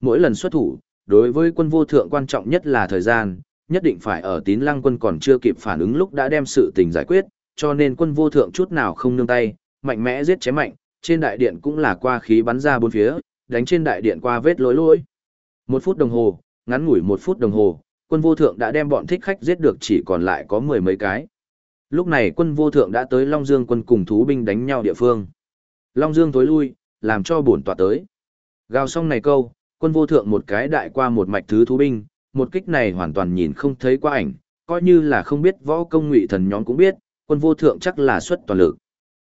mỗi lần xuất thủ, đối với quân vô thượng quan trọng nhất là thời gian, nhất định phải ở tín lăng quân còn chưa kịp phản ứng lúc đã đem sự tình giải quyết, cho nên quân vô thượng chút nào không nương tay, mạnh mẽ giết chém mạnh, trên đại điện cũng là qua khí bắn ra bốn phía, đánh trên đại điện qua vết lối lối. Một phút đồng hồ, ngắn ngủi một phút đồng hồ, quân vô thượng đã đem bọn thích khách giết được chỉ còn lại có mười mấy cái. Lúc này quân vô thượng đã tới Long Dương quân cùng thú binh đánh nhau địa phương. Long Dương tối lui, làm cho bổn tọa tới. Gào xong này câu, quân vô thượng một cái đại qua một mạch thứ thú binh, một kích này hoàn toàn nhìn không thấy qua ảnh, coi như là không biết võ công ngụy thần nhóm cũng biết, quân vô thượng chắc là xuất toàn lực.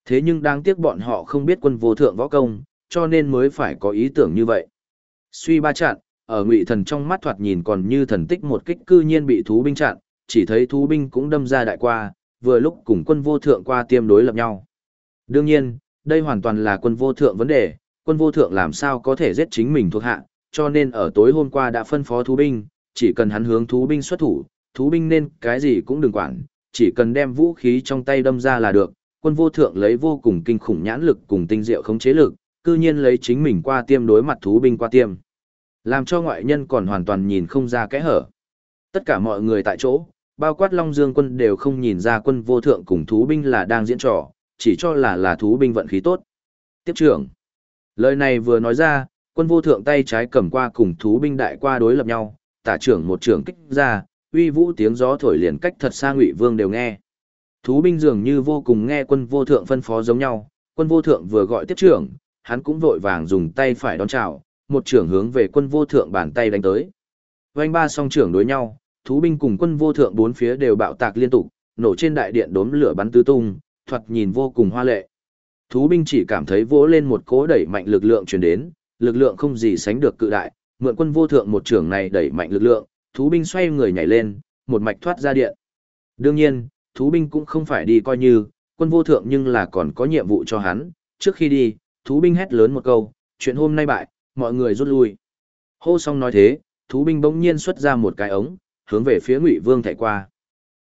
Thế nhưng đáng tiếc bọn họ không biết quân vô thượng võ công, cho nên mới phải có ý tưởng như vậy. Suy ba chặn, ở ngụy thần trong mắt thoạt nhìn còn như thần tích một kích cư nhiên bị thú binh chặn, chỉ thấy thú binh cũng đâm ra đại qua, vừa lúc cùng quân vô thượng qua tiêm đối lập nhau. Đương nhiên, đây hoàn toàn là quân vô thượng vấn đề, quân vô thượng làm sao có thể giết chính mình thuộc hạ, cho nên ở tối hôm qua đã phân phó thú binh, chỉ cần hắn hướng thú binh xuất thủ, thú binh nên cái gì cũng đừng quản, chỉ cần đem vũ khí trong tay đâm ra là được. Quân vô thượng lấy vô cùng kinh khủng nhãn lực cùng tinh diệu khống chế lực, cư nhiên lấy chính mình qua tiêm đối mặt thú binh qua tiêm. Làm cho ngoại nhân còn hoàn toàn nhìn không ra kẽ hở. Tất cả mọi người tại chỗ, bao quát Long Dương quân đều không nhìn ra quân vô thượng cùng thú binh là đang diễn trò, chỉ cho là là thú binh vận khí tốt. Tiếp trưởng. Lời này vừa nói ra, quân vô thượng tay trái cầm qua cùng thú binh đại qua đối lập nhau, tả trưởng một trưởng kích ra, uy vũ tiếng gió thổi liền cách thật xa ngụy vương đều nghe. Thú binh dường như vô cùng nghe quân vô thượng phân phó giống nhau, quân vô thượng vừa gọi tiếp trưởng, hắn cũng vội vàng dùng tay phải đón chào, một trưởng hướng về quân vô thượng bàn tay đánh tới. Vành ba song trưởng đối nhau, thú binh cùng quân vô thượng bốn phía đều bạo tạc liên tục, nổ trên đại điện đốm lửa bắn tứ tung, thoạt nhìn vô cùng hoa lệ. Thú binh chỉ cảm thấy vỗ lên một cỗ đẩy mạnh lực lượng truyền đến, lực lượng không gì sánh được cự đại, mượn quân vô thượng một trưởng này đẩy mạnh lực lượng, thú binh xoay người nhảy lên, một mạch thoát ra điện. Đương nhiên, thú binh cũng không phải đi coi như, quân vô thượng nhưng là còn có nhiệm vụ cho hắn, trước khi đi, thú binh hét lớn một câu, chuyện hôm nay bại, mọi người rút lui. Hô xong nói thế, thú binh bỗng nhiên xuất ra một cái ống, hướng về phía Ngụy Vương thảy qua.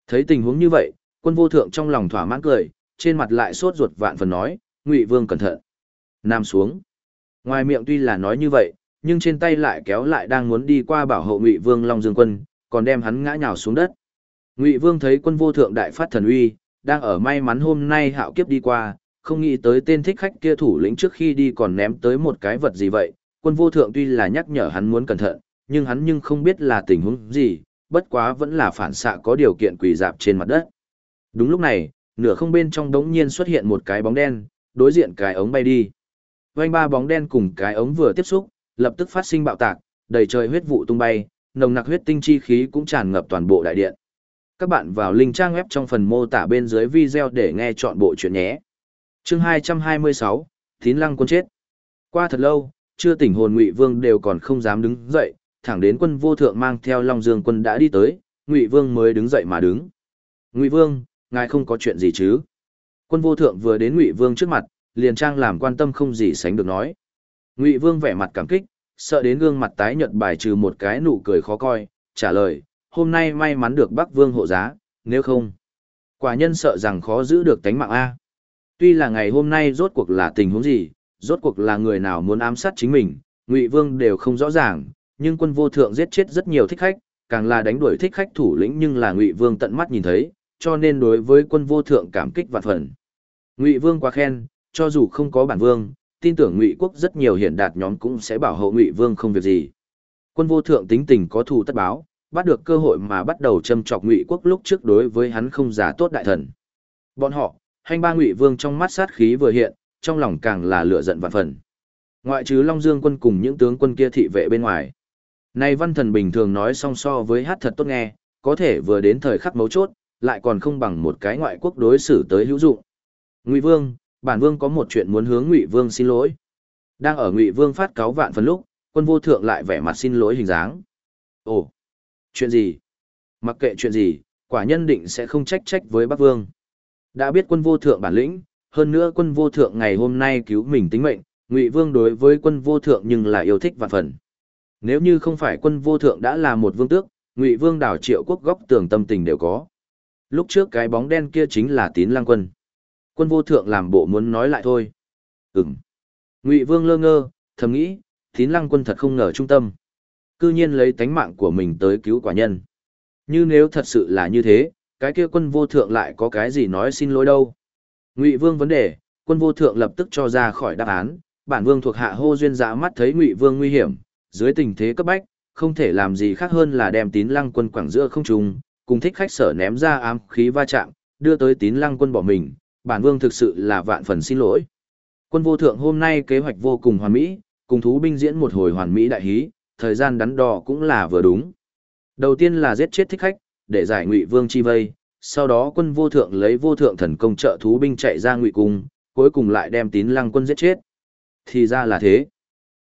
Thấy tình huống như vậy, quân vô thượng trong lòng thỏa mãn cười, trên mặt lại sốt ruột vạn phần nói, Ngụy Vương cẩn thận. Nam xuống. Ngoài miệng tuy là nói như vậy, nhưng trên tay lại kéo lại đang muốn đi qua bảo hộ Ngụy Vương Long Dương quân, còn đem hắn ngã nhào xuống đất. Ngụy Vương thấy quân vô thượng đại phát thần uy, đang ở may mắn hôm nay hạo kiếp đi qua, không nghĩ tới tên thích khách kia thủ lĩnh trước khi đi còn ném tới một cái vật gì vậy. Quân vô thượng tuy là nhắc nhở hắn muốn cẩn thận, nhưng hắn nhưng không biết là tình huống gì, bất quá vẫn là phản xạ có điều kiện quỳ dạp trên mặt đất. Đúng lúc này, nửa không bên trong đống nhiên xuất hiện một cái bóng đen, đối diện cái ống bay đi. Quanh ba bóng đen cùng cái ống vừa tiếp xúc, lập tức phát sinh bạo tạc, đầy trời huyết vụ tung bay, nồng nặc huyết tinh chi khí cũng tràn ngập toàn bộ đại điện. Các bạn vào link trang web trong phần mô tả bên dưới video để nghe chọn bộ chuyện nhé. Chương 226, Tín Lăng quân chết. Qua thật lâu, chưa tỉnh hồn Ngụy Vương đều còn không dám đứng dậy, thẳng đến quân vô thượng mang theo Long Dương quân đã đi tới, Ngụy Vương mới đứng dậy mà đứng. Ngụy Vương, ngài không có chuyện gì chứ? Quân vô thượng vừa đến Ngụy Vương trước mặt, liền trang làm quan tâm không gì sánh được nói. Ngụy Vương vẻ mặt cảm kích, sợ đến gương mặt tái nhợt bài trừ một cái nụ cười khó coi, trả lời, hôm nay may mắn được Bắc Vương hộ giá, nếu không, quả nhân sợ rằng khó giữ được tánh mạng A. Tuy là ngày hôm nay rốt cuộc là tình huống gì, rốt cuộc là người nào muốn ám sát chính mình, Ngụy Vương đều không rõ ràng, nhưng quân vô thượng giết chết rất nhiều thích khách, càng là đánh đuổi thích khách thủ lĩnh nhưng là Ngụy Vương tận mắt nhìn thấy, cho nên đối với quân vô thượng cảm kích vạn phần. Ngụy Vương quá khen, cho dù không có bản vương, tin tưởng Ngụy quốc rất nhiều hiện đạt nhóm cũng sẽ bảo hộ Ngụy Vương không việc gì. Quân vô thượng tính tình có thù tất báo, bắt được cơ hội mà bắt đầu châm chọc Ngụy quốc lúc trước đối với hắn không giả tốt đại thần. Bọn họ, hành ba Ngụy Vương trong mắt sát khí vừa hiện, trong lòng càng là lửa giận vạn phần. Ngoại trừ Long Dương quân cùng những tướng quân kia thị vệ bên ngoài. nay văn thần bình thường nói song so với hát thật tốt nghe, có thể vừa đến thời khắc mấu chốt, lại còn không bằng một cái ngoại quốc đối xử tới hữu dụng. Ngụy Vương, bản vương có một chuyện muốn hướng Ngụy Vương xin lỗi. Đang ở Ngụy Vương phát cáo vạn phần lúc, quân vô thượng lại vẻ mặt xin lỗi hình dáng. Ồ, chuyện gì? Mặc kệ chuyện gì, quả nhân định sẽ không trách trách với Bắc Vương. Đã biết quân vô thượng bản lĩnh, hơn nữa quân vô thượng ngày hôm nay cứu mình tính mệnh, Ngụy Vương đối với quân vô thượng nhưng là yêu thích vạn phần. Nếu như không phải quân vô thượng đã là một vương tước, Ngụy Vương đảo triệu quốc góc tường tâm tình đều có. Lúc trước cái bóng đen kia chính là tín lang quân. Quân vô thượng làm bộ muốn nói lại thôi. Ừm. Ngụy Vương lơ ngơ, thầm nghĩ, tín lăng quân thật không ngờ trung tâm. Cư nhiên lấy tánh mạng của mình tới cứu quả nhân. Như nếu thật sự là như thế, cái kia quân vô thượng lại có cái gì nói xin lỗi đâu. Ngụy Vương vấn đề, quân vô thượng lập tức cho ra khỏi đáp án, bản vương thuộc hạ hô duyên dã mắt thấy Ngụy Vương nguy hiểm, dưới tình thế cấp bách, không thể làm gì khác hơn là đem tín lăng quân quẳng giữa không trung, cùng thích khách sở ném ra ám khí va chạm, đưa tới tín lăng quân bỏ mình, bản vương thực sự là vạn phần xin lỗi. Quân vô thượng hôm nay kế hoạch vô cùng hoàn mỹ, cùng thú binh diễn một hồi hoàn mỹ đại hí, thời gian đắn đo cũng là vừa đúng. Đầu tiên là giết chết thích khách, để giải ngụy vương chi vây, sau đó quân vô thượng lấy vô thượng thần công trợ thú binh chạy ra ngụy cung, cuối cùng lại đem tín lăng quân giết chết. Thì ra là thế.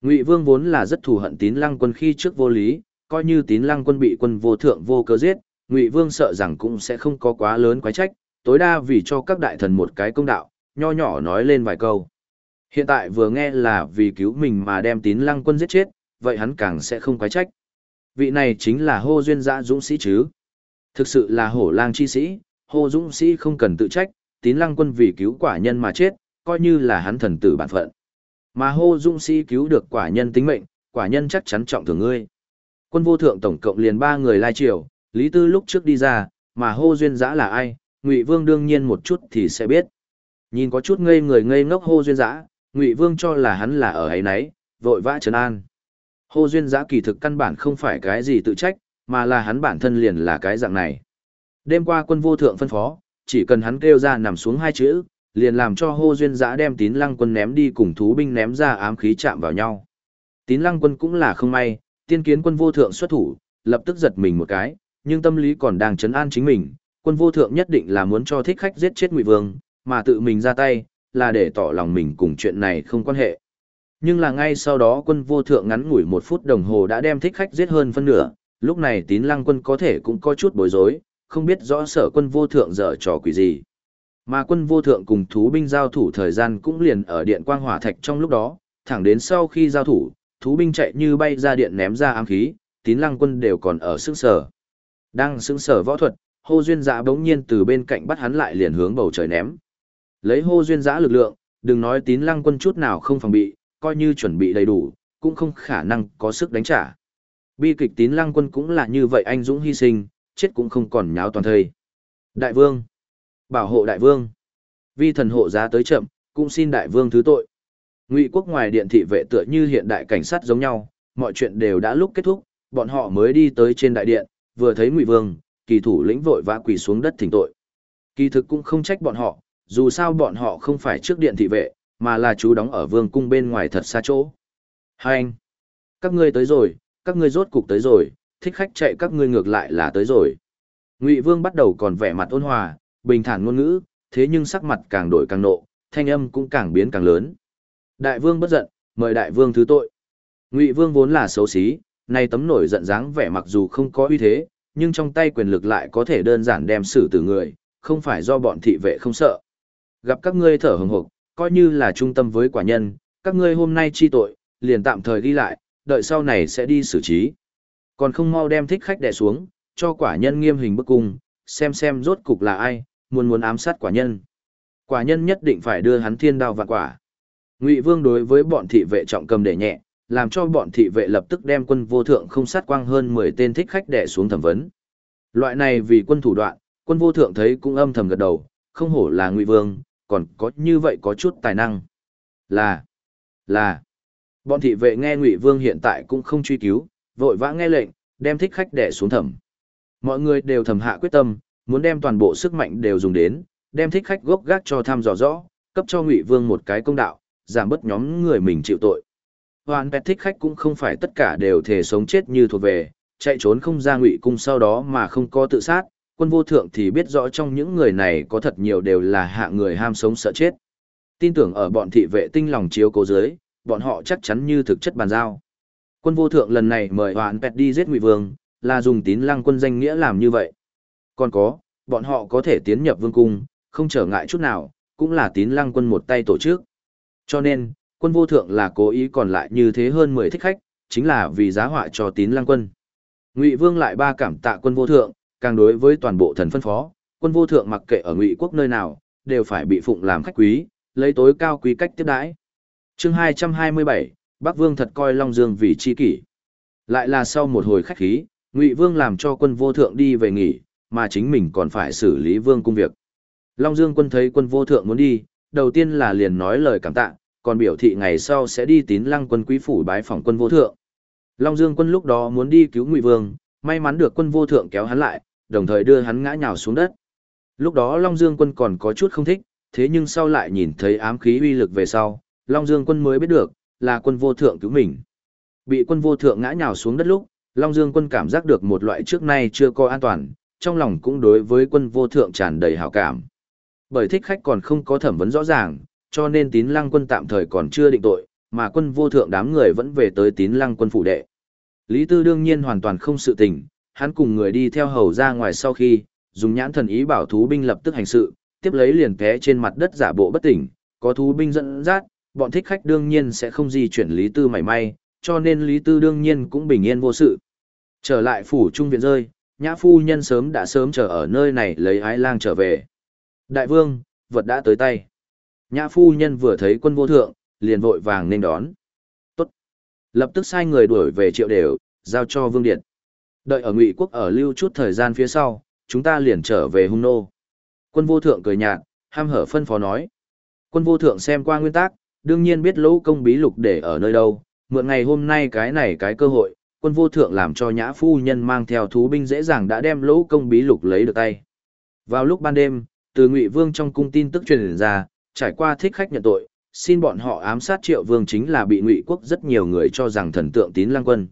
Ngụy vương vốn là rất thù hận tín lăng quân khi trước vô lý, coi như tín lăng quân bị quân vô thượng vô cớ giết, Ngụy vương sợ rằng cũng sẽ không có quá lớn quái trách, tối đa vì cho các đại thần một cái công đạo, nho nhỏ nói lên vài câu. Hiện tại vừa nghe là vì cứu mình mà đem tín lăng quân giết chết, vậy hắn càng sẽ không quái trách. Vị này chính là hô duyên dã dũng sĩ chứ. Thực sự là hổ lang chi sĩ, hô dũng sĩ không cần tự trách, tín lăng quân vì cứu quả nhân mà chết, coi như là hắn thần tử bản phận. Mà hô dũng sĩ cứu được quả nhân tính mệnh, quả nhân chắc chắn trọng thưởng ngươi. Quân vô thượng tổng cộng liền ba người lai triều, Lý Tư lúc trước đi ra, mà hô duyên dã là ai, Ngụy Vương đương nhiên một chút thì sẽ biết. Nhìn có chút ngây người ngây ngốc hô duyên giã Ngụy Vương cho là hắn là ở ấy nấy, vội vã trấn an. Hô duyên giã kỳ thực căn bản không phải cái gì tự trách, mà là hắn bản thân liền là cái dạng này. Đêm qua quân vô thượng phân phó, chỉ cần hắn kêu ra nằm xuống hai chữ, liền làm cho hô duyên giã đem tín lăng quân ném đi cùng thú binh ném ra ám khí chạm vào nhau. Tín lăng quân cũng là không may, tiên kiến quân vô thượng xuất thủ, lập tức giật mình một cái, nhưng tâm lý còn đang chấn an chính mình, quân vô thượng nhất định là muốn cho thích khách giết chết ngụy vương, mà tự mình ra tay, là để tỏ lòng mình cùng chuyện này không quan hệ. Nhưng là ngay sau đó quân vô thượng ngắn ngủi một phút đồng hồ đã đem thích khách giết hơn phân nửa, lúc này tín lăng quân có thể cũng có chút bối rối, không biết rõ sở quân vô thượng dở trò quỷ gì. Mà quân vô thượng cùng thú binh giao thủ thời gian cũng liền ở điện quang hỏa thạch trong lúc đó, thẳng đến sau khi giao thủ, thú binh chạy như bay ra điện ném ra ám khí, tín lăng quân đều còn ở sức sở. Đang sững sở võ thuật, hô duyên giã bỗng nhiên từ bên cạnh bắt hắn lại liền hướng bầu trời ném. Lấy hô duyên giã lực lượng, đừng nói tín lăng quân chút nào không phòng bị, coi như chuẩn bị đầy đủ, cũng không khả năng có sức đánh trả. Bi kịch tín lăng quân cũng là như vậy anh dũng hy sinh, chết cũng không còn nháo toàn thây. Đại vương, bảo hộ đại vương, vi thần hộ giá tới chậm, cũng xin đại vương thứ tội. Ngụy quốc ngoài điện thị vệ tựa như hiện đại cảnh sát giống nhau, mọi chuyện đều đã lúc kết thúc, bọn họ mới đi tới trên đại điện, vừa thấy Ngụy Vương, kỳ thủ lĩnh vội vã quỳ xuống đất thỉnh tội. Kỳ thực cũng không trách bọn họ, dù sao bọn họ không phải trước điện thị vệ, mà là chú đóng ở vương cung bên ngoài thật xa chỗ. Hai anh, các ngươi tới rồi, các ngươi rốt cục tới rồi, thích khách chạy các ngươi ngược lại là tới rồi. Ngụy Vương bắt đầu còn vẻ mặt ôn hòa, bình thản ngôn ngữ, thế nhưng sắc mặt càng đổi càng nộ, thanh âm cũng càng biến càng lớn. Đại vương bất giận, mời đại vương thứ tội. Ngụy Vương vốn là xấu xí, nay tấm nổi giận dáng vẻ mặc dù không có uy thế, nhưng trong tay quyền lực lại có thể đơn giản đem xử tử người, không phải do bọn thị vệ không sợ. Gặp các ngươi thở hừng hực, coi như là trung tâm với quả nhân, các ngươi hôm nay chi tội, liền tạm thời ghi lại, đợi sau này sẽ đi xử trí. Còn không mau đem thích khách đè xuống, cho quả nhân nghiêm hình bức cung, xem xem rốt cục là ai, muốn muốn ám sát quả nhân. Quả nhân nhất định phải đưa hắn thiên đao và quả. Ngụy Vương đối với bọn thị vệ trọng cầm để nhẹ, làm cho bọn thị vệ lập tức đem quân vô thượng không sát quang hơn 10 tên thích khách đè xuống thẩm vấn. Loại này vì quân thủ đoạn, quân vô thượng thấy cũng âm thầm gật đầu, không hổ là ngụy vương, còn có như vậy có chút tài năng. Là, là, bọn thị vệ nghe ngụy vương hiện tại cũng không truy cứu, vội vã nghe lệnh, đem thích khách đè xuống thẩm. Mọi người đều thầm hạ quyết tâm, muốn đem toàn bộ sức mạnh đều dùng đến, đem thích khách gốc gác cho tham dò rõ, cấp cho ngụy vương một cái công đạo, giảm bớt nhóm người mình chịu tội. Hoàn pet thích khách cũng không phải tất cả đều thể sống chết như thuộc về, chạy trốn không ra ngụy cung sau đó mà không có tự sát, quân vô thượng thì biết rõ trong những người này có thật nhiều đều là hạ người ham sống sợ chết. Tin tưởng ở bọn thị vệ tinh lòng chiếu cố dưới, bọn họ chắc chắn như thực chất bàn giao. Quân vô thượng lần này mời Hoàn pet đi giết ngụy vương, là dùng tín lăng quân danh nghĩa làm như vậy. Còn có, bọn họ có thể tiến nhập vương cung, không trở ngại chút nào, cũng là tín lăng quân một tay tổ chức. Cho nên, quân vô thượng là cố ý còn lại như thế hơn 10 thích khách, chính là vì giá họa cho tín lăng quân. Ngụy Vương lại ba cảm tạ quân vô thượng, càng đối với toàn bộ thần phân phó, quân vô thượng mặc kệ ở Ngụy quốc nơi nào, đều phải bị phụng làm khách quý, lấy tối cao quý cách tiếp đãi. Chương 227, Bắc Vương thật coi Long Dương vì chi kỷ. Lại là sau một hồi khách khí, Ngụy Vương làm cho quân vô thượng đi về nghỉ, mà chính mình còn phải xử lý vương cung việc. Long Dương quân thấy quân vô thượng muốn đi, đầu tiên là liền nói lời cảm tạ, còn biểu thị ngày sau sẽ đi tín lăng quân quý phủ bái phòng quân vô thượng. Long Dương quân lúc đó muốn đi cứu Ngụy Vương, may mắn được quân vô thượng kéo hắn lại, đồng thời đưa hắn ngã nhào xuống đất. Lúc đó Long Dương quân còn có chút không thích, thế nhưng sau lại nhìn thấy ám khí uy lực về sau, Long Dương quân mới biết được, là quân vô thượng cứu mình. Bị quân vô thượng ngã nhào xuống đất lúc, Long Dương quân cảm giác được một loại trước nay chưa có an toàn, trong lòng cũng đối với quân vô thượng tràn đầy hảo cảm. Bởi thích khách còn không có thẩm vấn rõ ràng, cho nên tín lăng quân tạm thời còn chưa định tội, mà quân vô thượng đám người vẫn về tới tín lăng quân phủ đệ. Lý Tư đương nhiên hoàn toàn không sự tình, hắn cùng người đi theo hầu ra ngoài sau khi, dùng nhãn thần ý bảo thú binh lập tức hành sự, tiếp lấy liền té trên mặt đất giả bộ bất tỉnh, có thú binh dẫn dắt, bọn thích khách đương nhiên sẽ không di chuyển Lý Tư mảy may, cho nên Lý Tư đương nhiên cũng bình yên vô sự. Trở lại phủ trung viện rơi, nhã phu nhân sớm đã sớm chờ ở nơi này lấy ái lang trở về. Đại vương, vật đã tới tay. Nhã phu nhân vừa thấy quân vô thượng, liền vội vàng nên đón. Tốt. Lập tức sai người đuổi về triệu đều, giao cho vương điện. Đợi ở ngụy quốc ở lưu chút thời gian phía sau, chúng ta liền trở về hung nô. Quân vô thượng cười nhạt, ham hở phân phó nói. Quân vô thượng xem qua nguyên tắc, đương nhiên biết lỗ công bí lục để ở nơi đâu, mượn ngày hôm nay cái này cái cơ hội, quân vô thượng làm cho nhã phu nhân mang theo thú binh dễ dàng đã đem lỗ công bí lục lấy được tay. Vào lúc ban đêm, từ Ngụy Vương trong cung tin tức truyền ra, trải qua thích khách nhận tội, xin bọn họ ám sát Triệu Vương chính là bị Ngụy quốc rất nhiều người cho rằng thần tượng Tín Lăng Quân.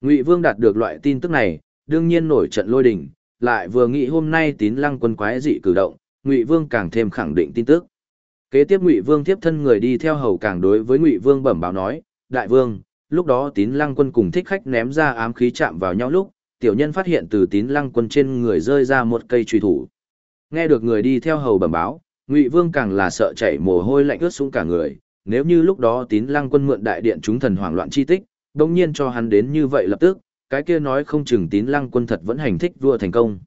Ngụy Vương đạt được loại tin tức này, đương nhiên nổi trận lôi đình, lại vừa nghĩ hôm nay Tín Lăng Quân quái dị cử động, Ngụy Vương càng thêm khẳng định tin tức. Kế tiếp Ngụy Vương tiếp thân người đi theo hầu càng đối với Ngụy Vương bẩm báo nói, "Đại vương, lúc đó Tín Lăng Quân cùng thích khách ném ra ám khí chạm vào nhau lúc, tiểu nhân phát hiện từ Tín Lăng Quân trên người rơi ra một cây truy thủ." Nghe được người đi theo hầu bẩm báo, Ngụy Vương càng là sợ chảy mồ hôi lạnh ướt xuống cả người, nếu như lúc đó Tín Lăng Quân mượn đại điện chúng thần hoảng loạn chi tích, đột nhiên cho hắn đến như vậy lập tức, cái kia nói không chừng Tín Lăng Quân thật vẫn hành thích vua thành công.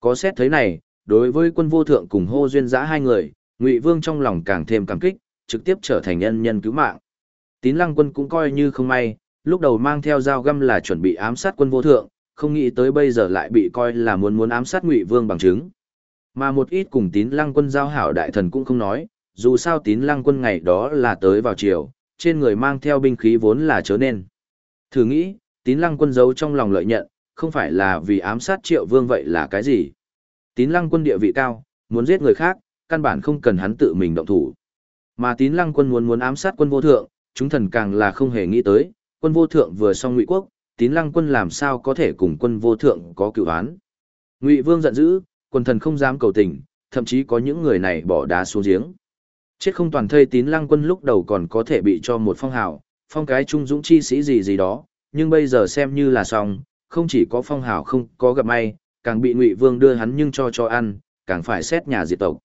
Có xét thấy này, đối với quân vô thượng cùng hô duyên giã hai người, Ngụy Vương trong lòng càng thêm cảm kích, trực tiếp trở thành nhân nhân cứu mạng. Tín Lăng Quân cũng coi như không may, lúc đầu mang theo dao găm là chuẩn bị ám sát quân vô thượng, không nghĩ tới bây giờ lại bị coi là muốn muốn ám sát Ngụy Vương bằng chứng. Mà một ít cùng tín lăng quân giao hảo đại thần cũng không nói, dù sao tín lăng quân ngày đó là tới vào chiều, trên người mang theo binh khí vốn là chớ nên. Thử nghĩ, tín lăng quân giấu trong lòng lợi nhận, không phải là vì ám sát triệu vương vậy là cái gì. Tín lăng quân địa vị cao, muốn giết người khác, căn bản không cần hắn tự mình động thủ. Mà tín lăng quân muốn muốn ám sát quân vô thượng, chúng thần càng là không hề nghĩ tới, quân vô thượng vừa xong ngụy quốc, tín lăng quân làm sao có thể cùng quân vô thượng có cựu án. Ngụy vương giận dữ, quần thần không dám cầu tình, thậm chí có những người này bỏ đá xuống giếng. Chết không toàn thây tín lăng quân lúc đầu còn có thể bị cho một phong hào, phong cái trung dũng chi sĩ gì gì đó, nhưng bây giờ xem như là xong, không chỉ có phong hào không có gặp may, càng bị ngụy vương đưa hắn nhưng cho cho ăn, càng phải xét nhà diệt tộc.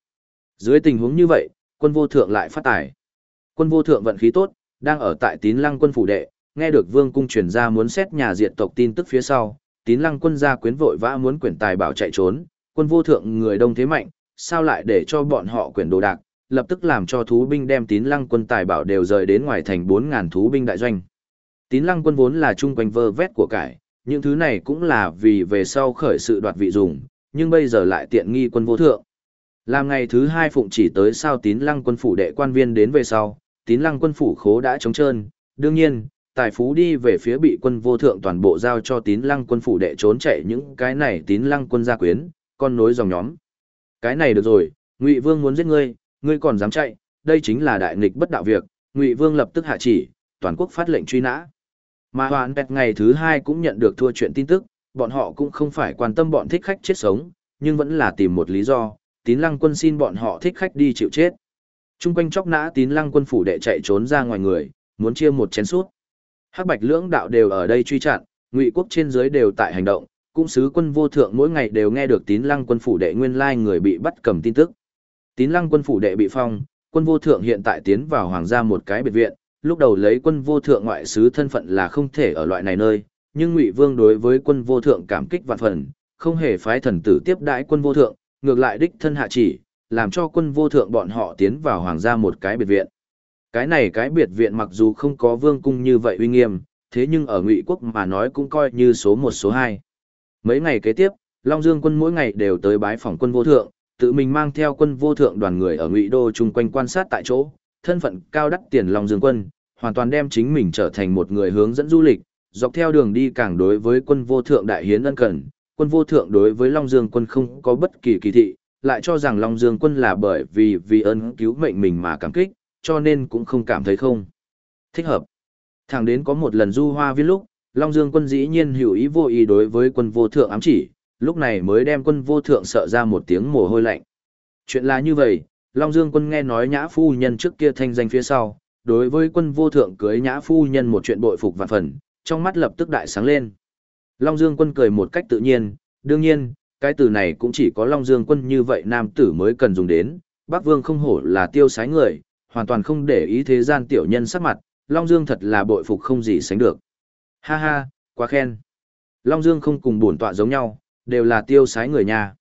Dưới tình huống như vậy, quân vô thượng lại phát tài. Quân vô thượng vận khí tốt, đang ở tại tín lăng quân phủ đệ, nghe được vương cung truyền ra muốn xét nhà diệt tộc tin tức phía sau, tín lăng quân gia quyến vội vã muốn quyển tài bảo chạy trốn, quân vô thượng người đông thế mạnh, sao lại để cho bọn họ quyển đồ đạc, lập tức làm cho thú binh đem tín lăng quân tài bảo đều rời đến ngoài thành 4.000 thú binh đại doanh. Tín lăng quân vốn là chung quanh vơ vét của cải, những thứ này cũng là vì về sau khởi sự đoạt vị dùng, nhưng bây giờ lại tiện nghi quân vô thượng. Làm ngày thứ hai phụng chỉ tới sao tín lăng quân phủ đệ quan viên đến về sau, tín lăng quân phủ khố đã trống trơn, đương nhiên, tài phú đi về phía bị quân vô thượng toàn bộ giao cho tín lăng quân phủ đệ trốn chạy những cái này tín lăng quân gia quyến, con nối dòng nhóm. Cái này được rồi, Ngụy Vương muốn giết ngươi, ngươi còn dám chạy, đây chính là đại nghịch bất đạo việc, Ngụy Vương lập tức hạ chỉ, toàn quốc phát lệnh truy nã. Mà Hoàn Bẹt ngày thứ hai cũng nhận được thua chuyện tin tức, bọn họ cũng không phải quan tâm bọn thích khách chết sống, nhưng vẫn là tìm một lý do, tín lăng quân xin bọn họ thích khách đi chịu chết. Trung quanh chóc nã tín lăng quân phủ đệ chạy trốn ra ngoài người, muốn chia một chén suốt. Hắc bạch lưỡng đạo đều ở đây truy chặn, ngụy quốc trên dưới đều tại hành động, cũng sứ quân vô thượng mỗi ngày đều nghe được tín lăng quân phủ đệ nguyên lai người bị bắt cầm tin tức. Tín lăng quân phủ đệ bị phong, quân vô thượng hiện tại tiến vào hoàng gia một cái biệt viện, lúc đầu lấy quân vô thượng ngoại sứ thân phận là không thể ở loại này nơi, nhưng Ngụy Vương đối với quân vô thượng cảm kích vạn phần, không hề phái thần tử tiếp đãi quân vô thượng, ngược lại đích thân hạ chỉ, làm cho quân vô thượng bọn họ tiến vào hoàng gia một cái biệt viện. Cái này cái biệt viện mặc dù không có vương cung như vậy uy nghiêm, thế nhưng ở ngụy quốc mà nói cũng coi như số một số hai. Mấy ngày kế tiếp, Long Dương quân mỗi ngày đều tới bái phòng quân vô thượng, tự mình mang theo quân vô thượng đoàn người ở ngụy đô chung quanh quan sát tại chỗ, thân phận cao đắt tiền Long Dương quân, hoàn toàn đem chính mình trở thành một người hướng dẫn du lịch, dọc theo đường đi càng đối với quân vô thượng đại hiến ân cần, quân vô thượng đối với Long Dương quân không có bất kỳ kỳ thị, lại cho rằng Long Dương quân là bởi vì vì ơn cứu mệnh mình mà cảm kích, cho nên cũng không cảm thấy không thích hợp. Thẳng đến có một lần du hoa viên lúc, Long Dương quân dĩ nhiên hiểu ý vô ý đối với quân vô thượng ám chỉ, lúc này mới đem quân vô thượng sợ ra một tiếng mồ hôi lạnh. Chuyện là như vậy, Long Dương quân nghe nói nhã phu nhân trước kia thanh danh phía sau, đối với quân vô thượng cưới nhã phu nhân một chuyện bội phục vạn phần, trong mắt lập tức đại sáng lên. Long Dương quân cười một cách tự nhiên, đương nhiên, cái từ này cũng chỉ có Long Dương quân như vậy nam tử mới cần dùng đến, Bắc Vương không hổ là tiêu sái người, hoàn toàn không để ý thế gian tiểu nhân sắc mặt, Long Dương thật là bội phục không gì sánh được. Ha ha, quá khen. Long Dương không cùng bổn tọa giống nhau, đều là tiêu sái người nhà.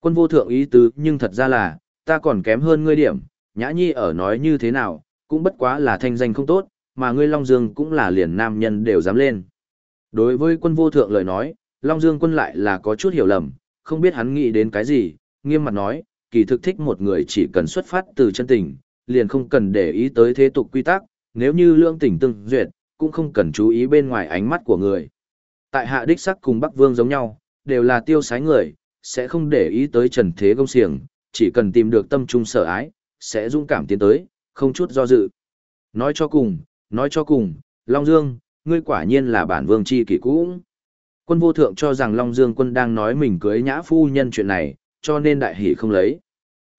Quân vô thượng ý tứ nhưng thật ra là, ta còn kém hơn ngươi điểm, nhã nhi ở nói như thế nào, cũng bất quá là thanh danh không tốt, mà ngươi Long Dương cũng là liền nam nhân đều dám lên. Đối với quân vô thượng lời nói, Long Dương quân lại là có chút hiểu lầm, không biết hắn nghĩ đến cái gì, nghiêm mặt nói, kỳ thực thích một người chỉ cần xuất phát từ chân tình, liền không cần để ý tới thế tục quy tắc, nếu như lương tình tương duyệt, cũng không cần chú ý bên ngoài ánh mắt của người. Tại hạ đích sắc cùng Bắc Vương giống nhau, đều là tiêu sái người, sẽ không để ý tới trần thế công siềng, chỉ cần tìm được tâm trung sở ái, sẽ dũng cảm tiến tới, không chút do dự. Nói cho cùng, nói cho cùng, Long Dương, ngươi quả nhiên là bản vương chi kỷ cũ. Quân vô thượng cho rằng Long Dương quân đang nói mình cưới nhã phu nhân chuyện này, cho nên đại hỷ không lấy.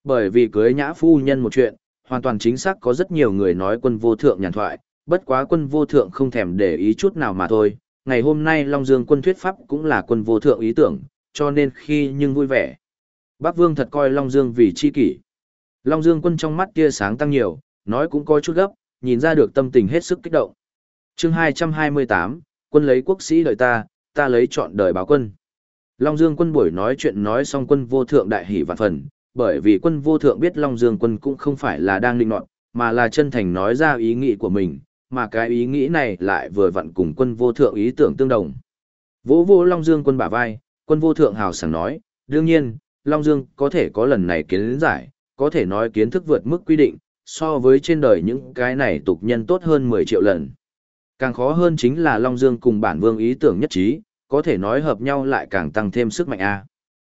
Bởi vì cưới nhã phu nhân một chuyện, hoàn toàn chính xác có rất nhiều người nói quân vô thượng nhàn thoại, bất quá quân vô thượng không thèm để ý chút nào mà thôi. Ngày hôm nay Long Dương quân thuyết pháp cũng là quân vô thượng ý tưởng, cho nên khi nhưng vui vẻ. Bác Vương thật coi Long Dương vì chi kỷ. Long Dương quân trong mắt tia sáng tăng nhiều, nói cũng có chút gấp, nhìn ra được tâm tình hết sức kích động. chương 228, quân lấy quốc sĩ đợi ta, ta lấy chọn đời báo quân. Long Dương quân buổi nói chuyện nói xong quân vô thượng đại hỷ vạn phần, bởi vì quân vô thượng biết Long Dương quân cũng không phải là đang định nọt, mà là chân thành nói ra ý nghĩ của mình, mà cái ý nghĩ này lại vừa vặn cùng quân vô thượng ý tưởng tương đồng. Vỗ vô Long Dương quân bả vai, quân vô thượng hào sảng nói, đương nhiên, Long Dương có thể có lần này kiến giải, có thể nói kiến thức vượt mức quy định, so với trên đời những cái này tục nhân tốt hơn 10 triệu lần. Càng khó hơn chính là Long Dương cùng bản vương ý tưởng nhất trí, có thể nói hợp nhau lại càng tăng thêm sức mạnh a.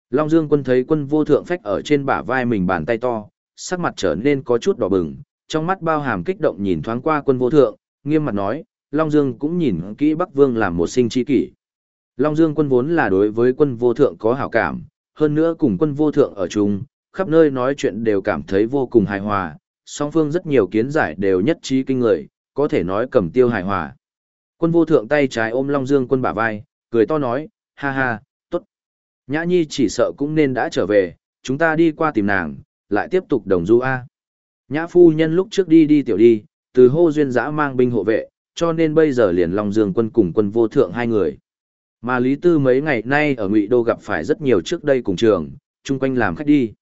Long Dương quân thấy quân vô thượng phách ở trên bả vai mình bàn tay to, sắc mặt trở nên có chút đỏ bừng, trong mắt bao hàm kích động nhìn thoáng qua quân vô thượng, nghiêm mặt nói, Long Dương cũng nhìn kỹ Bắc Vương làm một sinh chi kỷ. Long Dương quân vốn là đối với quân vô thượng có hảo cảm, hơn nữa cùng quân vô thượng ở chung, khắp nơi nói chuyện đều cảm thấy vô cùng hài hòa, song phương rất nhiều kiến giải đều nhất trí kinh người, có thể nói cầm tiêu hài hòa. Quân vô thượng tay trái ôm Long Dương quân bả vai, cười to nói, ha ha, tốt. Nhã Nhi chỉ sợ cũng nên đã trở về, chúng ta đi qua tìm nàng, lại tiếp tục đồng du A. Nhã phu nhân lúc trước đi đi tiểu đi, từ hô duyên giã mang binh hộ vệ, cho nên bây giờ liền Long Dương quân cùng quân vô thượng hai người. Mà Lý Tư mấy ngày nay ở Ngụy Đô gặp phải rất nhiều trước đây cùng trường, chung quanh làm khách đi.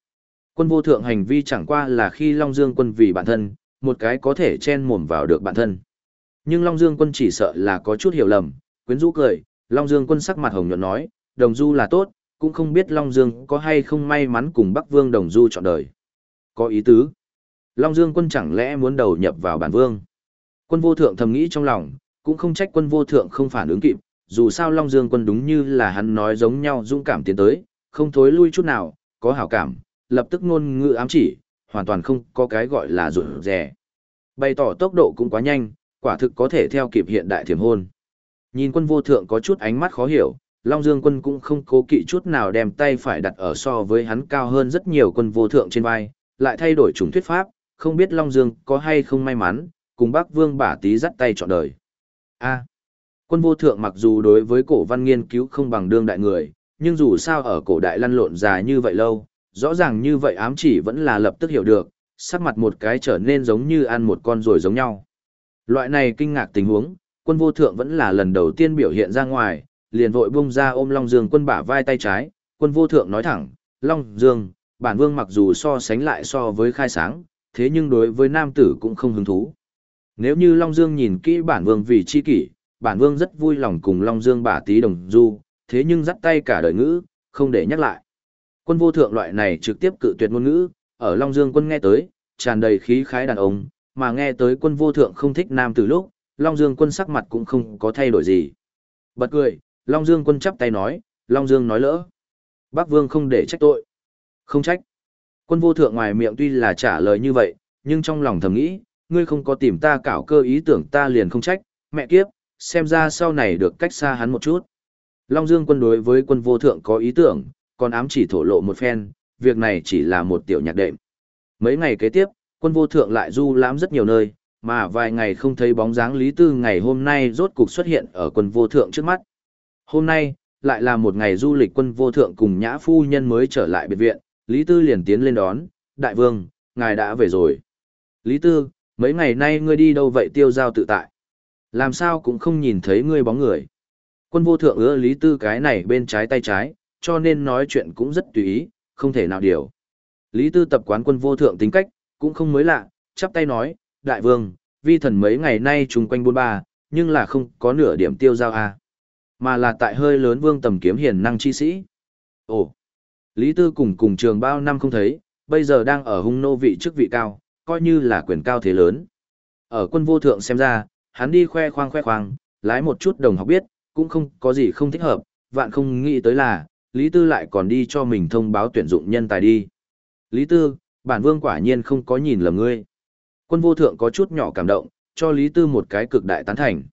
Quân vô thượng hành vi chẳng qua là khi Long Dương quân vì bản thân, một cái có thể chen mồm vào được bản thân. Nhưng Long Dương quân chỉ sợ là có chút hiểu lầm, quyến rũ cười, Long Dương quân sắc mặt hồng nhuận nói, đồng du là tốt, cũng không biết Long Dương có hay không may mắn cùng Bắc Vương đồng du chọn đời. Có ý tứ. Long Dương quân chẳng lẽ muốn đầu nhập vào bản vương. Quân vô thượng thầm nghĩ trong lòng, cũng không trách quân vô thượng không phản ứng kịp, dù sao Long Dương quân đúng như là hắn nói giống nhau dũng cảm tiến tới, không thối lui chút nào, có hảo cảm, lập tức ngôn ngữ ám chỉ, hoàn toàn không có cái gọi là rủi rè, Bày tỏ tốc độ cũng quá nhanh, quả thực có thể theo kịp hiện đại thiểm hôn. Nhìn quân vô thượng có chút ánh mắt khó hiểu, Long Dương quân cũng không cố kỵ chút nào đem tay phải đặt ở so với hắn cao hơn rất nhiều quân vô thượng trên vai, lại thay đổi chủng thuyết pháp, không biết Long Dương có hay không may mắn, cùng bác vương bả tí dắt tay chọn đời. A. quân vô thượng mặc dù đối với cổ văn nghiên cứu không bằng đương đại người, nhưng dù sao ở cổ đại lăn lộn dài như vậy lâu, rõ ràng như vậy ám chỉ vẫn là lập tức hiểu được, sắc mặt một cái trở nên giống như ăn một con rồi giống nhau. Loại này kinh ngạc tình huống, quân vô thượng vẫn là lần đầu tiên biểu hiện ra ngoài, liền vội bung ra ôm Long Dương quân bả vai tay trái, quân vô thượng nói thẳng, Long Dương, bản vương mặc dù so sánh lại so với khai sáng, thế nhưng đối với nam tử cũng không hứng thú. Nếu như Long Dương nhìn kỹ bản vương vì chi kỷ, bản vương rất vui lòng cùng Long Dương bà tí đồng du, thế nhưng dắt tay cả đời ngữ, không để nhắc lại. Quân vô thượng loại này trực tiếp cự tuyệt ngôn ngữ, ở Long Dương quân nghe tới, tràn đầy khí khái đàn ông, mà nghe tới quân vô thượng không thích nam từ lúc, Long Dương quân sắc mặt cũng không có thay đổi gì. Bật cười, Long Dương quân chắp tay nói, Long Dương nói lỡ. Bác Vương không để trách tội. Không trách. Quân vô thượng ngoài miệng tuy là trả lời như vậy, nhưng trong lòng thầm nghĩ, ngươi không có tìm ta cảo cơ ý tưởng ta liền không trách, mẹ kiếp, xem ra sau này được cách xa hắn một chút. Long Dương quân đối với quân vô thượng có ý tưởng, còn ám chỉ thổ lộ một phen, việc này chỉ là một tiểu nhạc đệm. Mấy ngày kế tiếp, quân vô thượng lại du lãm rất nhiều nơi, mà vài ngày không thấy bóng dáng Lý Tư ngày hôm nay rốt cục xuất hiện ở quân vô thượng trước mắt. Hôm nay, lại là một ngày du lịch quân vô thượng cùng nhã phu nhân mới trở lại biệt viện, Lý Tư liền tiến lên đón, đại vương, ngài đã về rồi. Lý Tư, mấy ngày nay ngươi đi đâu vậy tiêu giao tự tại? Làm sao cũng không nhìn thấy ngươi bóng người. Quân vô thượng ưa Lý Tư cái này bên trái tay trái, cho nên nói chuyện cũng rất tùy ý, không thể nào điều. Lý Tư tập quán quân vô thượng tính cách, cũng không mới lạ, chắp tay nói, đại vương, vi thần mấy ngày nay chung quanh bôn ba, nhưng là không có nửa điểm tiêu giao a mà là tại hơi lớn vương tầm kiếm hiền năng chi sĩ. Ồ, Lý Tư cùng cùng trường bao năm không thấy, bây giờ đang ở hung nô vị chức vị cao, coi như là quyền cao thế lớn. Ở quân vô thượng xem ra, hắn đi khoe khoang khoe khoang, lái một chút đồng học biết, cũng không có gì không thích hợp, vạn không nghĩ tới là, Lý Tư lại còn đi cho mình thông báo tuyển dụng nhân tài đi. Lý Tư, bản vương quả nhiên không có nhìn lầm ngươi. Quân vô thượng có chút nhỏ cảm động, cho Lý Tư một cái cực đại tán thành.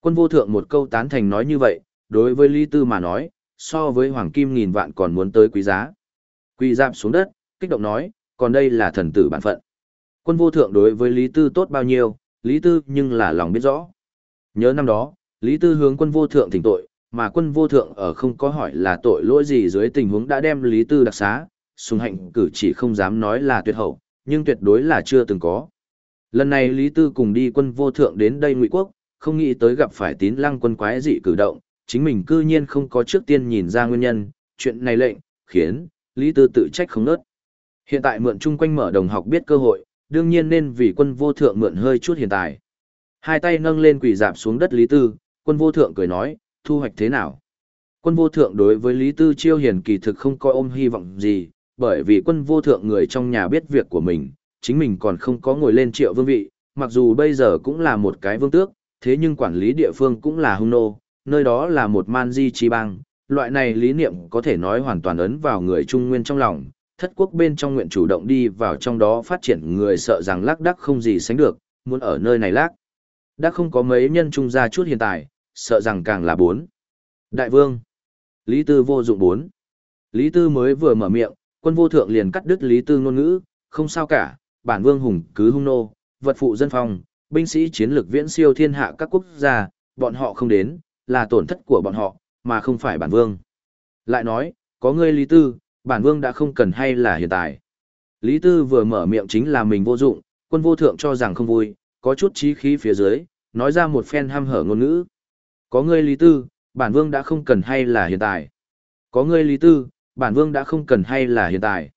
Quân vô thượng một câu tán thành nói như vậy, đối với Lý Tư mà nói, so với hoàng kim nghìn vạn còn muốn tới quý giá. Quỳ dạp xuống đất, kích động nói, còn đây là thần tử bản phận. Quân vô thượng đối với Lý Tư tốt bao nhiêu, Lý Tư nhưng là lòng biết rõ. Nhớ năm đó, Lý Tư hướng quân vô thượng thỉnh tội, mà quân vô thượng ở không có hỏi là tội lỗi gì dưới tình huống đã đem Lý Tư đặc xá, sùng hạnh cử chỉ không dám nói là tuyệt hậu, nhưng tuyệt đối là chưa từng có. Lần này Lý Tư cùng đi quân vô thượng đến đây ngụy quốc, không nghĩ tới gặp phải tín lăng quân quái dị cử động, chính mình cư nhiên không có trước tiên nhìn ra nguyên nhân, chuyện này lệnh, khiến, Lý Tư tự trách không nớt. Hiện tại mượn chung quanh mở đồng học biết cơ hội, đương nhiên nên vì quân vô thượng mượn hơi chút hiện tại. Hai tay nâng lên quỷ dạp xuống đất Lý Tư, quân vô thượng cười nói, thu hoạch thế nào? Quân vô thượng đối với Lý Tư chiêu hiền kỳ thực không coi ôm hy vọng gì, bởi vì quân vô thượng người trong nhà biết việc của mình, chính mình còn không có ngồi lên triệu vương vị, mặc dù bây giờ cũng là một cái vương tước, thế nhưng quản lý địa phương cũng là hung nô, nơi đó là một man di chi bang, loại này lý niệm có thể nói hoàn toàn ấn vào người Trung Nguyên trong lòng, thất quốc bên trong nguyện chủ động đi vào trong đó phát triển người sợ rằng lác đắc không gì sánh được, muốn ở nơi này lác. Đã không có mấy nhân trung gia chút hiện tại, sợ rằng càng là bốn. Đại vương. Lý Tư vô dụng bốn. Lý Tư mới vừa mở miệng, quân vô thượng liền cắt đứt Lý Tư ngôn ngữ, không sao cả, bản vương hùng cứ hung nô, vật phụ dân phòng, binh sĩ chiến lược viễn siêu thiên hạ các quốc gia, bọn họ không đến, là tổn thất của bọn họ, mà không phải bản vương. Lại nói, có ngươi Lý Tư, bản vương đã không cần hay là hiện tại. Lý Tư vừa mở miệng chính là mình vô dụng, quân vô thượng cho rằng không vui, có chút trí khí phía dưới, nói ra một phen ham hở ngôn ngữ. Có ngươi Lý Tư, bản vương đã không cần hay là hiện tại. Có ngươi Lý Tư, bản vương đã không cần hay là hiện tại.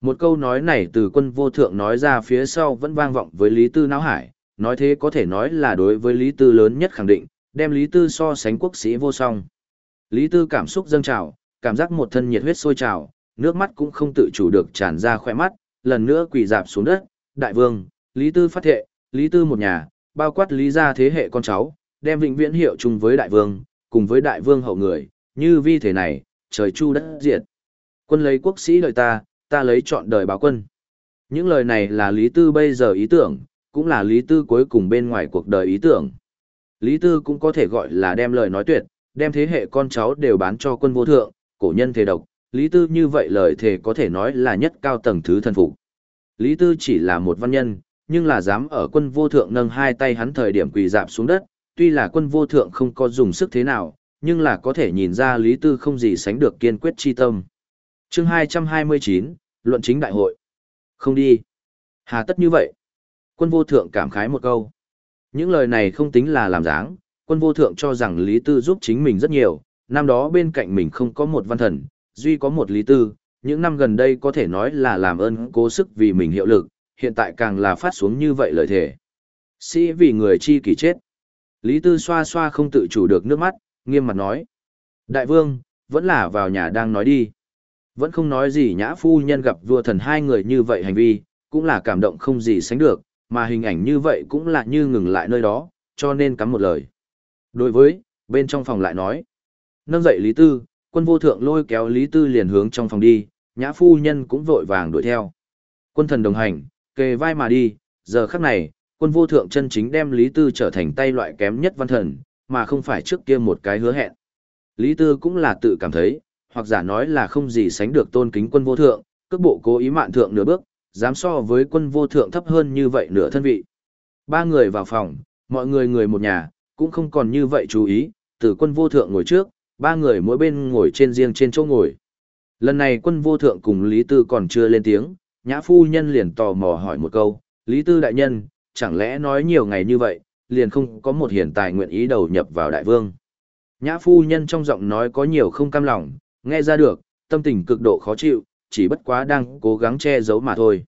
Một câu nói này từ quân vô thượng nói ra phía sau vẫn vang vọng với Lý Tư não hải, nói thế có thể nói là đối với Lý Tư lớn nhất khẳng định, đem Lý Tư so sánh quốc sĩ vô song. Lý Tư cảm xúc dâng trào, cảm giác một thân nhiệt huyết sôi trào, nước mắt cũng không tự chủ được tràn ra khỏe mắt, lần nữa quỳ dạp xuống đất, đại vương, Lý Tư phát thệ, Lý Tư một nhà, bao quát Lý gia thế hệ con cháu, đem vĩnh viễn hiệu chung với đại vương, cùng với đại vương hậu người, như vi thể này, trời chu đất diệt. Quân lấy quốc sĩ đời ta, ta lấy chọn đời báo quân. Những lời này là Lý Tư bây giờ ý tưởng, cũng là Lý Tư cuối cùng bên ngoài cuộc đời ý tưởng. Lý Tư cũng có thể gọi là đem lời nói tuyệt, đem thế hệ con cháu đều bán cho quân vô thượng, cổ nhân thể độc, Lý Tư như vậy lời thề có thể nói là nhất cao tầng thứ thần phục. Lý Tư chỉ là một văn nhân, nhưng là dám ở quân vô thượng nâng hai tay hắn thời điểm quỳ dạp xuống đất, tuy là quân vô thượng không có dùng sức thế nào, nhưng là có thể nhìn ra Lý Tư không gì sánh được kiên quyết chi tâm. Chương 229, Luận chính đại hội. Không đi. Hà tất như vậy? Quân vô thượng cảm khái một câu. Những lời này không tính là làm dáng, quân vô thượng cho rằng Lý Tư giúp chính mình rất nhiều, năm đó bên cạnh mình không có một văn thần, duy có một Lý Tư, những năm gần đây có thể nói là làm ơn cố sức vì mình hiệu lực, hiện tại càng là phát xuống như vậy lời thể. Sĩ vì người chi kỳ chết. Lý Tư xoa xoa không tự chủ được nước mắt, nghiêm mặt nói. Đại vương, vẫn là vào nhà đang nói đi. Vẫn không nói gì nhã phu nhân gặp vua thần hai người như vậy hành vi, cũng là cảm động không gì sánh được, mà hình ảnh như vậy cũng là như ngừng lại nơi đó, cho nên cắm một lời. Đối với, bên trong phòng lại nói. Nâng dậy Lý Tư, quân vô thượng lôi kéo Lý Tư liền hướng trong phòng đi, nhã phu nhân cũng vội vàng đuổi theo. Quân thần đồng hành, kề vai mà đi, giờ khắc này, quân vô thượng chân chính đem Lý Tư trở thành tay loại kém nhất văn thần, mà không phải trước kia một cái hứa hẹn. Lý Tư cũng là tự cảm thấy, hoặc giả nói là không gì sánh được tôn kính quân vô thượng, cước bộ cố ý mạn thượng nửa bước, dám so với quân vô thượng thấp hơn như vậy nửa thân vị. Ba người vào phòng, mọi người người một nhà, cũng không còn như vậy chú ý, từ quân vô thượng ngồi trước, ba người mỗi bên ngồi trên riêng trên chỗ ngồi. Lần này quân vô thượng cùng Lý Tư còn chưa lên tiếng, nhã phu nhân liền tò mò hỏi một câu, Lý Tư đại nhân, chẳng lẽ nói nhiều ngày như vậy, liền không có một hiển tài nguyện ý đầu nhập vào đại vương. Nhã phu nhân trong giọng nói có nhiều không cam lòng, nghe ra được, tâm tình cực độ khó chịu, chỉ bất quá đang cố gắng che giấu mà thôi.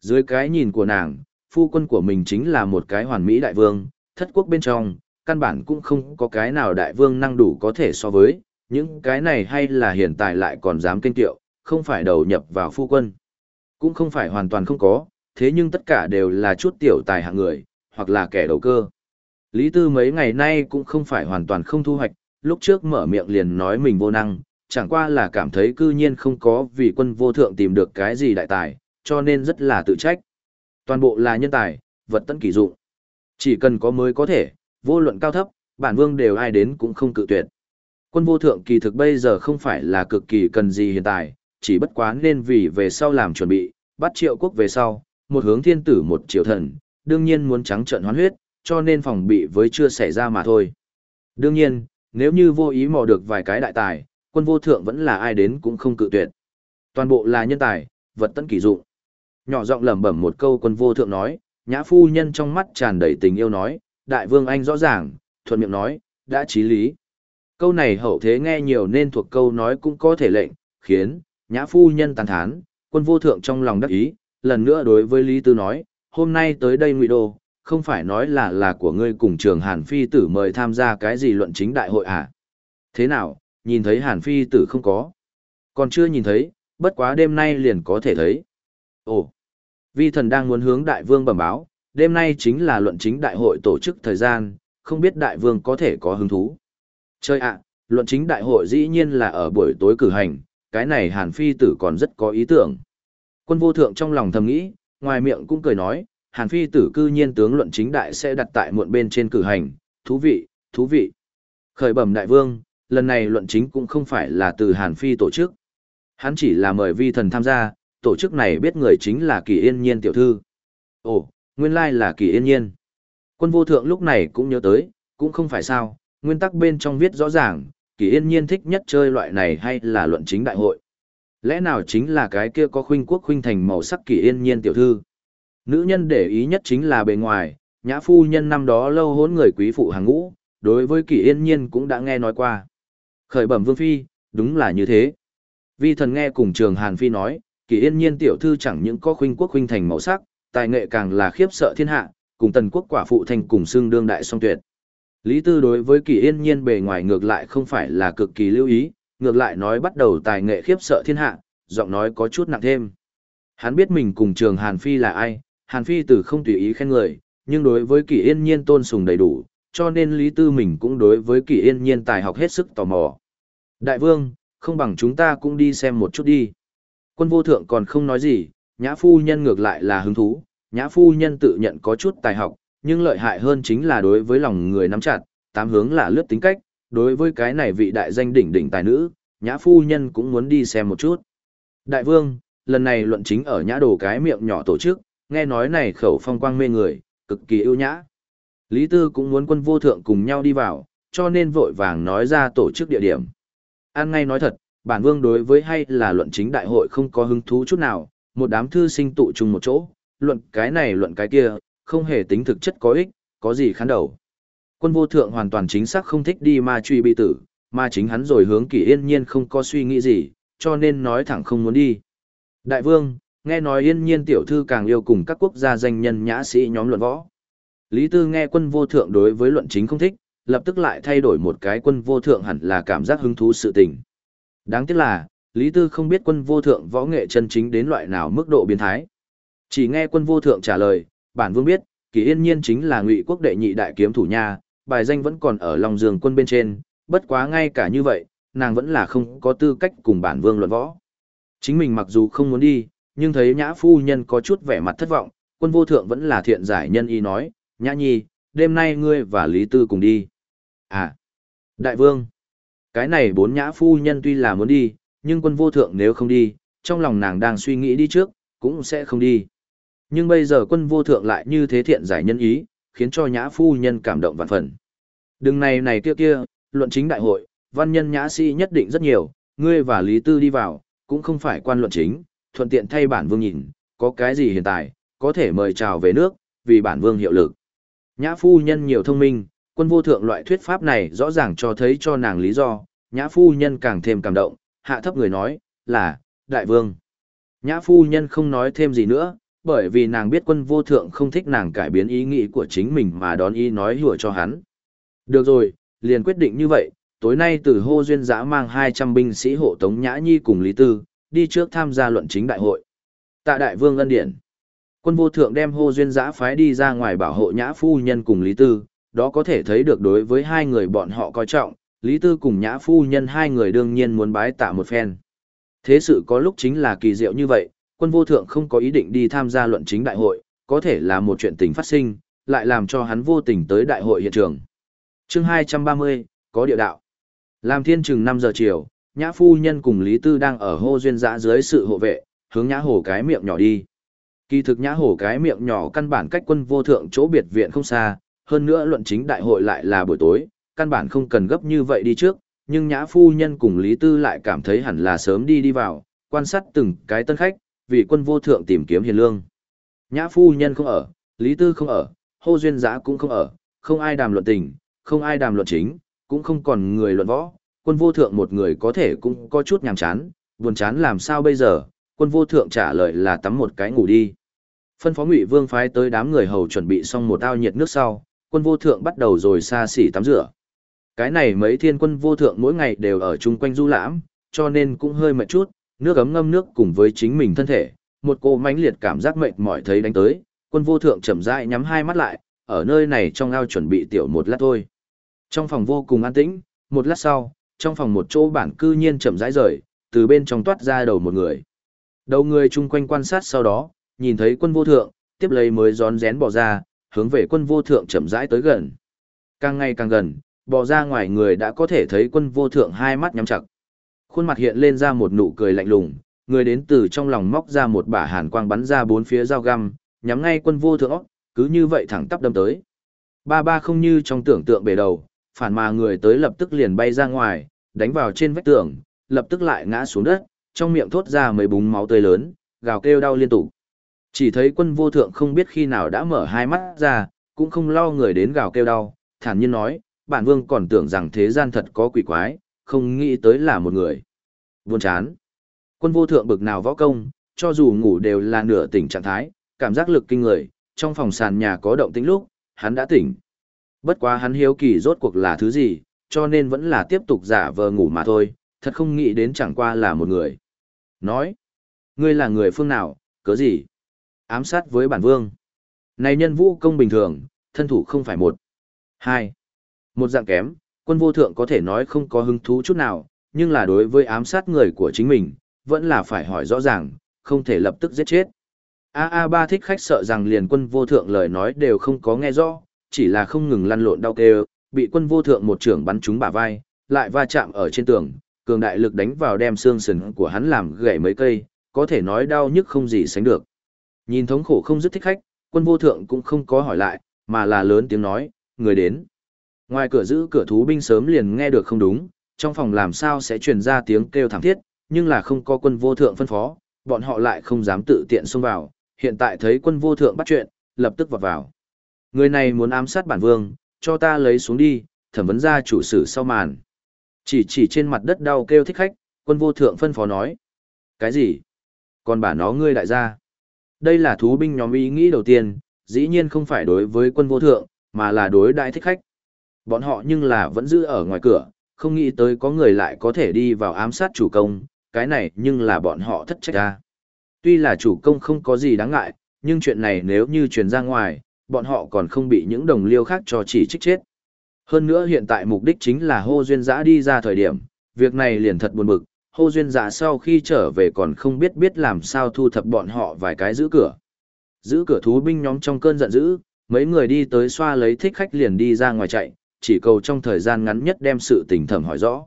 Dưới cái nhìn của nàng, phu quân của mình chính là một cái hoàn mỹ đại vương, thất quốc bên trong, căn bản cũng không có cái nào đại vương năng đủ có thể so với, những cái này hay là hiện tại lại còn dám kinh tiệu, không phải đầu nhập vào phu quân. Cũng không phải hoàn toàn không có, thế nhưng tất cả đều là chút tiểu tài hạng người, hoặc là kẻ đầu cơ. Lý Tư mấy ngày nay cũng không phải hoàn toàn không thu hoạch, lúc trước mở miệng liền nói mình vô năng, chẳng qua là cảm thấy cư nhiên không có vì quân vô thượng tìm được cái gì đại tài, cho nên rất là tự trách. Toàn bộ là nhân tài, vật tận kỳ dụng. Chỉ cần có mới có thể, vô luận cao thấp, bản vương đều ai đến cũng không cự tuyệt. Quân vô thượng kỳ thực bây giờ không phải là cực kỳ cần gì hiện tại, chỉ bất quá nên vì về sau làm chuẩn bị, bắt triệu quốc về sau, một hướng thiên tử một triệu thần, đương nhiên muốn trắng trận hoán huyết, cho nên phòng bị với chưa xảy ra mà thôi. Đương nhiên, nếu như vô ý mò được vài cái đại tài, quân vô thượng vẫn là ai đến cũng không cự tuyệt. Toàn bộ là nhân tài, vật tận kỳ dụng. Nhỏ giọng lẩm bẩm một câu quân vô thượng nói, nhã phu nhân trong mắt tràn đầy tình yêu nói, đại vương anh rõ ràng, thuận miệng nói, đã trí lý. Câu này hậu thế nghe nhiều nên thuộc câu nói cũng có thể lệnh, khiến, nhã phu nhân tàn thán, quân vô thượng trong lòng đắc ý, lần nữa đối với Lý Tư nói, hôm nay tới đây ngụy đô, không phải nói là là của ngươi cùng trường Hàn Phi tử mời tham gia cái gì luận chính đại hội à? Thế nào, nhìn thấy Hàn Phi tử không có? Còn chưa nhìn thấy, bất quá đêm nay liền có thể thấy. Ồ, vi thần đang muốn hướng đại vương bẩm báo, đêm nay chính là luận chính đại hội tổ chức thời gian, không biết đại vương có thể có hứng thú. Chơi ạ, luận chính đại hội dĩ nhiên là ở buổi tối cử hành, cái này Hàn Phi tử còn rất có ý tưởng. Quân vô thượng trong lòng thầm nghĩ, ngoài miệng cũng cười nói, Hàn Phi tử cư nhiên tướng luận chính đại sẽ đặt tại muộn bên trên cử hành, thú vị, thú vị. Khởi bẩm đại vương, lần này luận chính cũng không phải là từ Hàn Phi tổ chức. Hắn chỉ là mời vi thần tham gia, tổ chức này biết người chính là kỳ yên nhiên tiểu thư. Ồ, nguyên lai là kỳ yên nhiên. Quân vô thượng lúc này cũng nhớ tới, cũng không phải sao, nguyên tắc bên trong viết rõ ràng, kỳ yên nhiên thích nhất chơi loại này hay là luận chính đại hội. Lẽ nào chính là cái kia có khuynh quốc khuynh thành màu sắc kỳ yên nhiên tiểu thư. Nữ nhân để ý nhất chính là bề ngoài, nhã phu nhân năm đó lâu hốn người quý phụ hàng ngũ, đối với kỳ yên nhiên cũng đã nghe nói qua. Khởi bẩm vương phi, đúng là như thế. Vi thần nghe cùng trường Hàn Phi nói, kỳ yên nhiên tiểu thư chẳng những có khuynh quốc khuynh thành màu sắc, tài nghệ càng là khiếp sợ thiên hạ, cùng tần quốc quả phụ thành cùng xương đương đại song tuyệt. Lý Tư đối với kỳ yên nhiên bề ngoài ngược lại không phải là cực kỳ lưu ý, ngược lại nói bắt đầu tài nghệ khiếp sợ thiên hạ, giọng nói có chút nặng thêm. Hắn biết mình cùng trường Hàn Phi là ai, Hàn Phi từ không tùy ý khen người, nhưng đối với kỳ yên nhiên tôn sùng đầy đủ, cho nên Lý Tư mình cũng đối với kỳ yên nhiên tài học hết sức tò mò. Đại vương, không bằng chúng ta cũng đi xem một chút đi. Quân vô thượng còn không nói gì, nhã phu nhân ngược lại là hứng thú, nhã phu nhân tự nhận có chút tài học, nhưng lợi hại hơn chính là đối với lòng người nắm chặt, tám hướng là lướt tính cách, đối với cái này vị đại danh đỉnh đỉnh tài nữ, nhã phu nhân cũng muốn đi xem một chút. Đại vương, lần này luận chính ở nhã đồ cái miệng nhỏ tổ chức, nghe nói này khẩu phong quang mê người, cực kỳ ưu nhã. Lý Tư cũng muốn quân vô thượng cùng nhau đi vào, cho nên vội vàng nói ra tổ chức địa điểm. An ngay nói thật, bản vương đối với hay là luận chính đại hội không có hứng thú chút nào, một đám thư sinh tụ chung một chỗ, luận cái này luận cái kia, không hề tính thực chất có ích, có gì khán đầu. Quân vô thượng hoàn toàn chính xác không thích đi ma truy bị tử, mà chính hắn rồi hướng kỷ yên nhiên không có suy nghĩ gì, cho nên nói thẳng không muốn đi. Đại vương, nghe nói yên nhiên tiểu thư càng yêu cùng các quốc gia danh nhân nhã sĩ nhóm luận võ. Lý Tư nghe quân vô thượng đối với luận chính không thích, lập tức lại thay đổi một cái quân vô thượng hẳn là cảm giác hứng thú sự tình. Đáng tiếc là, Lý Tư không biết quân vô thượng võ nghệ chân chính đến loại nào mức độ biến thái. Chỉ nghe quân vô thượng trả lời, bản vương biết, kỳ yên nhiên chính là ngụy quốc đệ nhị đại kiếm thủ nha, bài danh vẫn còn ở lòng giường quân bên trên, bất quá ngay cả như vậy, nàng vẫn là không có tư cách cùng bản vương luận võ. Chính mình mặc dù không muốn đi, nhưng thấy nhã phu nhân có chút vẻ mặt thất vọng, quân vô thượng vẫn là thiện giải nhân y nói, nhã nhi, đêm nay ngươi và Lý Tư cùng đi. À, đại vương, cái này bốn nhã phu nhân tuy là muốn đi, nhưng quân vô thượng nếu không đi, trong lòng nàng đang suy nghĩ đi trước, cũng sẽ không đi. Nhưng bây giờ quân vô thượng lại như thế thiện giải nhân ý, khiến cho nhã phu nhân cảm động vạn phần. Đừng này này kia kia, luận chính đại hội, văn nhân nhã sĩ nhất định rất nhiều, ngươi và Lý Tư đi vào, cũng không phải quan luận chính, thuận tiện thay bản vương nhìn, có cái gì hiện tại, có thể mời chào về nước, vì bản vương hiệu lực. Nhã phu nhân nhiều thông minh, quân vô thượng loại thuyết pháp này rõ ràng cho thấy cho nàng lý do, nhã phu nhân càng thêm cảm động, hạ thấp người nói, là, đại vương. Nhã phu nhân không nói thêm gì nữa, bởi vì nàng biết quân vô thượng không thích nàng cải biến ý nghĩ của chính mình mà đón ý nói hùa cho hắn. Được rồi, liền quyết định như vậy, tối nay từ hô duyên giã mang 200 binh sĩ hộ tống Nhã Nhi cùng Lý Tư, đi trước tham gia luận chính đại hội. Tạ đại vương ân điển. Quân vô thượng đem hô duyên giã phái đi ra ngoài bảo hộ Nhã Phu Nhân cùng Lý Tư, đó có thể thấy được đối với hai người bọn họ coi trọng, Lý Tư cùng Nhã Phu Nhân hai người đương nhiên muốn bái tạ một phen. Thế sự có lúc chính là kỳ diệu như vậy, quân vô thượng không có ý định đi tham gia luận chính đại hội, có thể là một chuyện tình phát sinh, lại làm cho hắn vô tình tới đại hội hiện trường. chương 230, có địa đạo. Làm thiên chừng 5 giờ chiều, Nhã Phu Nhân cùng Lý Tư đang ở hô duyên dã dưới sự hộ vệ, hướng Nhã hồ cái miệng nhỏ đi. Kỳ thực Nhã Hổ cái miệng nhỏ căn bản cách quân vô thượng chỗ biệt viện không xa, hơn nữa luận chính đại hội lại là buổi tối, căn bản không cần gấp như vậy đi trước, nhưng Nhã Phu Nhân cùng Lý Tư lại cảm thấy hẳn là sớm đi đi vào, quan sát từng cái tân khách, vì quân vô thượng tìm kiếm hiền lương. Nhã Phu Nhân không ở, Lý Tư không ở, hô duyên giã cũng không ở, không ai đàm luận tình, không ai đàm luận chính, cũng không còn người luận võ, quân vô thượng một người có thể cũng có chút nhàm chán, buồn chán làm sao bây giờ, quân vô thượng trả lời là tắm một cái ngủ đi. Phân phó Ngụy Vương phái tới đám người hầu chuẩn bị xong một ao nhiệt nước sau, quân vô thượng bắt đầu rồi xa xỉ tắm rửa. Cái này mấy thiên quân vô thượng mỗi ngày đều ở chung quanh du lãm, cho nên cũng hơi mệt chút, nước ấm ngâm nước cùng với chính mình thân thể, một cô mãnh liệt cảm giác mệt mỏi thấy đánh tới, quân vô thượng chậm rãi nhắm hai mắt lại, ở nơi này trong ao chuẩn bị tiểu một lát thôi. Trong phòng vô cùng an tĩnh, một lát sau, trong phòng một chỗ bản cư nhiên chậm rãi rời, từ bên trong toát ra đầu một người. Đầu người chung quanh quan sát sau đó, nhìn thấy quân vô thượng, tiếp lấy mới gión rén bỏ ra, hướng về quân vô thượng chậm rãi tới gần. Càng ngày càng gần, bỏ ra ngoài người đã có thể thấy quân vô thượng hai mắt nhắm chặt. Khuôn mặt hiện lên ra một nụ cười lạnh lùng, người đến từ trong lòng móc ra một bả hàn quang bắn ra bốn phía dao găm, nhắm ngay quân vô thượng, cứ như vậy thẳng tắp đâm tới. Ba ba không như trong tưởng tượng bể đầu, phản mà người tới lập tức liền bay ra ngoài, đánh vào trên vách tường, lập tức lại ngã xuống đất, trong miệng thốt ra mấy búng máu tươi lớn, gào kêu đau liên tục. Chỉ thấy quân vô thượng không biết khi nào đã mở hai mắt ra, cũng không lo người đến gào kêu đau, thản nhiên nói, bản vương còn tưởng rằng thế gian thật có quỷ quái, không nghĩ tới là một người. Buồn chán. Quân vô thượng bực nào võ công, cho dù ngủ đều là nửa tỉnh trạng thái, cảm giác lực kinh người, trong phòng sàn nhà có động tĩnh lúc, hắn đã tỉnh. Bất quá hắn hiếu kỳ rốt cuộc là thứ gì, cho nên vẫn là tiếp tục giả vờ ngủ mà thôi, thật không nghĩ đến chẳng qua là một người. Nói, ngươi là người phương nào, cớ gì? Ám sát với bản vương. Này nhân vũ công bình thường, thân thủ không phải một. Hai. Một dạng kém, quân vô thượng có thể nói không có hứng thú chút nào, nhưng là đối với ám sát người của chính mình, vẫn là phải hỏi rõ ràng, không thể lập tức giết chết. A A ba thích khách sợ rằng liền quân vô thượng lời nói đều không có nghe rõ, chỉ là không ngừng lăn lộn đau kêu, bị quân vô thượng một trưởng bắn trúng bả vai, lại va chạm ở trên tường, cường đại lực đánh vào đem xương sườn của hắn làm gãy mấy cây, có thể nói đau nhức không gì sánh được. Nhìn thống khổ không dứt thích khách, quân vô thượng cũng không có hỏi lại, mà là lớn tiếng nói, người đến. Ngoài cửa giữ cửa thú binh sớm liền nghe được không đúng, trong phòng làm sao sẽ truyền ra tiếng kêu thảm thiết, nhưng là không có quân vô thượng phân phó, bọn họ lại không dám tự tiện xông vào, hiện tại thấy quân vô thượng bắt chuyện, lập tức vọt vào. Người này muốn ám sát bản vương, cho ta lấy xuống đi, thẩm vấn ra chủ sử sau màn. Chỉ chỉ trên mặt đất đau kêu thích khách, quân vô thượng phân phó nói. Cái gì? Còn bà nó ngươi đại gia. Đây là thú binh nhóm ý nghĩ đầu tiên, dĩ nhiên không phải đối với quân vô thượng, mà là đối đại thích khách. Bọn họ nhưng là vẫn giữ ở ngoài cửa, không nghĩ tới có người lại có thể đi vào ám sát chủ công, cái này nhưng là bọn họ thất trách ra. Tuy là chủ công không có gì đáng ngại, nhưng chuyện này nếu như truyền ra ngoài, bọn họ còn không bị những đồng liêu khác cho chỉ trích chết. Hơn nữa hiện tại mục đích chính là hô duyên giã đi ra thời điểm, việc này liền thật buồn bực, hô duyên giả sau khi trở về còn không biết biết làm sao thu thập bọn họ vài cái giữ cửa. Giữ cửa thú binh nhóm trong cơn giận dữ, mấy người đi tới xoa lấy thích khách liền đi ra ngoài chạy, chỉ cầu trong thời gian ngắn nhất đem sự tình thẩm hỏi rõ.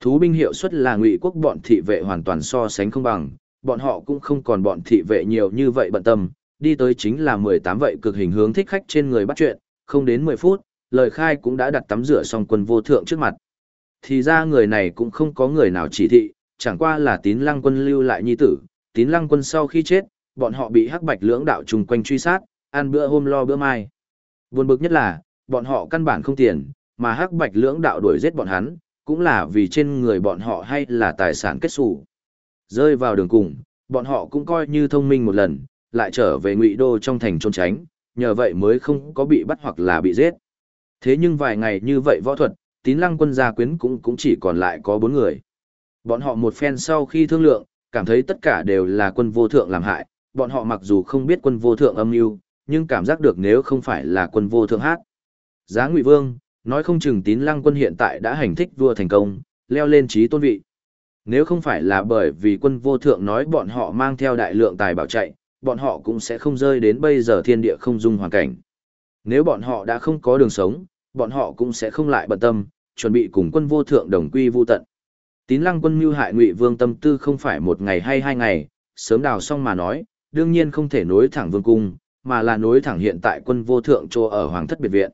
Thú binh hiệu suất là ngụy quốc bọn thị vệ hoàn toàn so sánh không bằng, bọn họ cũng không còn bọn thị vệ nhiều như vậy bận tâm, đi tới chính là 18 vậy cực hình hướng thích khách trên người bắt chuyện, không đến 10 phút, lời khai cũng đã đặt tắm rửa xong quân vô thượng trước mặt. Thì ra người này cũng không có người nào chỉ thị, chẳng qua là tín lăng quân lưu lại nhi tử, tín lăng quân sau khi chết, bọn họ bị hắc bạch lưỡng đạo trùng quanh truy sát, ăn bữa hôm lo bữa mai. Buồn bực nhất là, bọn họ căn bản không tiền, mà hắc bạch lưỡng đạo đuổi giết bọn hắn, cũng là vì trên người bọn họ hay là tài sản kết xù. Rơi vào đường cùng, bọn họ cũng coi như thông minh một lần, lại trở về ngụy đô trong thành trốn tránh, nhờ vậy mới không có bị bắt hoặc là bị giết. Thế nhưng vài ngày như vậy võ thuật, tín lăng quân gia quyến cũng cũng chỉ còn lại có bốn người. Bọn họ một phen sau khi thương lượng, cảm thấy tất cả đều là quân vô thượng làm hại, bọn họ mặc dù không biết quân vô thượng âm mưu nhưng cảm giác được nếu không phải là quân vô thượng hát. Giá Ngụy Vương, nói không chừng tín lăng quân hiện tại đã hành thích vua thành công, leo lên trí tôn vị. Nếu không phải là bởi vì quân vô thượng nói bọn họ mang theo đại lượng tài bảo chạy, bọn họ cũng sẽ không rơi đến bây giờ thiên địa không dung hoàn cảnh. Nếu bọn họ đã không có đường sống, bọn họ cũng sẽ không lại bận tâm, chuẩn bị cùng quân vô thượng đồng quy vu tận. Tín lăng quân mưu hại ngụy vương tâm tư không phải một ngày hay hai ngày, sớm đào xong mà nói, đương nhiên không thể nối thẳng vương cung, mà là nối thẳng hiện tại quân vô thượng chỗ ở hoàng thất biệt viện.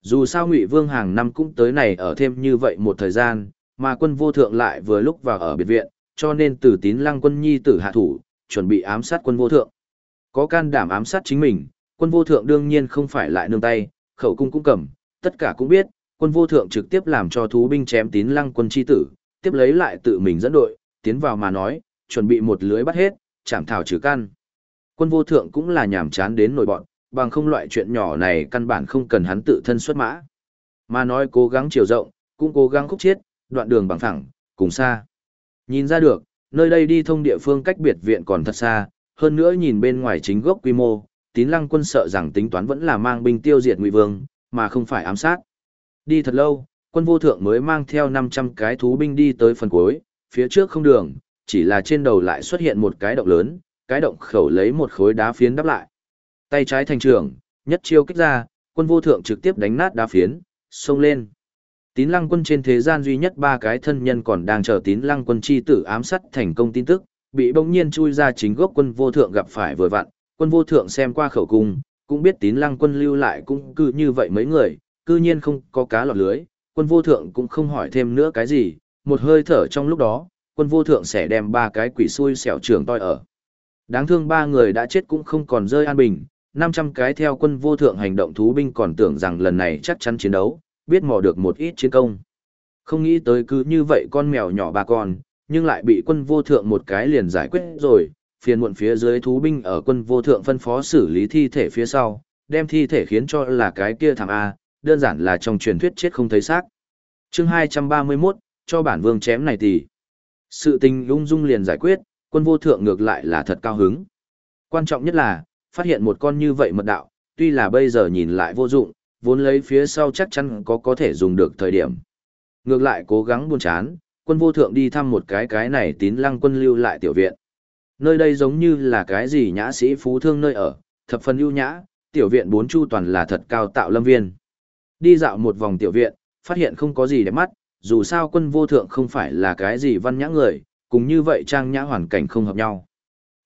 Dù sao Ngụy Vương hàng năm cũng tới này ở thêm như vậy một thời gian, mà quân vô thượng lại vừa lúc vào ở biệt viện, cho nên từ tín lăng quân nhi tử hạ thủ, chuẩn bị ám sát quân vô thượng. Có can đảm ám sát chính mình, quân vô thượng đương nhiên không phải lại nương tay, khẩu cung cũng cầm, tất cả cũng biết, quân vô thượng trực tiếp làm cho thú binh chém tín lăng quân chi tử, tiếp lấy lại tự mình dẫn đội, tiến vào mà nói, chuẩn bị một lưới bắt hết, chảm thảo trừ căn. Quân vô thượng cũng là nhảm chán đến nổi bọn, bằng không loại chuyện nhỏ này căn bản không cần hắn tự thân xuất mã. Mà nói cố gắng chiều rộng, cũng cố gắng khúc chiết, đoạn đường bằng thẳng, cùng xa. Nhìn ra được, nơi đây đi thông địa phương cách biệt viện còn thật xa, hơn nữa nhìn bên ngoài chính gốc quy mô, tín lăng quân sợ rằng tính toán vẫn là mang binh tiêu diệt ngụy vương, mà không phải ám sát. Đi thật lâu, quân vô thượng mới mang theo 500 cái thú binh đi tới phần cuối, phía trước không đường, chỉ là trên đầu lại xuất hiện một cái động lớn, cái động khẩu lấy một khối đá phiến đắp lại. Tay trái thành trưởng, nhất chiêu kích ra, quân vô thượng trực tiếp đánh nát đá phiến, xông lên. Tín lăng quân trên thế gian duy nhất ba cái thân nhân còn đang chờ tín lăng quân chi tử ám sát thành công tin tức, bị bỗng nhiên chui ra chính gốc quân vô thượng gặp phải vừa vặn, quân vô thượng xem qua khẩu cung, cũng biết tín lăng quân lưu lại cũng cứ như vậy mấy người, cư nhiên không có cá lọt lưới, quân vô thượng cũng không hỏi thêm nữa cái gì, một hơi thở trong lúc đó, quân vô thượng sẽ đem ba cái quỷ xui xẻo trường toi ở. Đáng thương ba người đã chết cũng không còn rơi an bình, 500 cái theo quân vô thượng hành động thú binh còn tưởng rằng lần này chắc chắn chiến đấu, biết mò được một ít chiến công. Không nghĩ tới cứ như vậy con mèo nhỏ ba con, nhưng lại bị quân vô thượng một cái liền giải quyết rồi, phiền muộn phía dưới thú binh ở quân vô thượng phân phó xử lý thi thể phía sau, đem thi thể khiến cho là cái kia thằng A, đơn giản là trong truyền thuyết chết không thấy xác. chương 231, cho bản vương chém này thì. Sự tình ung dung liền giải quyết, quân vô thượng ngược lại là thật cao hứng. Quan trọng nhất là, phát hiện một con như vậy mật đạo, tuy là bây giờ nhìn lại vô dụng, vốn lấy phía sau chắc chắn có có thể dùng được thời điểm. Ngược lại cố gắng buồn chán, quân vô thượng đi thăm một cái cái này tín lăng quân lưu lại tiểu viện. Nơi đây giống như là cái gì nhã sĩ phú thương nơi ở, thập phần ưu nhã, tiểu viện bốn chu toàn là thật cao tạo lâm viên. Đi dạo một vòng tiểu viện, phát hiện không có gì đẹp mắt, dù sao quân vô thượng không phải là cái gì văn nhã người, cùng như vậy trang nhã hoàn cảnh không hợp nhau.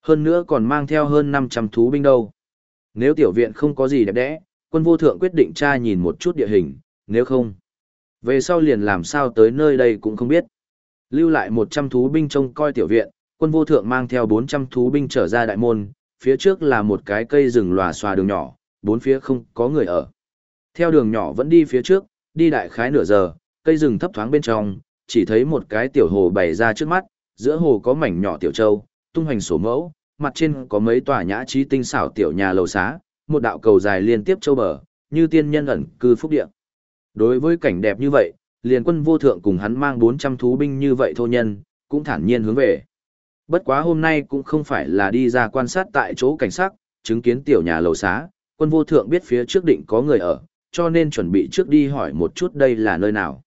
Hơn nữa còn mang theo hơn 500 thú binh đâu. Nếu tiểu viện không có gì đẹp đẽ, quân vô thượng quyết định tra nhìn một chút địa hình, nếu không. Về sau liền làm sao tới nơi đây cũng không biết. Lưu lại 100 thú binh trông coi tiểu viện, quân vô thượng mang theo 400 thú binh trở ra đại môn, phía trước là một cái cây rừng lòa xòa đường nhỏ, bốn phía không có người ở. Theo đường nhỏ vẫn đi phía trước, đi đại khái nửa giờ, cây rừng thấp thoáng bên trong, chỉ thấy một cái tiểu hồ bày ra trước mắt, giữa hồ có mảnh nhỏ tiểu châu, tung hoành sổ mẫu, mặt trên có mấy tòa nhã trí tinh xảo tiểu nhà lầu xá, một đạo cầu dài liên tiếp châu bờ, như tiên nhân ẩn cư phúc địa. Đối với cảnh đẹp như vậy, liền quân vô thượng cùng hắn mang 400 thú binh như vậy thô nhân, cũng thản nhiên hướng về. Bất quá hôm nay cũng không phải là đi ra quan sát tại chỗ cảnh sát, chứng kiến tiểu nhà lầu xá, quân vô thượng biết phía trước định có người ở, cho nên chuẩn bị trước đi hỏi một chút đây là nơi nào.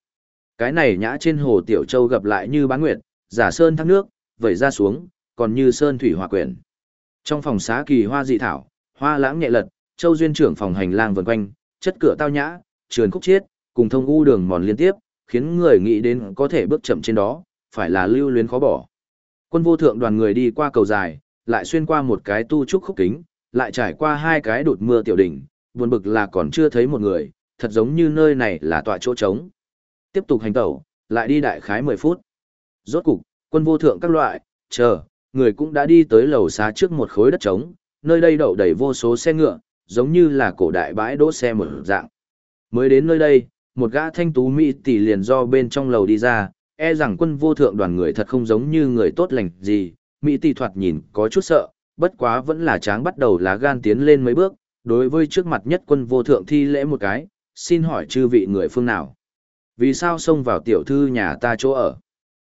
Cái này nhã trên hồ Tiểu Châu gặp lại như bán nguyệt, giả sơn thác nước, vẩy ra xuống, còn như sơn thủy hòa quyển. Trong phòng xá kỳ hoa dị thảo, hoa lãng nhẹ lật, Châu Duyên trưởng phòng hành lang vần quanh, chất cửa tao nhã, trườn khúc chiết, cùng thông u đường mòn liên tiếp, khiến người nghĩ đến có thể bước chậm trên đó, phải là lưu luyến khó bỏ. Quân vô thượng đoàn người đi qua cầu dài, lại xuyên qua một cái tu trúc khúc kính, lại trải qua hai cái đột mưa tiểu đỉnh, buồn bực là còn chưa thấy một người, thật giống như nơi này là tọa chỗ trống. Tiếp tục hành tẩu, lại đi đại khái 10 phút. Rốt cục, quân vô thượng các loại, chờ, người cũng đã đi tới lầu xá trước một khối đất trống, nơi đây đậu đầy vô số xe ngựa, giống như là cổ đại bãi đỗ xe một dạng. Mới đến nơi đây, một gã thanh tú mỹ tỷ liền do bên trong lầu đi ra, e rằng quân vô thượng đoàn người thật không giống như người tốt lành gì, mỹ tỷ thoạt nhìn có chút sợ, bất quá vẫn là tráng bắt đầu lá gan tiến lên mấy bước, đối với trước mặt nhất quân vô thượng thi lễ một cái, xin hỏi chư vị người phương nào. Vì sao xông vào tiểu thư nhà ta chỗ ở?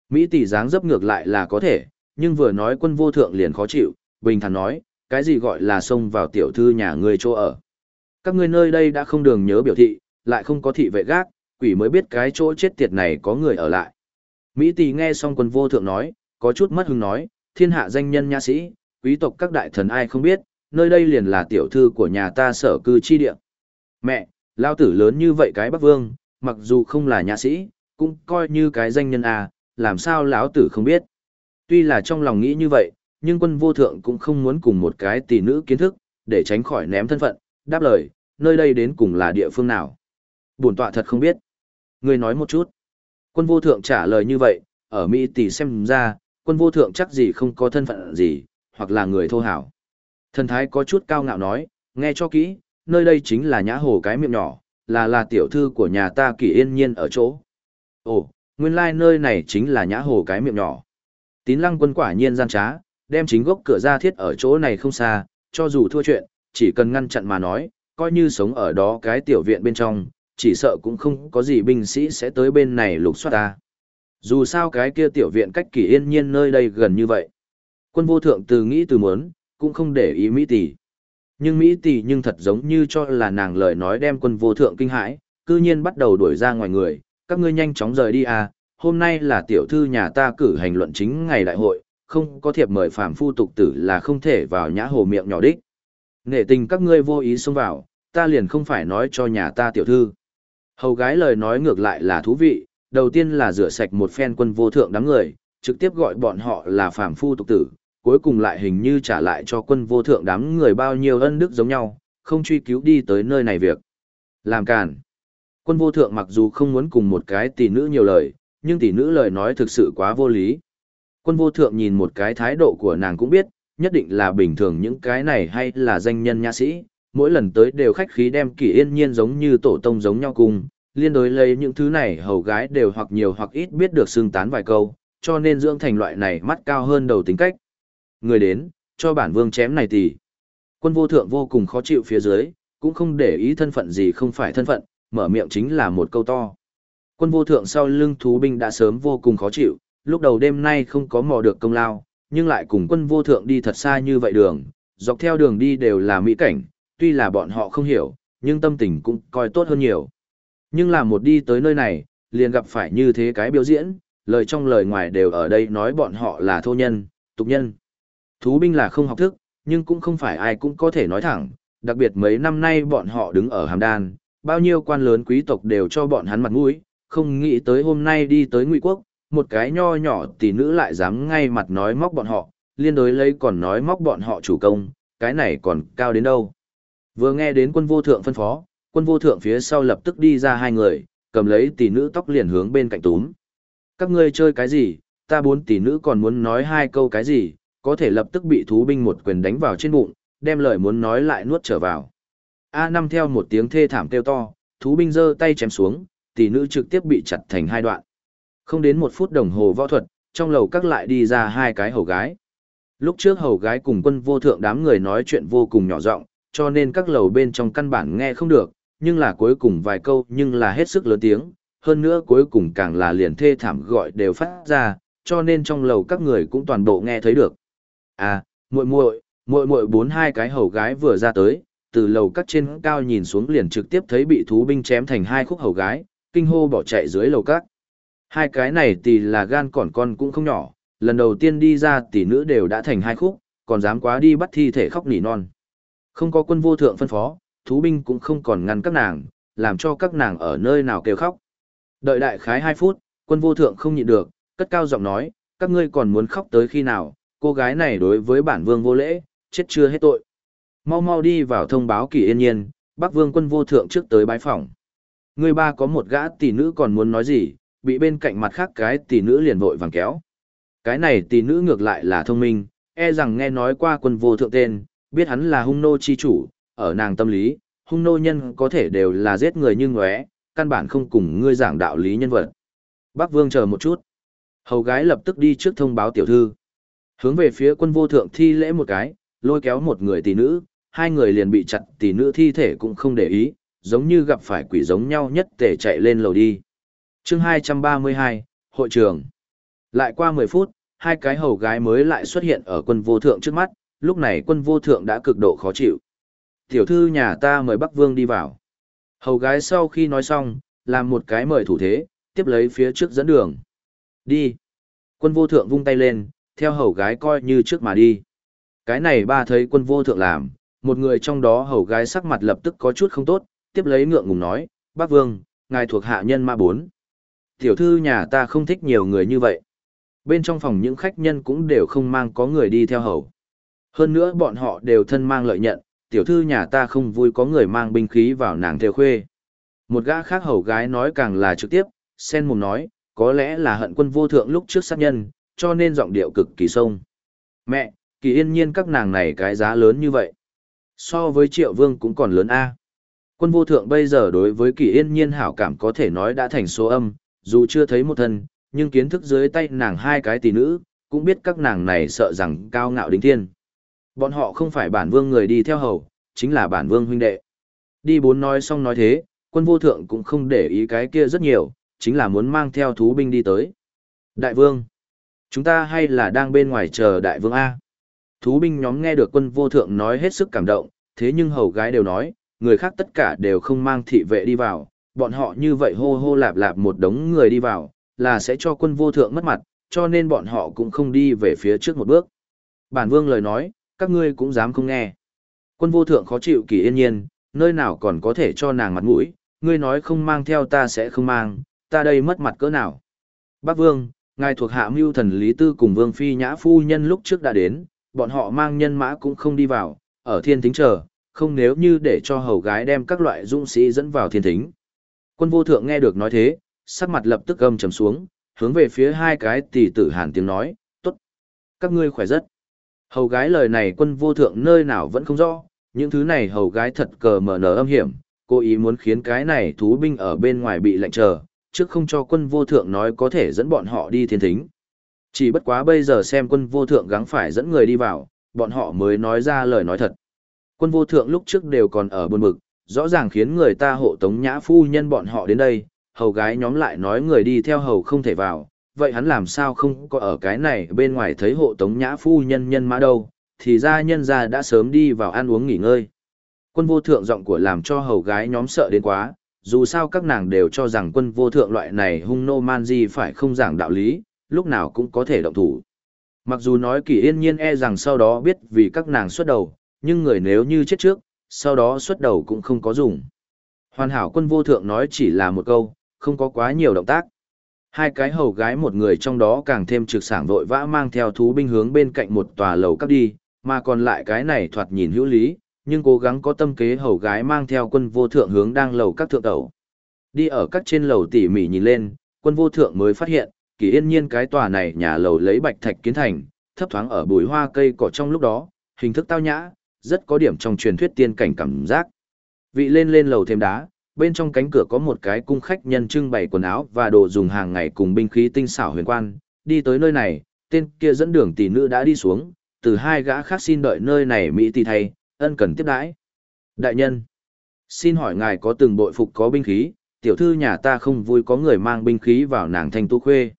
Mỹ tỷ dáng dấp ngược lại là có thể, nhưng vừa nói quân vô thượng liền khó chịu, bình thản nói, cái gì gọi là xông vào tiểu thư nhà ngươi chỗ ở. Các ngươi nơi đây đã không đường nhớ biểu thị, lại không có thị vệ gác, quỷ mới biết cái chỗ chết tiệt này có người ở lại. Mỹ tỷ nghe xong quân vô thượng nói, có chút mất hứng nói, thiên hạ danh nhân nha sĩ, quý tộc các đại thần ai không biết, nơi đây liền là tiểu thư của nhà ta sở cư chi địa. Mẹ, lao tử lớn như vậy cái bắc vương, mặc dù không là nhà sĩ, cũng coi như cái danh nhân à, làm sao lão tử không biết. Tuy là trong lòng nghĩ như vậy, nhưng quân vô thượng cũng không muốn cùng một cái tỷ nữ kiến thức, để tránh khỏi ném thân phận, đáp lời, nơi đây đến cùng là địa phương nào. Bổn tọa thật không biết. Người nói một chút. Quân vô thượng trả lời như vậy, ở Mỹ tỷ xem ra, quân vô thượng chắc gì không có thân phận gì, hoặc là người thô hảo. Thần thái có chút cao ngạo nói, nghe cho kỹ, nơi đây chính là nhã hồ cái miệng nhỏ, là là tiểu thư của nhà ta kỳ yên nhiên ở chỗ. Ồ, nguyên lai like nơi này chính là nhã hồ cái miệng nhỏ. Tín lăng quân quả nhiên gian trá, đem chính gốc cửa ra thiết ở chỗ này không xa, cho dù thua chuyện, chỉ cần ngăn chặn mà nói, coi như sống ở đó cái tiểu viện bên trong, chỉ sợ cũng không có gì binh sĩ sẽ tới bên này lục soát ta. Dù sao cái kia tiểu viện cách kỳ yên nhiên nơi đây gần như vậy. Quân vô thượng từ nghĩ từ muốn, cũng không để ý Mỹ tỷ. Nhưng Mỹ tỷ nhưng thật giống như cho là nàng lời nói đem quân vô thượng kinh hãi, cư nhiên bắt đầu đuổi ra ngoài người, các ngươi nhanh chóng rời đi à, hôm nay là tiểu thư nhà ta cử hành luận chính ngày đại hội, không có thiệp mời phàm phu tục tử là không thể vào nhã hồ miệng nhỏ đích. Nghệ tình các ngươi vô ý xông vào, ta liền không phải nói cho nhà ta tiểu thư. Hầu gái lời nói ngược lại là thú vị, đầu tiên là rửa sạch một phen quân vô thượng đám người, trực tiếp gọi bọn họ là phàm phu tục tử, cuối cùng lại hình như trả lại cho quân vô thượng đám người bao nhiêu ân đức giống nhau, không truy cứu đi tới nơi này việc. Làm càn. Quân vô thượng mặc dù không muốn cùng một cái tỷ nữ nhiều lời, nhưng tỷ nữ lời nói thực sự quá vô lý. Quân vô thượng nhìn một cái thái độ của nàng cũng biết, nhất định là bình thường những cái này hay là danh nhân nha sĩ, mỗi lần tới đều khách khí đem kỷ yên nhiên giống như tổ tông giống nhau cùng, liên đối lấy những thứ này hầu gái đều hoặc nhiều hoặc ít biết được xương tán vài câu, cho nên dưỡng thành loại này mắt cao hơn đầu tính cách. Người đến, cho bản vương chém này tỷ. Quân vô thượng vô cùng khó chịu phía dưới, cũng không để ý thân phận gì không phải thân phận, mở miệng chính là một câu to. Quân vô thượng sau lưng thú binh đã sớm vô cùng khó chịu, lúc đầu đêm nay không có mò được công lao, nhưng lại cùng quân vô thượng đi thật xa như vậy đường, dọc theo đường đi đều là mỹ cảnh, tuy là bọn họ không hiểu, nhưng tâm tình cũng coi tốt hơn nhiều. Nhưng là một đi tới nơi này, liền gặp phải như thế cái biểu diễn, lời trong lời ngoài đều ở đây nói bọn họ là thô nhân, tục nhân. Thú binh là không học thức, nhưng cũng không phải ai cũng có thể nói thẳng, đặc biệt mấy năm nay bọn họ đứng ở hàm đan, bao nhiêu quan lớn quý tộc đều cho bọn hắn mặt mũi, không nghĩ tới hôm nay đi tới ngụy quốc, một cái nho nhỏ tỷ nữ lại dám ngay mặt nói móc bọn họ, liên đối lấy còn nói móc bọn họ chủ công, cái này còn cao đến đâu. Vừa nghe đến quân vô thượng phân phó, quân vô thượng phía sau lập tức đi ra hai người, cầm lấy tỷ nữ tóc liền hướng bên cạnh túm. Các ngươi chơi cái gì, ta bốn tỷ nữ còn muốn nói hai câu cái gì, có thể lập tức bị thú binh một quyền đánh vào trên bụng, đem lời muốn nói lại nuốt trở vào. A năm theo một tiếng thê thảm kêu to, thú binh giơ tay chém xuống, tỷ nữ trực tiếp bị chặt thành hai đoạn. Không đến một phút đồng hồ võ thuật, trong lầu các lại đi ra hai cái hầu gái. Lúc trước hầu gái cùng quân vô thượng đám người nói chuyện vô cùng nhỏ giọng, cho nên các lầu bên trong căn bản nghe không được, nhưng là cuối cùng vài câu nhưng là hết sức lớn tiếng, hơn nữa cuối cùng càng là liền thê thảm gọi đều phát ra, cho nên trong lầu các người cũng toàn bộ nghe thấy được. À, muội muội, muội muội bốn hai cái hầu gái vừa ra tới, từ lầu cắt trên cao nhìn xuống liền trực tiếp thấy bị thú binh chém thành hai khúc hầu gái, kinh hô bỏ chạy dưới lầu cắt. Hai cái này tỷ là gan còn con cũng không nhỏ, lần đầu tiên đi ra tỷ nữ đều đã thành hai khúc, còn dám quá đi bắt thi thể khóc nỉ non. Không có quân vô thượng phân phó, thú binh cũng không còn ngăn các nàng, làm cho các nàng ở nơi nào kêu khóc. Đợi đại khái hai phút, quân vô thượng không nhịn được, cất cao giọng nói, các ngươi còn muốn khóc tới khi nào, cô gái này đối với bản vương vô lễ, chết chưa hết tội. Mau mau đi vào thông báo kỳ yên nhiên, Bắc Vương quân vô thượng trước tới bái phòng. Người ba có một gã tỷ nữ còn muốn nói gì, bị bên cạnh mặt khác cái tỷ nữ liền vội vàng kéo. Cái này tỷ nữ ngược lại là thông minh, e rằng nghe nói qua quân vô thượng tên, biết hắn là hung nô chi chủ, ở nàng tâm lý, hung nô nhân có thể đều là giết người như ngóe, căn bản không cùng ngươi giảng đạo lý nhân vật. Bắc Vương chờ một chút. Hầu gái lập tức đi trước thông báo tiểu thư. Hướng về phía quân vô thượng thi lễ một cái, lôi kéo một người tỷ nữ, hai người liền bị chặt tỷ nữ thi thể cũng không để ý, giống như gặp phải quỷ giống nhau nhất tể chạy lên lầu đi. chương 232, Hội trường. Lại qua 10 phút, hai cái hầu gái mới lại xuất hiện ở quân vô thượng trước mắt, lúc này quân vô thượng đã cực độ khó chịu. Tiểu thư nhà ta mời Bắc Vương đi vào. Hầu gái sau khi nói xong, làm một cái mời thủ thế, tiếp lấy phía trước dẫn đường. Đi. Quân vô thượng vung tay lên, theo hầu gái coi như trước mà đi. Cái này ba thấy quân vô thượng làm, một người trong đó hầu gái sắc mặt lập tức có chút không tốt, tiếp lấy ngượng ngùng nói, bác vương, ngài thuộc hạ nhân ma bốn. Tiểu thư nhà ta không thích nhiều người như vậy. Bên trong phòng những khách nhân cũng đều không mang có người đi theo hầu. Hơn nữa bọn họ đều thân mang lợi nhận, tiểu thư nhà ta không vui có người mang binh khí vào nàng theo khuê. Một gã khác hầu gái nói càng là trực tiếp, sen mồm nói, có lẽ là hận quân vô thượng lúc trước sát nhân, cho nên giọng điệu cực kỳ sông. Mẹ, kỳ yên nhiên các nàng này cái giá lớn như vậy. So với triệu vương cũng còn lớn A. Quân vô thượng bây giờ đối với kỳ yên nhiên hảo cảm có thể nói đã thành số âm, dù chưa thấy một thân, nhưng kiến thức dưới tay nàng hai cái tỷ nữ, cũng biết các nàng này sợ rằng cao ngạo đính thiên. Bọn họ không phải bản vương người đi theo hầu, chính là bản vương huynh đệ. Đi bốn nói xong nói thế, quân vô thượng cũng không để ý cái kia rất nhiều, chính là muốn mang theo thú binh đi tới. Đại vương, chúng ta hay là đang bên ngoài chờ đại vương A. Thú binh nhóm nghe được quân vô thượng nói hết sức cảm động, thế nhưng hầu gái đều nói, người khác tất cả đều không mang thị vệ đi vào, bọn họ như vậy hô hô lạp lạp một đống người đi vào, là sẽ cho quân vô thượng mất mặt, cho nên bọn họ cũng không đi về phía trước một bước. Bản vương lời nói, các ngươi cũng dám không nghe. Quân vô thượng khó chịu kỳ yên nhiên, nơi nào còn có thể cho nàng mặt mũi, ngươi nói không mang theo ta sẽ không mang, ta đây mất mặt cỡ nào. Bác vương, ngài thuộc hạ mưu thần Lý Tư cùng vương phi nhã phu nhân lúc trước đã đến, bọn họ mang nhân mã cũng không đi vào, ở thiên thính chờ, không nếu như để cho hầu gái đem các loại dũng sĩ dẫn vào thiên thính. Quân vô thượng nghe được nói thế, sắc mặt lập tức gầm trầm xuống, hướng về phía hai cái tỷ tử hàn tiếng nói, tốt, các ngươi khỏe rất. Hầu gái lời này quân vô thượng nơi nào vẫn không rõ, những thứ này hầu gái thật cờ mở nở âm hiểm, cố ý muốn khiến cái này thú binh ở bên ngoài bị lạnh chờ, trước không cho quân vô thượng nói có thể dẫn bọn họ đi thiên thính. Chỉ bất quá bây giờ xem quân vô thượng gắng phải dẫn người đi vào, bọn họ mới nói ra lời nói thật. Quân vô thượng lúc trước đều còn ở buồn bực, rõ ràng khiến người ta hộ tống nhã phu nhân bọn họ đến đây, hầu gái nhóm lại nói người đi theo hầu không thể vào, vậy hắn làm sao không có ở cái này bên ngoài thấy hộ tống nhã phu nhân nhân mã đâu, thì ra nhân ra đã sớm đi vào ăn uống nghỉ ngơi. Quân vô thượng giọng của làm cho hầu gái nhóm sợ đến quá, dù sao các nàng đều cho rằng quân vô thượng loại này hung nô man di phải không giảng đạo lý, lúc nào cũng có thể động thủ. Mặc dù nói kỳ yên nhiên e rằng sau đó biết vì các nàng xuất đầu, nhưng người nếu như chết trước, sau đó xuất đầu cũng không có dùng. Hoàn hảo quân vô thượng nói chỉ là một câu, không có quá nhiều động tác. Hai cái hầu gái một người trong đó càng thêm trực sảng vội vã mang theo thú binh hướng bên cạnh một tòa lầu cắp đi, mà còn lại cái này thoạt nhìn hữu lý, nhưng cố gắng có tâm kế hầu gái mang theo quân vô thượng hướng đang lầu các thượng tẩu. Đi ở các trên lầu tỉ mỉ nhìn lên, quân vô thượng mới phát hiện, kỳ yên nhiên cái tòa này nhà lầu lấy bạch thạch kiến thành, thấp thoáng ở bùi hoa cây cỏ trong lúc đó, hình thức tao nhã, rất có điểm trong truyền thuyết tiên cảnh cảm giác. Vị lên lên lầu thêm đá, bên trong cánh cửa có một cái cung khách nhân trưng bày quần áo và đồ dùng hàng ngày cùng binh khí tinh xảo huyền quan, đi tới nơi này, tên kia dẫn đường tỷ nữ đã đi xuống, từ hai gã khác xin đợi nơi này Mỹ tỷ thay, ân cần tiếp đãi. Đại nhân, xin hỏi ngài có từng bội phục có binh khí, tiểu thư nhà ta không vui có người mang binh khí vào nàng thanh tu khuê.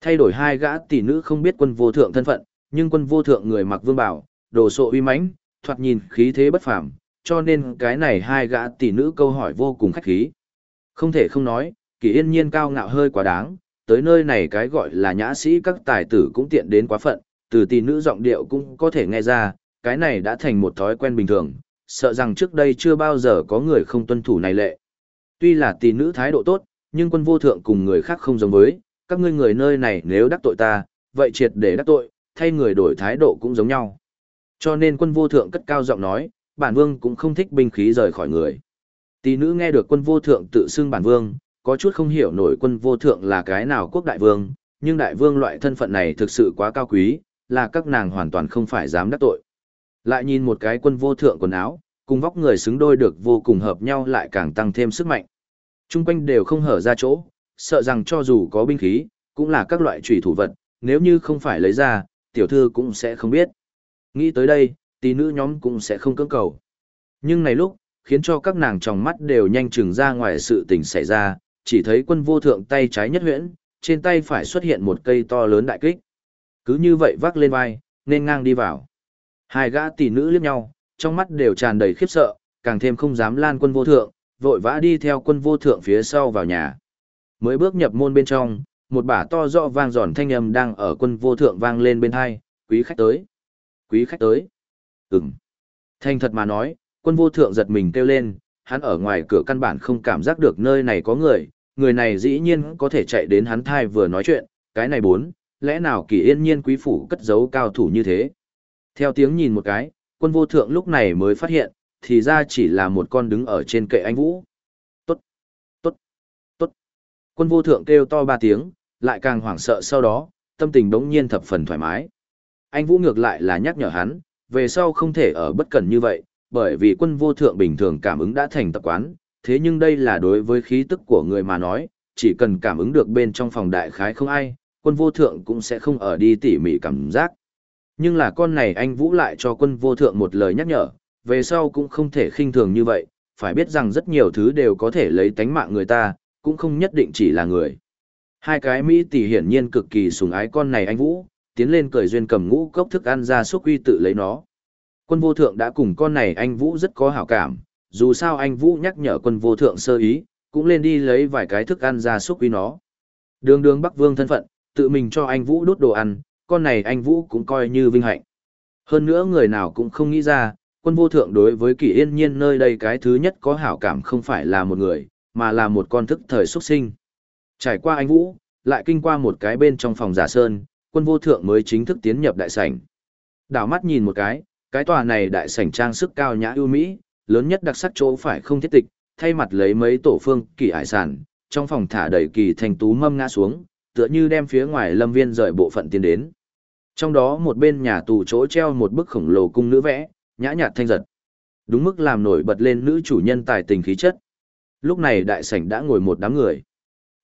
Thay đổi hai gã tỷ nữ không biết quân vô thượng thân phận, nhưng quân vô thượng người mặc vương bảo, đồ sộ uy mãnh, thoạt nhìn khí thế bất phàm, cho nên cái này hai gã tỷ nữ câu hỏi vô cùng khách khí. Không thể không nói, kỳ yên nhiên cao ngạo hơi quá đáng, tới nơi này cái gọi là nhã sĩ các tài tử cũng tiện đến quá phận, từ tỷ nữ giọng điệu cũng có thể nghe ra, cái này đã thành một thói quen bình thường, sợ rằng trước đây chưa bao giờ có người không tuân thủ này lệ. Tuy là tỷ nữ thái độ tốt, nhưng quân vô thượng cùng người khác không giống với, các ngươi người nơi này nếu đắc tội ta, vậy triệt để đắc tội, thay người đổi thái độ cũng giống nhau. Cho nên quân vô thượng cất cao giọng nói, bản vương cũng không thích binh khí rời khỏi người. Tỷ nữ nghe được quân vô thượng tự xưng bản vương, có chút không hiểu nổi quân vô thượng là cái nào quốc đại vương, nhưng đại vương loại thân phận này thực sự quá cao quý, là các nàng hoàn toàn không phải dám đắc tội. Lại nhìn một cái quân vô thượng quần áo, cùng vóc người xứng đôi được vô cùng hợp nhau lại càng tăng thêm sức mạnh. Trung quanh đều không hở ra chỗ, sợ rằng cho dù có binh khí, cũng là các loại trùy thủ vật, nếu như không phải lấy ra, tiểu thư cũng sẽ không biết. Nghĩ tới đây, tỷ nữ nhóm cũng sẽ không cưỡng cầu. Nhưng này lúc, khiến cho các nàng trong mắt đều nhanh chừng ra ngoài sự tình xảy ra, chỉ thấy quân vô thượng tay trái nhất huyễn, trên tay phải xuất hiện một cây to lớn đại kích. Cứ như vậy vác lên vai, nên ngang đi vào. Hai gã tỷ nữ liếc nhau, trong mắt đều tràn đầy khiếp sợ, càng thêm không dám lan quân vô thượng, vội vã đi theo quân vô thượng phía sau vào nhà. Mới bước nhập môn bên trong, một bả to rõ vang giòn thanh âm đang ở quân vô thượng vang lên bên hai, quý khách tới. Quý khách tới. Ừm. Thanh thật mà nói, quân vô thượng giật mình kêu lên, hắn ở ngoài cửa căn bản không cảm giác được nơi này có người, người này dĩ nhiên có thể chạy đến hắn thai vừa nói chuyện, cái này bốn, lẽ nào kỳ yên nhiên quý phủ cất giấu cao thủ như thế. Theo tiếng nhìn một cái, quân vô thượng lúc này mới phát hiện, thì ra chỉ là một con đứng ở trên kệ anh Vũ. Tốt, tốt, tốt. Quân vô thượng kêu to ba tiếng, lại càng hoảng sợ sau đó, tâm tình đống nhiên thập phần thoải mái. Anh Vũ ngược lại là nhắc nhở hắn, về sau không thể ở bất cẩn như vậy, bởi vì quân vô thượng bình thường cảm ứng đã thành tập quán, thế nhưng đây là đối với khí tức của người mà nói, chỉ cần cảm ứng được bên trong phòng đại khái không ai, quân vô thượng cũng sẽ không ở đi tỉ mỉ cảm giác. Nhưng là con này anh Vũ lại cho quân vô thượng một lời nhắc nhở, về sau cũng không thể khinh thường như vậy, phải biết rằng rất nhiều thứ đều có thể lấy tánh mạng người ta, cũng không nhất định chỉ là người. Hai cái Mỹ tỷ hiển nhiên cực kỳ sùng ái con này anh Vũ, tiến lên cười duyên cầm ngũ cốc thức ăn ra xúc uy tự lấy nó. Quân vô thượng đã cùng con này anh Vũ rất có hảo cảm, dù sao anh Vũ nhắc nhở quân vô thượng sơ ý, cũng lên đi lấy vài cái thức ăn ra xúc uy nó. Đường đường Bắc Vương thân phận, tự mình cho anh Vũ đốt đồ ăn, con này anh Vũ cũng coi như vinh hạnh. Hơn nữa người nào cũng không nghĩ ra, quân vô thượng đối với kỳ yên nhiên nơi đây cái thứ nhất có hảo cảm không phải là một người, mà là một con thức thời xuất sinh. Trải qua anh Vũ, lại kinh qua một cái bên trong phòng giả sơn, quân vô thượng mới chính thức tiến nhập đại sảnh. Đảo mắt nhìn một cái, cái tòa này đại sảnh trang sức cao nhã ưu mỹ, lớn nhất đặc sắc chỗ phải không thiết tịch, thay mặt lấy mấy tổ phương kỳ hải sản, trong phòng thả đầy kỳ thành tú mâm ngã xuống, tựa như đem phía ngoài lâm viên rời bộ phận tiến đến. Trong đó một bên nhà tù chỗ treo một bức khổng lồ cung nữ vẽ, nhã nhạt thanh giật. Đúng mức làm nổi bật lên nữ chủ nhân tài tình khí chất. Lúc này đại sảnh đã ngồi một đám người.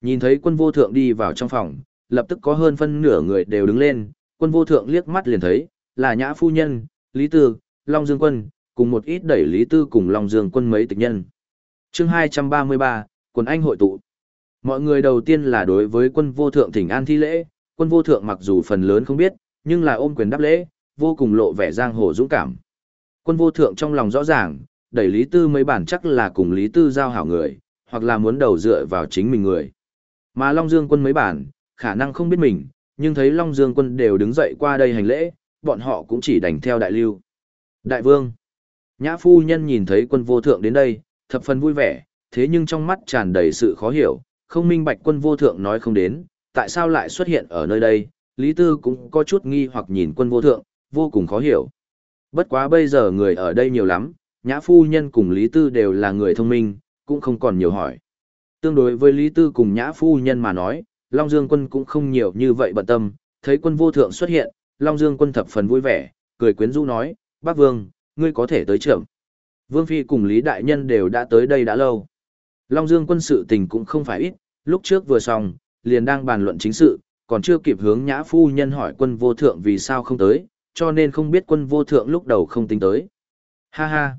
Nhìn thấy quân vô thượng đi vào trong phòng, lập tức có hơn phân nửa người đều đứng lên, quân vô thượng liếc mắt liền thấy, là nhã phu nhân, Lý Tư, Long Dương quân, cùng một ít đẩy Lý Tư cùng Long Dương quân mấy tịch nhân. chương 233, quân anh hội tụ. Mọi người đầu tiên là đối với quân vô thượng thỉnh an thi lễ, quân vô thượng mặc dù phần lớn không biết, nhưng là ôm quyền đáp lễ, vô cùng lộ vẻ giang hồ dũng cảm. Quân vô thượng trong lòng rõ ràng, đẩy Lý Tư mấy bản chắc là cùng Lý Tư giao hảo người, hoặc là muốn đầu dựa vào chính mình người. Mà Long Dương quân mấy bản, khả năng không biết mình, nhưng thấy Long Dương quân đều đứng dậy qua đây hành lễ, bọn họ cũng chỉ đành theo đại lưu. Đại vương, nhã phu nhân nhìn thấy quân vô thượng đến đây, thập phần vui vẻ, thế nhưng trong mắt tràn đầy sự khó hiểu, không minh bạch quân vô thượng nói không đến, tại sao lại xuất hiện ở nơi đây, Lý Tư cũng có chút nghi hoặc nhìn quân vô thượng, vô cùng khó hiểu. Bất quá bây giờ người ở đây nhiều lắm, nhã phu nhân cùng Lý Tư đều là người thông minh, cũng không còn nhiều hỏi. Tương đối với Lý Tư cùng nhã phu nhân mà nói, Long Dương quân cũng không nhiều như vậy bận tâm, thấy quân vô thượng xuất hiện, Long Dương quân thập phần vui vẻ, cười quyến rũ nói, bác vương, ngươi có thể tới trưởng. Vương Phi cùng Lý Đại Nhân đều đã tới đây đã lâu. Long Dương quân sự tình cũng không phải ít, lúc trước vừa xong, liền đang bàn luận chính sự, còn chưa kịp hướng nhã phu nhân hỏi quân vô thượng vì sao không tới, cho nên không biết quân vô thượng lúc đầu không tính tới. Ha ha!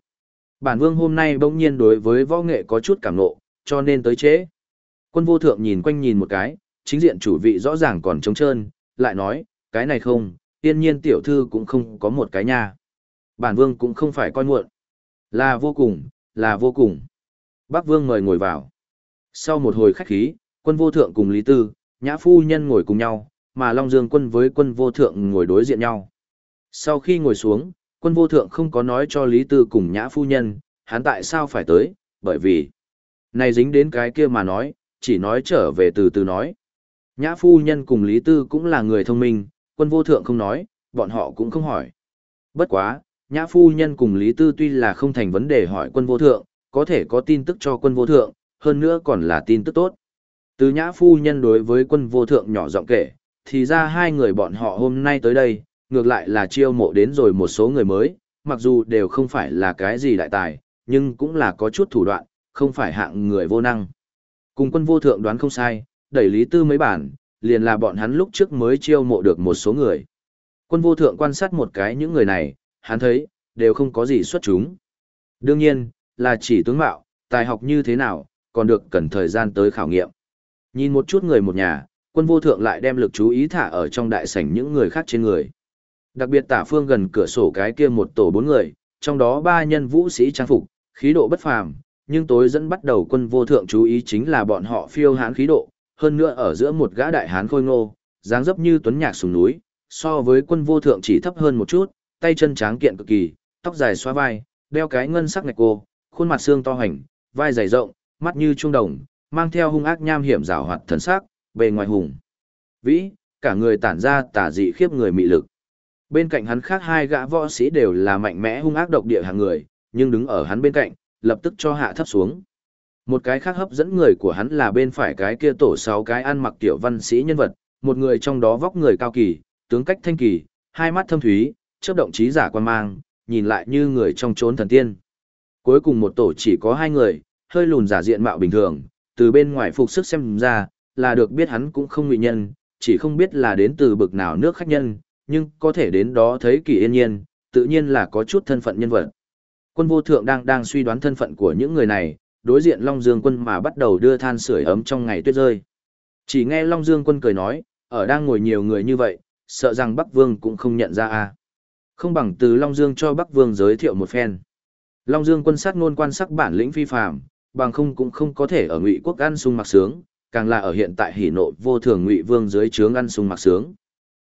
Bản vương hôm nay bỗng nhiên đối với võ nghệ có chút cảm nộ, cho nên tới chế. Quân vô thượng nhìn quanh nhìn một cái, chính diện chủ vị rõ ràng còn trống trơn, lại nói, cái này không, tiên nhiên tiểu thư cũng không có một cái nha. Bản vương cũng không phải coi muộn. Là vô cùng, là vô cùng. Bác vương mời ngồi vào. Sau một hồi khách khí, quân vô thượng cùng Lý Tư, nhã phu nhân ngồi cùng nhau, mà Long Dương quân với quân vô thượng ngồi đối diện nhau. Sau khi ngồi xuống, quân vô thượng không có nói cho Lý Tư cùng nhã phu nhân, hắn tại sao phải tới, bởi vì, này dính đến cái kia mà nói, chỉ nói trở về từ từ nói. Nhã phu nhân cùng Lý Tư cũng là người thông minh, quân vô thượng không nói, bọn họ cũng không hỏi. Bất quá, Nhã phu nhân cùng Lý Tư tuy là không thành vấn đề hỏi quân vô thượng, có thể có tin tức cho quân vô thượng, hơn nữa còn là tin tức tốt. Từ Nhã phu nhân đối với quân vô thượng nhỏ giọng kể, thì ra hai người bọn họ hôm nay tới đây, ngược lại là chiêu mộ đến rồi một số người mới, mặc dù đều không phải là cái gì đại tài, nhưng cũng là có chút thủ đoạn, không phải hạng người vô năng. Cùng quân vô thượng đoán không sai, đẩy Lý Tư mấy bản, liền là bọn hắn lúc trước mới chiêu mộ được một số người. Quân vô thượng quan sát một cái những người này, hắn thấy, đều không có gì xuất chúng. Đương nhiên, là chỉ tướng mạo, tài học như thế nào, còn được cần thời gian tới khảo nghiệm. Nhìn một chút người một nhà, quân vô thượng lại đem lực chú ý thả ở trong đại sảnh những người khác trên người. Đặc biệt tả phương gần cửa sổ cái kia một tổ bốn người, trong đó ba nhân vũ sĩ trang phục, khí độ bất phàm, nhưng tối dẫn bắt đầu quân vô thượng chú ý chính là bọn họ phiêu hán khí độ, hơn nữa ở giữa một gã đại hán khôi ngô, dáng dấp như tuấn nhạc sùng núi, so với quân vô thượng chỉ thấp hơn một chút, tay chân tráng kiện cực kỳ, tóc dài xóa vai, đeo cái ngân sắc ngạch cô, khuôn mặt xương to hành, vai dày rộng, mắt như trung đồng, mang theo hung ác nham hiểm rào hoạt thần sắc, bề ngoài hùng. Vĩ, cả người tản ra tà dị khiếp người mị lực. Bên cạnh hắn khác hai gã võ sĩ đều là mạnh mẽ hung ác độc địa hàng người, nhưng đứng ở hắn bên cạnh, lập tức cho hạ thấp xuống. Một cái khác hấp dẫn người của hắn là bên phải cái kia tổ sáu cái ăn mặc tiểu văn sĩ nhân vật, một người trong đó vóc người cao kỳ, tướng cách thanh kỳ, hai mắt thâm thúy, chớp động trí giả quan mang, nhìn lại như người trong chốn thần tiên. Cuối cùng một tổ chỉ có hai người, hơi lùn giả diện mạo bình thường, từ bên ngoài phục sức xem ra, là được biết hắn cũng không ngụy nhân, chỉ không biết là đến từ bực nào nước khách nhân, nhưng có thể đến đó thấy kỳ yên nhiên, tự nhiên là có chút thân phận nhân vật. Quân vô thượng đang đang suy đoán thân phận của những người này, đối diện Long Dương quân mà bắt đầu đưa than sưởi ấm trong ngày tuyết rơi. Chỉ nghe Long Dương quân cười nói, ở đang ngồi nhiều người như vậy, sợ rằng Bắc Vương cũng không nhận ra a. Không bằng từ Long Dương cho Bắc Vương giới thiệu một phen. Long Dương quân sát ngôn quan sắc bản lĩnh phi phàm, bằng không cũng không có thể ở Ngụy quốc ăn sung mặc sướng, càng là ở hiện tại hỉ nộ vô thường Ngụy Vương dưới trướng ăn sung mặc sướng.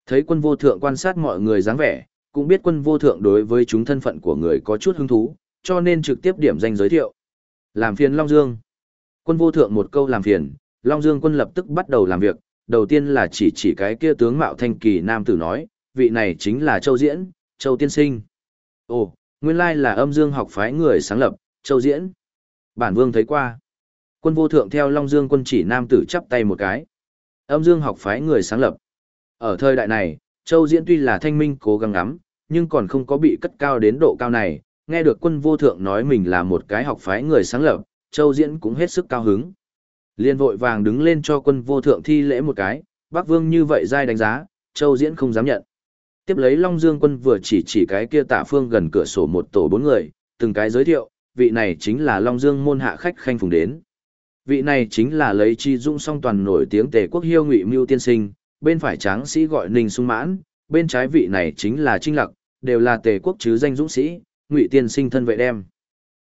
Thấy quân vô thượng quan sát mọi người dáng vẻ, cũng biết quân vô thượng đối với chúng thân phận của người có chút hứng thú, cho nên trực tiếp điểm danh giới thiệu. Làm phiền Long Dương. Quân vô thượng một câu làm phiền, Long Dương quân lập tức bắt đầu làm việc, đầu tiên là chỉ chỉ cái kia tướng mạo thanh kỳ nam tử nói, vị này chính là Châu Diễn, Châu Tiên Sinh. Ồ, nguyên lai là âm dương học phái người sáng lập, Châu Diễn. Bản vương thấy qua. Quân vô thượng theo Long Dương quân chỉ nam tử chắp tay một cái. Âm dương học phái người sáng lập. Ở thời đại này, Châu Diễn tuy là thanh minh cố gắng lắm, nhưng còn không có bị cất cao đến độ cao này. Nghe được quân vô thượng nói mình là một cái học phái người sáng lập, Châu Diễn cũng hết sức cao hứng. Liên vội vàng đứng lên cho quân vô thượng thi lễ một cái, bác vương như vậy dai đánh giá, Châu Diễn không dám nhận. Tiếp lấy Long Dương quân vừa chỉ chỉ cái kia Tả phương gần cửa sổ một tổ bốn người, từng cái giới thiệu, vị này chính là Long Dương môn hạ khách khanh phùng đến. Vị này chính là lấy chi dung song toàn nổi tiếng tề quốc hiêu ngụy mưu tiên sinh, bên phải tráng sĩ gọi Ninh Sung Mãn, bên trái vị này chính là Trinh Lặc, đều là tề quốc chứ danh dũng sĩ, ngụy tiên sinh thân vệ đem.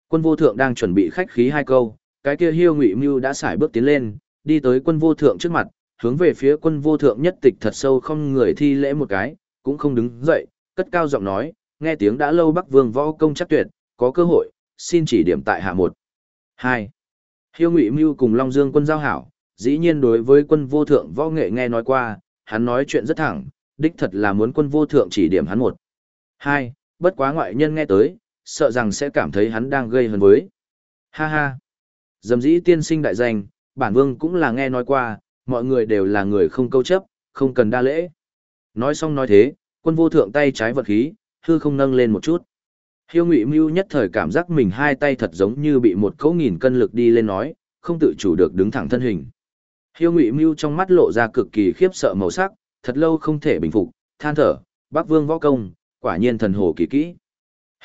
Quân vô thượng đang chuẩn bị khách khí hai câu, cái kia hiêu ngụy mưu đã xài bước tiến lên, đi tới quân vô thượng trước mặt, hướng về phía quân vô thượng nhất tịch thật sâu không người thi lễ một cái, cũng không đứng dậy, cất cao giọng nói, nghe tiếng đã lâu Bắc Vương võ công chắc tuyệt, có cơ hội, xin chỉ điểm tại hạ một. hai Hiêu Ngụy Mưu cùng Long Dương quân giao hảo, dĩ nhiên đối với quân vô thượng võ nghệ nghe nói qua, hắn nói chuyện rất thẳng, đích thật là muốn quân vô thượng chỉ điểm hắn một. hai Bất quá ngoại nhân nghe tới, sợ rằng sẽ cảm thấy hắn đang gây hấn với. Ha ha. Dầm dĩ tiên sinh đại danh, bản vương cũng là nghe nói qua, mọi người đều là người không câu chấp, không cần đa lễ. Nói xong nói thế, quân vô thượng tay trái vật khí, hư không nâng lên một chút. Hiêu Ngụy Mưu nhất thời cảm giác mình hai tay thật giống như bị một cỗ nghìn cân lực đi lên nói, không tự chủ được đứng thẳng thân hình. Hiêu Ngụy Mưu trong mắt lộ ra cực kỳ khiếp sợ màu sắc, thật lâu không thể bình phục, than thở, Bắc Vương võ công, quả nhiên thần hồ kỳ kỹ.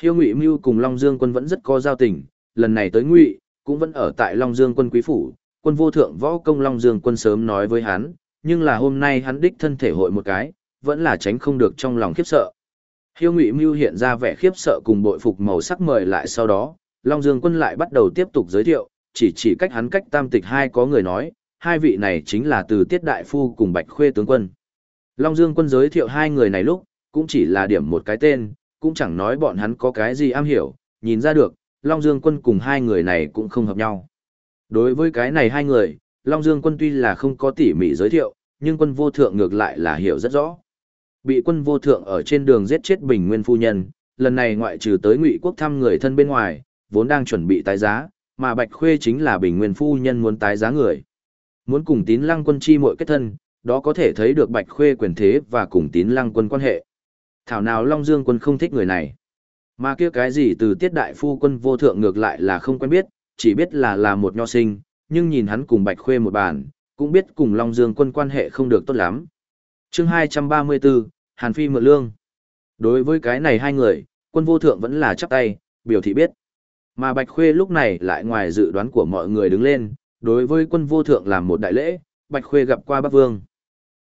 Hiêu Ngụy Mưu cùng Long Dương quân vẫn rất có giao tình, lần này tới Ngụy, cũng vẫn ở tại Long Dương quân quý phủ, quân vô thượng võ công Long Dương quân sớm nói với hắn, nhưng là hôm nay hắn đích thân thể hội một cái, vẫn là tránh không được trong lòng khiếp sợ. Hiêu Ngụy Mưu hiện ra vẻ khiếp sợ cùng bội phục màu sắc mời lại sau đó, Long Dương quân lại bắt đầu tiếp tục giới thiệu, chỉ chỉ cách hắn cách tam tịch hai có người nói, hai vị này chính là từ Tiết Đại Phu cùng Bạch Khuê tướng quân. Long Dương quân giới thiệu hai người này lúc, cũng chỉ là điểm một cái tên, cũng chẳng nói bọn hắn có cái gì am hiểu, nhìn ra được, Long Dương quân cùng hai người này cũng không hợp nhau. Đối với cái này hai người, Long Dương quân tuy là không có tỉ mỉ giới thiệu, nhưng quân vô thượng ngược lại là hiểu rất rõ. Bị quân vô thượng ở trên đường giết chết bình nguyên phu nhân, lần này ngoại trừ tới ngụy quốc thăm người thân bên ngoài, vốn đang chuẩn bị tái giá, mà Bạch Khuê chính là bình nguyên phu nhân muốn tái giá người. Muốn cùng tín lăng quân chi muội kết thân, đó có thể thấy được Bạch Khuê quyền thế và cùng tín lăng quân quan hệ. Thảo nào Long Dương quân không thích người này. Mà kia cái gì từ tiết đại phu quân vô thượng ngược lại là không quen biết, chỉ biết là là một nho sinh, nhưng nhìn hắn cùng Bạch Khuê một bàn, cũng biết cùng Long Dương quân quan hệ không được tốt lắm chương 234, Hàn Phi mượn lương. Đối với cái này hai người, quân vô thượng vẫn là chắp tay, biểu thị biết. Mà Bạch Khuê lúc này lại ngoài dự đoán của mọi người đứng lên, đối với quân vô thượng làm một đại lễ, Bạch Khuê gặp qua Bắc Vương.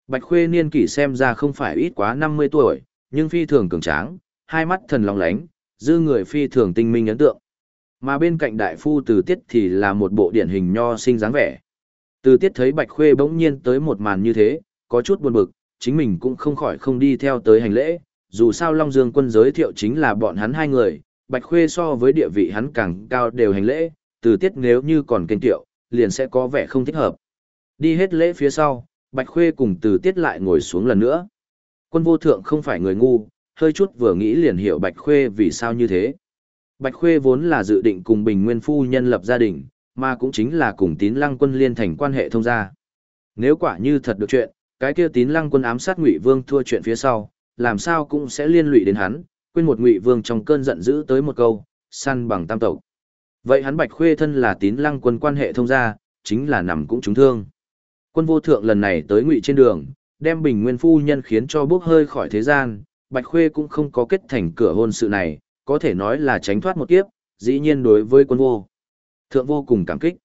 Bạch Khuê niên kỷ xem ra không phải ít quá 50 tuổi, nhưng phi thường cường tráng, hai mắt thần long lánh, dư người phi thường tinh minh ấn tượng. Mà bên cạnh đại phu từ tiết thì là một bộ điển hình nho sinh dáng vẻ. Từ tiết thấy Bạch Khuê bỗng nhiên tới một màn như thế, có chút buồn bực, chính mình cũng không khỏi không đi theo tới hành lễ, dù sao Long Dương quân giới thiệu chính là bọn hắn hai người, Bạch Khuê so với địa vị hắn càng cao đều hành lễ, từ tiết nếu như còn kênh tiệu, liền sẽ có vẻ không thích hợp. Đi hết lễ phía sau, Bạch Khuê cùng từ tiết lại ngồi xuống lần nữa. Quân vô thượng không phải người ngu, hơi chút vừa nghĩ liền hiểu Bạch Khuê vì sao như thế. Bạch Khuê vốn là dự định cùng Bình Nguyên Phu nhân lập gia đình, mà cũng chính là cùng tín lăng quân liên thành quan hệ thông gia. Nếu quả như thật được chuyện, cái kia tín lăng quân ám sát Ngụy Vương thua chuyện phía sau, làm sao cũng sẽ liên lụy đến hắn, quên một Ngụy Vương trong cơn giận dữ tới một câu, săn bằng tam tộc. Vậy hắn Bạch Khuê thân là tín lăng quân quan hệ thông gia, chính là nằm cũng trúng thương. Quân vô thượng lần này tới Ngụy trên đường, đem Bình Nguyên phu nhân khiến cho bước hơi khỏi thế gian, Bạch Khuê cũng không có kết thành cửa hôn sự này, có thể nói là tránh thoát một kiếp, dĩ nhiên đối với quân vô. Thượng vô cùng cảm kích.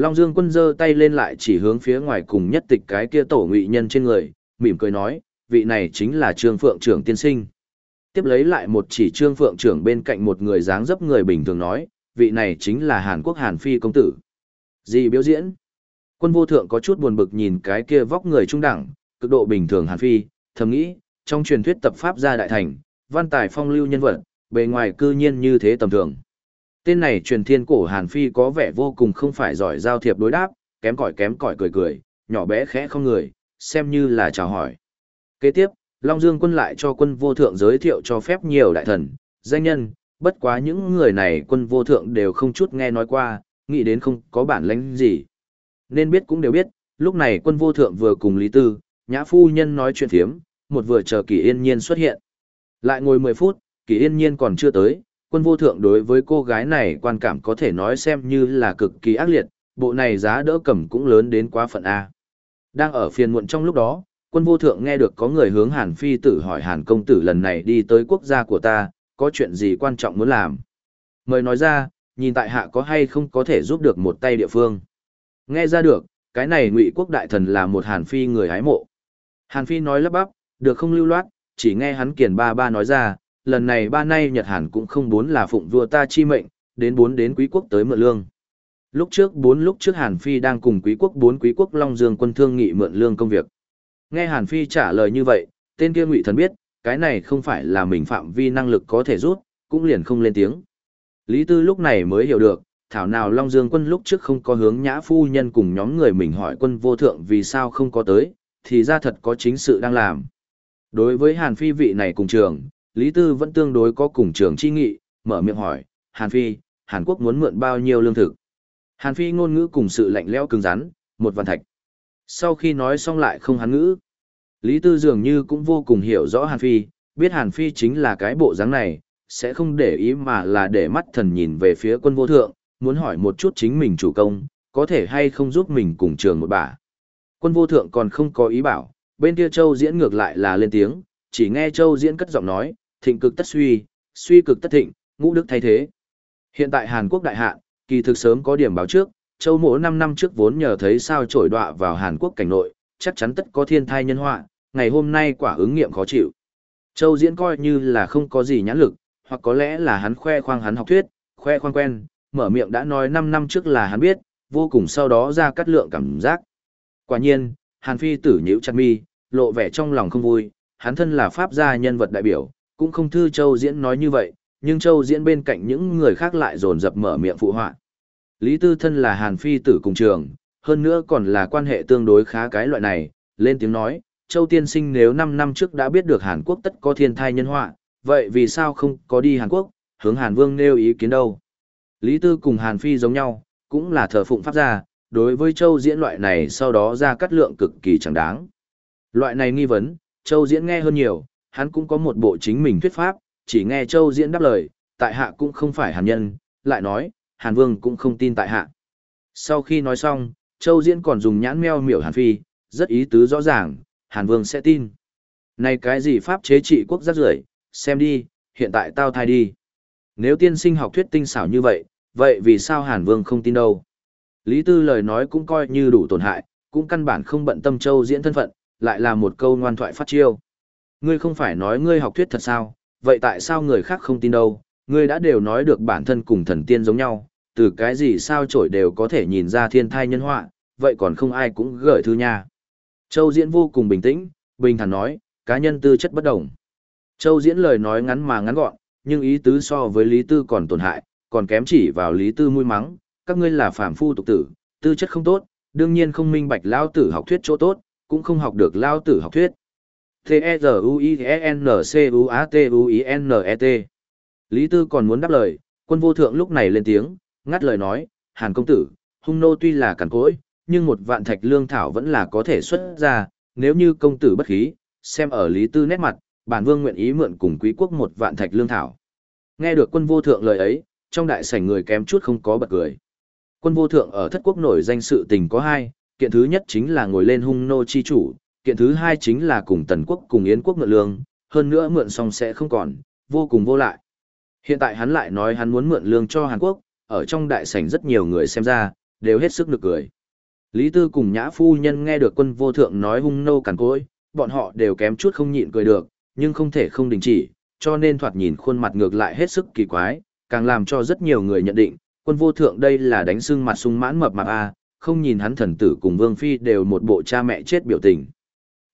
Long Dương quân giơ tay lên lại chỉ hướng phía ngoài cùng nhất tịch cái kia tổ ngụy nhân trên người, mỉm cười nói, vị này chính là Trương Phượng trưởng tiên sinh. Tiếp lấy lại một chỉ Trương Phượng trưởng bên cạnh một người dáng dấp người bình thường nói, vị này chính là Hàn Quốc Hàn Phi công tử. Gì biểu diễn? Quân vô thượng có chút buồn bực nhìn cái kia vóc người trung đẳng, cực độ bình thường Hàn Phi, thầm nghĩ, trong truyền thuyết tập pháp gia đại thành, văn tài phong lưu nhân vật, bề ngoài cư nhiên như thế tầm thường. Tên này truyền thiên cổ Hàn Phi có vẻ vô cùng không phải giỏi giao thiệp đối đáp, kém cỏi kém cỏi cười cười, nhỏ bé khẽ không người, xem như là chào hỏi. Kế tiếp, Long Dương quân lại cho quân vô thượng giới thiệu cho phép nhiều đại thần, danh nhân, bất quá những người này quân vô thượng đều không chút nghe nói qua, nghĩ đến không có bản lãnh gì. Nên biết cũng đều biết, lúc này quân vô thượng vừa cùng Lý Tư, nhã phu nhân nói chuyện thiếm, một vừa chờ kỳ yên nhiên xuất hiện. Lại ngồi 10 phút, kỳ yên nhiên còn chưa tới, quân vô thượng đối với cô gái này quan cảm có thể nói xem như là cực kỳ ác liệt, bộ này giá đỡ cầm cũng lớn đến quá phận A. Đang ở phiền muộn trong lúc đó, quân vô thượng nghe được có người hướng Hàn Phi tử hỏi Hàn công tử lần này đi tới quốc gia của ta, có chuyện gì quan trọng muốn làm. Mời nói ra, nhìn tại hạ có hay không có thể giúp được một tay địa phương. Nghe ra được, cái này ngụy quốc đại thần là một Hàn Phi người hái mộ. Hàn Phi nói lắp bắp, được không lưu loát, chỉ nghe hắn kiền ba ba nói ra, lần này ba nay Nhật Hàn cũng không muốn là phụng vua ta chi mệnh, đến bốn đến quý quốc tới mượn lương. Lúc trước bốn lúc trước Hàn Phi đang cùng quý quốc bốn quý quốc Long Dương quân thương nghị mượn lương công việc. Nghe Hàn Phi trả lời như vậy, tên kia ngụy thần biết, cái này không phải là mình phạm vi năng lực có thể rút, cũng liền không lên tiếng. Lý Tư lúc này mới hiểu được, thảo nào Long Dương quân lúc trước không có hướng nhã phu nhân cùng nhóm người mình hỏi quân vô thượng vì sao không có tới, thì ra thật có chính sự đang làm. Đối với Hàn Phi vị này cùng trường, Lý Tư vẫn tương đối có cùng trường chi nghị, mở miệng hỏi, Hàn Phi, Hàn Quốc muốn mượn bao nhiêu lương thực? Hàn Phi ngôn ngữ cùng sự lạnh lẽo cứng rắn, một văn thạch. Sau khi nói xong lại không hắn ngữ. Lý Tư dường như cũng vô cùng hiểu rõ Hàn Phi, biết Hàn Phi chính là cái bộ dáng này, sẽ không để ý mà là để mắt thần nhìn về phía quân vô thượng, muốn hỏi một chút chính mình chủ công, có thể hay không giúp mình cùng trường một bà. Quân vô thượng còn không có ý bảo, bên kia Châu diễn ngược lại là lên tiếng, chỉ nghe Châu diễn cất giọng nói, thịnh cực tất suy, suy cực tất thịnh, ngũ đức thay thế. Hiện tại Hàn Quốc đại hạn, kỳ thực sớm có điểm báo trước, châu mỗ 5 năm trước vốn nhờ thấy sao trổi đọa vào Hàn Quốc cảnh nội, chắc chắn tất có thiên thai nhân họa, ngày hôm nay quả ứng nghiệm khó chịu. Châu diễn coi như là không có gì nhãn lực, hoặc có lẽ là hắn khoe khoang hắn học thuyết, khoe khoang quen, mở miệng đã nói 5 năm trước là hắn biết, vô cùng sau đó ra cắt lượng cảm giác. Quả nhiên, Hàn Phi tử nhíu chặt mi, lộ vẻ trong lòng không vui, hắn thân là pháp gia nhân vật đại biểu, cũng không thư Châu Diễn nói như vậy, nhưng Châu Diễn bên cạnh những người khác lại dồn dập mở miệng phụ họa. Lý Tư thân là Hàn Phi tử cùng trường, hơn nữa còn là quan hệ tương đối khá cái loại này, lên tiếng nói, Châu Tiên Sinh nếu 5 năm trước đã biết được Hàn Quốc tất có thiên thai nhân họa, vậy vì sao không có đi Hàn Quốc, hướng Hàn Vương nêu ý kiến đâu? Lý Tư cùng Hàn Phi giống nhau, cũng là thờ phụng pháp gia, đối với Châu Diễn loại này sau đó ra cắt lượng cực kỳ chẳng đáng. Loại này nghi vấn, Châu Diễn nghe hơn nhiều, hắn cũng có một bộ chính mình thuyết pháp, chỉ nghe Châu Diễn đáp lời, tại hạ cũng không phải Hàn nhân, lại nói, Hàn Vương cũng không tin tại hạ. Sau khi nói xong, Châu Diễn còn dùng nhãn meo miểu Hàn Phi, rất ý tứ rõ ràng, Hàn Vương sẽ tin. Này cái gì pháp chế trị quốc rất rưởi, xem đi, hiện tại tao thai đi. Nếu tiên sinh học thuyết tinh xảo như vậy, vậy vì sao Hàn Vương không tin đâu? Lý Tư lời nói cũng coi như đủ tổn hại, cũng căn bản không bận tâm Châu diễn thân phận, lại là một câu ngoan thoại phát chiêu. Ngươi không phải nói ngươi học thuyết thật sao, vậy tại sao người khác không tin đâu? Ngươi đã đều nói được bản thân cùng thần tiên giống nhau, từ cái gì sao trổi đều có thể nhìn ra thiên thai nhân họa, vậy còn không ai cũng gửi thư nha. Châu diễn vô cùng bình tĩnh, bình thản nói, cá nhân tư chất bất đồng. Châu diễn lời nói ngắn mà ngắn gọn, nhưng ý tứ so với Lý Tư còn tổn hại, còn kém chỉ vào Lý Tư mũi mắng, các ngươi là phàm phu tục tử, tư chất không tốt, đương nhiên không minh bạch lao tử học thuyết chỗ tốt, cũng không học được lao tử học thuyết. T-E-Z-U-I-E-N-C-U-A-T-U-I-N-E-T Lý Tư còn muốn đáp lời, quân vô thượng lúc này lên tiếng, ngắt lời nói, Hàn công tử, hung nô tuy là cằn cỗi, nhưng một vạn thạch lương thảo vẫn là có thể xuất ra, nếu như công tử bất khí, xem ở Lý Tư nét mặt, bản vương nguyện ý mượn cùng quý quốc một vạn thạch lương thảo. Nghe được quân vô thượng lời ấy, trong đại sảnh người kém chút không có bật cười. Quân vô thượng ở thất quốc nổi danh sự tình có hai, kiện thứ nhất chính là ngồi lên hung nô chi chủ, kiện thứ hai chính là cùng tần quốc cùng yến quốc mượn lương, hơn nữa mượn xong sẽ không còn, vô cùng vô lại. Hiện tại hắn lại nói hắn muốn mượn lương cho Hàn Quốc, ở trong đại sảnh rất nhiều người xem ra, đều hết sức nực cười. Lý Tư cùng Nhã Phu Nhân nghe được quân vô thượng nói hung nô cằn cối, bọn họ đều kém chút không nhịn cười được, nhưng không thể không đình chỉ, cho nên thoạt nhìn khuôn mặt ngược lại hết sức kỳ quái, càng làm cho rất nhiều người nhận định, quân vô thượng đây là đánh sưng mặt sung mãn mập mạp a, không nhìn hắn thần tử cùng Vương Phi đều một bộ cha mẹ chết biểu tình.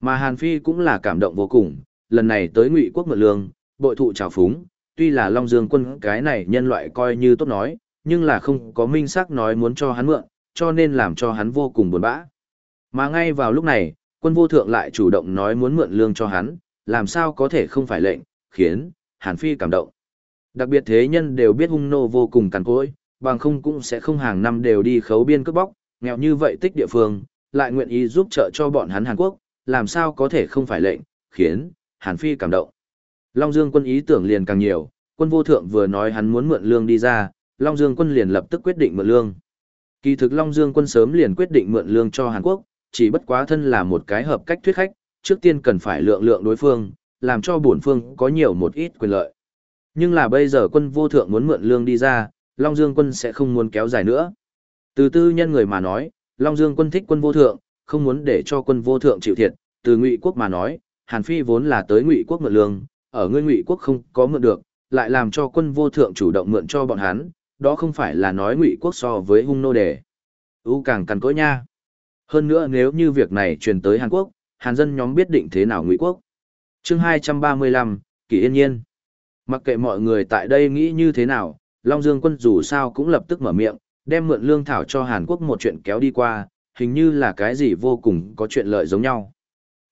Mà Hàn Phi cũng là cảm động vô cùng, lần này tới ngụy quốc mượn lương, bội thụ trào phúng, tuy là Long Dương quân cái này nhân loại coi như tốt nói, nhưng là không có minh xác nói muốn cho hắn mượn, cho nên làm cho hắn vô cùng buồn bã. Mà ngay vào lúc này, quân vô thượng lại chủ động nói muốn mượn lương cho hắn, làm sao có thể không phải lệnh, khiến Hàn Phi cảm động. Đặc biệt thế nhân đều biết hung nô vô cùng cằn cỗi, bằng không cũng sẽ không hàng năm đều đi khấu biên cướp bóc, nghèo như vậy tích địa phương, lại nguyện ý giúp trợ cho bọn hắn Hàn Quốc, làm sao có thể không phải lệnh, khiến Hàn Phi cảm động. Long Dương quân ý tưởng liền càng nhiều, quân vô thượng vừa nói hắn muốn mượn lương đi ra, Long Dương quân liền lập tức quyết định mượn lương. Kỳ thực Long Dương quân sớm liền quyết định mượn lương cho Hàn Quốc, chỉ bất quá thân là một cái hợp cách thuyết khách, trước tiên cần phải lượng lượng đối phương, làm cho bổn phương có nhiều một ít quyền lợi. Nhưng là bây giờ quân vô thượng muốn mượn lương đi ra, Long Dương quân sẽ không muốn kéo dài nữa. Từ tư nhân người mà nói, Long Dương quân thích quân vô thượng, không muốn để cho quân vô thượng chịu thiệt, từ Ngụy quốc mà nói, Hàn Phi vốn là tới Ngụy quốc mượn lương, ở ngươi Ngụy quốc không có mượn được, lại làm cho quân vô thượng chủ động mượn cho bọn hắn, đó không phải là nói Ngụy quốc so với hung nô đề. U càng cằn cỗi nha. Hơn nữa nếu như việc này truyền tới Hàn Quốc, Hàn dân nhóm biết định thế nào Ngụy quốc. Chương 235, Kỷ Yên Nhiên. Mặc kệ mọi người tại đây nghĩ như thế nào, Long Dương quân dù sao cũng lập tức mở miệng, đem mượn lương thảo cho Hàn Quốc một chuyện kéo đi qua, hình như là cái gì vô cùng có chuyện lợi giống nhau.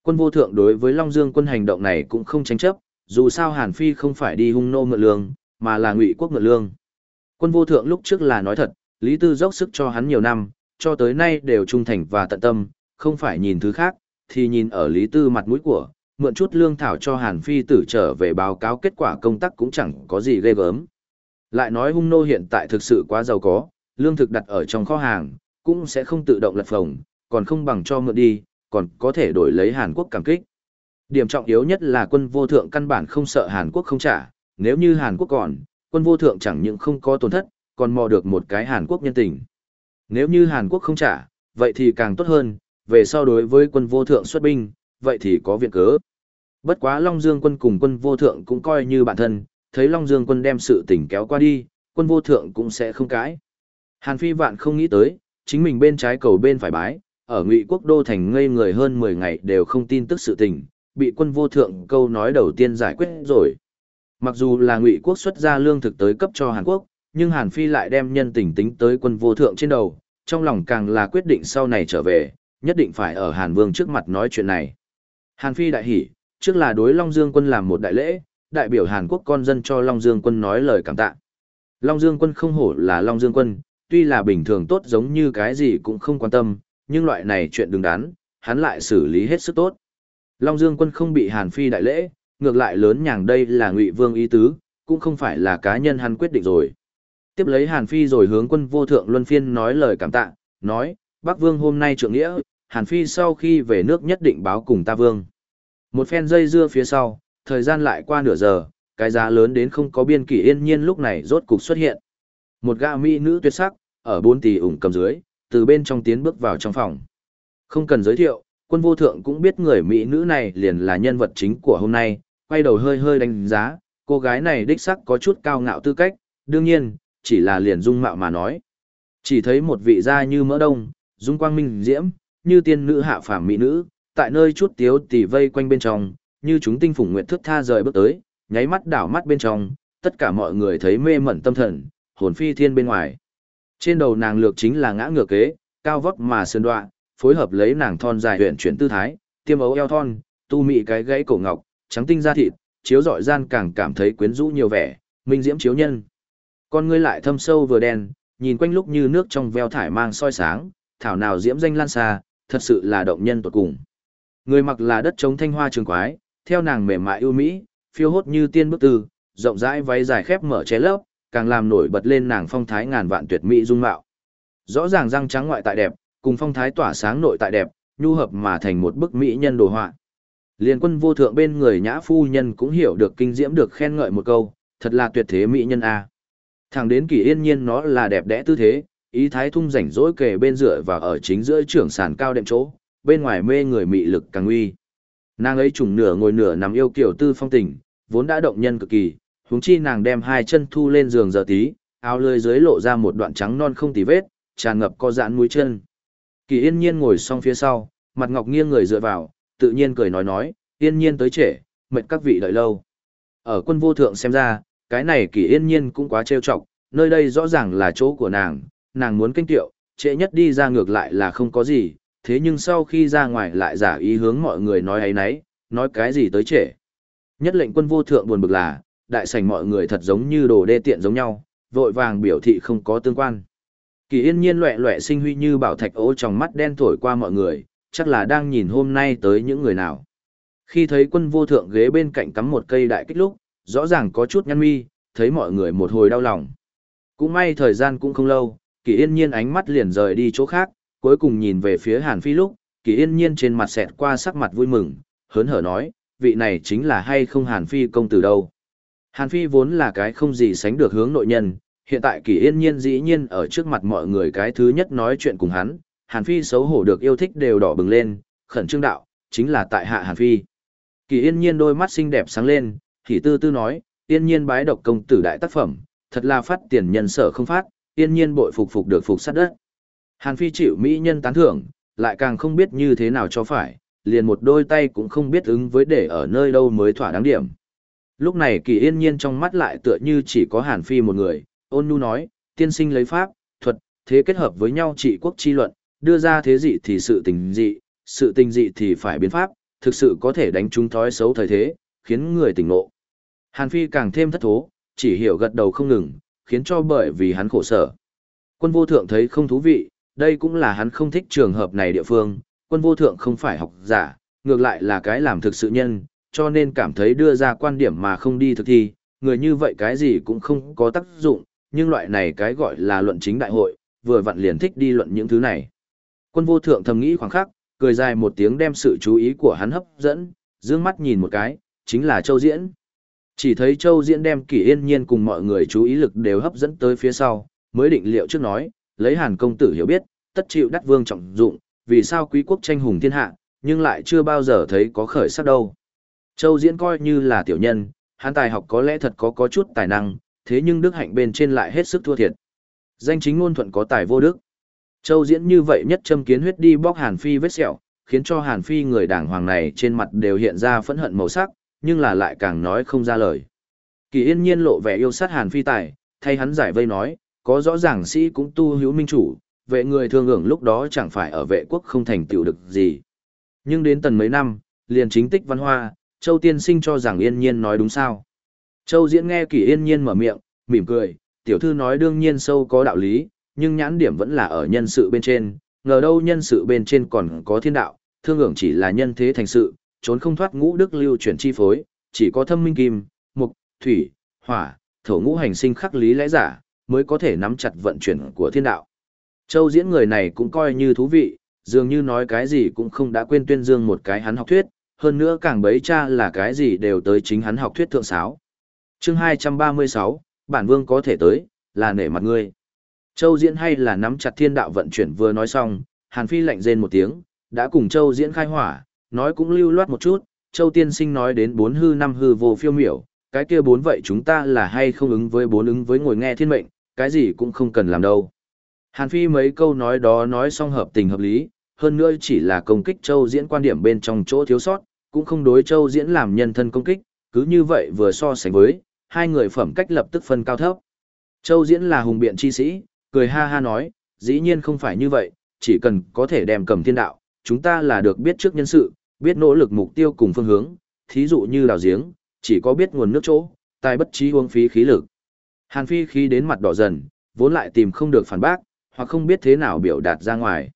Quân vô thượng đối với Long Dương quân hành động này cũng không tranh chấp, dù sao Hàn Phi không phải đi hung nô mượn lương, mà là ngụy quốc mượn lương. Quân vô thượng lúc trước là nói thật, Lý Tư dốc sức cho hắn nhiều năm, cho tới nay đều trung thành và tận tâm, không phải nhìn thứ khác, thì nhìn ở Lý Tư mặt mũi của, mượn chút lương thảo cho Hàn Phi tử trở về báo cáo kết quả công tác cũng chẳng có gì ghê gớm. Lại nói hung nô hiện tại thực sự quá giàu có, lương thực đặt ở trong kho hàng, cũng sẽ không tự động lật phồng, còn không bằng cho mượn đi, còn có thể đổi lấy Hàn Quốc cảm kích. Điểm trọng yếu nhất là quân vô thượng căn bản không sợ Hàn Quốc không trả, nếu như Hàn Quốc còn, quân vô thượng chẳng những không có tổn thất, còn mò được một cái Hàn Quốc nhân tình. Nếu như Hàn Quốc không trả, vậy thì càng tốt hơn, về sau đối với quân vô thượng xuất binh, vậy thì có viện cớ. Bất quá Long Dương quân cùng quân vô thượng cũng coi như bạn thân, thấy Long Dương quân đem sự tình kéo qua đi, quân vô thượng cũng sẽ không cãi. Hàn Phi vạn không nghĩ tới, chính mình bên trái cầu bên phải bái, ở Ngụy Quốc đô thành ngây người hơn 10 ngày đều không tin tức sự tình, bị quân vô thượng câu nói đầu tiên giải quyết rồi. Mặc dù là Ngụy Quốc xuất ra lương thực tới cấp cho Hàn Quốc, nhưng Hàn Phi lại đem nhân tình tính tới quân vô thượng trên đầu, trong lòng càng là quyết định sau này trở về, nhất định phải ở Hàn Vương trước mặt nói chuyện này. Hàn Phi đại hỉ, trước là đối Long Dương quân làm một đại lễ, đại biểu Hàn Quốc con dân cho Long Dương quân nói lời cảm tạ. Long Dương quân không hổ là Long Dương quân, tuy là bình thường tốt giống như cái gì cũng không quan tâm, nhưng loại này chuyện đừng đắn, hắn lại xử lý hết sức tốt. Long Dương quân không bị Hàn Phi đại lễ, ngược lại lớn nhàng đây là Ngụy Vương ý tứ, cũng không phải là cá nhân hắn quyết định rồi. Tiếp lấy Hàn Phi rồi hướng quân vô thượng luân phiên nói lời cảm tạ, nói, Bắc Vương hôm nay trượng nghĩa, Hàn Phi sau khi về nước nhất định báo cùng ta Vương. Một phen dây dưa phía sau, thời gian lại qua nửa giờ, cái giá lớn đến không có biên kỷ yên nhiên lúc này rốt cục xuất hiện. Một gã mỹ nữ tuyệt sắc, ở bốn tỷ ủng cầm dưới, từ bên trong tiến bước vào trong phòng. Không cần giới thiệu, quân vô thượng cũng biết người mỹ nữ này liền là nhân vật chính của hôm nay, quay đầu hơi hơi đánh giá, cô gái này đích sắc có chút cao ngạo tư cách, đương nhiên, chỉ là liền dung mạo mà nói. Chỉ thấy một vị da như mỡ đông, dung quang minh diễm, như tiên nữ hạ phàm mỹ nữ, tại nơi chút tiếu tỷ vây quanh bên trong, như chúng tinh phủng nguyện thức tha rời bước tới, nháy mắt đảo mắt bên trong, tất cả mọi người thấy mê mẩn tâm thần, hồn phi thiên bên ngoài. Trên đầu nàng lược chính là ngã ngược kế, cao vóc mà sơn đoạ, phối hợp lấy nàng thon dài huyện chuyển tư thái, tiêm ấu eo thon, tu mị cái gãy cổ ngọc, trắng tinh da thịt, chiếu dọi gian càng cảm thấy quyến rũ nhiều vẻ, minh diễm chiếu nhân. Con ngươi lại thâm sâu vừa đen, nhìn quanh lúc như nước trong veo thải mang soi sáng, thảo nào diễm danh lan xa, thật sự là động nhân tột cùng. Người mặc là đất trống thanh hoa trường quái, theo nàng mềm mại ưu mỹ, phiêu hốt như tiên bức tư, rộng rãi váy dài khép mở che lớp, càng làm nổi bật lên nàng phong thái ngàn vạn tuyệt mỹ dung mạo. Rõ ràng răng trắng ngoại tại đẹp, cùng phong thái tỏa sáng nội tại đẹp, nhu hợp mà thành một bức mỹ nhân đồ họa. Liên quân vô thượng bên người nhã phu nhân cũng hiểu được kinh diễm được khen ngợi một câu, thật là tuyệt thế mỹ nhân a. Thẳng đến kỳ yên nhiên nó là đẹp đẽ tư thế, ý thái thung rảnh rỗi kề bên dựa và ở chính giữa trưởng sàn cao đệm chỗ, bên ngoài mê người mị lực càng uy. Nàng ấy trùng nửa ngồi nửa nằm yêu kiểu tư phong tình, vốn đã động nhân cực kỳ, huống chi nàng đem hai chân thu lên giường giờ tí, áo lơi dưới lộ ra một đoạn trắng non không tì vết, tràn ngập co giãn mũi chân. Kỳ yên nhiên ngồi xong phía sau, mặt ngọc nghiêng người dựa vào, tự nhiên cười nói nói, yên nhiên tới trễ, mệt các vị đợi lâu. Ở quân vô thượng xem ra, cái này kỳ yên nhiên cũng quá trêu chọc, nơi đây rõ ràng là chỗ của nàng, nàng muốn kinh tiệu, trễ nhất đi ra ngược lại là không có gì, thế nhưng sau khi ra ngoài lại giả ý hướng mọi người nói ấy nấy, nói cái gì tới trễ. Nhất lệnh quân vô thượng buồn bực là, đại sảnh mọi người thật giống như đồ đê tiện giống nhau, vội vàng biểu thị không có tương quan. Kỳ yên nhiên loẹ loẹ sinh huy như bảo thạch ố trong mắt đen thổi qua mọi người, chắc là đang nhìn hôm nay tới những người nào. Khi thấy quân vô thượng ghế bên cạnh cắm một cây đại kích lúc, rõ ràng có chút nhăn mi, thấy mọi người một hồi đau lòng. Cũng may thời gian cũng không lâu, kỳ yên nhiên ánh mắt liền rời đi chỗ khác, cuối cùng nhìn về phía Hàn Phi lúc, kỳ yên nhiên trên mặt xẹt qua sắc mặt vui mừng, hớn hở nói, vị này chính là hay không Hàn Phi công tử đâu. Hàn Phi vốn là cái không gì sánh được hướng nội nhân, hiện tại kỳ yên nhiên dĩ nhiên ở trước mặt mọi người cái thứ nhất nói chuyện cùng hắn, Hàn Phi xấu hổ được yêu thích đều đỏ bừng lên, khẩn trương đạo, chính là tại hạ Hàn Phi. Kỳ yên nhiên đôi mắt xinh đẹp sáng lên, thì tư tư nói, yên nhiên bái độc công tử đại tác phẩm, thật là phát tiền nhân sở không phát, yên nhiên bội phục phục được phục sát đất. Hàn Phi chịu mỹ nhân tán thưởng, lại càng không biết như thế nào cho phải, liền một đôi tay cũng không biết ứng với để ở nơi đâu mới thỏa đáng điểm. Lúc này kỳ yên nhiên trong mắt lại tựa như chỉ có Hàn Phi một người, ôn nhu nói, tiên sinh lấy pháp, thuật, thế kết hợp với nhau trị quốc chi luận, đưa ra thế dị thì sự tình dị, sự tình dị thì phải biến pháp, thực sự có thể đánh trúng thói xấu thời thế, khiến người tỉnh ngộ. Hàn Phi càng thêm thất thố, chỉ hiểu gật đầu không ngừng, khiến cho bởi vì hắn khổ sở. Quân vô thượng thấy không thú vị, đây cũng là hắn không thích trường hợp này địa phương, quân vô thượng không phải học giả, ngược lại là cái làm thực sự nhân, cho nên cảm thấy đưa ra quan điểm mà không đi thực thi, người như vậy cái gì cũng không có tác dụng, nhưng loại này cái gọi là luận chính đại hội, vừa vặn liền thích đi luận những thứ này. Quân vô thượng thầm nghĩ khoảng khắc, cười dài một tiếng đem sự chú ý của hắn hấp dẫn, dương mắt nhìn một cái, chính là Châu Diễn. Chỉ thấy Châu Diễn đem Kỷ Yên Nhiên cùng mọi người chú ý lực đều hấp dẫn tới phía sau, mới định liệu trước nói, lấy Hàn công tử hiểu biết, tất chịu đắc vương trọng dụng, vì sao quý quốc tranh hùng thiên hạ, nhưng lại chưa bao giờ thấy có khởi sắc đâu. Châu Diễn coi như là tiểu nhân, hắn tài học có lẽ thật có có chút tài năng, thế nhưng đức hạnh bên trên lại hết sức thua thiệt. Danh chính ngôn thuận có tài vô đức. Châu Diễn như vậy nhất châm kiến huyết đi bóc Hàn Phi vết sẹo, khiến cho Hàn Phi người đảng hoàng này trên mặt đều hiện ra phẫn hận màu sắc, nhưng là lại càng nói không ra lời. Kỳ yên nhiên lộ vẻ yêu sát Hàn Phi tài, thay hắn giải vây nói, có rõ ràng sĩ cũng tu hữu minh chủ, vệ người thương hưởng lúc đó chẳng phải ở vệ quốc không thành tựu được gì. Nhưng đến tần mấy năm, liền chính tích văn hoa, Châu Tiên Sinh cho rằng yên nhiên nói đúng sao. Châu Diễn nghe Kỳ yên nhiên mở miệng, mỉm cười, tiểu thư nói đương nhiên sâu có đạo lý, nhưng nhãn điểm vẫn là ở nhân sự bên trên, ngờ đâu nhân sự bên trên còn có thiên đạo, thương hưởng chỉ là nhân thế thành sự, trốn không thoát ngũ đức lưu chuyển chi phối, chỉ có thâm minh kim, mục, thủy, hỏa, thổ ngũ hành sinh khắc lý lẽ giả, mới có thể nắm chặt vận chuyển của thiên đạo. Châu diễn người này cũng coi như thú vị, dường như nói cái gì cũng không đã quên tuyên dương một cái hắn học thuyết, hơn nữa càng bấy cha là cái gì đều tới chính hắn học thuyết thượng sáo. Chương 236, bản vương có thể tới, là nể mặt ngươi. Châu diễn hay là nắm chặt thiên đạo vận chuyển vừa nói xong, Hàn Phi lạnh rên một tiếng, đã cùng Châu diễn khai hỏa, nói cũng lưu loát một chút, Châu tiên sinh nói đến bốn hư năm hư vô phiêu miểu, cái kia bốn vậy chúng ta là hay không ứng với bốn ứng với ngồi nghe thiên mệnh, cái gì cũng không cần làm đâu. Hàn Phi mấy câu nói đó nói xong hợp tình hợp lý, hơn nữa chỉ là công kích Châu diễn quan điểm bên trong chỗ thiếu sót, cũng không đối Châu diễn làm nhân thân công kích, cứ như vậy vừa so sánh với, hai người phẩm cách lập tức phân cao thấp. Châu diễn là hùng biện chi sĩ, cười ha ha nói, dĩ nhiên không phải như vậy, chỉ cần có thể đem cầm thiên đạo, chúng ta là được biết trước nhân sự, biết nỗ lực mục tiêu cùng phương hướng, thí dụ như đào giếng, chỉ có biết nguồn nước chỗ, tài bất trí uống phí khí lực. Hàn Phi khí đến mặt đỏ dần, vốn lại tìm không được phản bác, hoặc không biết thế nào biểu đạt ra ngoài.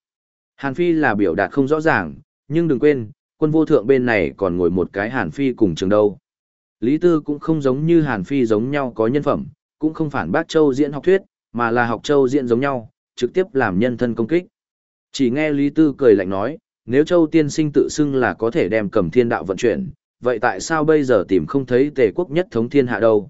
Hàn Phi là biểu đạt không rõ ràng, nhưng đừng quên, quân vô thượng bên này còn ngồi một cái Hàn Phi cùng trường đâu. Lý Tư cũng không giống như Hàn Phi giống nhau có nhân phẩm, cũng không phản bác Châu diễn học thuyết, mà là học Châu diễn giống nhau, trực tiếp làm nhân thân công kích. Chỉ nghe Lý Tư cười lạnh nói, nếu Châu tiên sinh tự xưng là có thể đem cầm thiên đạo vận chuyển, vậy tại sao bây giờ tìm không thấy tề quốc nhất thống thiên hạ đâu?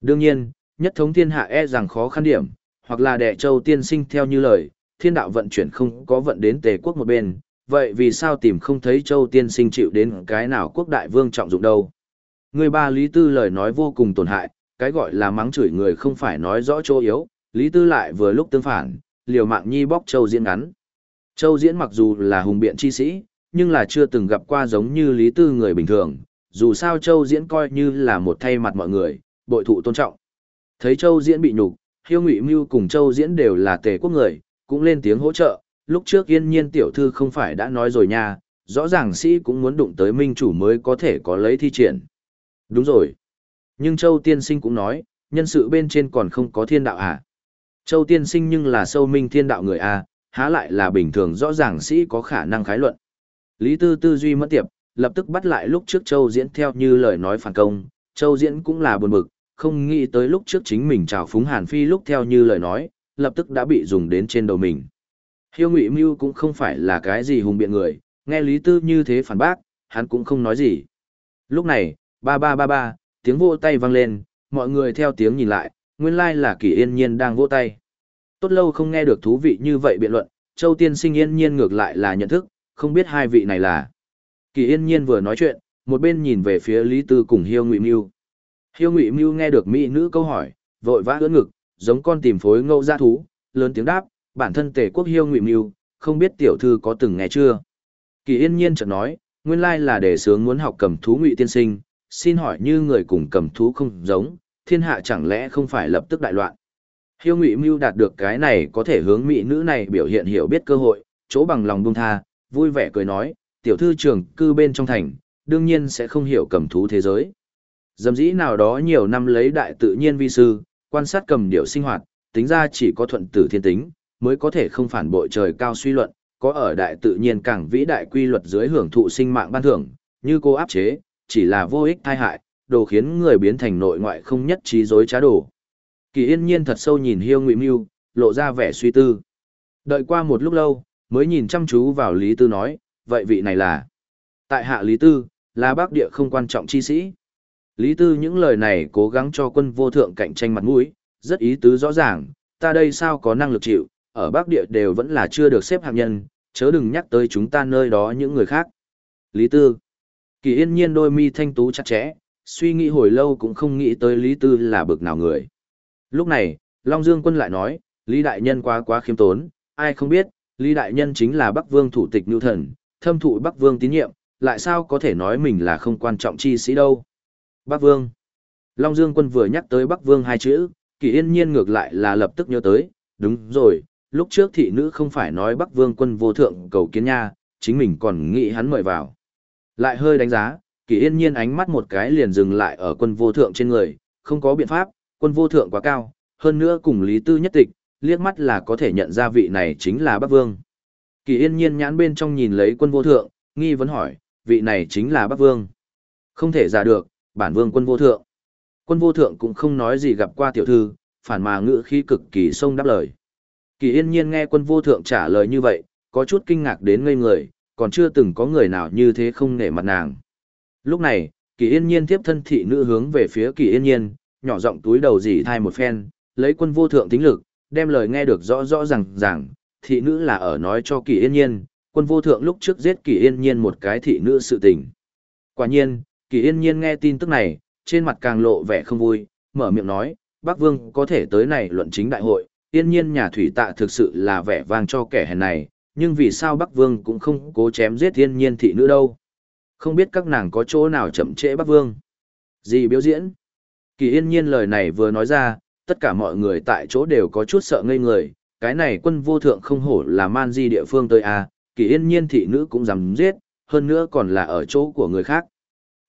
Đương nhiên, nhất thống thiên hạ e rằng khó khăn điểm, hoặc là đệ Châu tiên sinh theo như lời, thiên đạo vận chuyển không có vận đến tề quốc một bên, vậy vì sao tìm không thấy Châu tiên sinh chịu đến cái nào quốc đại vương trọng dụng đâu? Người ba Lý Tư lời nói vô cùng tổn hại, cái gọi là mắng chửi người không phải nói rõ chỗ yếu, Lý Tư lại vừa lúc tương phản, liều mạng nhi bóc Châu diễn ngắn. Châu diễn mặc dù là hùng biện chi sĩ, nhưng là chưa từng gặp qua giống như Lý Tư người bình thường, dù sao Châu diễn coi như là một thay mặt mọi người, bội thụ tôn trọng. Thấy Châu diễn bị nhục, Hiêu Ngụy Mưu cùng Châu diễn đều là tề quốc người, cũng lên tiếng hỗ trợ, lúc trước yên nhiên tiểu thư không phải đã nói rồi nha, rõ ràng sĩ cũng muốn đụng tới minh chủ mới có thể có lấy thi triển. Đúng rồi. Nhưng Châu tiên sinh cũng nói, nhân sự bên trên còn không có thiên đạo à. Châu tiên sinh nhưng là sâu minh thiên đạo người à, há lại là bình thường rõ ràng sĩ có khả năng khái luận. Lý Tư tư duy mất tiệp, lập tức bắt lại lúc trước Châu Diễn theo như lời nói phản công, Châu Diễn cũng là buồn bực, không nghĩ tới lúc trước chính mình chào phúng Hàn Phi lúc theo như lời nói, lập tức đã bị dùng đến trên đầu mình. Hiêu Ngụy Mưu cũng không phải là cái gì hùng biện người, nghe Lý Tư như thế phản bác, hắn cũng không nói gì. Lúc này, ba ba ba ba, tiếng vỗ tay vang lên, mọi người theo tiếng nhìn lại, nguyên lai là Kỳ Yên Nhiên đang vỗ tay. Tốt lâu không nghe được thú vị như vậy biện luận, Châu Tiên Sinh Yên Nhiên ngược lại là nhận thức, không biết hai vị này là. Kỳ Yên Nhiên vừa nói chuyện, một bên nhìn về phía Lý Tư cùng Hiêu Ngụy Mưu. Hiêu Ngụy Mưu nghe được mỹ nữ câu hỏi, vội vã ưỡn ngực, giống con tìm phối ngẫu ra thú, lớn tiếng đáp, bản thân Tề Quốc Hiêu Ngụy Mưu, không biết tiểu thư có từng nghe chưa? Kỳ Yên Nhiên chợt nói, nguyên lai là để sướng muốn học cầm thú Ngụy tiên sinh, xin hỏi như người cùng cầm thú không giống, thiên hạ chẳng lẽ không phải lập tức đại loạn? Hiêu Ngụy Mưu đạt được cái này có thể hướng mỹ nữ này biểu hiện hiểu biết cơ hội, chỗ bằng lòng buông tha, vui vẻ cười nói, tiểu thư trưởng cư bên trong thành, đương nhiên sẽ không hiểu cầm thú thế giới. Dầm dĩ nào đó nhiều năm lấy đại tự nhiên vi sư, quan sát cầm điệu sinh hoạt, tính ra chỉ có thuận tử thiên tính, mới có thể không phản bội trời cao suy luận, có ở đại tự nhiên càng vĩ đại quy luật dưới hưởng thụ sinh mạng ban thưởng, như cô áp chế, chỉ là vô ích tai hại, đồ khiến người biến thành nội ngoại không nhất trí dối trá đồ. Kỳ yên nhiên thật sâu nhìn hiêu ngụy mưu, lộ ra vẻ suy tư. Đợi qua một lúc lâu, mới nhìn chăm chú vào Lý Tư nói, vậy vị này là... Tại hạ Lý Tư, là bác địa không quan trọng chi sĩ. Lý Tư những lời này cố gắng cho quân vô thượng cạnh tranh mặt mũi, rất ý tứ rõ ràng, ta đây sao có năng lực chịu, ở Bắc Địa đều vẫn là chưa được xếp hạng nhân, chớ đừng nhắc tới chúng ta nơi đó những người khác. Lý Tư Kỳ yên nhiên đôi mi thanh tú chặt chẽ, suy nghĩ hồi lâu cũng không nghĩ tới Lý Tư là bực nào người. Lúc này, Long Dương quân lại nói, Lý Đại Nhân quá quá khiêm tốn, ai không biết, Lý Đại Nhân chính là Bắc Vương thủ tịch Nưu Thần, thâm thụ Bắc Vương tín nhiệm, lại sao có thể nói mình là không quan trọng chi sĩ đâu. Bắc Vương Long Dương quân vừa nhắc tới Bắc Vương hai chữ, Kỳ yên nhiên ngược lại là lập tức nhớ tới, đúng rồi, lúc trước thị nữ không phải nói Bắc Vương quân vô thượng cầu kiến nha, chính mình còn nghĩ hắn mời vào. Lại hơi đánh giá, Kỳ yên nhiên ánh mắt một cái liền dừng lại ở quân vô thượng trên người, không có biện pháp, quân vô thượng quá cao, hơn nữa cùng Lý Tư nhất tịch, liếc mắt là có thể nhận ra vị này chính là Bắc Vương. Kỳ yên nhiên nhãn bên trong nhìn lấy quân vô thượng, nghi vấn hỏi, vị này chính là Bắc Vương. Không thể giả được, bản vương quân vô thượng. Quân vô thượng cũng không nói gì gặp qua tiểu thư, phản mà ngữ khí cực kỳ sông đáp lời. Kỳ yên nhiên nghe quân vô thượng trả lời như vậy, có chút kinh ngạc đến ngây người, còn chưa từng có người nào như thế không nể mặt nàng. Lúc này, kỳ yên nhiên tiếp thân thị nữ hướng về phía kỳ yên nhiên, nhỏ giọng túi đầu dì thai một phen, lấy quân vô thượng tính lực, đem lời nghe được rõ rõ ràng ràng, thị nữ là ở nói cho kỳ yên nhiên, quân vô thượng lúc trước giết kỳ yên nhiên một cái thị nữ sự tình. Quả nhiên, kỳ yên nhiên nghe tin tức này, trên mặt càng lộ vẻ không vui, mở miệng nói, bác vương có thể tới này luận chính đại hội, yên nhiên nhà thủy tạ thực sự là vẻ vang cho kẻ hèn này, nhưng vì sao Bắc Vương cũng không cố chém giết yên nhiên thị nữ đâu. Không biết các nàng có chỗ nào chậm trễ Bắc Vương. Gì biểu diễn? Kỳ yên nhiên lời này vừa nói ra, tất cả mọi người tại chỗ đều có chút sợ ngây người, cái này quân vô thượng không hổ là man di địa phương tới à, kỳ yên nhiên thị nữ cũng dám giết, hơn nữa còn là ở chỗ của người khác.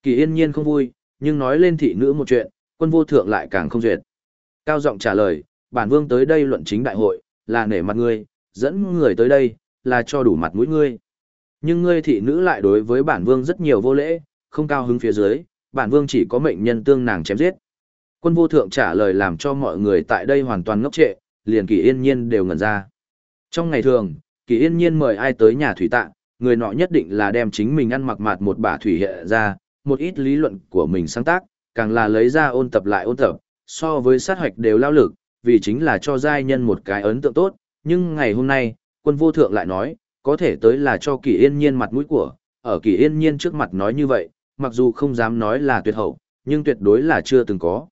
Kỳ yên nhiên không vui, nhưng nói lên thị nữ một chuyện, quân vô thượng lại càng không duyệt. Cao giọng trả lời, bản vương tới đây luận chính đại hội, là nể mặt ngươi, dẫn người tới đây, là cho đủ mặt mũi ngươi. Nhưng ngươi thị nữ lại đối với bản vương rất nhiều vô lễ, không cao hứng phía dưới, bản vương chỉ có mệnh nhân tương nàng chém giết. Quân vô thượng trả lời làm cho mọi người tại đây hoàn toàn ngốc trệ, liền kỳ yên nhiên đều ngẩn ra. Trong ngày thường, kỳ yên nhiên mời ai tới nhà thủy tạ, người nọ nhất định là đem chính mình ăn mặc mạt một bả thủy hệ ra, một ít lý luận của mình sáng tác, càng là lấy ra ôn tập lại ôn tập, so với sát hoạch đều lao lực, vì chính là cho giai nhân một cái ấn tượng tốt, nhưng ngày hôm nay, quân vô thượng lại nói, có thể tới là cho kỳ yên nhiên mặt mũi của, ở kỳ yên nhiên trước mặt nói như vậy, mặc dù không dám nói là tuyệt hậu, nhưng tuyệt đối là chưa từng có.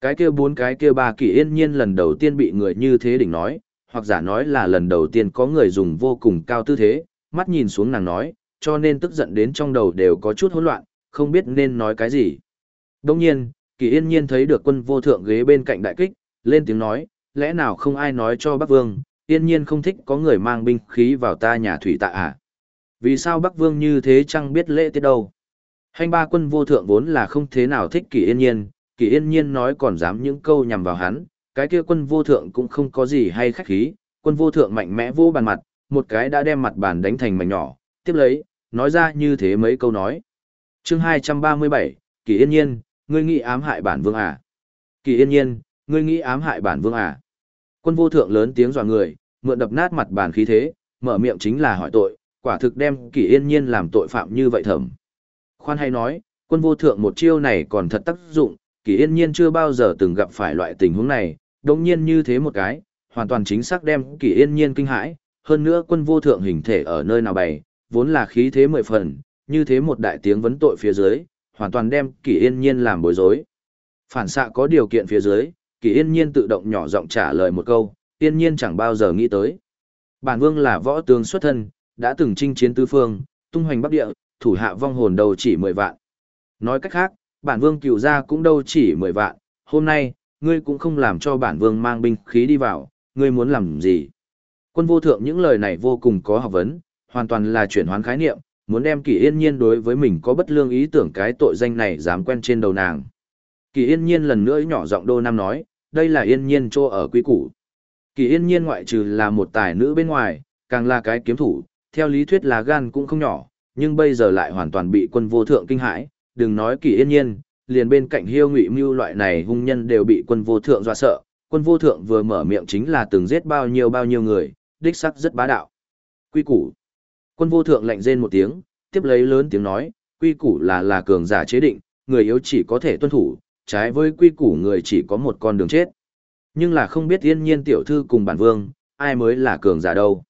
Cái kia bốn cái kia ba kỳ yên nhiên lần đầu tiên bị người như thế đỉnh nói, hoặc giả nói là lần đầu tiên có người dùng vô cùng cao tư thế, mắt nhìn xuống nàng nói, cho nên tức giận đến trong đầu đều có chút hỗn loạn, không biết nên nói cái gì. Đông nhiên, kỳ yên nhiên thấy được quân vô thượng ghế bên cạnh đại kích, lên tiếng nói, lẽ nào không ai nói cho Bắc Vương, yên nhiên không thích có người mang binh khí vào ta nhà thủy tạ à? Vì sao Bắc Vương như thế chẳng biết lễ tiết đâu? Hành ba quân vô thượng vốn là không thế nào thích kỳ yên nhiên, kỳ yên nhiên nói còn dám những câu nhằm vào hắn, cái kia quân vô thượng cũng không có gì hay khách khí, quân vô thượng mạnh mẽ vô bàn mặt, một cái đã đem mặt bàn đánh thành mảnh nhỏ, tiếp lấy, nói ra như thế mấy câu nói chương 237, kỳ yên nhiên, ngươi nghĩ ám hại bản vương à? Kỳ yên nhiên, ngươi nghĩ ám hại bản vương à? Quân vô thượng lớn tiếng dọa người, mượn đập nát mặt bàn khí thế, mở miệng chính là hỏi tội, quả thực đem kỳ yên nhiên làm tội phạm như vậy thầm. Khoan hay nói, quân vô thượng một chiêu này còn thật tác dụng, kỳ yên nhiên chưa bao giờ từng gặp phải loại tình huống này, đồng nhiên như thế một cái, hoàn toàn chính xác đem kỳ yên nhiên kinh hãi, hơn nữa quân vô thượng hình thể ở nơi nào bày, vốn là khí thế mười phần, như thế một đại tiếng vấn tội phía dưới, hoàn toàn đem kỷ yên nhiên làm bối rối. Phản xạ có điều kiện phía dưới, kỷ yên nhiên tự động nhỏ giọng trả lời một câu, yên nhiên chẳng bao giờ nghĩ tới. Bản vương là võ tướng xuất thân, đã từng chinh chiến tứ phương, tung hoành bắc địa, thủ hạ vong hồn đầu chỉ mười vạn. Nói cách khác, bản vương cửu gia cũng đâu chỉ mười vạn, hôm nay, ngươi cũng không làm cho bản vương mang binh khí đi vào, ngươi muốn làm gì? Quân vô thượng những lời này vô cùng có học vấn, hoàn toàn là chuyển hoán khái niệm, muốn đem kỳ yên nhiên đối với mình có bất lương ý tưởng cái tội danh này dám quen trên đầu nàng. Kỳ yên nhiên lần nữa nhỏ giọng đô nam nói, đây là yên nhiên trô ở quý củ. Kỳ yên nhiên ngoại trừ là một tài nữ bên ngoài, càng là cái kiếm thủ, theo lý thuyết là gan cũng không nhỏ, nhưng bây giờ lại hoàn toàn bị quân vô thượng kinh hãi, đừng nói kỳ yên nhiên, liền bên cạnh hiêu ngụy mưu loại này hung nhân đều bị quân vô thượng dọa sợ, quân vô thượng vừa mở miệng chính là từng giết bao nhiêu bao nhiêu người, đích sắc rất bá đạo. Quy củ. Quân vô thượng lạnh rên một tiếng, tiếp lấy lớn tiếng nói, quy củ là là cường giả chế định, người yếu chỉ có thể tuân thủ, trái với quy củ người chỉ có một con đường chết. Nhưng là không biết yên nhiên tiểu thư cùng bản vương, ai mới là cường giả đâu.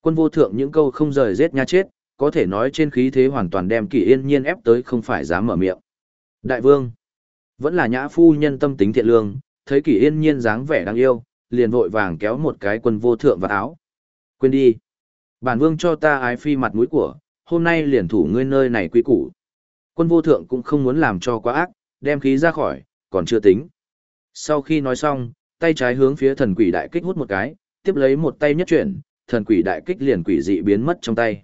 Quân vô thượng những câu không rời giết nha chết, có thể nói trên khí thế hoàn toàn đem kỳ yên nhiên ép tới không phải dám mở miệng. Đại vương, vẫn là nhã phu nhân tâm tính thiện lương, thấy kỳ yên nhiên dáng vẻ đáng yêu, liền vội vàng kéo một cái quân vô thượng vào áo. Quên đi. Bản vương cho ta ái phi mặt mũi của, hôm nay liền thủ ngươi nơi này quý củ. Quân vô thượng cũng không muốn làm cho quá ác, đem khí ra khỏi, còn chưa tính. Sau khi nói xong, tay trái hướng phía thần quỷ đại kích hút một cái, tiếp lấy một tay nhất chuyển, thần quỷ đại kích liền quỷ dị biến mất trong tay.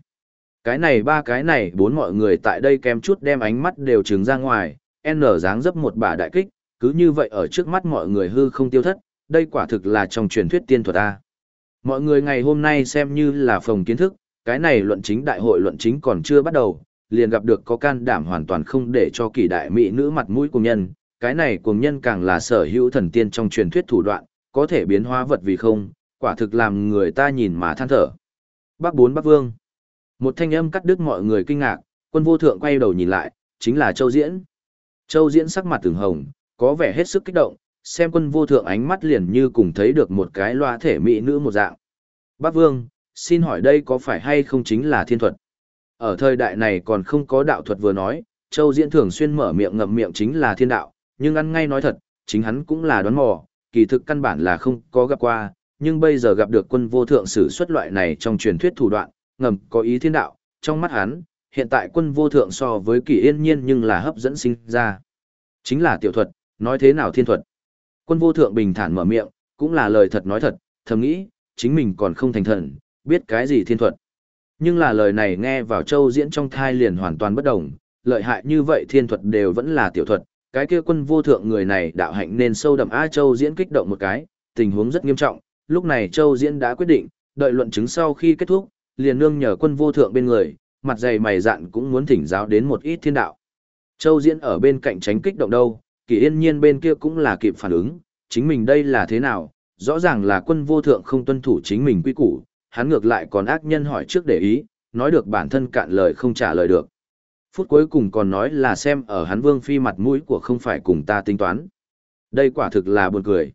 Cái này ba cái này bốn mọi người tại đây kem chút đem ánh mắt đều trừng ra ngoài, N dáng dấp một bà đại kích, cứ như vậy ở trước mắt mọi người hư không tiêu thất, đây quả thực là trong truyền thuyết tiên thuật A. Mọi người ngày hôm nay xem như là phòng kiến thức, cái này luận chính đại hội luận chính còn chưa bắt đầu, liền gặp được có can đảm hoàn toàn không để cho kỳ đại mỹ nữ mặt mũi cùng nhân, cái này cùng nhân càng là sở hữu thần tiên trong truyền thuyết thủ đoạn, có thể biến hóa vật vì không, quả thực làm người ta nhìn mà than thở. Bác bốn bác Vương. Một thanh âm cắt đứt mọi người kinh ngạc, quân vô thượng quay đầu nhìn lại, chính là Châu Diễn. Châu Diễn sắc mặt từng hồng, có vẻ hết sức kích động, xem quân vô thượng ánh mắt liền như cùng thấy được một cái loa thể mỹ nữ một dạng. Bác Vương, xin hỏi đây có phải hay không chính là thiên thuật? Ở thời đại này còn không có đạo thuật vừa nói, Châu Diễn thường xuyên mở miệng ngậm miệng chính là thiên đạo, nhưng ăn ngay nói thật, chính hắn cũng là đoán mò, kỳ thực căn bản là không có gặp qua, nhưng bây giờ gặp được quân vô thượng sử xuất loại này trong truyền thuyết thủ đoạn, ngầm có ý thiên đạo, trong mắt hắn, hiện tại quân vô thượng so với kỳ yên nhiên nhưng là hấp dẫn sinh ra. Chính là tiểu thuật, nói thế nào thiên thuật. Quân vô thượng bình thản mở miệng, cũng là lời thật nói thật, thầm nghĩ, chính mình còn không thành thần, biết cái gì thiên thuật. Nhưng là lời này nghe vào châu diễn trong thai liền hoàn toàn bất đồng, lợi hại như vậy thiên thuật đều vẫn là tiểu thuật, cái kia quân vô thượng người này đạo hạnh nên sâu đậm A Châu diễn kích động một cái, tình huống rất nghiêm trọng, lúc này Châu diễn đã quyết định, đợi luận chứng sau khi kết thúc, liền nương nhờ quân vô thượng bên người, mặt dày mày dạn cũng muốn thỉnh giáo đến một ít thiên đạo. Châu diễn ở bên cạnh tránh kích động đâu, kỳ yên nhiên bên kia cũng là kịp phản ứng, chính mình đây là thế nào, rõ ràng là quân vô thượng không tuân thủ chính mình quy củ, hắn ngược lại còn ác nhân hỏi trước để ý, nói được bản thân cạn lời không trả lời được. Phút cuối cùng còn nói là xem ở hắn vương phi mặt mũi của không phải cùng ta tính toán. Đây quả thực là buồn cười.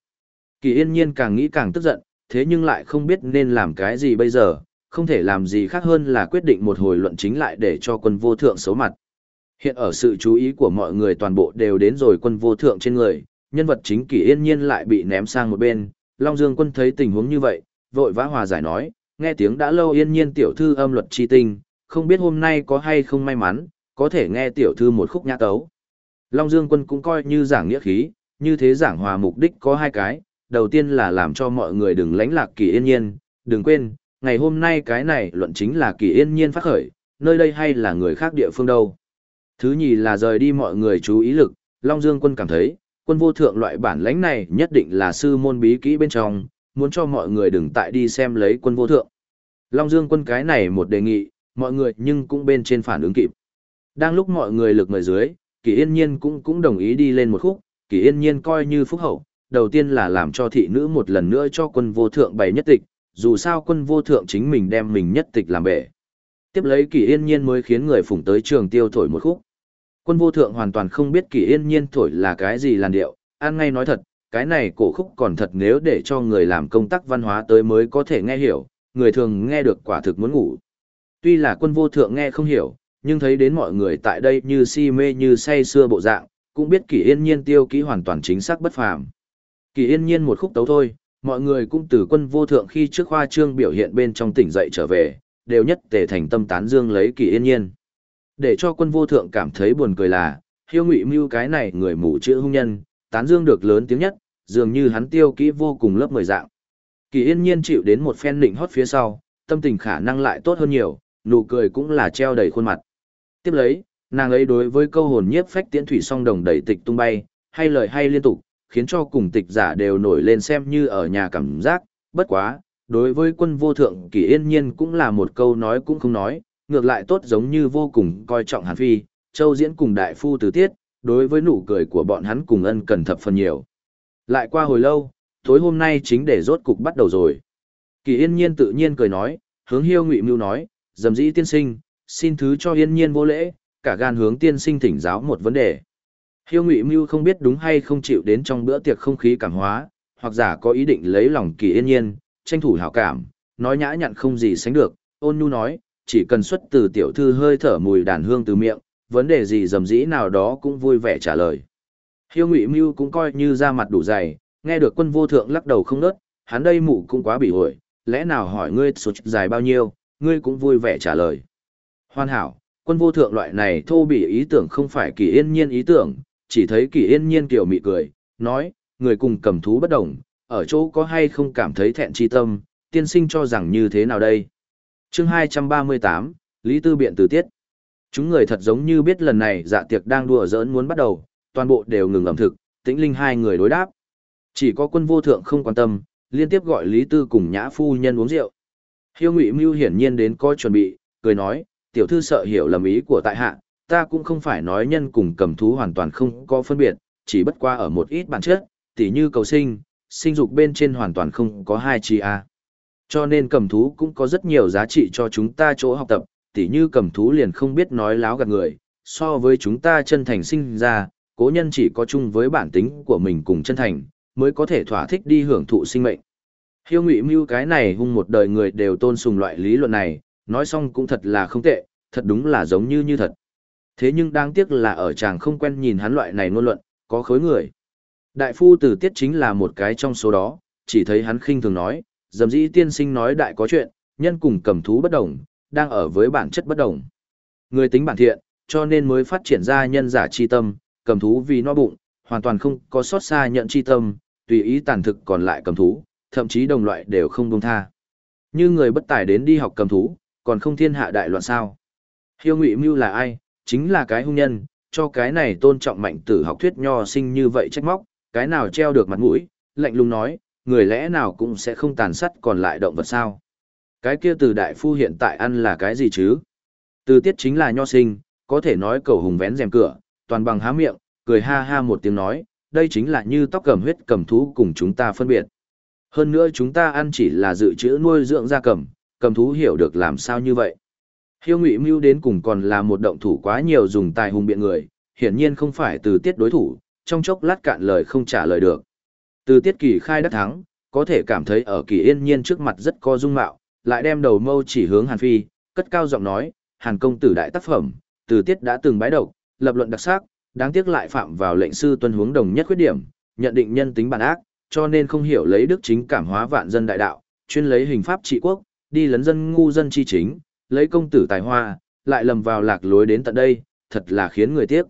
Kỳ yên nhiên càng nghĩ càng tức giận, thế nhưng lại không biết nên làm cái gì bây giờ, không thể làm gì khác hơn là quyết định một hồi luận chính lại để cho quân vô thượng xấu mặt. Hiện ở sự chú ý của mọi người toàn bộ đều đến rồi quân vô thượng trên người, nhân vật chính kỳ yên nhiên lại bị ném sang một bên, Long Dương quân thấy tình huống như vậy, vội vã hòa giải nói, nghe tiếng đã lâu yên nhiên tiểu thư âm luật chi tinh, không biết hôm nay có hay không may mắn, có thể nghe tiểu thư một khúc nhã tấu. Long Dương quân cũng coi như giảng nghĩa khí, như thế giảng hòa mục đích có hai cái, đầu tiên là làm cho mọi người đừng lánh lạc kỳ yên nhiên, đừng quên, ngày hôm nay cái này luận chính là kỳ yên nhiên phát khởi, nơi đây hay là người khác địa phương đâu. Thứ nhì là rời đi mọi người chú ý lực, Long Dương quân cảm thấy, quân vô thượng loại bản lãnh này nhất định là sư môn bí kỹ bên trong, muốn cho mọi người đừng tại đi xem lấy quân vô thượng. Long Dương quân cái này một đề nghị, mọi người nhưng cũng bên trên phản ứng kịp. Đang lúc mọi người lực mời dưới, Kỳ Yên Nhiên cũng cũng đồng ý đi lên một khúc, Kỳ Yên Nhiên coi như phúc hậu, đầu tiên là làm cho thị nữ một lần nữa cho quân vô thượng bày nhất tịch, dù sao quân vô thượng chính mình đem mình nhất tịch làm bể. Tiếp lấy Kỳ Yên Nhiên mới khiến người phủng tới trường tiêu thổi một khúc. Quân vô thượng hoàn toàn không biết Kỳ Yên Nhiên thổi là cái gì làn điệu, an ngay nói thật, cái này cổ khúc còn thật nếu để cho người làm công tác văn hóa tới mới có thể nghe hiểu, người thường nghe được quả thực muốn ngủ. Tuy là quân vô thượng nghe không hiểu, nhưng thấy đến mọi người tại đây như si mê như say xưa bộ dạng, cũng biết kỳ yên nhiên tiêu kỹ hoàn toàn chính xác bất phàm. Kỳ yên nhiên một khúc tấu thôi, mọi người cũng từ quân vô thượng khi trước khoa trương biểu hiện bên trong tỉnh dậy trở về, đều nhất tề thành tâm tán dương lấy kỳ yên nhiên. Để cho quân vô thượng cảm thấy buồn cười là, hiêu ngụy mưu cái này người mù chữ hung nhân, tán dương được lớn tiếng nhất, dường như hắn tiêu kỹ vô cùng lớp mười dạng. Kỳ yên nhiên chịu đến một phen lịnh hót phía sau, tâm tình khả năng lại tốt hơn nhiều, nụ cười cũng là treo đầy khuôn mặt. Tiếp lấy, nàng ấy đối với câu hồn nhiếp phách tiễn thủy song đồng đẩy tịch tung bay, hay lời hay liên tục, khiến cho cùng tịch giả đều nổi lên xem như ở nhà cảm giác, bất quá, đối với quân vô thượng kỳ yên nhiên cũng là một câu nói cũng không nói, ngược lại tốt giống như vô cùng coi trọng Hàn Phi, Châu Diễn cùng đại phu từ tiết, đối với nụ cười của bọn hắn cùng ân cần thập phần nhiều. Lại qua hồi lâu, tối hôm nay chính để rốt cục bắt đầu rồi. Kỳ yên nhiên tự nhiên cười nói, hướng hiêu ngụy mưu nói, dầm dĩ tiên sinh, xin thứ cho yên nhiên vô lễ, cả gan hướng tiên sinh thỉnh giáo một vấn đề. Hiêu Ngụy Mưu không biết đúng hay không chịu đến trong bữa tiệc không khí cảm hóa, hoặc giả có ý định lấy lòng Kỳ Yên Nhiên, tranh thủ hảo cảm, nói nhã nhặn không gì sánh được, ôn nhu nói, chỉ cần xuất từ tiểu thư hơi thở mùi đàn hương từ miệng, vấn đề gì dầm dĩ nào đó cũng vui vẻ trả lời. Hiêu Ngụy Mưu cũng coi như ra mặt đủ dày, nghe được quân vô thượng lắc đầu không nớt, hắn đây mụ cũng quá bị hội, lẽ nào hỏi ngươi số dài bao nhiêu, ngươi cũng vui vẻ trả lời. Hoàn hảo, quân vô thượng loại này thô bỉ ý tưởng không phải kỳ yên nhiên ý tưởng, chỉ thấy kỳ yên nhiên kiểu mị cười, nói, người cùng cầm thú bất đồng, ở chỗ có hay không cảm thấy thẹn chi tâm, tiên sinh cho rằng như thế nào đây. chương 238, Lý Tư Biện từ tiết. Chúng người thật giống như biết lần này dạ tiệc đang đùa giỡn muốn bắt đầu, toàn bộ đều ngừng ẩm thực, tĩnh linh hai người đối đáp. Chỉ có quân vô thượng không quan tâm, liên tiếp gọi Lý Tư cùng nhã phu nhân uống rượu. Hiêu Ngụy Mưu hiển nhiên đến coi chuẩn bị, cười nói, tiểu thư sợ hiểu lầm ý của tại hạ, ta cũng không phải nói nhân cùng cầm thú hoàn toàn không có phân biệt, chỉ bất qua ở một ít bản chất, tỉ như cầu sinh, sinh dục bên trên hoàn toàn không có hai chi a. Cho nên cầm thú cũng có rất nhiều giá trị cho chúng ta chỗ học tập, tỉ như cầm thú liền không biết nói láo gạt người, so với chúng ta chân thành sinh ra, cố nhân chỉ có chung với bản tính của mình cùng chân thành, mới có thể thỏa thích đi hưởng thụ sinh mệnh. Hiêu Ngụy Mưu cái này hung một đời người đều tôn sùng loại lý luận này, nói xong cũng thật là không tệ, thật đúng là giống như như thật. Thế nhưng đáng tiếc là ở chàng không quen nhìn hắn loại này ngôn luận, có khối người. Đại phu tử tiết chính là một cái trong số đó, chỉ thấy hắn khinh thường nói, dầm dĩ tiên sinh nói đại có chuyện, nhân cùng cầm thú bất đồng, đang ở với bản chất bất đồng. Người tính bản thiện, cho nên mới phát triển ra nhân giả chi tâm, cầm thú vì no bụng, hoàn toàn không có sót xa nhận chi tâm, tùy ý tàn thực còn lại cầm thú, thậm chí đồng loại đều không buông tha. Như người bất tài đến đi học cầm thú, còn không thiên hạ đại loạn sao? Hiêu Ngụy Mưu là ai? Chính là cái hung nhân, cho cái này tôn trọng mạnh tử học thuyết nho sinh như vậy trách móc, cái nào treo được mặt mũi, lạnh lùng nói, người lẽ nào cũng sẽ không tàn sát còn lại động vật sao? Cái kia từ đại phu hiện tại ăn là cái gì chứ? Từ tiết chính là nho sinh, có thể nói cầu hùng vén rèm cửa, toàn bằng há miệng, cười ha ha một tiếng nói, đây chính là như tóc cầm huyết cầm thú cùng chúng ta phân biệt. Hơn nữa chúng ta ăn chỉ là dự trữ nuôi dưỡng gia cầm, cầm thú hiểu được làm sao như vậy. Hiêu Ngụy Mưu đến cùng còn là một động thủ quá nhiều dùng tài hùng biện người, hiển nhiên không phải từ tiết đối thủ, trong chốc lát cạn lời không trả lời được. Từ tiết kỳ khai đắc thắng, có thể cảm thấy ở kỳ yên nhiên trước mặt rất có dung mạo, lại đem đầu mâu chỉ hướng Hàn Phi, cất cao giọng nói, Hàn công tử đại tác phẩm, từ tiết đã từng bái độc, lập luận đặc sắc, đáng tiếc lại phạm vào lệnh sư tuân hướng đồng nhất khuyết điểm, nhận định nhân tính bản ác, cho nên không hiểu lấy đức chính cảm hóa vạn dân đại đạo, chuyên lấy hình pháp trị quốc, đi lấn dân ngu dân chi chính, lấy công tử tài hoa, lại lầm vào lạc lối đến tận đây, thật là khiến người tiếc.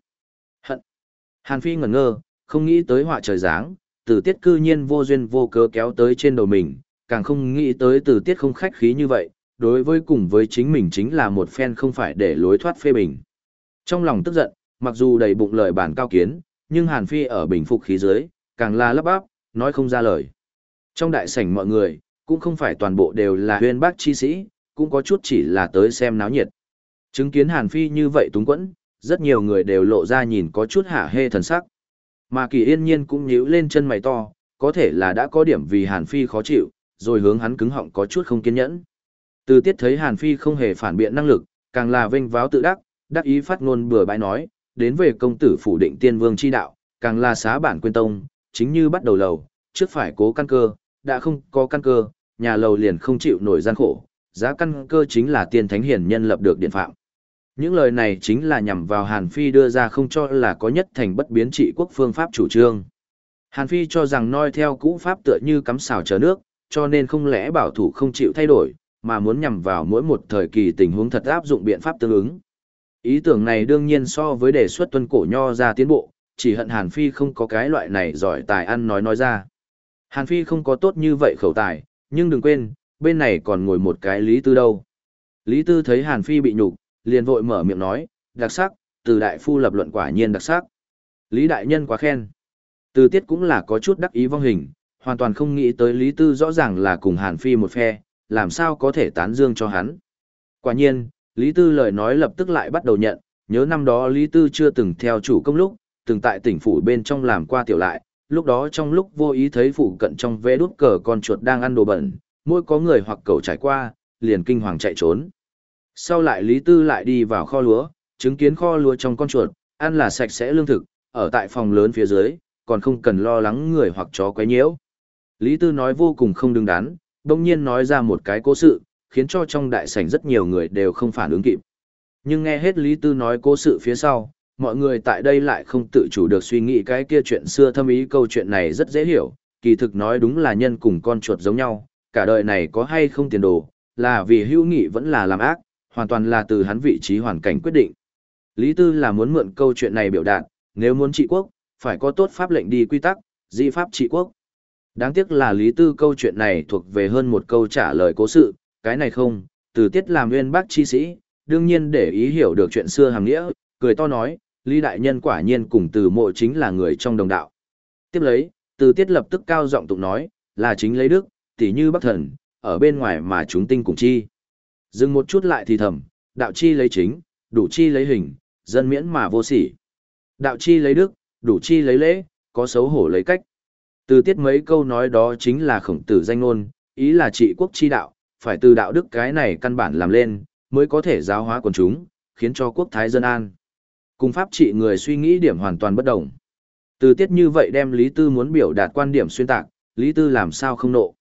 Hàn Phi ngẩn ngơ, không nghĩ tới họa trời giáng, tử tiết cư nhiên vô duyên vô cớ kéo tới trên đầu mình, càng không nghĩ tới tử tiết không khách khí như vậy, đối với cùng với chính mình chính là một phen không phải để lối thoát phê bình. Trong lòng tức giận, mặc dù đầy bụng lời bản cao kiến, nhưng Hàn Phi ở bình phục khí dưới, càng là lấp bắp, nói không ra lời. Trong đại sảnh mọi người, cũng không phải toàn bộ đều là huyên bác chi sĩ, cũng có chút chỉ là tới xem náo nhiệt. Chứng kiến Hàn Phi như vậy túng quẫn, rất nhiều người đều lộ ra nhìn có chút hả hê thần sắc. Mà kỳ yên nhiên cũng nhíu lên chân mày to, có thể là đã có điểm vì Hàn Phi khó chịu, rồi hướng hắn cứng họng có chút không kiên nhẫn. Từ tiết thấy Hàn Phi không hề phản biện năng lực, càng là vinh váo tự đắc, đắc ý phát ngôn bừa bãi nói, đến về công tử phủ định tiên vương chi đạo, càng là xá bản quên tông, chính như bắt đầu lầu, trước phải cố căn cơ, đã không có căn cơ, nhà lầu liền không chịu nổi gian khổ, giá căn cơ chính là tiên thánh hiển nhân lập được điện phạm. Những lời này chính là nhằm vào Hàn Phi đưa ra không cho là có nhất thành bất biến trị quốc phương pháp chủ trương. Hàn Phi cho rằng noi theo cũ pháp tựa như cắm xào chờ nước, cho nên không lẽ bảo thủ không chịu thay đổi, mà muốn nhằm vào mỗi một thời kỳ tình huống thật áp dụng biện pháp tương ứng. Ý tưởng này đương nhiên so với đề xuất tuân cổ nho ra tiến bộ, chỉ hận Hàn Phi không có cái loại này giỏi tài ăn nói nói ra. Hàn Phi không có tốt như vậy khẩu tài, nhưng đừng quên, bên này còn ngồi một cái Lý Tư đâu. Lý Tư thấy Hàn Phi bị nhục, liền vội mở miệng nói, đặc sắc, từ đại phu lập luận quả nhiên đặc sắc. Lý đại nhân quá khen. Từ tiết cũng là có chút đắc ý vong hình, hoàn toàn không nghĩ tới Lý Tư rõ ràng là cùng Hàn Phi một phe, làm sao có thể tán dương cho hắn. Quả nhiên, Lý Tư lời nói lập tức lại bắt đầu nhận, nhớ năm đó Lý Tư chưa từng theo chủ công lúc, từng tại tỉnh phủ bên trong làm qua tiểu lại, lúc đó trong lúc vô ý thấy phủ cận trong vé đút cờ con chuột đang ăn đồ bẩn, mỗi có người hoặc cầu trải qua, liền kinh hoàng chạy trốn. Sau lại Lý Tư lại đi vào kho lúa, chứng kiến kho lúa trong con chuột, ăn là sạch sẽ lương thực, ở tại phòng lớn phía dưới, còn không cần lo lắng người hoặc chó quấy nhiễu. Lý Tư nói vô cùng không đứng đắn, đồng nhiên nói ra một cái cố sự, khiến cho trong đại sảnh rất nhiều người đều không phản ứng kịp. Nhưng nghe hết Lý Tư nói cố sự phía sau, mọi người tại đây lại không tự chủ được suy nghĩ cái kia chuyện xưa thâm ý câu chuyện này rất dễ hiểu, kỳ thực nói đúng là nhân cùng con chuột giống nhau, cả đời này có hay không tiền đồ, là vì hữu nghị vẫn là làm ác, hoàn toàn là từ hắn vị trí hoàn cảnh quyết định. Lý Tư là muốn mượn câu chuyện này biểu đạt, nếu muốn trị quốc, phải có tốt pháp lệnh đi quy tắc, di pháp trị quốc. Đáng tiếc là Lý Tư câu chuyện này thuộc về hơn một câu trả lời cố sự, cái này không, từ tiết làm nguyên bác chi sĩ, đương nhiên để ý hiểu được chuyện xưa hàng nghĩa, cười to nói, Lý Đại Nhân quả nhiên cùng từ mộ chính là người trong đồng đạo. Tiếp lấy, từ tiết lập tức cao giọng tụng nói, là chính lấy đức, tỉ như bắc thần, ở bên ngoài mà chúng tinh cùng chi. Dừng một chút lại thì thầm, đạo chi lấy chính, đủ chi lấy hình, dân miễn mà vô sỉ. Đạo chi lấy đức, đủ chi lấy lễ, có xấu hổ lấy cách. Từ tiết mấy câu nói đó chính là khổng tử danh ngôn, ý là trị quốc chi đạo, phải từ đạo đức cái này căn bản làm lên, mới có thể giáo hóa quần chúng, khiến cho quốc thái dân an. Cùng pháp trị người suy nghĩ điểm hoàn toàn bất đồng. Từ tiết như vậy đem Lý Tư muốn biểu đạt quan điểm xuyên tạc, Lý Tư làm sao không nộ.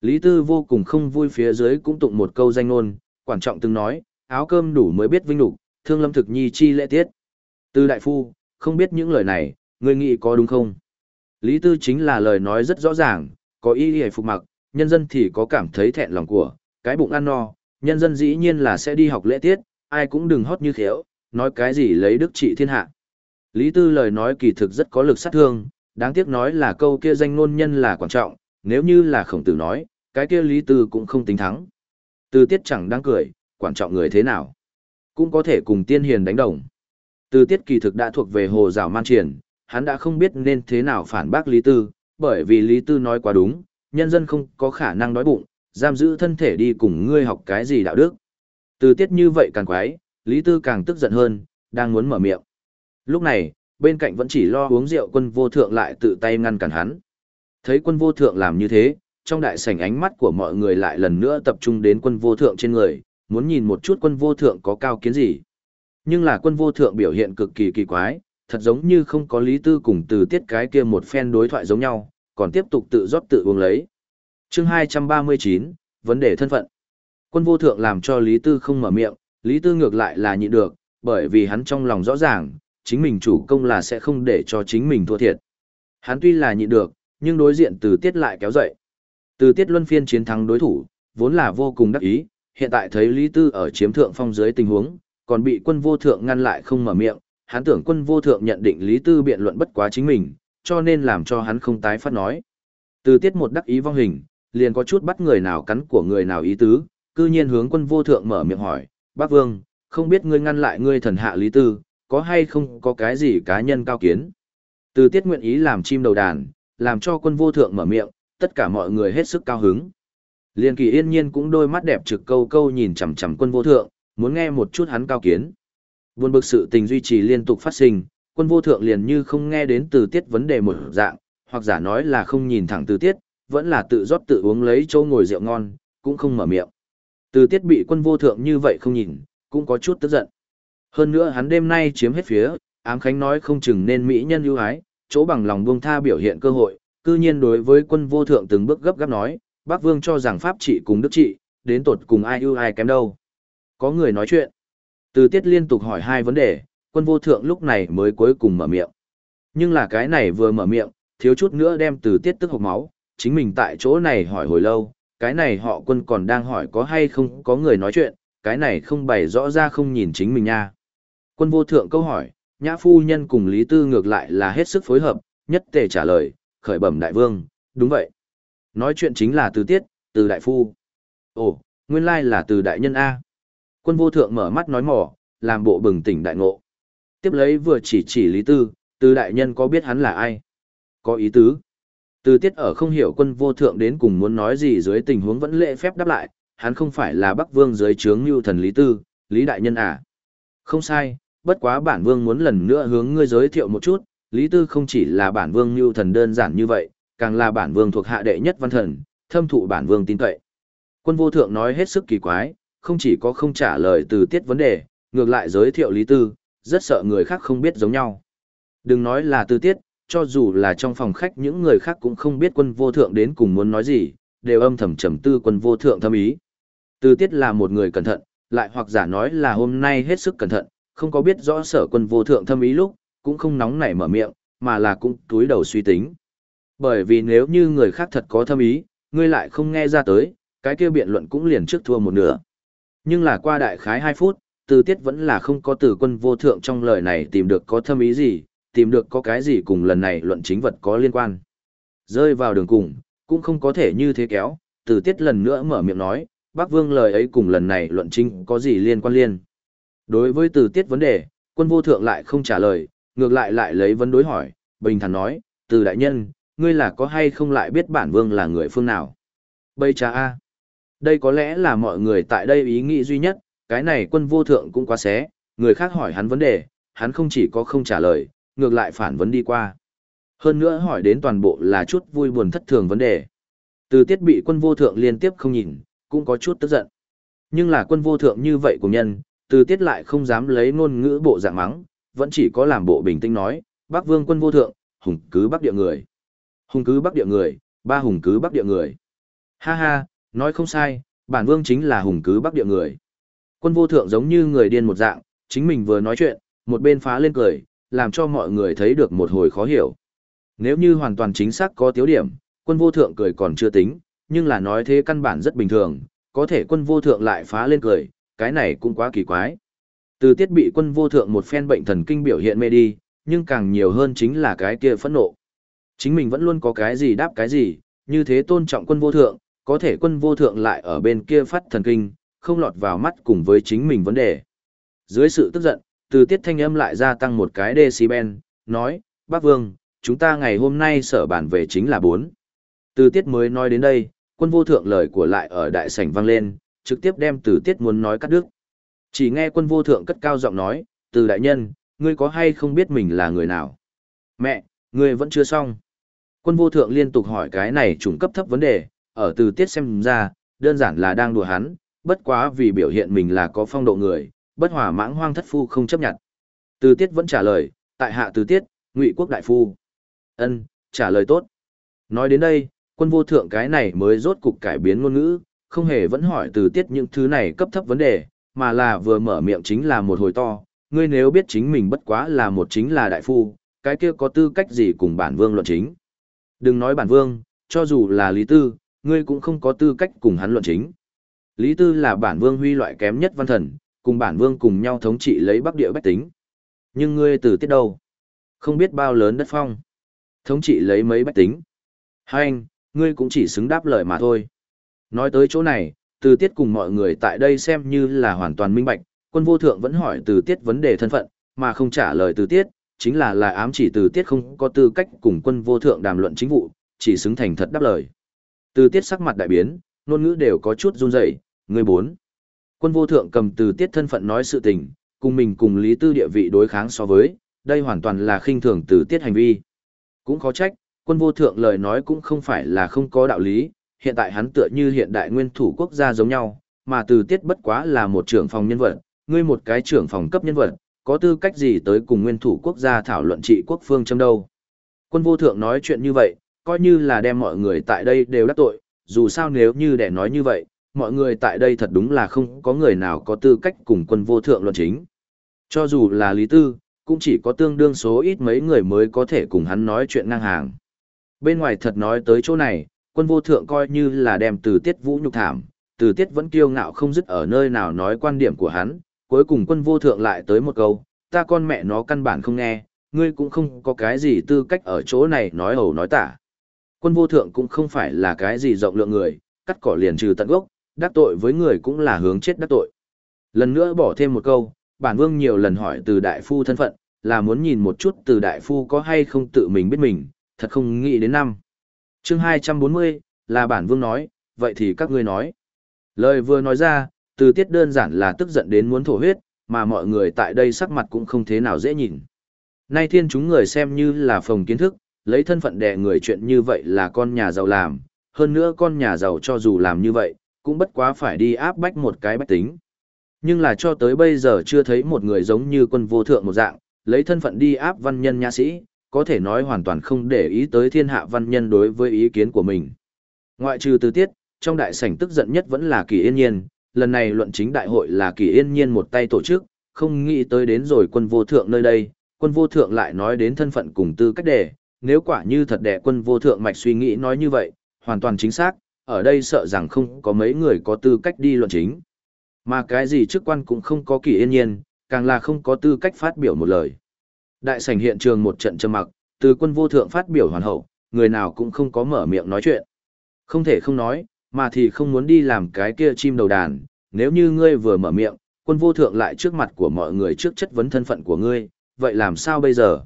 Lý Tư vô cùng không vui phía dưới cũng tụng một câu danh ngôn, quan trọng từng nói, áo cơm đủ mới biết vinh đủ, thương lâm thực nhi chi lễ tiết. Từ đại phu, không biết những lời này, người nghĩ có đúng không? Lý Tư chính là lời nói rất rõ ràng, có ý hề phục mặc, nhân dân thì có cảm thấy thẹn lòng của, cái bụng ăn no, nhân dân dĩ nhiên là sẽ đi học lễ tiết, ai cũng đừng hót như khéo, nói cái gì lấy đức trị thiên hạ. Lý Tư lời nói kỳ thực rất có lực sát thương, đáng tiếc nói là câu kia danh ngôn nhân là quan trọng, nếu như là khổng tử nói, cái kia Lý Tư cũng không tính thắng. Từ tiết chẳng đang cười, quan trọng người thế nào. Cũng có thể cùng tiên hiền đánh đồng. Từ tiết kỳ thực đã thuộc về hồ rào man triển, hắn đã không biết nên thế nào phản bác Lý Tư, bởi vì Lý Tư nói quá đúng, nhân dân không có khả năng đói bụng, giam giữ thân thể đi cùng ngươi học cái gì đạo đức. Từ tiết như vậy càng quái, Lý Tư càng tức giận hơn, đang muốn mở miệng. Lúc này, bên cạnh vẫn chỉ lo uống rượu quân vô thượng lại tự tay ngăn cản hắn. Thấy quân vô thượng làm như thế, trong đại sảnh ánh mắt của mọi người lại lần nữa tập trung đến quân vô thượng trên người, muốn nhìn một chút quân vô thượng có cao kiến gì. Nhưng là quân vô thượng biểu hiện cực kỳ kỳ quái, thật giống như không có lý tư cùng từ tiết cái kia một phen đối thoại giống nhau, còn tiếp tục tự rót tự uống lấy. chương 239, vấn đề thân phận. Quân vô thượng làm cho lý tư không mở miệng, lý tư ngược lại là nhịn được, bởi vì hắn trong lòng rõ ràng, chính mình chủ công là sẽ không để cho chính mình thua thiệt. Hắn tuy là nhịn được, nhưng đối diện từ tiết lại kéo dậy. Từ tiết luân phiên chiến thắng đối thủ, vốn là vô cùng đắc ý, hiện tại thấy Lý Tư ở chiếm thượng phong dưới tình huống, còn bị quân vô thượng ngăn lại không mở miệng, hắn tưởng quân vô thượng nhận định Lý Tư biện luận bất quá chính mình, cho nên làm cho hắn không tái phát nói. Từ tiết một đắc ý vong hình, liền có chút bắt người nào cắn của người nào ý tứ, cư nhiên hướng quân vô thượng mở miệng hỏi, bác vương, không biết ngươi ngăn lại ngươi thần hạ Lý Tư, có hay không có cái gì cá nhân cao kiến. Từ tiết nguyện ý làm chim đầu đàn, làm cho quân vô thượng mở miệng, tất cả mọi người hết sức cao hứng. Liên kỳ yên nhiên cũng đôi mắt đẹp trực câu câu nhìn chằm chằm quân vô thượng, muốn nghe một chút hắn cao kiến. Buồn bực sự tình duy trì liên tục phát sinh, quân vô thượng liền như không nghe đến từ tiết vấn đề một dạng, hoặc giả nói là không nhìn thẳng từ tiết, vẫn là tự rót tự uống lấy chỗ ngồi rượu ngon, cũng không mở miệng. Từ tiết bị quân vô thượng như vậy không nhìn, cũng có chút tức giận. Hơn nữa hắn đêm nay chiếm hết phía, ám khánh nói không chừng nên mỹ nhân ưu ái, chỗ bằng lòng buông tha biểu hiện cơ hội, cư nhiên đối với quân vô thượng từng bước gấp gáp nói, bác vương cho rằng pháp trị cùng đức trị, đến tột cùng ai ưu ai kém đâu. Có người nói chuyện. Từ tiết liên tục hỏi hai vấn đề, quân vô thượng lúc này mới cuối cùng mở miệng. Nhưng là cái này vừa mở miệng, thiếu chút nữa đem từ tiết tức hộc máu, chính mình tại chỗ này hỏi hồi lâu, cái này họ quân còn đang hỏi có hay không có người nói chuyện, cái này không bày rõ ra không nhìn chính mình nha. Quân vô thượng câu hỏi, nhã phu nhân cùng Lý Tư ngược lại là hết sức phối hợp, nhất tề trả lời, khởi bẩm đại vương, đúng vậy. Nói chuyện chính là từ tiết, từ đại phu. Ồ, nguyên lai là từ đại nhân A. Quân vô thượng mở mắt nói mỏ, làm bộ bừng tỉnh đại ngộ. Tiếp lấy vừa chỉ chỉ Lý Tư, từ đại nhân có biết hắn là ai? Có ý tứ. Từ tiết ở không hiểu quân vô thượng đến cùng muốn nói gì dưới tình huống vẫn lễ phép đáp lại, hắn không phải là bắc vương dưới trướng như thần Lý Tư, Lý Đại Nhân à. Không sai, bất quá bản vương muốn lần nữa hướng ngươi giới thiệu một chút, Lý Tư không chỉ là bản vương như thần đơn giản như vậy, càng là bản vương thuộc hạ đệ nhất văn thần, thâm thụ bản vương tin tuệ. Quân vô thượng nói hết sức kỳ quái, không chỉ có không trả lời từ tiết vấn đề, ngược lại giới thiệu Lý Tư, rất sợ người khác không biết giống nhau. Đừng nói là Từ tiết, cho dù là trong phòng khách những người khác cũng không biết quân vô thượng đến cùng muốn nói gì, đều âm thầm trầm tư quân vô thượng thâm ý. Từ tiết là một người cẩn thận, lại hoặc giả nói là hôm nay hết sức cẩn thận, không có biết rõ sở quân vô thượng thâm ý lúc, cũng không nóng nảy mở miệng, mà là cũng túi đầu suy tính. Bởi vì nếu như người khác thật có thâm ý, ngươi lại không nghe ra tới, cái kia biện luận cũng liền trước thua một nửa. Nhưng là qua đại khái 2 phút, từ tiết vẫn là không có từ quân vô thượng trong lời này tìm được có thâm ý gì, tìm được có cái gì cùng lần này luận chính vật có liên quan. Rơi vào đường cùng, cũng không có thể như thế kéo, từ tiết lần nữa mở miệng nói, bác vương lời ấy cùng lần này luận chính có gì liên quan liên. Đối với từ tiết vấn đề, quân vô thượng lại không trả lời, ngược lại lại lấy vấn đối hỏi, bình thản nói, từ đại nhân, ngươi là có hay không lại biết bản vương là người phương nào? Bây cha A. Đây có lẽ là mọi người tại đây ý nghĩ duy nhất, cái này quân vô thượng cũng quá xé, người khác hỏi hắn vấn đề, hắn không chỉ có không trả lời, ngược lại phản vấn đi qua. Hơn nữa hỏi đến toàn bộ là chút vui buồn thất thường vấn đề. Từ tiết bị quân vô thượng liên tiếp không nhìn, cũng có chút tức giận. Nhưng là quân vô thượng như vậy của nhân, từ tiết lại không dám lấy ngôn ngữ bộ dạng mắng, vẫn chỉ có làm bộ bình tĩnh nói, Bắc Vương quân vô thượng, hùng cứ Bắc địa người. Hùng cứ Bắc địa người, ba hùng cứ Bắc địa người. Ha ha, nói không sai, bản vương chính là hùng cứ Bắc địa người. Quân vô thượng giống như người điên một dạng, chính mình vừa nói chuyện, một bên phá lên cười, làm cho mọi người thấy được một hồi khó hiểu. Nếu như hoàn toàn chính xác có tiếu điểm, quân vô thượng cười còn chưa tính, nhưng là nói thế căn bản rất bình thường, có thể quân vô thượng lại phá lên cười, cái này cũng quá kỳ quái. Từ tiết bị quân vô thượng một phen bệnh thần kinh biểu hiện mê đi, nhưng càng nhiều hơn chính là cái kia phẫn nộ. Chính mình vẫn luôn có cái gì đáp cái gì, như thế tôn trọng quân vô thượng, có thể quân vô thượng lại ở bên kia phát thần kinh, không lọt vào mắt cùng với chính mình vấn đề. Dưới sự tức giận, từ tiết thanh âm lại gia tăng một cái decibel, nói, bác vương, chúng ta ngày hôm nay sở bản về chính là 4. Từ tiết mới nói đến đây, quân vô thượng lời của lại ở đại sảnh vang lên, trực tiếp đem từ tiết muốn nói cắt đứt. Chỉ nghe quân vô thượng cất cao giọng nói, từ đại nhân, ngươi có hay không biết mình là người nào? Mẹ, ngươi vẫn chưa xong. Quân vô thượng liên tục hỏi cái này trùng cấp thấp vấn đề, ở từ tiết xem ra, đơn giản là đang đùa hắn, bất quá vì biểu hiện mình là có phong độ người, bất hòa mãng hoang thất phu không chấp nhận. Từ tiết vẫn trả lời, tại hạ từ tiết, ngụy quốc đại phu. ân trả lời tốt. Nói đến đây, quân vô thượng cái này mới rốt cục cải biến ngôn ngữ, không hề vẫn hỏi từ tiết những thứ này cấp thấp vấn đề, mà là vừa mở miệng chính là một hồi to, ngươi nếu biết chính mình bất quá là một chính là đại phu, cái kia có tư cách gì cùng bản vương luận chính. Đừng nói bản vương, cho dù là Lý Tư, ngươi cũng không có tư cách cùng hắn luận chính. Lý Tư là bản vương huy loại kém nhất văn thần, cùng bản vương cùng nhau thống trị lấy bắc địa bách tính. Nhưng ngươi từ tiết đâu? Không biết bao lớn đất phong. Thống trị lấy mấy bách tính. Hai anh, ngươi cũng chỉ xứng đáp lời mà thôi. Nói tới chỗ này, từ tiết cùng mọi người tại đây xem như là hoàn toàn minh bạch, quân vô thượng vẫn hỏi từ tiết vấn đề thân phận, mà không trả lời từ tiết, chính là là ám chỉ từ tiết không có tư cách cùng quân vô thượng đàm luận chính vụ, chỉ xứng thành thật đáp lời. Từ tiết sắc mặt đại biến, ngôn ngữ đều có chút run rẩy, người bốn. Quân vô thượng cầm từ tiết thân phận nói sự tình, cùng mình cùng lý tư địa vị đối kháng so với, đây hoàn toàn là khinh thường từ tiết hành vi. Cũng khó trách, quân vô thượng lời nói cũng không phải là không có đạo lý, hiện tại hắn tựa như hiện đại nguyên thủ quốc gia giống nhau, mà từ tiết bất quá là một trưởng phòng nhân vật, ngươi một cái trưởng phòng cấp nhân vật, có tư cách gì tới cùng nguyên thủ quốc gia thảo luận trị quốc phương châm đâu. Quân vô thượng nói chuyện như vậy, coi như là đem mọi người tại đây đều đắc tội, dù sao nếu như để nói như vậy, mọi người tại đây thật đúng là không có người nào có tư cách cùng quân vô thượng luận chính. Cho dù là Lý Tư, cũng chỉ có tương đương số ít mấy người mới có thể cùng hắn nói chuyện ngang hàng. Bên ngoài thật nói tới chỗ này, quân vô thượng coi như là đem từ tiết vũ nhục thảm, từ tiết vẫn kiêu ngạo không dứt ở nơi nào nói quan điểm của hắn, cuối cùng quân vô thượng lại tới một câu, ta con mẹ nó căn bản không nghe, ngươi cũng không có cái gì tư cách ở chỗ này nói hầu nói tả. Quân vô thượng cũng không phải là cái gì rộng lượng người, cắt cỏ liền trừ tận gốc, đắc tội với người cũng là hướng chết đắc tội. Lần nữa bỏ thêm một câu, bản vương nhiều lần hỏi từ đại phu thân phận, là muốn nhìn một chút từ đại phu có hay không tự mình biết mình, thật không nghĩ đến năm chương 240, là bản vương nói, vậy thì các ngươi nói. Lời vừa nói ra, từ tiết đơn giản là tức giận đến muốn thổ huyết, mà mọi người tại đây sắc mặt cũng không thế nào dễ nhìn. Nay thiên chúng người xem như là phòng kiến thức, lấy thân phận đẻ người chuyện như vậy là con nhà giàu làm, hơn nữa con nhà giàu cho dù làm như vậy, cũng bất quá phải đi áp bách một cái bách tính. Nhưng là cho tới bây giờ chưa thấy một người giống như quân vô thượng một dạng, lấy thân phận đi áp văn nhân nhà sĩ, có thể nói hoàn toàn không để ý tới thiên hạ văn nhân đối với ý kiến của mình. Ngoại trừ từ tiết, trong đại sảnh tức giận nhất vẫn là kỳ yên nhiên, lần này luận chính đại hội là kỳ yên nhiên một tay tổ chức, không nghĩ tới đến rồi quân vô thượng nơi đây, quân vô thượng lại nói đến thân phận cùng tư cách đề, nếu quả như thật đệ quân vô thượng mạch suy nghĩ nói như vậy, hoàn toàn chính xác, ở đây sợ rằng không có mấy người có tư cách đi luận chính. Mà cái gì chức quan cũng không có kỳ yên nhiên, càng là không có tư cách phát biểu một lời. Đại sảnh hiện trường một trận trầm mặc, từ quân vô thượng phát biểu hoàn hậu, người nào cũng không có mở miệng nói chuyện. Không thể không nói, mà thì không muốn đi làm cái kia chim đầu đàn, nếu như ngươi vừa mở miệng, quân vô thượng lại trước mặt của mọi người trước chất vấn thân phận của ngươi, vậy làm sao bây giờ?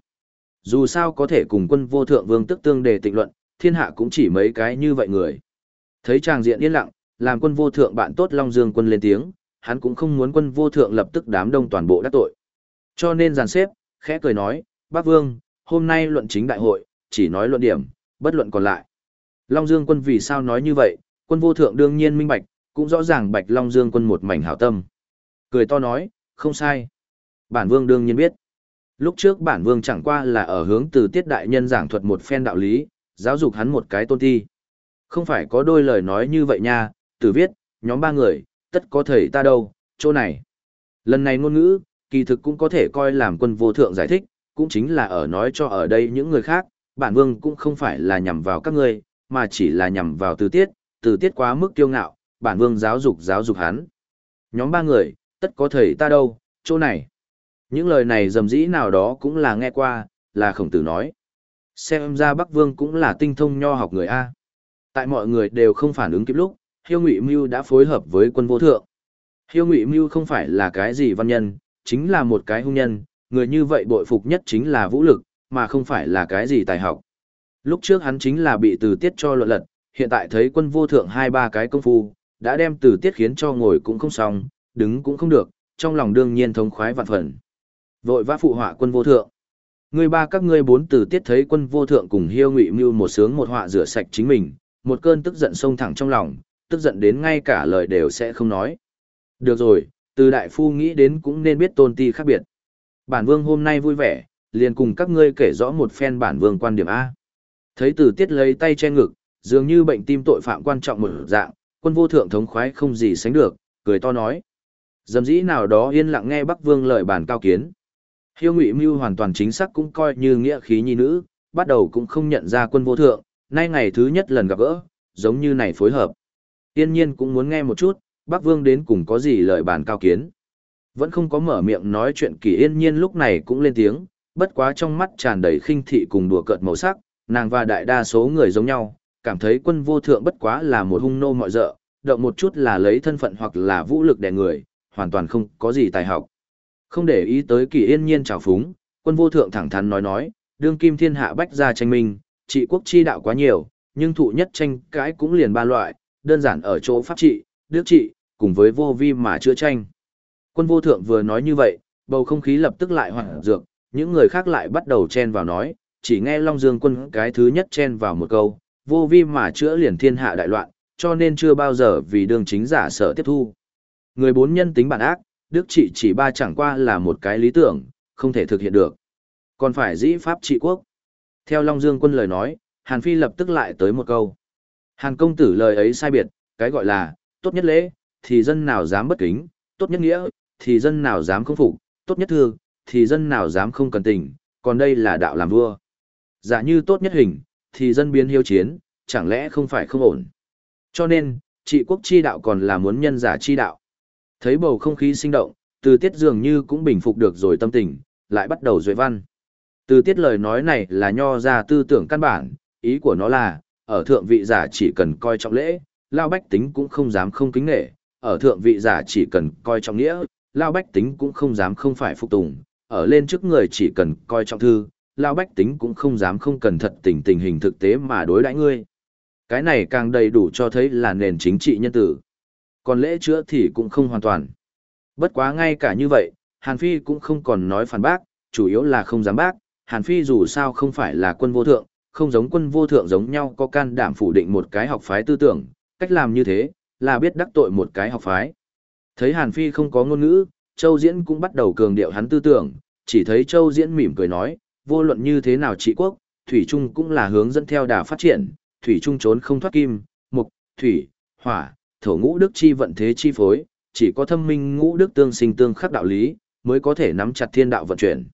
Dù sao có thể cùng quân vô thượng vương tức tương đề tịnh luận, thiên hạ cũng chỉ mấy cái như vậy người. Thấy chàng diện yên lặng, làm quân vô thượng bạn tốt Long Dương quân lên tiếng, hắn cũng không muốn quân vô thượng lập tức đám đông toàn bộ đắc tội. Cho nên giàn xếp, khẽ cười nói, bác vương, hôm nay luận chính đại hội, chỉ nói luận điểm, bất luận còn lại. Long Dương quân vì sao nói như vậy, quân vô thượng đương nhiên minh bạch, cũng rõ ràng bạch Long Dương quân một mảnh hảo tâm. Cười to nói, không sai. Bản vương đương nhiên biết. Lúc trước bản vương chẳng qua là ở hướng từ tiết đại nhân giảng thuật một phen đạo lý, giáo dục hắn một cái tôn thi. Không phải có đôi lời nói như vậy nha, từ viết, nhóm ba người, tất có thể ta đâu, chỗ này. Lần này ngôn ngữ, kỳ thực cũng có thể coi làm quân vô thượng giải thích, cũng chính là ở nói cho ở đây những người khác, bản vương cũng không phải là nhằm vào các ngươi, mà chỉ là nhằm vào từ tiết, từ tiết quá mức kiêu ngạo, bản vương giáo dục giáo dục hắn. Nhóm ba người, tất có thể ta đâu, chỗ này. Những lời này dầm dĩ nào đó cũng là nghe qua, là khổng tử nói. Xem ra Bắc Vương cũng là tinh thông nho học người A. Tại mọi người đều không phản ứng kịp lúc, Hiêu Ngụy Mưu đã phối hợp với quân vô thượng. Hiêu Ngụy Mưu không phải là cái gì văn nhân, chính là một cái hung nhân, người như vậy bội phục nhất chính là vũ lực, mà không phải là cái gì tài học. Lúc trước hắn chính là bị từ tiết cho luận lật, hiện tại thấy quân vô thượng hai ba cái công phu, đã đem từ tiết khiến cho ngồi cũng không xong, đứng cũng không được, trong lòng đương nhiên thống khoái vạn phần. Vội vã phụ họa quân vô thượng. Người ba các ngươi bốn từ tiết thấy quân vô thượng cùng hiêu ngụy mưu một sướng một họa rửa sạch chính mình, một cơn tức giận sông thẳng trong lòng, tức giận đến ngay cả lời đều sẽ không nói. Được rồi, từ đại phu nghĩ đến cũng nên biết tôn ti khác biệt. Bản vương hôm nay vui vẻ, liền cùng các ngươi kể rõ một phen bản vương quan điểm A. Thấy từ tiết lấy tay che ngực, dường như bệnh tim tội phạm quan trọng một dạng, quân vô thượng thống khoái không gì sánh được, cười to nói. Dầm dĩ nào đó yên lặng nghe Bắc Vương lời bản cao kiến. Hiêu Ngụy Mưu hoàn toàn chính xác cũng coi như nghĩa khí nhi nữ, bắt đầu cũng không nhận ra quân vô thượng, nay ngày thứ nhất lần gặp gỡ, giống như này phối hợp. Tiên nhiên cũng muốn nghe một chút, Bắc Vương đến cùng có gì lời bàn cao kiến. Vẫn không có mở miệng nói chuyện kỳ yên nhiên lúc này cũng lên tiếng, bất quá trong mắt tràn đầy khinh thị cùng đùa cợt màu sắc, nàng và đại đa số người giống nhau, cảm thấy quân vô thượng bất quá là một hung nô mọi dợ, động một chút là lấy thân phận hoặc là vũ lực đè người, hoàn toàn không có gì tài học. Không để ý tới kỳ yên nhiên trào phúng, quân vô thượng thẳng thắn nói nói, đương kim thiên hạ bách gia tranh minh, trị quốc chi đạo quá nhiều, nhưng thụ nhất tranh cãi cũng liền ba loại, đơn giản ở chỗ pháp trị, đức trị, cùng với vô vi mà chữa tranh. Quân vô thượng vừa nói như vậy, bầu không khí lập tức lại hoảng dược, những người khác lại bắt đầu chen vào nói, chỉ nghe Long Dương quân cái thứ nhất chen vào một câu, vô vi mà chữa liền thiên hạ đại loạn, cho nên chưa bao giờ vì đường chính giả sở tiếp thu. Người bốn nhân tính bản ác, đức trị chỉ ba chẳng qua là một cái lý tưởng, không thể thực hiện được. Còn phải dĩ pháp trị quốc. Theo Long Dương quân lời nói, Hàn Phi lập tức lại tới một câu. Hàn công tử lời ấy sai biệt, cái gọi là, tốt nhất lễ, thì dân nào dám bất kính, tốt nhất nghĩa, thì dân nào dám không phục, tốt nhất thương, thì dân nào dám không cần tình, còn đây là đạo làm vua. Giả như tốt nhất hình, thì dân biến hiếu chiến, chẳng lẽ không phải không ổn. Cho nên, trị quốc chi đạo còn là muốn nhân giả chi đạo. Thấy bầu không khí sinh động, từ tiết dường như cũng bình phục được rồi tâm tình, lại bắt đầu duệ văn. Từ tiết lời nói này là nho ra tư tưởng căn bản, ý của nó là, ở thượng vị giả chỉ cần coi trọng lễ, lao bách tính cũng không dám không kính nghệ, ở thượng vị giả chỉ cần coi trọng nghĩa, lao bách tính cũng không dám không phải phục tùng, ở lên trước người chỉ cần coi trọng thư, lao bách tính cũng không dám không cần thật tình tình hình thực tế mà đối đãi ngươi. Cái này càng đầy đủ cho thấy là nền chính trị nhân tử. Còn lễ chữa thì cũng không hoàn toàn. Bất quá ngay cả như vậy, Hàn Phi cũng không còn nói phản bác, chủ yếu là không dám bác, Hàn Phi dù sao không phải là quân vô thượng, không giống quân vô thượng giống nhau có can đảm phủ định một cái học phái tư tưởng, cách làm như thế, là biết đắc tội một cái học phái. Thấy Hàn Phi không có ngôn ngữ, Châu Diễn cũng bắt đầu cường điệu hắn tư tưởng, chỉ thấy Châu Diễn mỉm cười nói, vô luận như thế nào trị quốc, Thủy Trung cũng là hướng dẫn theo đà phát triển, Thủy Trung trốn không thoát kim, mục, thủy, hỏa, thổ ngũ đức chi vận thế chi phối, chỉ có thâm minh ngũ đức tương sinh tương khắc đạo lý, mới có thể nắm chặt thiên đạo vận chuyển.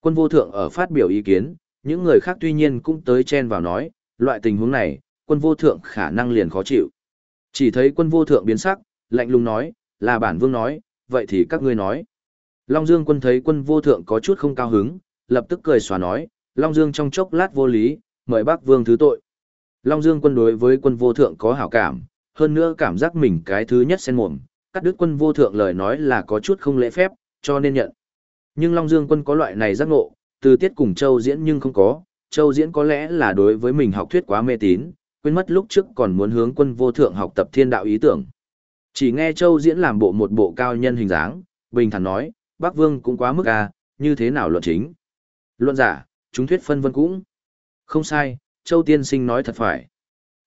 Quân vô thượng ở phát biểu ý kiến, những người khác tuy nhiên cũng tới chen vào nói, loại tình huống này, quân vô thượng khả năng liền khó chịu. Chỉ thấy quân vô thượng biến sắc, lạnh lùng nói, là bản vương nói, vậy thì các ngươi nói. Long Dương quân thấy quân vô thượng có chút không cao hứng, lập tức cười xòa nói, Long Dương trong chốc lát vô lý, mời bác vương thứ tội. Long Dương quân đối với quân vô thượng có hảo cảm, hơn nữa cảm giác mình cái thứ nhất sen mồm, cắt đứt quân vô thượng lời nói là có chút không lễ phép, cho nên nhận. Nhưng Long Dương quân có loại này giác ngộ, từ tiết cùng Châu Diễn nhưng không có, Châu Diễn có lẽ là đối với mình học thuyết quá mê tín, quên mất lúc trước còn muốn hướng quân vô thượng học tập thiên đạo ý tưởng. Chỉ nghe Châu Diễn làm bộ một bộ cao nhân hình dáng, bình thản nói, Bắc Vương cũng quá mức à, như thế nào luận chính. Luận giả, chúng thuyết phân vân cũng. Không sai, Châu Tiên Sinh nói thật phải.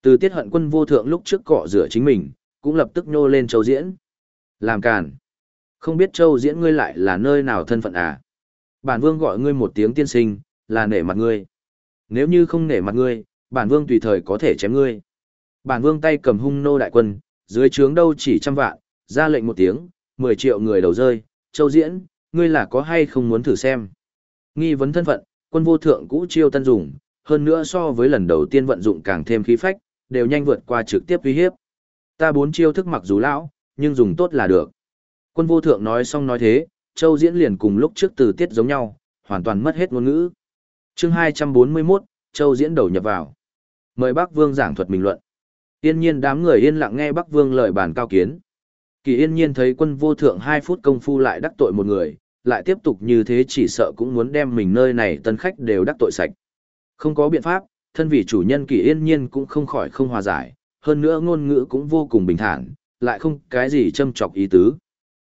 Từ tiết hận quân vô thượng lúc trước cọ rửa chính mình, cũng lập tức nhô lên Châu Diễn. Làm càn. Không biết Châu Diễn ngươi lại là nơi nào thân phận à? Bản Vương gọi ngươi một tiếng tiên sinh, là nể mặt ngươi. Nếu như không nể mặt ngươi, bản Vương tùy thời có thể chém ngươi. Bản Vương tay cầm hung nô đại quân, dưới trướng đâu chỉ trăm vạn, ra lệnh một tiếng, 10 triệu người đầu rơi, Châu Diễn, ngươi là có hay không muốn thử xem. Nghi vấn thân phận, quân vô thượng cũ chiêu tân dùng, hơn nữa so với lần đầu tiên vận dụng càng thêm khí phách, đều nhanh vượt qua trực tiếp uy hiếp. Ta bốn chiêu thức mặc dù lão, nhưng dùng tốt là được. Quân vô thượng nói xong nói thế, Châu Diễn liền cùng lúc trước từ tiết giống nhau, hoàn toàn mất hết ngôn ngữ. chương 241, Châu Diễn đầu nhập vào. Mời Bắc Vương giảng thuật bình luận. Yên nhiên đám người yên lặng nghe Bắc Vương lời bàn cao kiến. Kỳ yên nhiên thấy quân vô thượng 2 phút công phu lại đắc tội một người, lại tiếp tục như thế chỉ sợ cũng muốn đem mình nơi này tân khách đều đắc tội sạch. Không có biện pháp, thân vị chủ nhân kỳ yên nhiên cũng không khỏi không hòa giải, hơn nữa ngôn ngữ cũng vô cùng bình thản, lại không cái gì châm chọc ý tứ.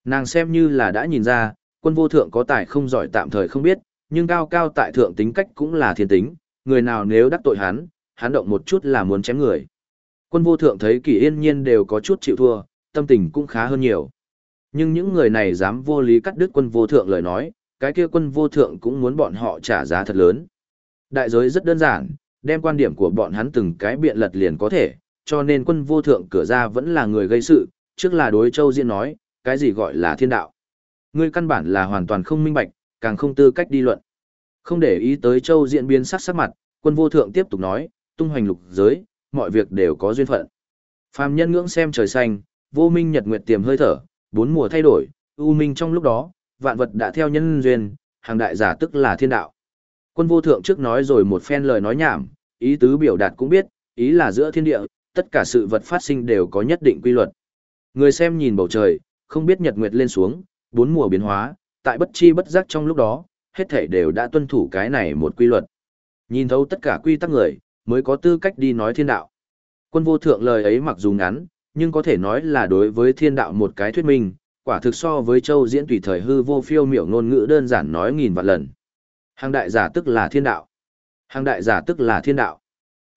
Nàng xem như là đã nhìn ra, quân vô thượng có tài không giỏi tạm thời không biết, nhưng cao cao tại thượng tính cách cũng là thiên tính, người nào nếu đắc tội hắn, hắn động một chút là muốn chém người. Quân vô thượng thấy kỳ yên nhiên đều có chút chịu thua, tâm tình cũng khá hơn nhiều. Nhưng những người này dám vô lý cắt đứt quân vô thượng lời nói, cái kia quân vô thượng cũng muốn bọn họ trả giá thật lớn. Đại giới rất đơn giản, đem quan điểm của bọn hắn từng cái biện lật liền có thể, cho nên quân vô thượng cửa ra vẫn là người gây sự, trước là đối châu diễn nói, cái gì gọi là thiên đạo. Ngươi căn bản là hoàn toàn không minh bạch, càng không tư cách đi luận. Không để ý tới châu diễn biến sắc sắc mặt, quân vô thượng tiếp tục nói, tung hoành lục giới, mọi việc đều có duyên phận. Phàm nhân ngưỡng xem trời xanh, vô minh nhật nguyệt tiềm hơi thở, bốn mùa thay đổi, u minh trong lúc đó, vạn vật đã theo nhân duyên, hàng đại giả tức là thiên đạo. Quân vô thượng trước nói rồi một phen lời nói nhảm, ý tứ biểu đạt cũng biết, ý là giữa thiên địa, tất cả sự vật phát sinh đều có nhất định quy luật. Người xem nhìn bầu trời, không biết nhật nguyệt lên xuống, bốn mùa biến hóa, tại bất chi bất giác trong lúc đó, hết thảy đều đã tuân thủ cái này một quy luật. Nhìn thấu tất cả quy tắc người, mới có tư cách đi nói thiên đạo. Quân vô thượng lời ấy mặc dù ngắn, nhưng có thể nói là đối với thiên đạo một cái thuyết minh, quả thực so với châu diễn tùy thời hư vô phiêu miểu ngôn ngữ đơn giản nói nghìn vạn lần. Hàng đại giả tức là thiên đạo. Hàng đại giả tức là thiên đạo.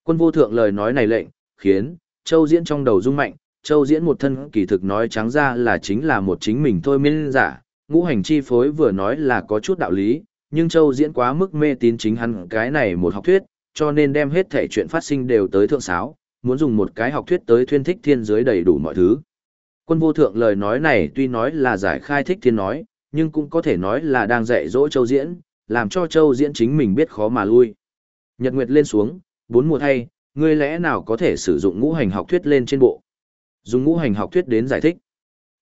Quân vô thượng lời nói này lệnh, khiến, châu diễn trong đầu rung mạnh, châu diễn một thân kỳ thực nói trắng ra là chính là một chính mình thôi miên giả, ngũ hành chi phối vừa nói là có chút đạo lý, nhưng châu diễn quá mức mê tín chính hắn cái này một học thuyết, cho nên đem hết thể chuyện phát sinh đều tới thượng sáo, muốn dùng một cái học thuyết tới thuyên thích thiên giới đầy đủ mọi thứ. Quân vô thượng lời nói này tuy nói là giải khai thích thiên nói, nhưng cũng có thể nói là đang dạy dỗ châu diễn, làm cho châu diễn chính mình biết khó mà lui. Nhật Nguyệt lên xuống, bốn mùa thay, ngươi lẽ nào có thể sử dụng ngũ hành học thuyết lên trên bộ. Dùng ngũ hành học thuyết đến giải thích.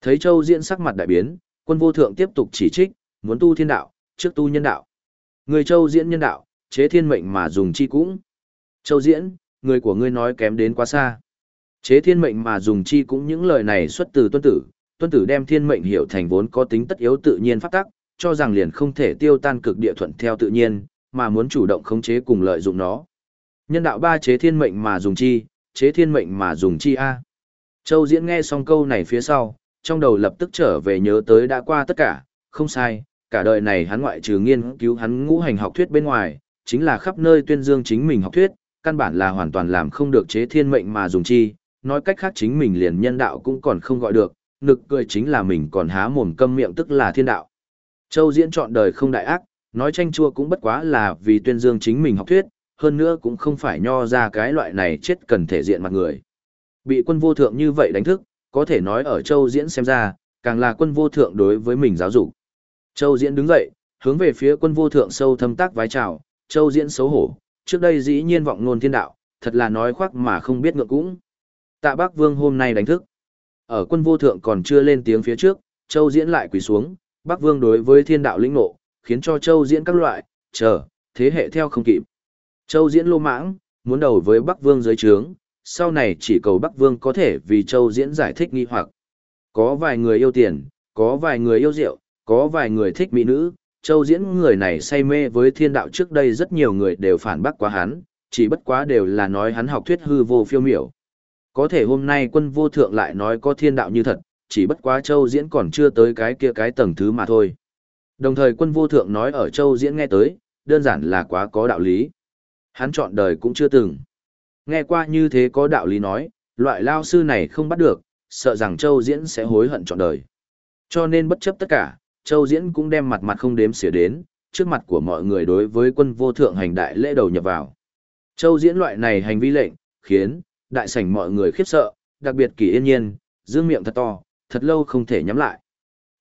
Thấy châu diễn sắc mặt đại biến, quân vô thượng tiếp tục chỉ trích, muốn tu thiên đạo, trước tu nhân đạo. Người châu diễn nhân đạo, chế thiên mệnh mà dùng chi cũng. Châu diễn, người của ngươi nói kém đến quá xa. Chế thiên mệnh mà dùng chi cũng những lời này xuất từ tuân tử, tuân tử đem thiên mệnh hiểu thành vốn có tính tất yếu tự nhiên phát tắc, cho rằng liền không thể tiêu tan cực địa thuận theo tự nhiên, mà muốn chủ động khống chế cùng lợi dụng nó. Nhân đạo ba chế thiên mệnh mà dùng chi, chế thiên mệnh mà dùng chi a. Châu Diễn nghe xong câu này phía sau, trong đầu lập tức trở về nhớ tới đã qua tất cả, không sai, cả đời này hắn ngoại trừ nghiên cứu hắn ngũ hành học thuyết bên ngoài, chính là khắp nơi tuyên dương chính mình học thuyết, căn bản là hoàn toàn làm không được chế thiên mệnh mà dùng chi, nói cách khác chính mình liền nhân đạo cũng còn không gọi được, nực cười chính là mình còn há mồm câm miệng tức là thiên đạo. Châu Diễn chọn đời không đại ác, nói tranh chua cũng bất quá là vì tuyên dương chính mình học thuyết, hơn nữa cũng không phải nho ra cái loại này chết cần thể diện mặt người. Bị quân vô thượng như vậy đánh thức, có thể nói ở Châu Diễn xem ra, càng là quân vô thượng đối với mình giáo dục. Châu Diễn đứng dậy, hướng về phía quân vô thượng sâu thâm tác vái chào, Châu Diễn xấu hổ, trước đây dĩ nhiên vọng ngôn thiên đạo, thật là nói khoác mà không biết ngượng cũng. Tạ Bắc Vương hôm nay đánh thức. Ở quân vô thượng còn chưa lên tiếng phía trước, Châu Diễn lại quỳ xuống, Bắc Vương đối với thiên đạo lĩnh nộ, khiến cho Châu Diễn các loại, chờ, thế hệ theo không kịp. Châu Diễn lô mãng, muốn đầu với Bắc Vương dưới trướng, sau này chỉ cầu Bắc Vương có thể vì Châu Diễn giải thích nghi hoặc. Có vài người yêu tiền, có vài người yêu rượu, có vài người thích mỹ nữ, Châu Diễn người này say mê với thiên đạo trước đây rất nhiều người đều phản bác quá hắn, chỉ bất quá đều là nói hắn học thuyết hư vô phiêu miểu. Có thể hôm nay quân vô thượng lại nói có thiên đạo như thật, chỉ bất quá Châu Diễn còn chưa tới cái kia cái tầng thứ mà thôi. Đồng thời quân vô thượng nói ở Châu Diễn nghe tới, đơn giản là quá có đạo lý. Hắn chọn đời cũng chưa từng. Nghe qua như thế có đạo lý nói, loại lao sư này không bắt được, sợ rằng Châu Diễn sẽ hối hận chọn đời. Cho nên bất chấp tất cả, Châu Diễn cũng đem mặt mặt không đếm xỉa đến, trước mặt của mọi người đối với quân vô thượng hành đại lễ đầu nhập vào. Châu Diễn loại này hành vi lệnh, khiến, đại sảnh mọi người khiếp sợ, đặc biệt kỳ yên nhiên, dương miệng thật to, thật lâu không thể nhắm lại.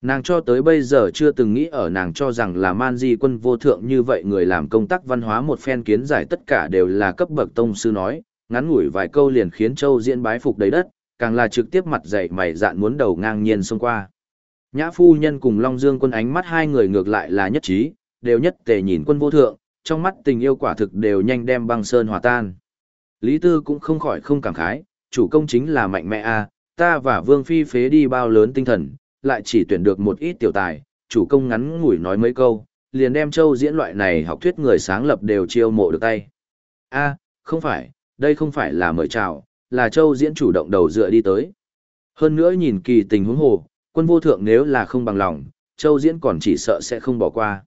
Nàng cho tới bây giờ chưa từng nghĩ ở nàng cho rằng là man di quân vô thượng như vậy người làm công tác văn hóa một phen kiến giải tất cả đều là cấp bậc tông sư nói, ngắn ngủi vài câu liền khiến Châu Diễn bái phục đầy đất, càng là trực tiếp mặt dậy mày dạn muốn đầu ngang nhiên xông qua. Nhã phu nhân cùng Long Dương quân ánh mắt hai người ngược lại là nhất trí, đều nhất tề nhìn quân vô thượng, trong mắt tình yêu quả thực đều nhanh đem băng sơn hòa tan. Lý Tư cũng không khỏi không cảm khái, chủ công chính là mạnh mẽ a, ta và Vương Phi phế đi bao lớn tinh thần, lại chỉ tuyển được một ít tiểu tài, chủ công ngắn ngủi nói mấy câu, liền đem châu diễn loại này học thuyết người sáng lập đều chiêu mộ được tay. A, không phải, đây không phải là mời chào, là châu diễn chủ động đầu dựa đi tới. Hơn nữa nhìn kỳ tình huống hồ, quân vô thượng nếu là không bằng lòng, châu diễn còn chỉ sợ sẽ không bỏ qua.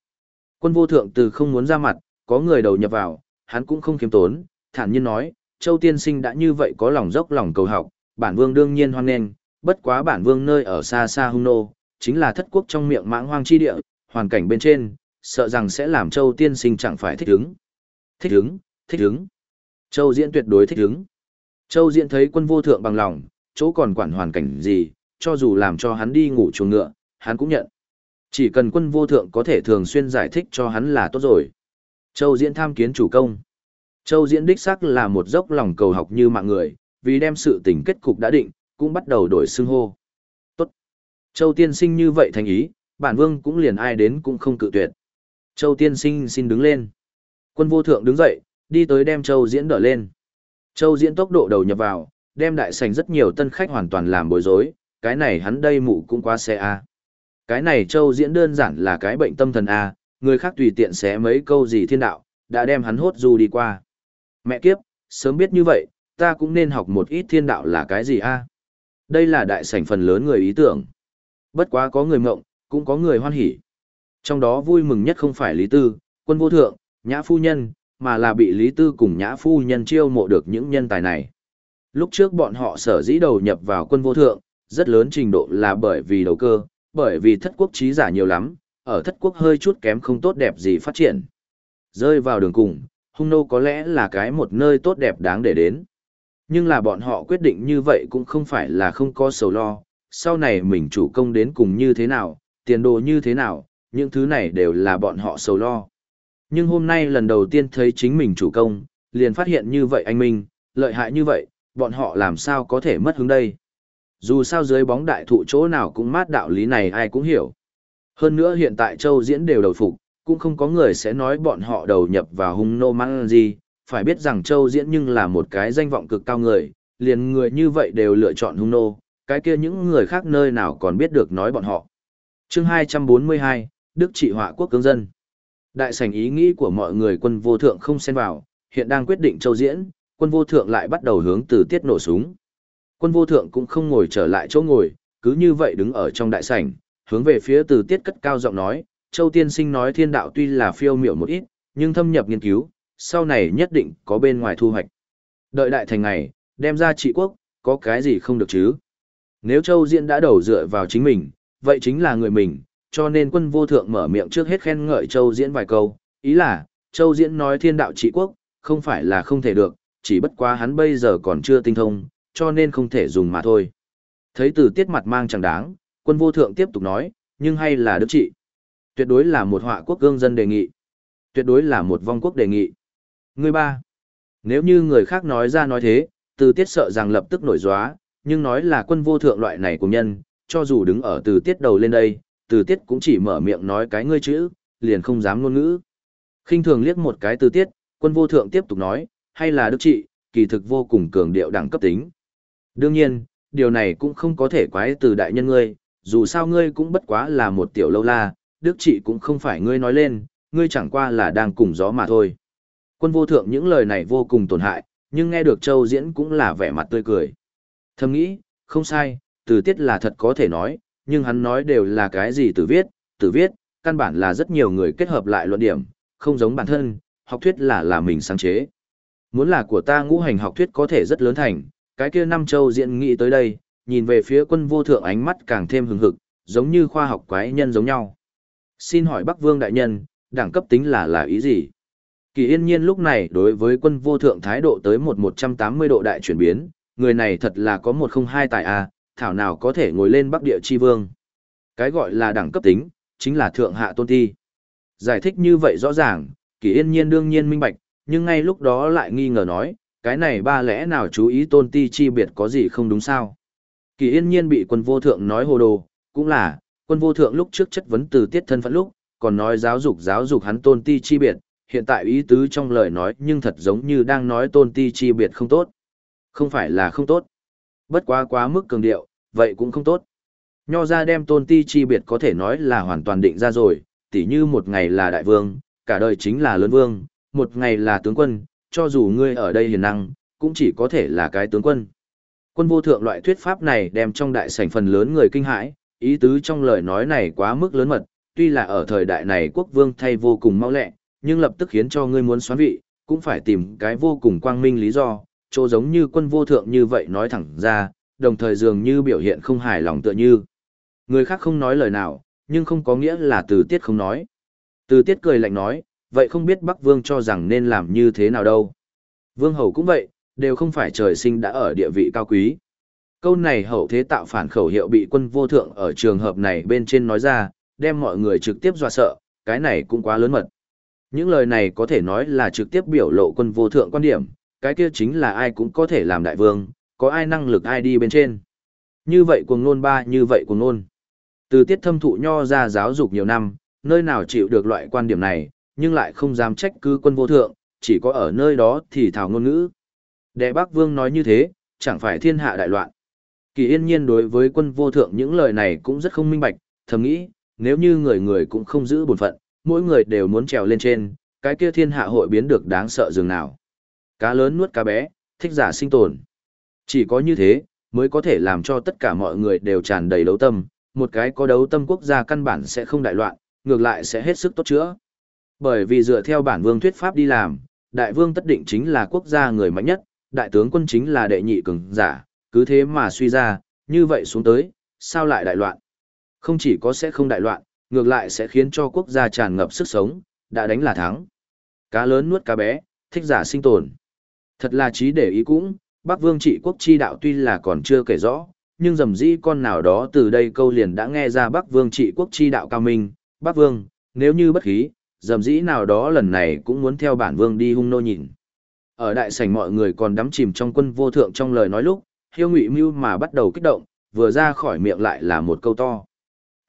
Quân vô thượng từ không muốn ra mặt, có người đầu nhập vào, hắn cũng không kiếm tốn, thản nhiên nói, châu tiên sinh đã như vậy có lòng dốc lòng cầu học, bản vương đương nhiên hoan nghênh, bất quá bản vương nơi ở xa xa hung nô, chính là thất quốc trong miệng mãng hoang chi địa, hoàn cảnh bên trên, sợ rằng sẽ làm châu tiên sinh chẳng phải thích ứng. Thích ứng, thích ứng. Châu diễn tuyệt đối thích ứng. Châu diễn thấy quân vô thượng bằng lòng, chỗ còn quản hoàn cảnh gì, cho dù làm cho hắn đi ngủ chuồng ngựa, hắn cũng nhận. Chỉ cần quân vô thượng có thể thường xuyên giải thích cho hắn là tốt rồi. Châu diễn tham kiến chủ công. Châu diễn đích xác là một dốc lòng cầu học như mạng người, vì đem sự tình kết cục đã định, cũng bắt đầu đổi xưng hô. Tốt. Châu tiên sinh như vậy thành ý, bản vương cũng liền ai đến cũng không cự tuyệt. Châu tiên sinh xin đứng lên. Quân vô thượng đứng dậy, đi tới đem Châu diễn đỡ lên. Châu diễn tốc độ đầu nhập vào, đem đại sảnh rất nhiều tân khách hoàn toàn làm bối rối, cái này hắn đây mụ cũng quá xe a. Cái này Châu diễn đơn giản là cái bệnh tâm thần a, người khác tùy tiện xé mấy câu gì thiên đạo, đã đem hắn hốt du đi qua. Mẹ kiếp, sớm biết như vậy, ta cũng nên học một ít thiên đạo là cái gì a? Đây là đại sảnh phần lớn người ý tưởng. Bất quá có người mộng, cũng có người hoan hỉ. Trong đó vui mừng nhất không phải Lý Tư, quân vô thượng, nhã phu nhân, mà là bị Lý Tư cùng nhã phu nhân chiêu mộ được những nhân tài này. Lúc trước bọn họ sở dĩ đầu nhập vào quân vô thượng, rất lớn trình độ là bởi vì đầu cơ, bởi vì thất quốc trí giả nhiều lắm, ở thất quốc hơi chút kém không tốt đẹp gì phát triển. Rơi vào đường cùng, hung nô có lẽ là cái một nơi tốt đẹp đáng để đến. Nhưng là bọn họ quyết định như vậy cũng không phải là không có sầu lo, sau này mình chủ công đến cùng như thế nào, tiền đồ như thế nào, những thứ này đều là bọn họ sầu lo. Nhưng hôm nay lần đầu tiên thấy chính mình chủ công, liền phát hiện như vậy anh Minh, lợi hại như vậy, bọn họ làm sao có thể mất hứng đây. Dù sao dưới bóng đại thụ chỗ nào cũng mát đạo lý này ai cũng hiểu. Hơn nữa hiện tại châu diễn đều đầu phục, cũng không có người sẽ nói bọn họ đầu nhập vào hung nô mang gì, phải biết rằng châu diễn nhưng là một cái danh vọng cực cao người, liền người như vậy đều lựa chọn hung nô, cái kia những người khác nơi nào còn biết được nói bọn họ. chương 242, Đức trị họa quốc cương dân. Đại sảnh ý nghĩ của mọi người quân vô thượng không xen vào, hiện đang quyết định châu diễn, quân vô thượng lại bắt đầu hướng từ tiết nổ súng. Quân vô thượng cũng không ngồi trở lại chỗ ngồi, cứ như vậy đứng ở trong đại sảnh, hướng về phía từ tiết cất cao giọng nói, châu tiên sinh nói thiên đạo tuy là phiêu miểu một ít, nhưng thâm nhập nghiên cứu, sau này nhất định có bên ngoài thu hoạch. Đợi đại thành ngày, đem ra trị quốc, có cái gì không được chứ? Nếu châu diễn đã đầu dựa vào chính mình, vậy chính là người mình, cho nên quân vô thượng mở miệng trước hết khen ngợi Châu Diễn vài câu, ý là, Châu Diễn nói thiên đạo trị quốc, không phải là không thể được, chỉ bất quá hắn bây giờ còn chưa tinh thông, cho nên không thể dùng mà thôi. Thấy từ tiết mặt mang chẳng đáng, quân vô thượng tiếp tục nói, nhưng hay là đức trị. Tuyệt đối là một họa quốc gương dân đề nghị. Tuyệt đối là một vong quốc đề nghị. Người ba. Nếu như người khác nói ra nói thế, từ tiết sợ rằng lập tức nổi gióa, nhưng nói là quân vô thượng loại này của nhân, cho dù đứng ở từ tiết đầu lên đây, từ tiết cũng chỉ mở miệng nói cái ngươi chữ, liền không dám ngôn ngữ. khinh thường liếc một cái từ tiết, quân vô thượng tiếp tục nói, hay là đức trị, kỳ thực vô cùng cường điệu đẳng cấp tính. Đương nhiên, điều này cũng không có thể quái từ đại nhân ngươi, dù sao ngươi cũng bất quá là một tiểu lâu la, đức trị cũng không phải ngươi nói lên, ngươi chẳng qua là đang cùng gió mà thôi. Quân vô thượng những lời này vô cùng tổn hại, nhưng nghe được Châu diễn cũng là vẻ mặt tươi cười. Thầm nghĩ, không sai, từ tiết là thật có thể nói, nhưng hắn nói đều là cái gì từ viết, từ viết, căn bản là rất nhiều người kết hợp lại luận điểm, không giống bản thân, học thuyết là là mình sáng chế. Muốn là của ta ngũ hành học thuyết có thể rất lớn thành, cái kia năm châu diện nghĩ tới đây, nhìn về phía quân vô thượng ánh mắt càng thêm hừng hực, giống như khoa học quái nhân giống nhau. Xin hỏi Bắc Vương Đại Nhân, đẳng cấp tính là là ý gì? Kỳ yên nhiên lúc này đối với quân vô thượng thái độ tới một 180 độ đại chuyển biến, người này thật là có một không hai tài a thảo nào có thể ngồi lên bắc địa chi vương. Cái gọi là đẳng cấp tính, chính là thượng hạ tôn ti. Giải thích như vậy rõ ràng, kỳ yên nhiên đương nhiên minh bạch, nhưng ngay lúc đó lại nghi ngờ nói, cái này ba lẽ nào chú ý tôn ti chi biệt có gì không đúng sao? Kỳ yên nhiên bị quân vô thượng nói hồ đồ, cũng là, quân vô thượng lúc trước chất vấn từ tiết thân phận lúc, còn nói giáo dục giáo dục hắn tôn ti chi biệt, hiện tại ý tứ trong lời nói nhưng thật giống như đang nói tôn ti chi biệt không tốt. Không phải là không tốt. Bất quá quá mức cường điệu, vậy cũng không tốt. Nho ra đem tôn ti chi biệt có thể nói là hoàn toàn định ra rồi, tỉ như một ngày là đại vương, cả đời chính là lớn vương, một ngày là tướng quân, cho dù ngươi ở đây hiền năng, cũng chỉ có thể là cái tướng quân. Quân vô thượng loại thuyết pháp này đem trong đại sảnh phần lớn người kinh hãi, ý tứ trong lời nói này quá mức lớn mật, tuy là ở thời đại này quốc vương thay vô cùng mau lẹ, nhưng lập tức khiến cho ngươi muốn xoán vị, cũng phải tìm cái vô cùng quang minh lý do, chỗ giống như quân vô thượng như vậy nói thẳng ra, đồng thời dường như biểu hiện không hài lòng tựa như. Người khác không nói lời nào, nhưng không có nghĩa là từ tiết không nói. Từ tiết cười lạnh nói, vậy không biết Bắc Vương cho rằng nên làm như thế nào đâu. Vương Hầu cũng vậy, đều không phải trời sinh đã ở địa vị cao quý. Câu này hậu thế tạo phản khẩu hiệu bị quân vô thượng ở trường hợp này bên trên nói ra, đem mọi người trực tiếp dọa sợ, cái này cũng quá lớn mật. Những lời này có thể nói là trực tiếp biểu lộ quân vô thượng quan điểm, cái kia chính là ai cũng có thể làm đại vương, có ai năng lực ai đi bên trên. Như vậy cuồng nôn ba như vậy cuồng nôn. Từ tiết thâm thụ nho ra giáo dục nhiều năm, nơi nào chịu được loại quan điểm này, nhưng lại không dám trách cứ quân vô thượng, chỉ có ở nơi đó thì thảo ngôn ngữ. Đệ bác vương nói như thế, chẳng phải thiên hạ đại loạn. Kỳ yên nhiên đối với quân vô thượng những lời này cũng rất không minh bạch, thầm nghĩ, nếu như người người cũng không giữ bổn phận, mỗi người đều muốn trèo lên trên, cái kia thiên hạ hội biến được đáng sợ dường nào. Cá lớn nuốt cá bé, thích giả sinh tồn. Chỉ có như thế, mới có thể làm cho tất cả mọi người đều tràn đầy đấu tâm, một cái có đấu tâm quốc gia căn bản sẽ không đại loạn, ngược lại sẽ hết sức tốt chữa. Bởi vì dựa theo bản vương thuyết pháp đi làm, đại vương tất định chính là quốc gia người mạnh nhất, đại tướng quân chính là đệ nhị cường giả, cứ thế mà suy ra, như vậy xuống tới, sao lại đại loạn? Không chỉ có sẽ không đại loạn, ngược lại sẽ khiến cho quốc gia tràn ngập sức sống, đã đánh là thắng. Cá lớn nuốt cá bé, thích giả sinh tồn. Thật là trí để ý cũng, Bắc Vương trị quốc chi đạo tuy là còn chưa kể rõ, nhưng dầm dĩ con nào đó từ đây câu liền đã nghe ra Bắc Vương trị quốc chi đạo cao minh. Bắc Vương, nếu như bất khí, dầm dĩ nào đó lần này cũng muốn theo bản Vương đi hung nô nhìn. Ở đại sảnh mọi người còn đắm chìm trong quân vô thượng trong lời nói lúc, hiêu ngụy mưu mà bắt đầu kích động, vừa ra khỏi miệng lại là một câu to.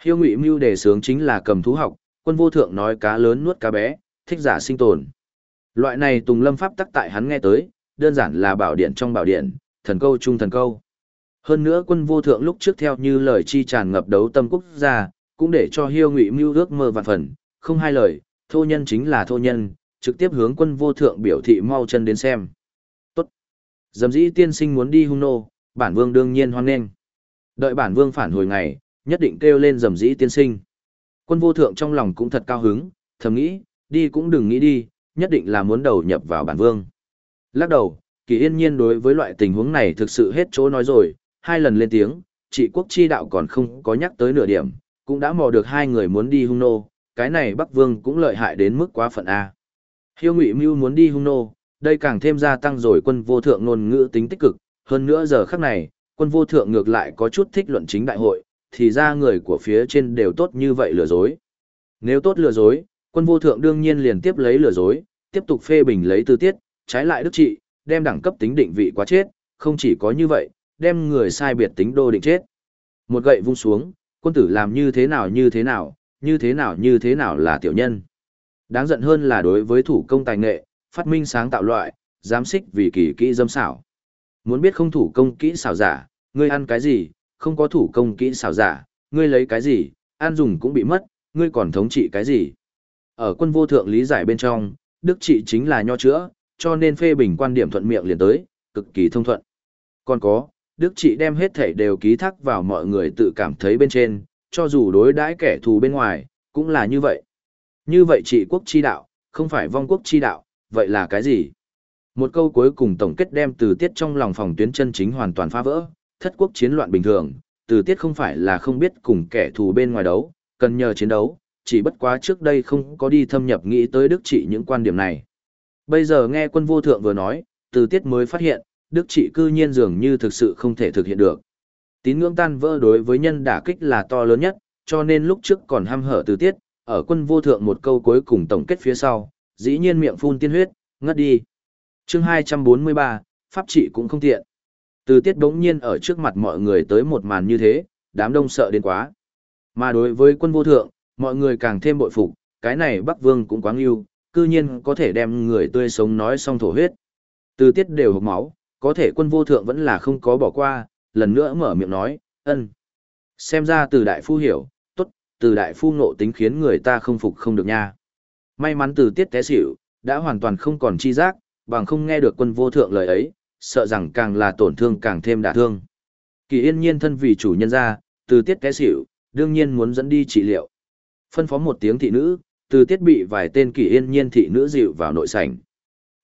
Hiêu ngụy mưu đề sướng chính là cầm thú học, quân vô thượng nói cá lớn nuốt cá bé, thích giả sinh tồn. Loại này tùng lâm pháp tắc tại hắn nghe tới, đơn giản là bảo điện trong bảo điện, thần câu trung thần câu. Hơn nữa quân vô thượng lúc trước theo như lời chi tràn ngập đấu tâm quốc gia, cũng để cho hiêu ngụy mưu ước mơ vạn phần, không hai lời, thô nhân chính là thô nhân, trực tiếp hướng quân vô thượng biểu thị mau chân đến xem. Tốt. Dầm dĩ tiên sinh muốn đi hung nô, bản vương đương nhiên hoan nghênh. Đợi bản vương phản hồi ngày, nhất định kêu lên dầm dĩ tiên sinh. Quân vô thượng trong lòng cũng thật cao hứng, thầm nghĩ, đi cũng đừng nghĩ đi, nhất định là muốn đầu nhập vào bản vương. Lắc đầu, kỳ yên nhiên đối với loại tình huống này thực sự hết chỗ nói rồi, hai lần lên tiếng, trị quốc chi đạo còn không có nhắc tới nửa điểm, cũng đã mò được hai người muốn đi hung nô, cái này Bắc Vương cũng lợi hại đến mức quá phận A. Hiêu Ngụy Mưu muốn đi hung nô, đây càng thêm gia tăng rồi quân vô thượng ngôn ngữ tính tích cực, hơn nữa giờ khắc này, quân vô thượng ngược lại có chút thích luận chính đại hội, thì ra người của phía trên đều tốt như vậy lừa dối. Nếu tốt lừa dối, quân vô thượng đương nhiên liền tiếp lấy lừa dối, tiếp tục phê bình lấy tư tiết, trái lại đức trị, đem đẳng cấp tính định vị quá chết, không chỉ có như vậy, đem người sai biệt tính đô định chết. Một gậy vung xuống, quân tử làm như thế nào như thế nào, như thế nào như thế nào là tiểu nhân. Đáng giận hơn là đối với thủ công tài nghệ, phát minh sáng tạo loại, giám xích vì kỳ kỹ dâm xảo. Muốn biết không thủ công kỹ xảo giả, ngươi ăn cái gì, không có thủ công kỹ xảo giả, ngươi lấy cái gì, ăn dùng cũng bị mất, ngươi còn thống trị cái gì. Ở quân vô thượng lý giải bên trong, đức trị chính là nho chữa, cho nên phê bình quan điểm thuận miệng liền tới, cực kỳ thông thuận. Còn có, đức trị đem hết thể đều ký thác vào mọi người tự cảm thấy bên trên, cho dù đối đãi kẻ thù bên ngoài, cũng là như vậy. Như vậy trị quốc chi đạo, không phải vong quốc chi đạo, vậy là cái gì? Một câu cuối cùng tổng kết đem từ tiết trong lòng phòng tuyến chân chính hoàn toàn phá vỡ, thất quốc chiến loạn bình thường, từ tiết không phải là không biết cùng kẻ thù bên ngoài đấu, cần nhờ chiến đấu, chỉ bất quá trước đây không có đi thâm nhập nghĩ tới đức trị những quan điểm này. Bây giờ nghe quân vô thượng vừa nói, từ tiết mới phát hiện, đức trị cư nhiên dường như thực sự không thể thực hiện được. Tín ngưỡng tan vỡ đối với nhân đả kích là to lớn nhất, cho nên lúc trước còn ham hở từ tiết, ở quân vô thượng một câu cuối cùng tổng kết phía sau, dĩ nhiên miệng phun tiên huyết, ngất đi. chương 243, pháp trị cũng không tiện. Từ tiết đống nhiên ở trước mặt mọi người tới một màn như thế, đám đông sợ đến quá. Mà đối với quân vô thượng, mọi người càng thêm bội phục, cái này Bắc Vương cũng quá yêu, cư nhiên có thể đem người tươi sống nói xong thổ huyết. Từ tiết đều hộc máu, có thể quân vô thượng vẫn là không có bỏ qua, lần nữa mở miệng nói, ân. Xem ra từ đại phu hiểu, tốt, từ đại phu ngộ tính khiến người ta không phục không được nha. May mắn từ tiết té xỉu, đã hoàn toàn không còn chi giác, bằng không nghe được quân vô thượng lời ấy, sợ rằng càng là tổn thương càng thêm đả thương. Kỳ yên nhiên thân vì chủ nhân ra, từ tiết té xỉu, đương nhiên muốn dẫn đi trị liệu. Phân phó một tiếng thị nữ, từ tiết bị vài tên kỳ yên nhiên thị nữ dịu vào nội sảnh.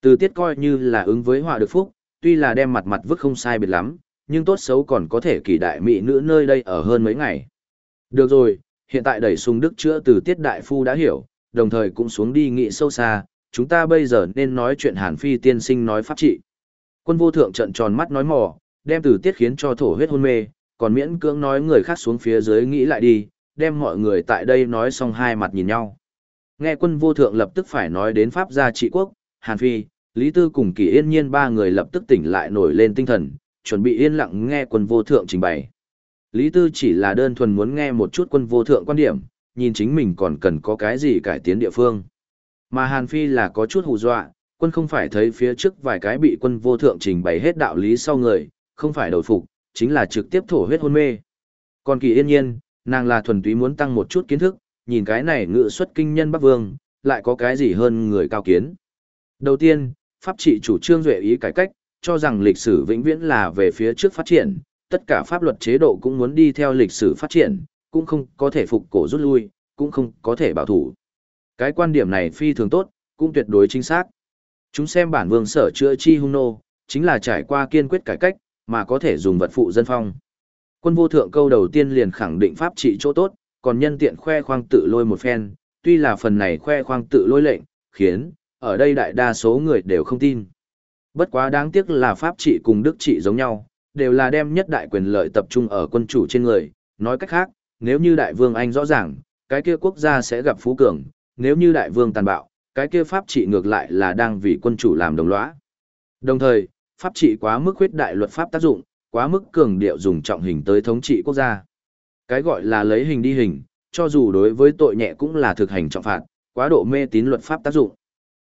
Từ tiết coi như là ứng với họa được phúc, tuy là đem mặt mặt vứt không sai biệt lắm, nhưng tốt xấu còn có thể kỳ đại mỹ nữ nơi đây ở hơn mấy ngày. Được rồi, hiện tại đẩy sung đức chữa từ tiết đại phu đã hiểu, đồng thời cũng xuống đi nghị sâu xa, chúng ta bây giờ nên nói chuyện Hàn Phi tiên sinh nói pháp trị. Quân vô thượng trận tròn mắt nói mò, đem từ tiết khiến cho thổ huyết hôn mê, còn miễn cưỡng nói người khác xuống phía dưới nghĩ lại đi, đem mọi người tại đây nói xong hai mặt nhìn nhau. Nghe quân vô thượng lập tức phải nói đến pháp gia trị quốc, Hàn Phi, Lý Tư cùng Kỳ Yên Nhiên ba người lập tức tỉnh lại nổi lên tinh thần, chuẩn bị yên lặng nghe quân vô thượng trình bày. Lý Tư chỉ là đơn thuần muốn nghe một chút quân vô thượng quan điểm, nhìn chính mình còn cần có cái gì cải tiến địa phương. Mà Hàn Phi là có chút hù dọa, quân không phải thấy phía trước vài cái bị quân vô thượng trình bày hết đạo lý sau người, không phải đổi phục, chính là trực tiếp thổ huyết hôn mê. Còn kỳ yên nhiên, nàng là thuần túy muốn tăng một chút kiến thức, nhìn cái này ngự xuất kinh nhân Bắc Vương, lại có cái gì hơn người cao kiến. Đầu tiên, pháp trị chủ trương duệ ý cải cách, cho rằng lịch sử vĩnh viễn là về phía trước phát triển, tất cả pháp luật chế độ cũng muốn đi theo lịch sử phát triển, cũng không có thể phục cổ rút lui, cũng không có thể bảo thủ. Cái quan điểm này phi thường tốt, cũng tuyệt đối chính xác. Chúng xem bản vương sở chữa chi hung nô, chính là trải qua kiên quyết cải cách, mà có thể dùng vật phụ dân phong. Quân vô thượng câu đầu tiên liền khẳng định pháp trị chỗ tốt, còn nhân tiện khoe khoang tự lôi một phen, tuy là phần này khoe khoang tự lôi lệnh, khiến, ở đây đại đa số người đều không tin. Bất quá đáng tiếc là pháp trị cùng đức trị giống nhau, đều là đem nhất đại quyền lợi tập trung ở quân chủ trên người, nói cách khác, nếu như đại vương Anh rõ ràng, cái kia quốc gia sẽ gặp phú cường, nếu như đại vương tàn bạo, cái kia pháp trị ngược lại là đang vì quân chủ làm đồng lõa. Đồng thời, pháp trị quá mức khuyết đại luật pháp tác dụng, quá mức cường điệu dùng trọng hình tới thống trị quốc gia. Cái gọi là lấy hình đi hình, cho dù đối với tội nhẹ cũng là thực hành trọng phạt, quá độ mê tín luật pháp tác dụng.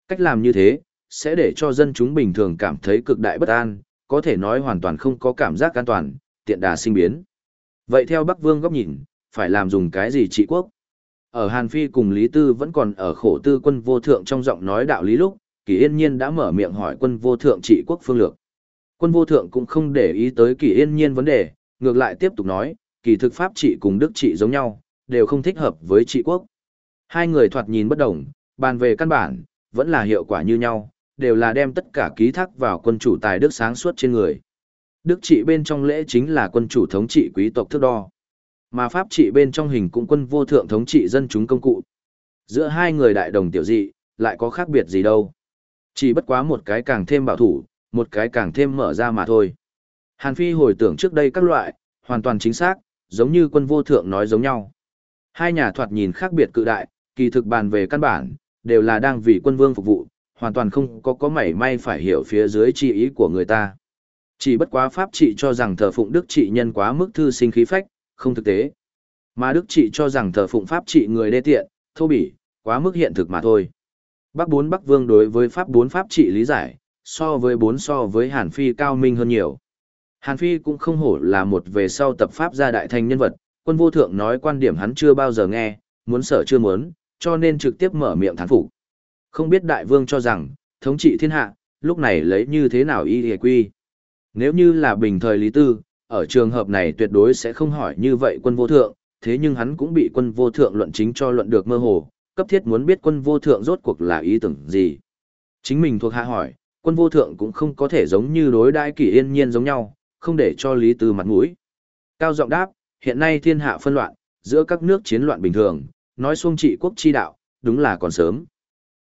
Cách làm như thế, sẽ để cho dân chúng bình thường cảm thấy cực đại bất an, có thể nói hoàn toàn không có cảm giác an toàn, tiện đà sinh biến. Vậy theo Bắc Vương góc nhìn, phải làm dùng cái gì trị quốc? Ở Hàn Phi cùng Lý Tư vẫn còn ở khổ tư quân vô thượng trong giọng nói đạo lý lúc, Kỳ Yên Nhiên đã mở miệng hỏi quân vô thượng trị quốc phương lược. Quân vô thượng cũng không để ý tới Kỳ Yên Nhiên vấn đề, ngược lại tiếp tục nói, kỳ thực pháp trị cùng đức trị giống nhau, đều không thích hợp với trị quốc. Hai người thoạt nhìn bất đồng, bàn về căn bản, vẫn là hiệu quả như nhau, đều là đem tất cả ký thác vào quân chủ tài đức sáng suốt trên người. Đức trị bên trong lễ chính là quân chủ thống trị quý tộc thước đo. Mà pháp trị bên trong hình cũng quân vô thượng thống trị dân chúng công cụ. Giữa hai người đại đồng tiểu dị, lại có khác biệt gì đâu. Chỉ bất quá một cái càng thêm bảo thủ, một cái càng thêm mở ra mà thôi. Hàn Phi hồi tưởng trước đây các loại, hoàn toàn chính xác, giống như quân vô thượng nói giống nhau. Hai nhà thoạt nhìn khác biệt cự đại, kỳ thực bàn về căn bản, đều là đang vì quân vương phục vụ, hoàn toàn không có có mảy may phải hiểu phía dưới chi ý của người ta. Chỉ bất quá pháp trị cho rằng thờ phụng đức trị nhân quá mức thư sinh khí phách, không thực tế. Mà đức trị cho rằng thờ phụng pháp trị người đê tiện, thô bỉ, quá mức hiện thực mà thôi. Bắc bốn Bắc Vương đối với pháp bốn pháp trị lý giải, so với bốn so với Hàn Phi cao minh hơn nhiều. Hàn Phi cũng không hổ là một về sau tập pháp gia đại thành nhân vật, quân vô thượng nói quan điểm hắn chưa bao giờ nghe, muốn sợ chưa muốn, cho nên trực tiếp mở miệng thán phục. Không biết đại vương cho rằng, thống trị thiên hạ, lúc này lấy như thế nào y hề quy. Nếu như là bình thời Lý Tư, ở trường hợp này tuyệt đối sẽ không hỏi như vậy quân vô thượng, thế nhưng hắn cũng bị quân vô thượng luận chính cho luận được mơ hồ, cấp thiết muốn biết quân vô thượng rốt cuộc là ý tưởng gì. Chính mình thuộc hạ hỏi, quân vô thượng cũng không có thể giống như đối đãi kỷ yên nhiên giống nhau, không để cho Lý Tư mặt mũi. Cao giọng đáp, hiện nay thiên hạ phân loạn, giữa các nước chiến loạn bình thường, nói xuông trị quốc chi đạo, đúng là còn sớm.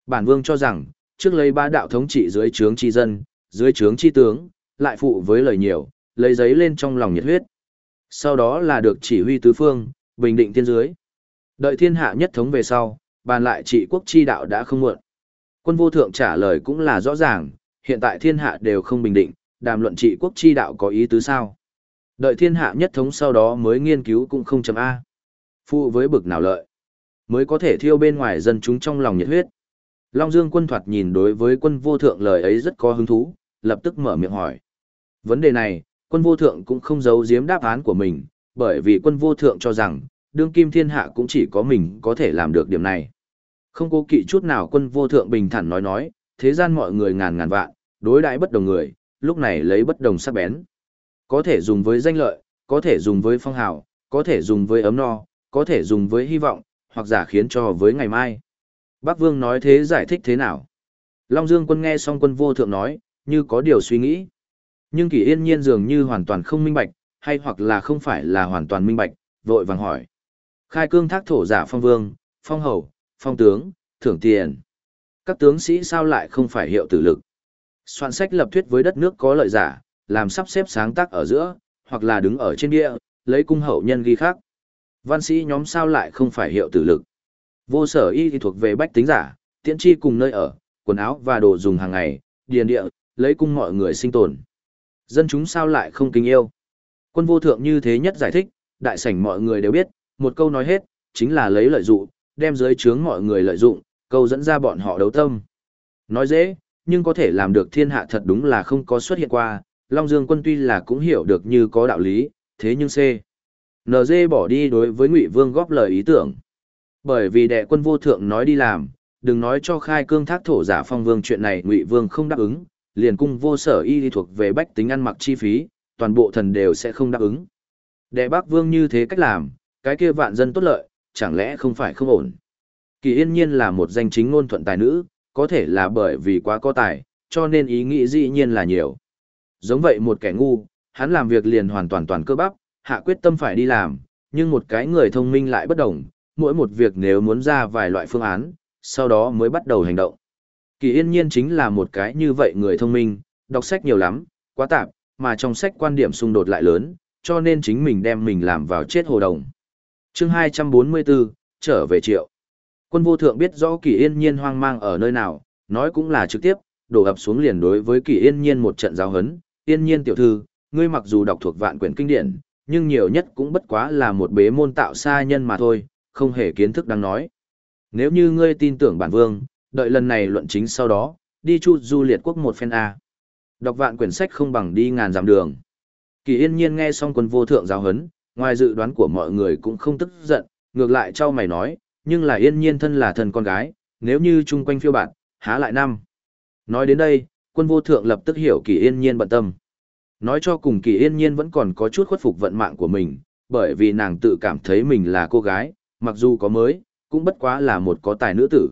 Bản vương cho rằng, trước lấy ba đạo thống trị dưới trướng chi dân, dưới trướng chi tướng, lại phụ với lời nhiều, lấy giấy lên trong lòng nhiệt huyết. Sau đó là được chỉ huy tứ phương, bình định thiên dưới. Đợi thiên hạ nhất thống về sau, bàn lại trị quốc chi đạo đã không muộn. Quân vô thượng trả lời cũng là rõ ràng, hiện tại thiên hạ đều không bình định, đàm luận trị quốc chi đạo có ý tứ sao. Đợi thiên hạ nhất thống sau đó mới nghiên cứu cũng không chấm A. Phụ với bực nào lợi, mới có thể thiêu bên ngoài dân chúng trong lòng nhiệt huyết. Long Dương quân thoạt nhìn đối với quân vô thượng lời ấy rất có hứng thú, lập tức mở miệng hỏi. Vấn đề này, quân vô thượng cũng không giấu giếm đáp án của mình, bởi vì quân vô thượng cho rằng, đương kim thiên hạ cũng chỉ có mình có thể làm được điểm này. Không cố kỵ chút nào quân vô thượng bình thản nói nói, thế gian mọi người ngàn ngàn vạn, đối đãi bất đồng người, lúc này lấy bất đồng sắc bén. Có thể dùng với danh lợi, có thể dùng với phong hào, có thể dùng với ấm no, có thể dùng với hy vọng, hoặc giả khiến cho với ngày mai. Bác Vương nói thế giải thích thế nào? Long Dương quân nghe xong quân vô thượng nói, như có điều suy nghĩ. Nhưng kỳ yên nhiên dường như hoàn toàn không minh bạch, hay hoặc là không phải là hoàn toàn minh bạch, vội vàng hỏi. Khai cương thác thổ giả phong vương, phong hầu, phong tướng, thưởng tiền. Các tướng sĩ sao lại không phải hiệu tử lực? Soạn sách lập thuyết với đất nước có lợi giả, làm sắp xếp sáng tác ở giữa, hoặc là đứng ở trên địa, lấy cung hậu nhân ghi khác. Văn sĩ nhóm sao lại không phải hiệu tử lực? Vô sở y thì thuộc về bách tính giả, tiễn chi cùng nơi ở, quần áo và đồ dùng hàng ngày, điền địa, lấy cung mọi người sinh tồn. Dân chúng sao lại không kính yêu? Quân vô thượng như thế nhất giải thích, đại sảnh mọi người đều biết, một câu nói hết, chính là lấy lợi dụng, đem dưới chướng mọi người lợi dụng, câu dẫn ra bọn họ đấu tâm. Nói dễ, nhưng có thể làm được thiên hạ thật đúng là không có xuất hiện qua, Long Dương quân tuy là cũng hiểu được như có đạo lý, thế nhưng C. NG bỏ đi đối với Ngụy Vương góp lời ý tưởng. Bởi vì đệ quân vô thượng nói đi làm, đừng nói cho khai cương thác thổ giả phong vương chuyện này Ngụy Vương không đáp ứng, liền cung vô sở y đi thuộc về bách tính ăn mặc chi phí, toàn bộ thần đều sẽ không đáp ứng. Đệ bác vương như thế cách làm, cái kia vạn dân tốt lợi, chẳng lẽ không phải không ổn. Kỳ yên nhiên là một danh chính ngôn thuận tài nữ, có thể là bởi vì quá có tài, cho nên ý nghĩ dĩ nhiên là nhiều. Giống vậy một kẻ ngu, hắn làm việc liền hoàn toàn toàn cơ bắp, hạ quyết tâm phải đi làm, nhưng một cái người thông minh lại bất đồng, mỗi một việc nếu muốn ra vài loại phương án, sau đó mới bắt đầu hành động. Kỳ yên nhiên chính là một cái như vậy người thông minh, đọc sách nhiều lắm, quá tạp, mà trong sách quan điểm xung đột lại lớn, cho nên chính mình đem mình làm vào chết hồ đồng. chương 244, trở về triệu. Quân vô thượng biết rõ kỳ yên nhiên hoang mang ở nơi nào, nói cũng là trực tiếp, đổ ập xuống liền đối với kỳ yên nhiên một trận giáo hấn. Yên nhiên tiểu thư, ngươi mặc dù đọc thuộc vạn quyển kinh điển, nhưng nhiều nhất cũng bất quá là một bế môn tạo xa nhân mà thôi, không hề kiến thức đang nói. Nếu như ngươi tin tưởng bản vương, đợi lần này luận chính sau đó, đi chu du liệt quốc một phen A. Đọc vạn quyển sách không bằng đi ngàn dặm đường. Kỳ yên nhiên nghe xong quân vô thượng giáo hấn, ngoài dự đoán của mọi người cũng không tức giận, ngược lại trao mày nói, nhưng là yên nhiên thân là thần con gái, nếu như chung quanh phiêu bạn, há lại năm. Nói đến đây, quân vô thượng lập tức hiểu kỳ yên nhiên bận tâm. Nói cho cùng kỳ yên nhiên vẫn còn có chút khuất phục vận mạng của mình, bởi vì nàng tự cảm thấy mình là cô gái, mặc dù có mới, cũng bất quá là một có tài nữ tử.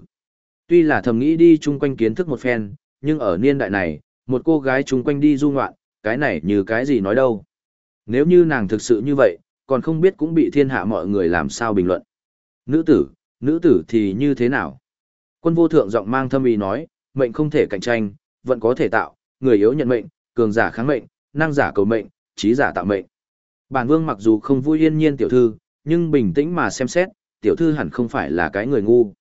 Tuy là thầm nghĩ đi chung quanh kiến thức một phen, nhưng ở niên đại này, một cô gái chung quanh đi du ngoạn, cái này như cái gì nói đâu. Nếu như nàng thực sự như vậy, còn không biết cũng bị thiên hạ mọi người làm sao bình luận. Nữ tử, nữ tử thì như thế nào? Quân vô thượng giọng mang thâm ý nói, mệnh không thể cạnh tranh, vẫn có thể tạo, người yếu nhận mệnh, cường giả kháng mệnh, năng giả cầu mệnh, trí giả tạo mệnh. Bản vương mặc dù không vui yên nhiên tiểu thư, nhưng bình tĩnh mà xem xét, tiểu thư hẳn không phải là cái người ngu.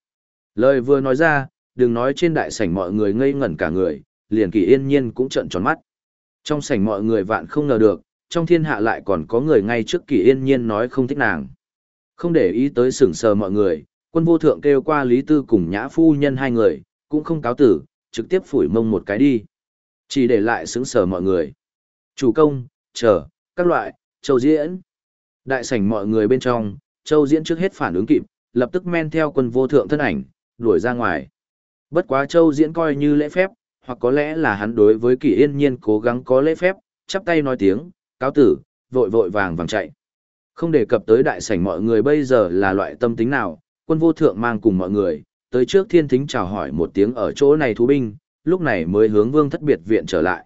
Lời vừa nói ra, đừng nói trên đại sảnh mọi người ngây ngẩn cả người, liền kỳ yên nhiên cũng trợn tròn mắt. Trong sảnh mọi người vạn không ngờ được, trong thiên hạ lại còn có người ngay trước kỳ yên nhiên nói không thích nàng. Không để ý tới sửng sờ mọi người, quân vô thượng kêu qua Lý Tư cùng nhã phu nhân hai người, cũng không cáo tử, trực tiếp phủi mông một cái đi. Chỉ để lại sững sờ mọi người. Chủ công, chờ, các loại, châu diễn. Đại sảnh mọi người bên trong, châu diễn trước hết phản ứng kịp, lập tức men theo quân vô thượng thân ảnh, đuổi ra ngoài. Bất quá châu diễn coi như lễ phép, hoặc có lẽ là hắn đối với kỳ yên nhiên cố gắng có lễ phép, chắp tay nói tiếng, cáo tử, vội vội vàng vàng chạy. Không đề cập tới đại sảnh mọi người bây giờ là loại tâm tính nào, quân vô thượng mang cùng mọi người, tới trước thiên thính chào hỏi một tiếng ở chỗ này thú binh, lúc này mới hướng vương thất biệt viện trở lại.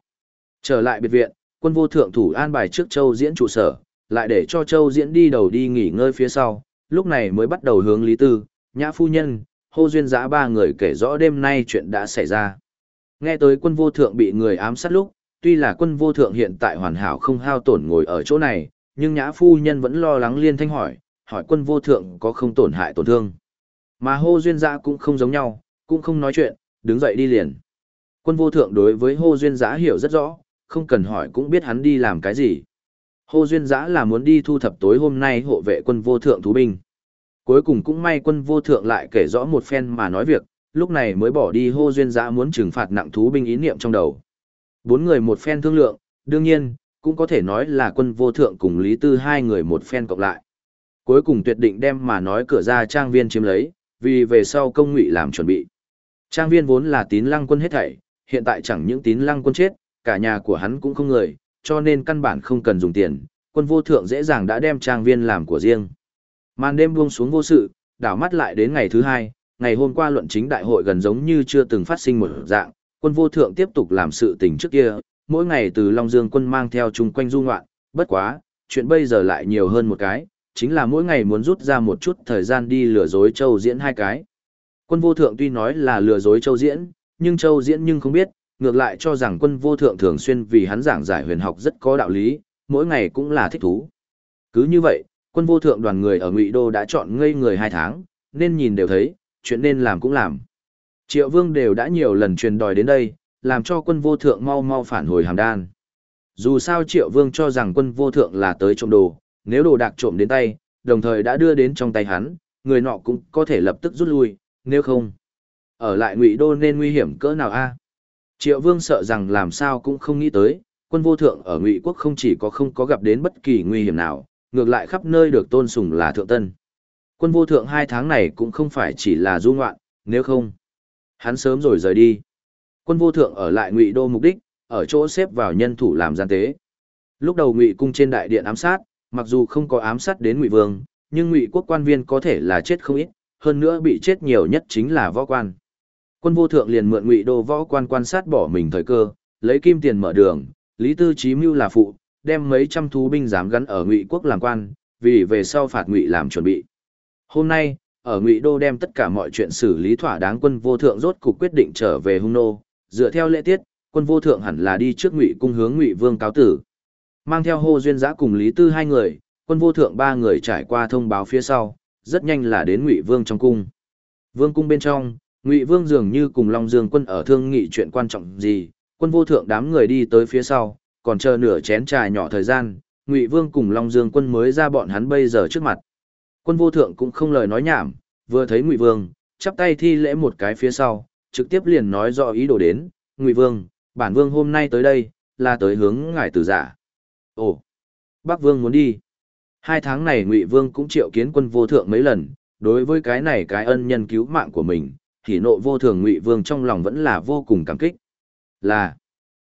Trở lại biệt viện, quân vô thượng thủ an bài trước châu diễn trụ sở, lại để cho châu diễn đi đầu đi nghỉ ngơi phía sau, lúc này mới bắt đầu hướng Lý Tư, Nhã Phu Nhân, hô duyên giã ba người kể rõ đêm nay chuyện đã xảy ra. Nghe tới quân vô thượng bị người ám sát lúc, tuy là quân vô thượng hiện tại hoàn hảo không hao tổn ngồi ở chỗ này, nhưng nhã phu nhân vẫn lo lắng liên thanh hỏi, hỏi quân vô thượng có không tổn hại tổn thương. Mà hô duyên giã cũng không giống nhau, cũng không nói chuyện, đứng dậy đi liền. Quân vô thượng đối với hô duyên giã hiểu rất rõ, không cần hỏi cũng biết hắn đi làm cái gì. Hô duyên giã là muốn đi thu thập tối hôm nay hộ vệ quân vô thượng thú binh. Cuối cùng cũng may quân vô thượng lại kể rõ một phen mà nói việc, lúc này mới bỏ đi hô duyên giã muốn trừng phạt nặng thú binh ý niệm trong đầu. Bốn người một phen thương lượng, đương nhiên, cũng có thể nói là quân vô thượng cùng Lý Tư hai người một phen cộng lại. Cuối cùng tuyệt định đem mà nói cửa ra trang viên chiếm lấy, vì về sau công ngụy làm chuẩn bị. Trang viên vốn là tín lăng quân hết thảy, hiện tại chẳng những tín lăng quân chết, cả nhà của hắn cũng không người, cho nên căn bản không cần dùng tiền, quân vô thượng dễ dàng đã đem trang viên làm của riêng. Màn đêm buông xuống vô sự, đảo mắt lại đến ngày thứ hai, ngày hôm qua luận chính đại hội gần giống như chưa từng phát sinh một dạng, quân vô thượng tiếp tục làm sự tình trước kia, mỗi ngày từ Long Dương quân mang theo chung quanh du ngoạn, bất quá, chuyện bây giờ lại nhiều hơn một cái, chính là mỗi ngày muốn rút ra một chút thời gian đi lừa dối châu diễn hai cái. Quân vô thượng tuy nói là lừa dối châu diễn, nhưng châu diễn nhưng không biết, ngược lại cho rằng quân vô thượng thường xuyên vì hắn giảng giải huyền học rất có đạo lý, mỗi ngày cũng là thích thú. Cứ như vậy, quân vô thượng đoàn người ở Ngụy Đô đã chọn ngây người hai tháng, nên nhìn đều thấy, chuyện nên làm cũng làm. Triệu Vương đều đã nhiều lần truyền đòi đến đây, làm cho quân vô thượng mau mau phản hồi hàm đan. Dù sao Triệu Vương cho rằng quân vô thượng là tới trộm đồ, nếu đồ đạc trộm đến tay, đồng thời đã đưa đến trong tay hắn, người nọ cũng có thể lập tức rút lui, nếu không. Ở lại Ngụy Đô nên nguy hiểm cỡ nào a? Triệu Vương sợ rằng làm sao cũng không nghĩ tới, quân vô thượng ở Ngụy Quốc không chỉ có không có gặp đến bất kỳ nguy hiểm nào, ngược lại khắp nơi được tôn sùng là thượng tân. Quân vô thượng hai tháng này cũng không phải chỉ là du ngoạn, nếu không, hắn sớm rồi rời đi. Quân vô thượng ở lại ngụy đô mục đích, ở chỗ xếp vào nhân thủ làm gian tế. Lúc đầu ngụy cung trên đại điện ám sát, mặc dù không có ám sát đến ngụy vương, nhưng ngụy quốc quan viên có thể là chết không ít, hơn nữa bị chết nhiều nhất chính là võ quan. Quân vô thượng liền mượn ngụy đô võ quan quan sát bỏ mình thời cơ, lấy kim tiền mở đường, lý tư chí mưu là phụ, đem mấy trăm thú binh dám gắn ở ngụy quốc làm quan, vì về sau phạt ngụy làm chuẩn bị. Hôm nay, ở Ngụy Đô đem tất cả mọi chuyện xử lý thỏa đáng quân vô thượng rốt cục quyết định trở về hung nô, dựa theo lễ tiết, quân vô thượng hẳn là đi trước Ngụy cung hướng Ngụy Vương cáo tử. Mang theo Hồ Duyên Giã cùng Lý Tư hai người, quân vô thượng ba người trải qua thông báo phía sau, rất nhanh là đến Ngụy Vương trong cung. Vương cung bên trong, Ngụy Vương dường như cùng Long Dương quân ở thương nghị chuyện quan trọng gì, quân vô thượng đám người đi tới phía sau, còn chờ nửa chén trà nhỏ thời gian, Ngụy Vương cùng Long Dương quân mới ra bọn hắn bây giờ trước mặt. Quân vô thượng cũng không lời nói nhảm, vừa thấy Ngụy Vương, chắp tay thi lễ một cái phía sau, trực tiếp liền nói rõ ý đồ đến, Ngụy Vương, bản Vương hôm nay tới đây, là tới hướng ngài từ giả. Ồ, Bắc Vương muốn đi. Hai tháng này Ngụy Vương cũng triệu kiến quân vô thượng mấy lần, đối với cái này cái ân nhân cứu mạng của mình, thì nộ vô thường Ngụy Vương trong lòng vẫn là vô cùng cảm kích. Là,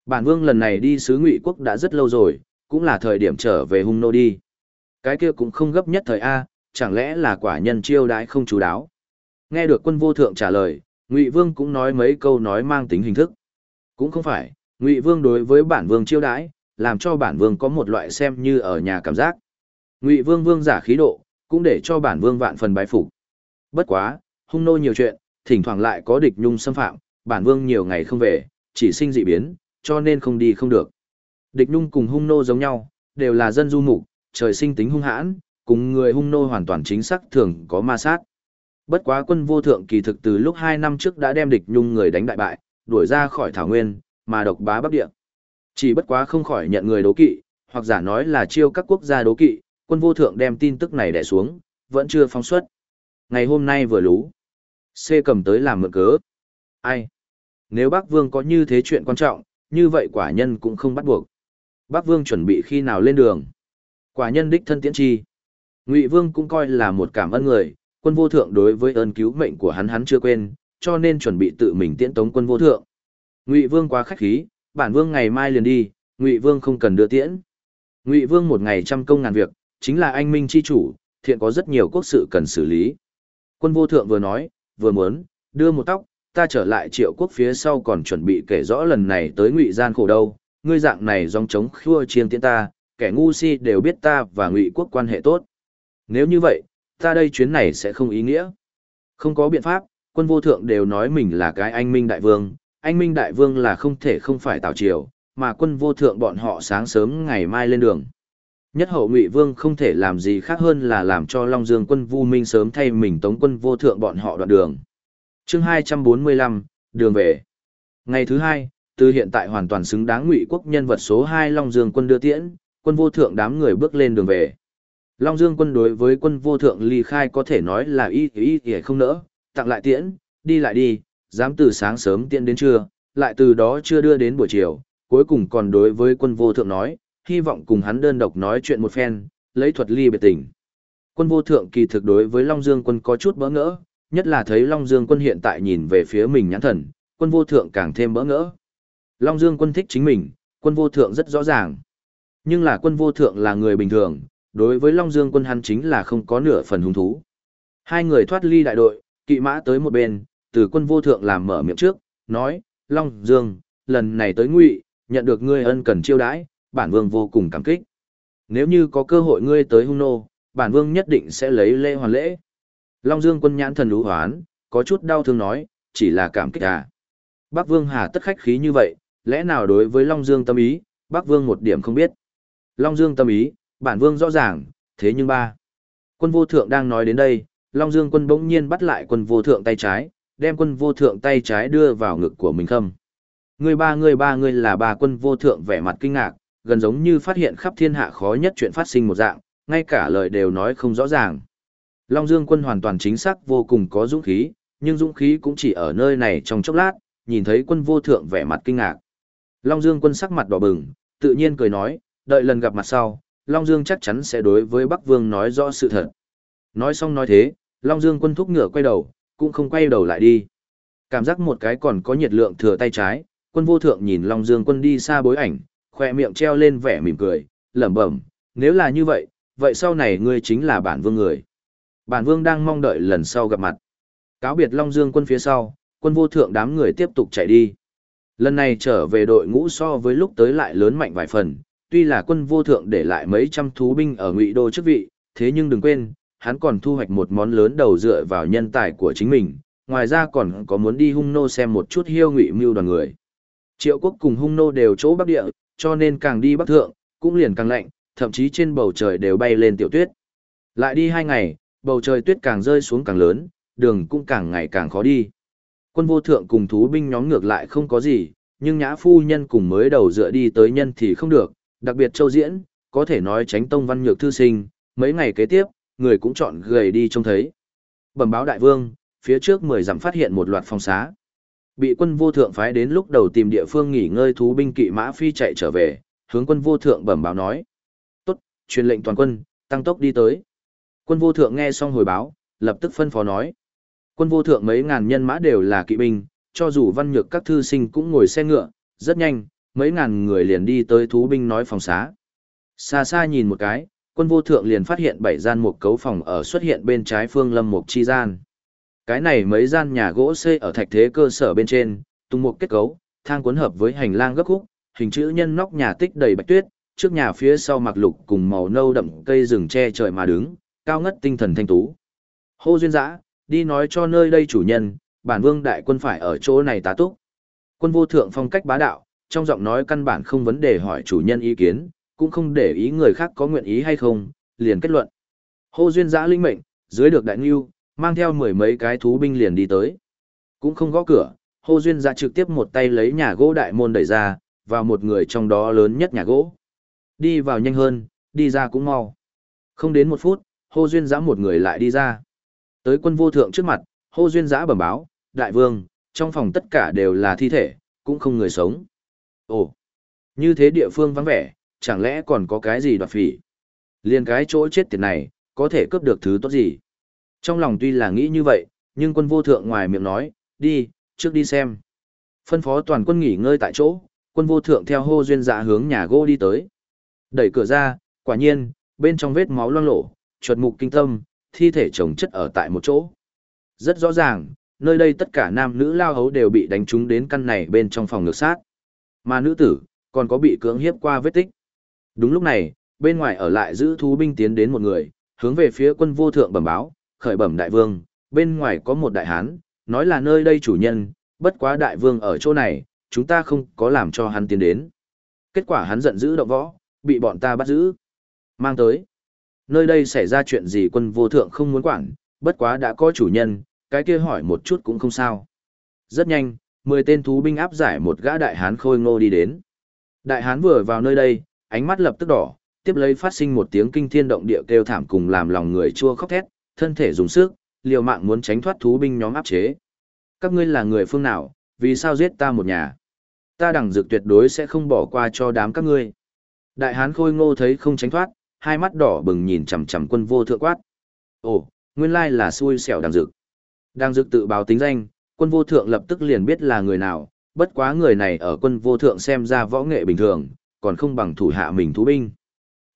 bản Vương lần này đi sứ Ngụy Quốc đã rất lâu rồi, cũng là thời điểm trở về hung nô đi. Cái kia cũng không gấp nhất thời A, chẳng lẽ là quả nhân chiêu đãi không chú đáo. Nghe được quân vô thượng trả lời, Ngụy Vương cũng nói mấy câu nói mang tính hình thức. Cũng không phải, Ngụy Vương đối với bản vương chiêu đãi, làm cho bản vương có một loại xem như ở nhà cảm giác. Ngụy Vương vương giả khí độ, cũng để cho bản vương vạn phần bái phục. Bất quá, hung nô nhiều chuyện, thỉnh thoảng lại có địch nhung xâm phạm, bản vương nhiều ngày không về, chỉ sinh dị biến, cho nên không đi không được. Địch nhung cùng hung nô giống nhau, đều là dân du mục, trời sinh tính hung hãn, cùng người hung nô hoàn toàn chính xác thường có ma sát. Bất quá quân vô thượng kỳ thực từ lúc 2 năm trước đã đem địch nhung người đánh đại bại, đuổi ra khỏi thảo nguyên, mà độc bá bắc địa. Chỉ bất quá không khỏi nhận người đố kỵ, hoặc giả nói là chiêu các quốc gia đố kỵ, quân vô thượng đem tin tức này đè xuống, vẫn chưa phóng xuất. Ngày hôm nay vừa lú. C cầm tới làm mượn cớ. Ai? Nếu bác vương có như thế chuyện quan trọng, như vậy quả nhân cũng không bắt buộc. Bác vương chuẩn bị khi nào lên đường. Quả nhân đích thân tiễn chi. Ngụy vương cũng coi là một cảm ơn người, quân vô thượng đối với ơn cứu mệnh của hắn hắn chưa quên, cho nên chuẩn bị tự mình tiễn tống quân vô thượng. Ngụy vương quá khách khí, bản vương ngày mai liền đi, Ngụy vương không cần đưa tiễn. Ngụy vương một ngày trăm công ngàn việc, chính là anh minh chi chủ, thiện có rất nhiều quốc sự cần xử lý. Quân vô thượng vừa nói, vừa muốn, đưa một tóc, ta trở lại triệu quốc phía sau còn chuẩn bị kể rõ lần này tới ngụy gian khổ đâu, ngươi dạng này dòng chống khua chiên tiễn ta, kẻ ngu si đều biết ta và ngụy quốc quan hệ tốt. Nếu như vậy, ta đây chuyến này sẽ không ý nghĩa. Không có biện pháp, quân vô thượng đều nói mình là cái anh minh đại vương, anh minh đại vương là không thể không phải tào triều, mà quân vô thượng bọn họ sáng sớm ngày mai lên đường. Nhất hậu Ngụy Vương không thể làm gì khác hơn là làm cho Long Dương quân Vu Minh sớm thay mình tống quân vô thượng bọn họ đoạn đường. Chương 245, đường về. Ngày thứ hai, từ hiện tại hoàn toàn xứng đáng Ngụy quốc nhân vật số 2 Long Dương quân đưa tiễn, quân vô thượng đám người bước lên đường về. Long Dương quân đối với quân vô thượng ly khai có thể nói là y y y không nỡ, tặng lại tiễn, đi lại đi, dám từ sáng sớm tiễn đến trưa, lại từ đó chưa đưa đến buổi chiều, cuối cùng còn đối với quân vô thượng nói, hy vọng cùng hắn đơn độc nói chuyện một phen, lấy thuật ly biệt tình. Quân vô thượng kỳ thực đối với Long Dương quân có chút bỡ ngỡ, nhất là thấy Long Dương quân hiện tại nhìn về phía mình nhãn thần, quân vô thượng càng thêm bỡ ngỡ. Long Dương quân thích chính mình, quân vô thượng rất rõ ràng. Nhưng là quân vô thượng là người bình thường, đối với Long Dương quân hắn chính là không có nửa phần hứng thú. Hai người thoát ly đại đội, kỵ mã tới một bên, từ quân vô thượng làm mở miệng trước, nói, Long Dương, lần này tới ngụy, nhận được ngươi ân cần chiêu đãi, bản vương vô cùng cảm kích. Nếu như có cơ hội ngươi tới hung nô, bản vương nhất định sẽ lấy lễ hoàn lễ. Long Dương quân nhãn thần lũ hoán, có chút đau thương nói, chỉ là cảm kích à. Bác vương hà tất khách khí như vậy, lẽ nào đối với Long Dương tâm ý, bác vương một điểm không biết. Long Dương tâm ý, bản vương rõ ràng, thế nhưng ba. Quân vô thượng đang nói đến đây, Long Dương quân bỗng nhiên bắt lại quân vô thượng tay trái, đem quân vô thượng tay trái đưa vào ngực của mình khâm. Người ba người ba người là ba quân vô thượng vẻ mặt kinh ngạc, gần giống như phát hiện khắp thiên hạ khó nhất chuyện phát sinh một dạng, ngay cả lời đều nói không rõ ràng. Long Dương quân hoàn toàn chính xác vô cùng có dũng khí, nhưng dũng khí cũng chỉ ở nơi này trong chốc lát, nhìn thấy quân vô thượng vẻ mặt kinh ngạc. Long Dương quân sắc mặt đỏ bừng, tự nhiên cười nói, đợi lần gặp mặt sau, Long Dương chắc chắn sẽ đối với Bắc Vương nói rõ sự thật. Nói xong nói thế, Long Dương quân thúc ngựa quay đầu, cũng không quay đầu lại đi. Cảm giác một cái còn có nhiệt lượng thừa tay trái, quân vô thượng nhìn Long Dương quân đi xa bối ảnh, khoe miệng treo lên vẻ mỉm cười, lẩm bẩm, nếu là như vậy, vậy sau này ngươi chính là bản vương người. Bản vương đang mong đợi lần sau gặp mặt. Cáo biệt Long Dương quân phía sau, quân vô thượng đám người tiếp tục chạy đi. Lần này trở về đội ngũ so với lúc tới lại lớn mạnh vài phần, tuy là quân vô thượng để lại mấy trăm thú binh ở ngụy đô chức vị, thế nhưng đừng quên, hắn còn thu hoạch một món lớn đầu dựa vào nhân tài của chính mình, ngoài ra còn có muốn đi hung nô xem một chút hiêu ngụy mưu đoàn người. Triệu quốc cùng hung nô đều chỗ bắc địa, cho nên càng đi bắc thượng, cũng liền càng lạnh, thậm chí trên bầu trời đều bay lên tiểu tuyết. Lại đi hai ngày, bầu trời tuyết càng rơi xuống càng lớn, đường cũng càng ngày càng khó đi. Quân vô thượng cùng thú binh nhóm ngược lại không có gì, nhưng nhã phu nhân cùng mới đầu dựa đi tới nhân thì không được, đặc biệt châu diễn, có thể nói tránh tông văn nhược thư sinh, mấy ngày kế tiếp, người cũng chọn gầy đi trông thấy. Bẩm báo đại vương, phía trước mười dặm phát hiện một loạt phong xá. Bị quân vô thượng phái đến lúc đầu tìm địa phương nghỉ ngơi thú binh kỵ mã phi chạy trở về, hướng quân vô thượng bẩm báo nói. Tốt, truyền lệnh toàn quân, tăng tốc đi tới. Quân vô thượng nghe xong hồi báo, lập tức phân phó nói. Quân vô thượng mấy ngàn nhân mã đều là kỵ binh, cho dù văn nhược các thư sinh cũng ngồi xe ngựa, rất nhanh, mấy ngàn người liền đi tới thú binh nói phòng xá. Xa xa nhìn một cái, quân vô thượng liền phát hiện bảy gian một cấu phòng ở xuất hiện bên trái phương lâm mục chi gian. Cái này mấy gian nhà gỗ xây ở thạch thế cơ sở bên trên, tung một kết cấu, thang cuốn hợp với hành lang gấp khúc, hình chữ nhân nóc nhà tích đầy bạch tuyết, trước nhà phía sau mặc lục cùng màu nâu đậm cây rừng che trời mà đứng, cao ngất tinh thần thanh tú. Hô duyên dã, đi nói cho nơi đây chủ nhân, bản vương đại quân phải ở chỗ này tá túc. Quân vô thượng phong cách bá đạo, trong giọng nói căn bản không vấn đề hỏi chủ nhân ý kiến, cũng không để ý người khác có nguyện ý hay không, liền kết luận. Hô duyên dã linh mệnh, dưới được đại ngưu, mang theo mười mấy cái thú binh liền đi tới. Cũng không gõ cửa, Hồ duyên ra trực tiếp một tay lấy nhà gỗ đại môn đẩy ra, vào một người trong đó lớn nhất nhà gỗ. Đi vào nhanh hơn, đi ra cũng mau. Không đến một phút, Hồ duyên giã một người lại đi ra. Tới quân vô thượng trước mặt, Hồ duyên giã bẩm báo, đại vương, trong phòng tất cả đều là thi thể, cũng không người sống. Ồ, như thế địa phương vắng vẻ, chẳng lẽ còn có cái gì đoạt phỉ? Liên cái chỗ chết tiệt này, có thể cướp được thứ tốt gì? Trong lòng tuy là nghĩ như vậy, nhưng quân vô thượng ngoài miệng nói, đi, trước đi xem. Phân phó toàn quân nghỉ ngơi tại chỗ, quân vô thượng theo hô duyên dạ hướng nhà gỗ đi tới. Đẩy cửa ra, quả nhiên, bên trong vết máu loang lổ, chuột mục kinh tâm, thi thể chồng chất ở tại một chỗ. Rất rõ ràng, nơi đây tất cả nam nữ lao hấu đều bị đánh trúng đến căn này bên trong phòng ngược sát. Mà nữ tử, còn có bị cưỡng hiếp qua vết tích. Đúng lúc này, bên ngoài ở lại giữ thú binh tiến đến một người, hướng về phía quân vô thượng bẩm báo, khởi bẩm đại vương, bên ngoài có một đại hán, nói là nơi đây chủ nhân, bất quá đại vương ở chỗ này, chúng ta không có làm cho hắn tiến đến. Kết quả hắn giận dữ động võ, bị bọn ta bắt giữ. Mang tới. Nơi đây xảy ra chuyện gì quân vô thượng không muốn quản, bất quá đã có chủ nhân, cái kia hỏi một chút cũng không sao. Rất nhanh, 10 tên thú binh áp giải một gã đại hán khôi ngô đi đến. Đại hán vừa vào nơi đây, ánh mắt lập tức đỏ, tiếp lấy phát sinh một tiếng kinh thiên động địa kêu thảm cùng làm lòng người chua khóc thét, thân thể dùng sức, liều mạng muốn tránh thoát thú binh nhóm áp chế. Các ngươi là người phương nào, vì sao giết ta một nhà? Ta đẳng dược tuyệt đối sẽ không bỏ qua cho đám các ngươi. Đại hán khôi ngô thấy không tránh thoát, hai mắt đỏ bừng nhìn chằm chằm quân vô thượng quát. Ồ, nguyên lai là xui xẻo đằng dực. Đằng dực tự báo tính danh, quân vô thượng lập tức liền biết là người nào, bất quá người này ở quân vô thượng xem ra võ nghệ bình thường, còn không bằng thủ hạ mình thú binh.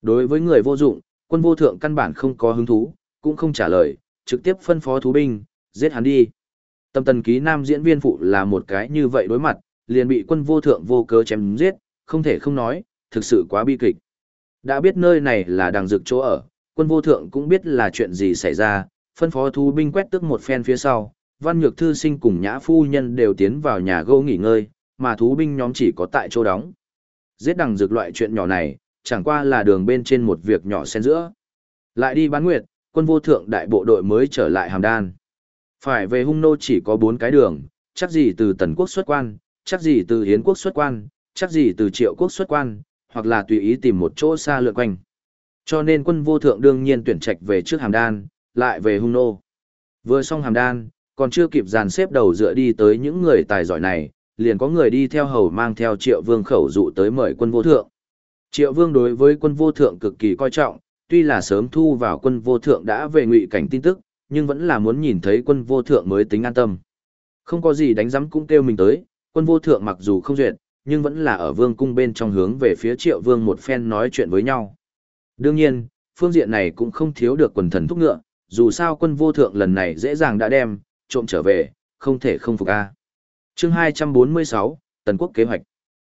Đối với người vô dụng, quân vô thượng căn bản không có hứng thú, cũng không trả lời, trực tiếp phân phó thú binh, giết hắn đi. Tâm tần ký nam diễn viên phụ là một cái như vậy đối mặt, liền bị quân vô thượng vô cớ chém giết, không thể không nói, thực sự quá bi kịch. Đã biết nơi này là đằng dược chỗ ở, quân vô thượng cũng biết là chuyện gì xảy ra, phân phó thú binh quét tức một phen phía sau, văn nhược thư sinh cùng nhã phu nhân đều tiến vào nhà gỗ nghỉ ngơi, mà thú binh nhóm chỉ có tại chỗ đóng. Giết đằng dược loại chuyện nhỏ này, chẳng qua là đường bên trên một việc nhỏ xen giữa. Lại đi bán nguyệt, quân vô thượng đại bộ đội mới trở lại hàm đan. Phải về hung nô chỉ có bốn cái đường, chắc gì từ tần quốc xuất quan, chắc gì từ hiến quốc xuất quan, chắc gì từ triệu quốc xuất quan, hoặc là tùy ý tìm một chỗ xa lượn quanh. Cho nên quân vô thượng đương nhiên tuyển trạch về trước hàm đan, lại về hung nô. Vừa xong hàm đan, còn chưa kịp dàn xếp đầu dựa đi tới những người tài giỏi này, liền có người đi theo hầu mang theo triệu vương khẩu dụ tới mời quân vô thượng. Triệu vương đối với quân vô thượng cực kỳ coi trọng, tuy là sớm thu vào quân vô thượng đã về ngụy cảnh tin tức, nhưng vẫn là muốn nhìn thấy quân vô thượng mới tính an tâm. Không có gì đánh giấm cũng kêu mình tới, quân vô thượng mặc dù không duyệt, nhưng vẫn là ở vương cung bên trong hướng về phía triệu vương một phen nói chuyện với nhau. Đương nhiên, phương diện này cũng không thiếu được quần thần thúc ngựa, dù sao quân vô thượng lần này dễ dàng đã đem, trộm trở về, không thể không phục a. Chương 246, Tần quốc kế hoạch.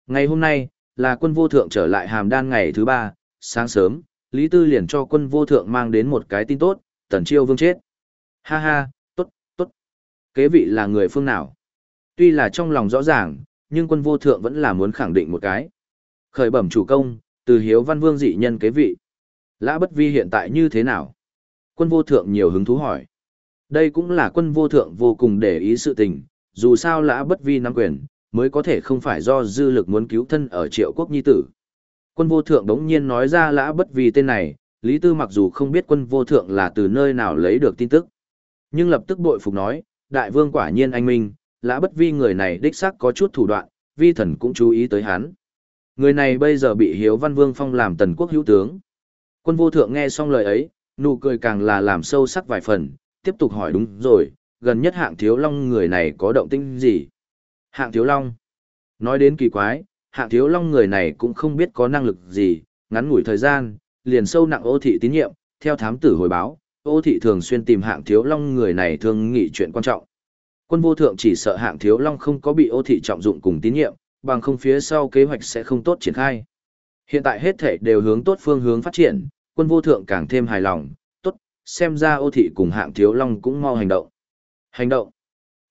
Ngày hôm nay, là quân vô thượng trở lại hàm đan ngày thứ ba, sáng sớm, Lý Tư liền cho quân vô thượng mang đến một cái tin tốt, Tần Chiêu Vương chết. Ha ha, tốt, tốt. Kế vị là người phương nào? Tuy là trong lòng rõ ràng, nhưng quân vô thượng vẫn là muốn khẳng định một cái. Khởi bẩm chủ công, từ hiếu văn vương dị nhân kế vị. Lã bất vi hiện tại như thế nào? Quân vô thượng nhiều hứng thú hỏi. Đây cũng là quân vô thượng vô cùng để ý sự tình, dù sao lã bất vi nắm quyền, mới có thể không phải do dư lực muốn cứu thân ở triệu quốc nhi tử. Quân vô thượng đống nhiên nói ra lã bất vi tên này, Lý Tư mặc dù không biết quân vô thượng là từ nơi nào lấy được tin tức. Nhưng lập tức bội phục nói, đại vương quả nhiên anh minh, lã bất vi người này đích xác có chút thủ đoạn, vi thần cũng chú ý tới hắn. Người này bây giờ bị Hiếu Văn Vương phong làm tần quốc hữu tướng. Quân vô thượng nghe xong lời ấy, nụ cười càng là làm sâu sắc vài phần, tiếp tục hỏi đúng rồi, gần nhất hạng thiếu long người này có động tĩnh gì? Hạng thiếu long. Nói đến kỳ quái, hạng thiếu long người này cũng không biết có năng lực gì, ngắn ngủi thời gian, liền sâu nặng ô thị tín nhiệm, theo thám tử hồi báo, ô thị thường xuyên tìm hạng thiếu long người này thương nghị chuyện quan trọng. Quân vô thượng chỉ sợ hạng thiếu long không có bị ô thị trọng dụng cùng tín nhiệm, bằng không phía sau kế hoạch sẽ không tốt triển khai. Hiện tại hết thể đều hướng tốt phương hướng phát triển, quân vô thượng càng thêm hài lòng, tốt, xem ra ô thị cùng hạng thiếu long cũng mau hành động. Hành động?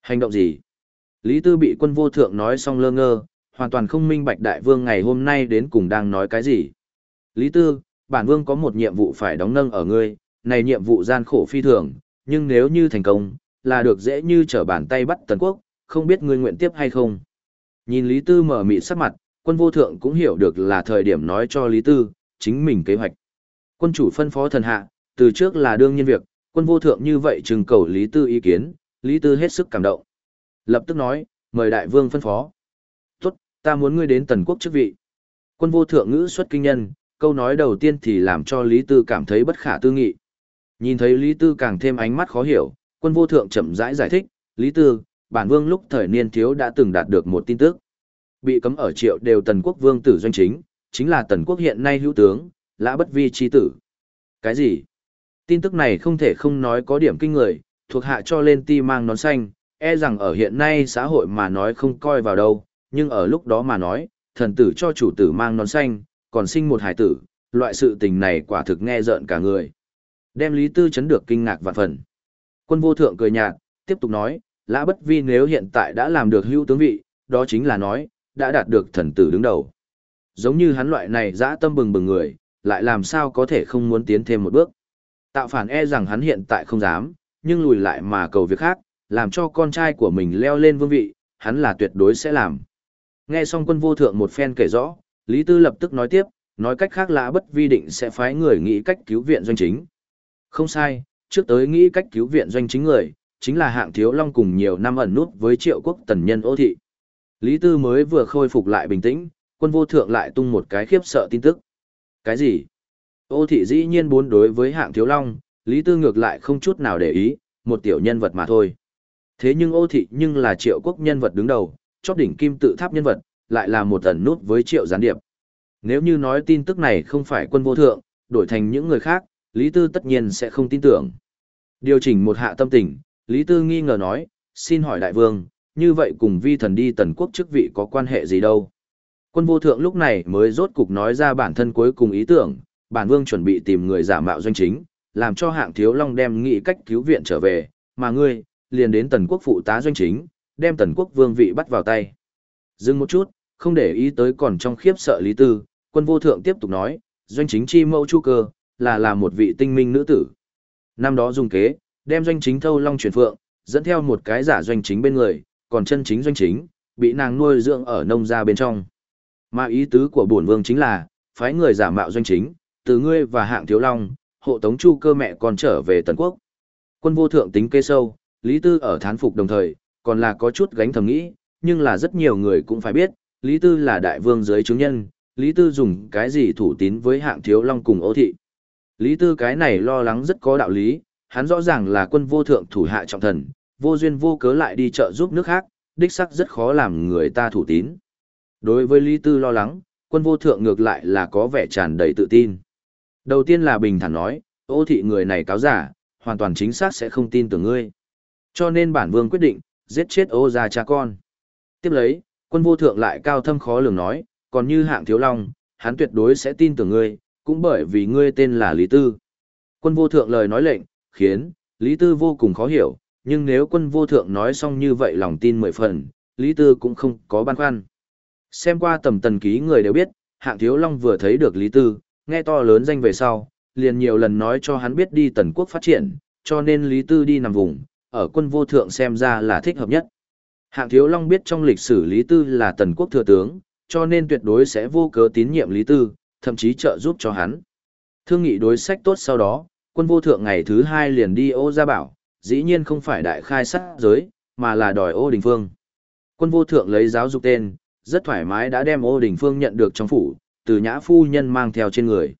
Hành động gì? Lý Tư bị quân vô thượng nói xong lơ ngơ, hoàn toàn không minh bạch đại vương ngày hôm nay đến cùng đang nói cái gì. Lý Tư, bản vương có một nhiệm vụ phải đóng nâng ở ngươi, này nhiệm vụ gian khổ phi thường, nhưng nếu như thành công, là được dễ như trở bàn tay bắt tần quốc, không biết ngươi nguyện tiếp hay không. Nhìn Lý Tư mở mịt sắc mặt, quân vô thượng cũng hiểu được là thời điểm nói cho Lý Tư, chính mình kế hoạch. Quân chủ phân phó thần hạ, từ trước là đương nhiên việc, quân vô thượng như vậy trừng cầu Lý Tư ý kiến, Lý Tư hết sức cảm động. Lập tức nói, mời đại vương phân phó. Ta muốn ngươi đến tần quốc chức vị. Quân vô thượng ngữ xuất kinh nhân, câu nói đầu tiên thì làm cho Lý Tư cảm thấy bất khả tư nghị. Nhìn thấy Lý Tư càng thêm ánh mắt khó hiểu, quân vô thượng chậm rãi giải, giải thích, Lý Tư, bản vương lúc thời niên thiếu đã từng đạt được một tin tức. Bị cấm ở triệu đều tần quốc vương tử doanh chính, chính là tần quốc hiện nay hữu tướng, lã bất vi chi tử. Cái gì? Tin tức này không thể không nói có điểm kinh người, thuộc hạ cho lên ti mang nón xanh, e rằng ở hiện nay xã hội mà nói không coi vào đâu, nhưng ở lúc đó mà nói, thần tử cho chủ tử mang nón xanh, còn sinh một hải tử, loại sự tình này quả thực nghe rợn cả người. Đem Lý Tư chấn được kinh ngạc vạn phần. Quân vô thượng cười nhạt, tiếp tục nói, Lã Bất Vi nếu hiện tại đã làm được hữu tướng vị, đó chính là nói, đã đạt được thần tử đứng đầu. Giống như hắn loại này dã tâm bừng bừng người, lại làm sao có thể không muốn tiến thêm một bước. Tạo phản e rằng hắn hiện tại không dám, nhưng lùi lại mà cầu việc khác, làm cho con trai của mình leo lên vương vị, hắn là tuyệt đối sẽ làm. Nghe xong quân vô thượng một phen kể rõ, Lý Tư lập tức nói tiếp, nói cách khác lã bất vi định sẽ phái người nghĩ cách cứu viện doanh chính. Không sai, trước tới nghĩ cách cứu viện doanh chính người, chính là hạng thiếu long cùng nhiều năm ẩn nút với triệu quốc tần nhân ô thị. Lý Tư mới vừa khôi phục lại bình tĩnh, quân vô thượng lại tung một cái khiếp sợ tin tức. Cái gì? Ô thị dĩ nhiên bốn đối với hạng thiếu long, Lý Tư ngược lại không chút nào để ý, một tiểu nhân vật mà thôi. Thế nhưng ô thị nhưng là triệu quốc nhân vật đứng đầu, chóp đỉnh kim tự tháp nhân vật, lại là một ẩn nút với triệu gián điệp. Nếu như nói tin tức này không phải quân vô thượng, đổi thành những người khác, Lý Tư tất nhiên sẽ không tin tưởng. Điều chỉnh một hạ tâm tình, Lý Tư nghi ngờ nói, xin hỏi đại vương, như vậy cùng vi thần đi tần quốc chức vị có quan hệ gì đâu? Quân vô thượng lúc này mới rốt cục nói ra bản thân cuối cùng ý tưởng, bản vương chuẩn bị tìm người giả mạo doanh chính, làm cho hạng thiếu long đem nghị cách cứu viện trở về, mà ngươi, liền đến tần quốc phụ tá doanh chính, đem tần quốc vương vị bắt vào tay. Dừng một chút, không để ý tới còn trong khiếp sợ Lý Tư, quân vô thượng tiếp tục nói, doanh chính chi mẫu chu cơ, là là một vị tinh minh nữ tử. Năm đó dùng kế, đem doanh chính thâu long chuyển phượng, dẫn theo một cái giả doanh chính bên người, còn chân chính doanh chính, bị nàng nuôi dưỡng ở nông gia bên trong. Mà ý tứ của bổn vương chính là, phái người giả mạo doanh chính, từ ngươi và hạng thiếu long, hộ tống chu cơ mẹ còn trở về tần quốc. Quân vô thượng tính kê sâu, Lý Tư ở thán phục đồng thời, còn là có chút gánh thầm nghĩ, nhưng là rất nhiều người cũng phải biết, Lý Tư là đại vương giới chứng nhân, Lý Tư dùng cái gì thủ tín với hạng thiếu long cùng ô thị. Lý Tư cái này lo lắng rất có đạo lý, hắn rõ ràng là quân vô thượng thủ hạ trọng thần, vô duyên vô cớ lại đi trợ giúp nước khác, đích sắc rất khó làm người ta thủ tín. Đối với Lý Tư lo lắng, quân vô thượng ngược lại là có vẻ tràn đầy tự tin. Đầu tiên là bình thản nói, ô thị người này cáo giả, hoàn toàn chính xác sẽ không tin tưởng ngươi. Cho nên bản vương quyết định, giết chết ô gia cha con. Tiếp lấy, quân vô thượng lại cao thâm khó lường nói, còn như hạng thiếu long, hắn tuyệt đối sẽ tin tưởng ngươi, cũng bởi vì ngươi tên là Lý Tư. Quân vô thượng lời nói lệnh, khiến, Lý Tư vô cùng khó hiểu, nhưng nếu quân vô thượng nói xong như vậy lòng tin mười phần, Lý Tư cũng không có băn khoăn. Xem qua tầm tần ký người đều biết, hạng thiếu long vừa thấy được Lý Tư, nghe to lớn danh về sau, liền nhiều lần nói cho hắn biết đi tần quốc phát triển, cho nên Lý Tư đi nằm vùng, ở quân vô thượng xem ra là thích hợp nhất. Hạng thiếu long biết trong lịch sử Lý Tư là tần quốc thừa tướng, cho nên tuyệt đối sẽ vô cớ tín nhiệm Lý Tư, thậm chí trợ giúp cho hắn. Thương nghị đối sách tốt sau đó, quân vô thượng ngày thứ hai liền đi ô gia bảo, dĩ nhiên không phải đại khai sát giới, mà là đòi ô đình phương. Quân vô thượng lấy giáo dục tên, rất thoải mái đã đem ô đình phương nhận được trong phủ, từ nhã phu nhân mang theo trên người.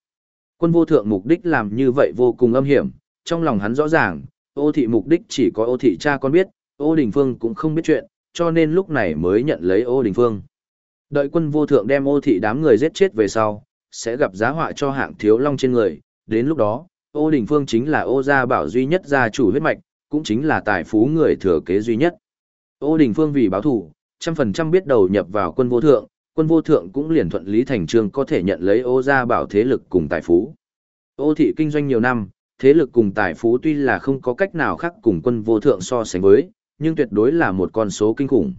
Quân vô thượng mục đích làm như vậy vô cùng âm hiểm, trong lòng hắn rõ ràng, ô thị mục đích chỉ có ô thị cha con biết, ô đình phương cũng không biết chuyện, cho nên lúc này mới nhận lấy ô đình phương. Đợi quân vô thượng đem ô thị đám người giết chết về sau, sẽ gặp giá họa cho hạng thiếu long trên người, đến lúc đó, ô đình phương chính là ô gia bảo duy nhất gia chủ huyết mạch, cũng chính là tài phú người thừa kế duy nhất. Ô đình phương vì báo thủ, trăm phần trăm biết đầu nhập vào quân vô thượng, quân vô thượng cũng liền thuận lý thành trương có thể nhận lấy ô gia bảo thế lực cùng tài phú. Ô thị kinh doanh nhiều năm, thế lực cùng tài phú tuy là không có cách nào khác cùng quân vô thượng so sánh với, nhưng tuyệt đối là một con số kinh khủng.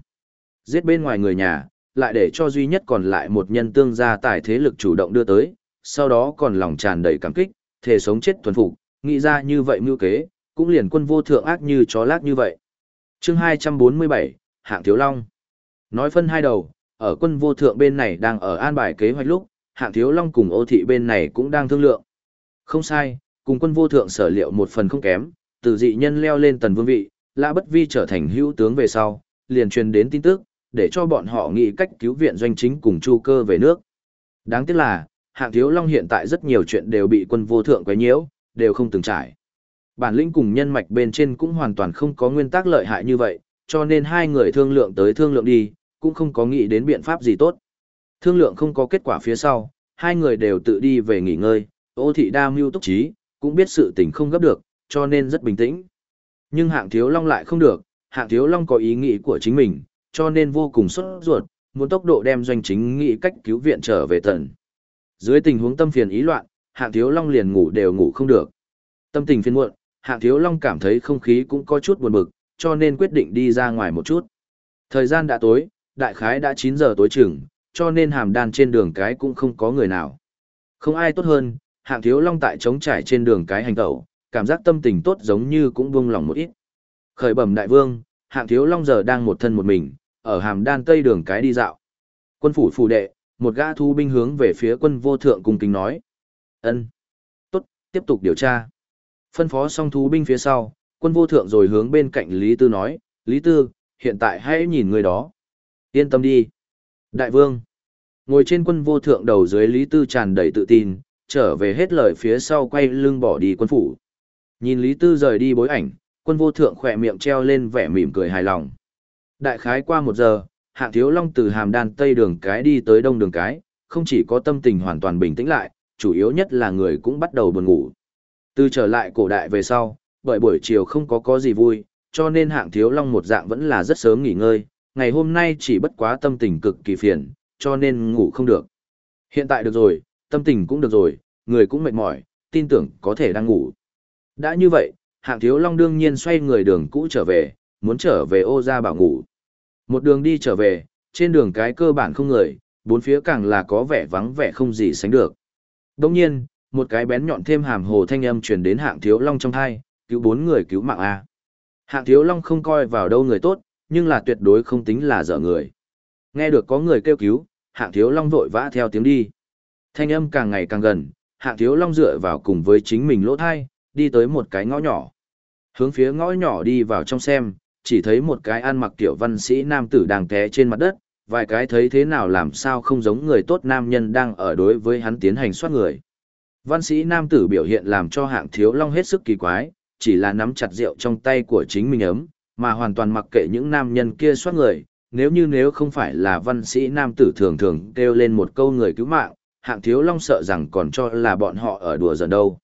Giết bên ngoài người nhà, lại để cho duy nhất còn lại một nhân tương gia tài thế lực chủ động đưa tới, sau đó còn lòng tràn đầy cảm kích, thể sống chết thuần phục, nghĩ ra như vậy mưu kế, cũng liền quân vô thượng ác như chó lác như vậy. chương 247, Hạng Thiếu Long. Nói phân hai đầu, ở quân vô thượng bên này đang ở an bài kế hoạch lúc, Hạng Thiếu Long cùng ô thị bên này cũng đang thương lượng. Không sai, cùng quân vô thượng sở liệu một phần không kém, từ dị nhân leo lên tần vương vị, lã bất vi trở thành hữu tướng về sau, liền truyền đến tin tức, để cho bọn họ nghĩ cách cứu viện doanh chính cùng chu cơ về nước. Đáng tiếc là, hạng thiếu long hiện tại rất nhiều chuyện đều bị quân vô thượng quấy nhiễu, đều không từng trải. Bản lĩnh cùng nhân mạch bên trên cũng hoàn toàn không có nguyên tắc lợi hại như vậy, cho nên hai người thương lượng tới thương lượng đi, cũng không có nghĩ đến biện pháp gì tốt. Thương lượng không có kết quả phía sau, hai người đều tự đi về nghỉ ngơi, ô thị đa mưu túc trí, cũng biết sự tình không gấp được, cho nên rất bình tĩnh. Nhưng hạng thiếu long lại không được, hạng thiếu long có ý nghĩ của chính mình, cho nên vô cùng sốt ruột, muốn tốc độ đem doanh chính nghĩ cách cứu viện trở về tận. Dưới tình huống tâm phiền ý loạn, hạng thiếu long liền ngủ đều ngủ không được. Tâm tình phiền muộn, hạng thiếu long cảm thấy không khí cũng có chút buồn bực, cho nên quyết định đi ra ngoài một chút. Thời gian đã tối, đại khái đã 9 giờ tối chừng, cho nên hàm đàn trên đường cái cũng không có người nào. Không ai tốt hơn, hạng thiếu long tại trống trải trên đường cái hành tẩu, cảm giác tâm tình tốt giống như cũng buông lòng một ít. Khởi bẩm đại vương, hạng thiếu long giờ đang một thân một mình, ở hàm đan tây đường cái đi dạo. Quân phủ phủ đệ, một gã thu binh hướng về phía quân vô thượng cung kính nói. ân Tốt, tiếp tục điều tra. Phân phó xong thú binh phía sau, quân vô thượng rồi hướng bên cạnh Lý Tư nói, Lý Tư, hiện tại hãy nhìn người đó. Yên tâm đi. Đại vương. Ngồi trên quân vô thượng đầu dưới Lý Tư tràn đầy tự tin, trở về hết lời phía sau quay lưng bỏ đi quân phủ. Nhìn Lý Tư rời đi bối ảnh, quân vô thượng khỏe miệng treo lên vẻ mỉm cười hài lòng. Đại khái qua một giờ, hạng thiếu long từ hàm đan tây đường cái đi tới đông đường cái, không chỉ có tâm tình hoàn toàn bình tĩnh lại, chủ yếu nhất là người cũng bắt đầu buồn ngủ. Từ trở lại cổ đại về sau, bởi buổi chiều không có có gì vui, cho nên hạng thiếu long một dạng vẫn là rất sớm nghỉ ngơi, ngày hôm nay chỉ bất quá tâm tình cực kỳ phiền, cho nên ngủ không được. Hiện tại được rồi, tâm tình cũng được rồi, người cũng mệt mỏi, tin tưởng có thể đang ngủ. Đã như vậy, hạng thiếu long đương nhiên xoay người đường cũ trở về, muốn trở về ô ra bảo ngủ. Một đường đi trở về, trên đường cái cơ bản không người, bốn phía càng là có vẻ vắng vẻ không gì sánh được. Đồng nhiên, một cái bén nhọn thêm hàm hồ thanh âm truyền đến hạng thiếu long trong thai, cứu bốn người cứu mạng A. Hạng thiếu long không coi vào đâu người tốt, nhưng là tuyệt đối không tính là dở người. Nghe được có người kêu cứu, hạng thiếu long vội vã theo tiếng đi. Thanh âm càng ngày càng gần, hạng thiếu long dựa vào cùng với chính mình lỗ thai, đi tới một cái ngõ nhỏ. Hướng phía ngõ nhỏ đi vào trong xem, chỉ thấy một cái ăn mặc tiểu văn sĩ nam tử đang té trên mặt đất, vài cái thấy thế nào làm sao không giống người tốt nam nhân đang ở đối với hắn tiến hành soát người. Văn sĩ nam tử biểu hiện làm cho hạng thiếu long hết sức kỳ quái, chỉ là nắm chặt rượu trong tay của chính mình ấm, mà hoàn toàn mặc kệ những nam nhân kia soát người, nếu như nếu không phải là văn sĩ nam tử thường thường kêu lên một câu người cứu mạng, hạng thiếu long sợ rằng còn cho là bọn họ ở đùa giỡn đâu.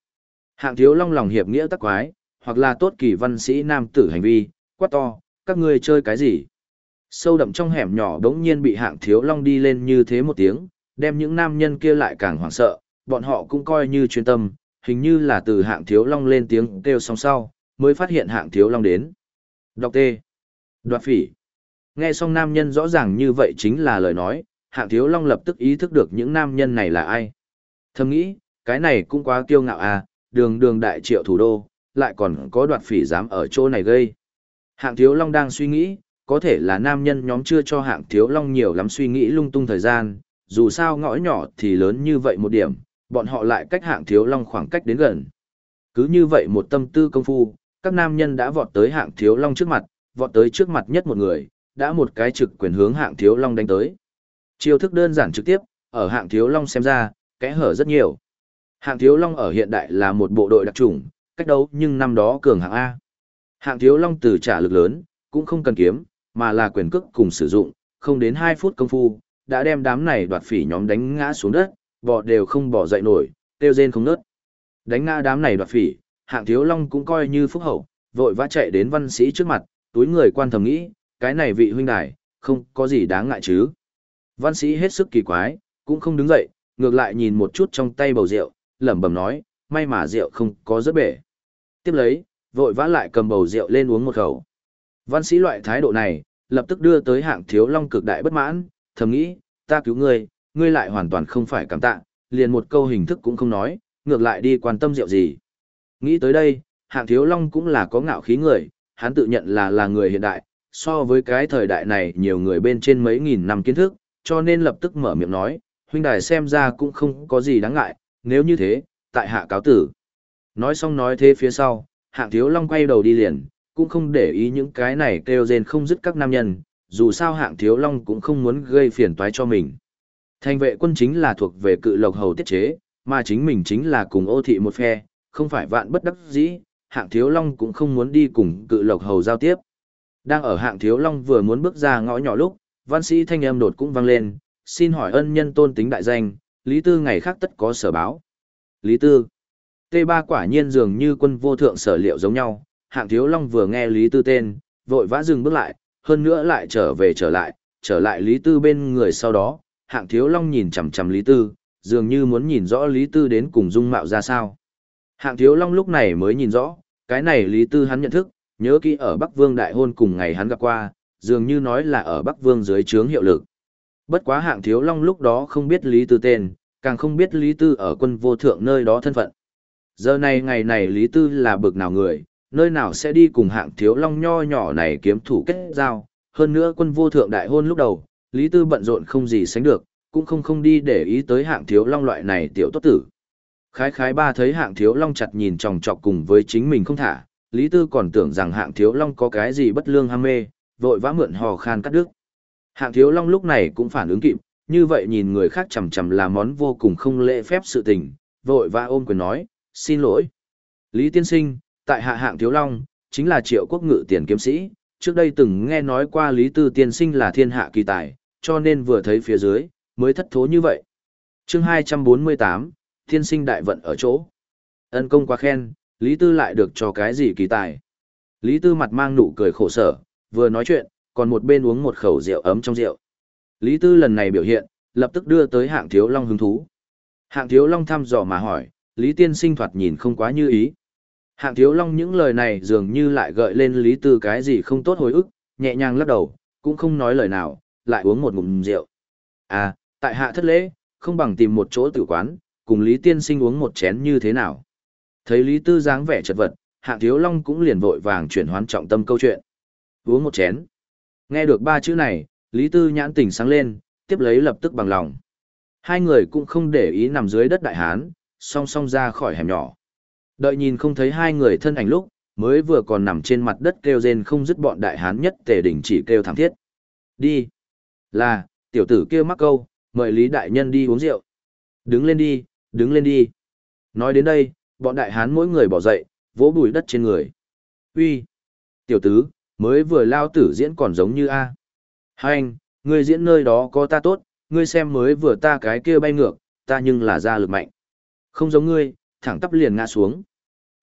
Hạng thiếu long lòng hiệp nghĩa tắc quái, hoặc là tốt kỳ văn sĩ nam tử hành vi, quát to, các ngươi chơi cái gì? Sâu đậm trong hẻm nhỏ đống nhiên bị hạng thiếu long đi lên như thế một tiếng, đem những nam nhân kia lại càng hoảng sợ, bọn họ cũng coi như chuyên tâm, hình như là từ hạng thiếu long lên tiếng kêu song sau, mới phát hiện hạng thiếu long đến. Đọc tê. Đoạt phỉ. Nghe xong nam nhân rõ ràng như vậy chính là lời nói, hạng thiếu long lập tức ý thức được những nam nhân này là ai. Thầm nghĩ, cái này cũng quá kiêu ngạo à, đường đường đại triệu thủ đô, lại còn có đoạt phỉ dám ở chỗ này gây. Hạng thiếu long đang suy nghĩ, có thể là nam nhân nhóm chưa cho hạng thiếu long nhiều lắm suy nghĩ lung tung thời gian, dù sao ngõ nhỏ thì lớn như vậy một điểm, bọn họ lại cách hạng thiếu long khoảng cách đến gần. Cứ như vậy một tâm tư công phu, các nam nhân đã vọt tới hạng thiếu long trước mặt, vọt tới trước mặt nhất một người, đã một cái trực quyền hướng hạng thiếu long đánh tới. Chiêu thức đơn giản trực tiếp, ở hạng thiếu long xem ra, kẽ hở rất nhiều. Hạng thiếu long ở hiện đại là một bộ đội đặc trùng, cách đấu nhưng năm đó cường hạng A. Hạng thiếu long từ trả lực lớn, cũng không cần kiếm, mà là quyền cước cùng sử dụng, không đến 2 phút công phu, đã đem đám này đoạt phỉ nhóm đánh ngã xuống đất, bò đều không bỏ dậy nổi, tiêu rên không nớt. Đánh ngã đám này đoạt phỉ, hạng thiếu long cũng coi như phúc hậu, vội vã chạy đến văn sĩ trước mặt, túi người quan thầm nghĩ, cái này vị huynh đài, không có gì đáng ngại chứ. Văn sĩ hết sức kỳ quái, cũng không đứng dậy, ngược lại nhìn một chút trong tay bầu rượu, lẩm bẩm nói, may mà rượu không có rất bể. Tiếp lấy, vội vã lại cầm bầu rượu lên uống một khẩu. Văn sĩ loại thái độ này, lập tức đưa tới hạng thiếu long cực đại bất mãn, thầm nghĩ, ta cứu ngươi, ngươi lại hoàn toàn không phải cảm tạ, liền một câu hình thức cũng không nói, ngược lại đi quan tâm rượu gì. Nghĩ tới đây, hạng thiếu long cũng là có ngạo khí người, hắn tự nhận là là người hiện đại, so với cái thời đại này nhiều người bên trên mấy nghìn năm kiến thức, cho nên lập tức mở miệng nói, huynh đài xem ra cũng không có gì đáng ngại, nếu như thế, tại hạ cáo tử. Nói xong nói thế phía sau, hạng thiếu long quay đầu đi liền, cũng không để ý những cái này kêu rên không dứt các nam nhân, dù sao hạng thiếu long cũng không muốn gây phiền toái cho mình. Thành vệ quân chính là thuộc về cự lộc hầu tiết chế, mà chính mình chính là cùng ô thị một phe, không phải vạn bất đắc dĩ, hạng thiếu long cũng không muốn đi cùng cự lộc hầu giao tiếp. Đang ở hạng thiếu long vừa muốn bước ra ngõ nhỏ lúc, văn sĩ thanh âm đột cũng vang lên, xin hỏi ân nhân tôn tính đại danh, Lý Tư ngày khác tất có sở báo. Lý Tư. T3 quả nhiên dường như quân vô thượng sở liệu giống nhau, hạng thiếu long vừa nghe Lý Tư tên, vội vã dừng bước lại, hơn nữa lại trở về trở lại, trở lại Lý Tư bên người sau đó, hạng thiếu long nhìn chằm chằm Lý Tư, dường như muốn nhìn rõ Lý Tư đến cùng dung mạo ra sao. Hạng thiếu long lúc này mới nhìn rõ, cái này Lý Tư hắn nhận thức, nhớ kỹ ở Bắc Vương đại hôn cùng ngày hắn gặp qua, dường như nói là ở Bắc Vương dưới trướng hiệu lực. Bất quá hạng thiếu long lúc đó không biết Lý Tư tên, càng không biết Lý Tư ở quân vô thượng nơi đó thân phận. Giờ này ngày này Lý Tư là bực nào người, nơi nào sẽ đi cùng hạng thiếu long nho nhỏ này kiếm thủ kết giao, hơn nữa quân vô thượng đại hôn lúc đầu, Lý Tư bận rộn không gì sánh được, cũng không không đi để ý tới hạng thiếu long loại này tiểu tốt tử. Khái khái ba thấy hạng thiếu long chặt nhìn tròng trọc cùng với chính mình không thả, Lý Tư còn tưởng rằng hạng thiếu long có cái gì bất lương ham mê, vội vã mượn hò khan cắt đứt. Hạng thiếu long lúc này cũng phản ứng kịp, như vậy nhìn người khác chầm chầm là món vô cùng không lễ phép sự tình, vội vã ôm quyền nói, xin lỗi. Lý tiên sinh, tại hạ hạng thiếu long, chính là triệu quốc ngự tiền kiếm sĩ, trước đây từng nghe nói qua Lý Tư tiên sinh là thiên hạ kỳ tài, cho nên vừa thấy phía dưới, mới thất thố như vậy. chương 248, tiên sinh đại vận ở chỗ. Ân công quá khen, Lý Tư lại được cho cái gì kỳ tài. Lý Tư mặt mang nụ cười khổ sở, vừa nói chuyện, còn một bên uống một khẩu rượu ấm trong rượu. Lý Tư lần này biểu hiện, lập tức đưa tới hạng thiếu long hứng thú. Hạng thiếu long thăm dò mà hỏi, Lý Tiên sinh thoạt nhìn không quá như ý. Hạng thiếu long những lời này dường như lại gợi lên Lý Tư cái gì không tốt hồi ức, nhẹ nhàng lắc đầu, cũng không nói lời nào, lại uống một ngụm rượu. À, tại hạ thất lễ, không bằng tìm một chỗ tử quán, cùng Lý Tiên sinh uống một chén như thế nào. Thấy Lý Tư dáng vẻ chật vật, hạng thiếu long cũng liền vội vàng chuyển hoán trọng tâm câu chuyện. Uống một chén. Nghe được ba chữ này, Lý Tư nhãn tỉnh sáng lên, tiếp lấy lập tức bằng lòng. Hai người cũng không để ý nằm dưới đất đại hán, song song ra khỏi hẻm nhỏ. Đợi nhìn không thấy hai người thân ảnh lúc, mới vừa còn nằm trên mặt đất kêu rên không dứt bọn đại hán nhất tề đỉnh chỉ kêu thảm thiết. Đi. Là, tiểu tử kia mắc câu, mời Lý Đại Nhân đi uống rượu. Đứng lên đi, đứng lên đi. Nói đến đây, bọn đại hán mỗi người bỏ dậy, vỗ bùi đất trên người. Uy, Tiểu tứ, mới vừa lao tử diễn còn giống như A. Hai anh, ngươi diễn nơi đó có ta tốt, ngươi xem mới vừa ta cái kia bay ngược, ta nhưng là ra lực mạnh. Không giống ngươi, thẳng tắp liền ngã xuống.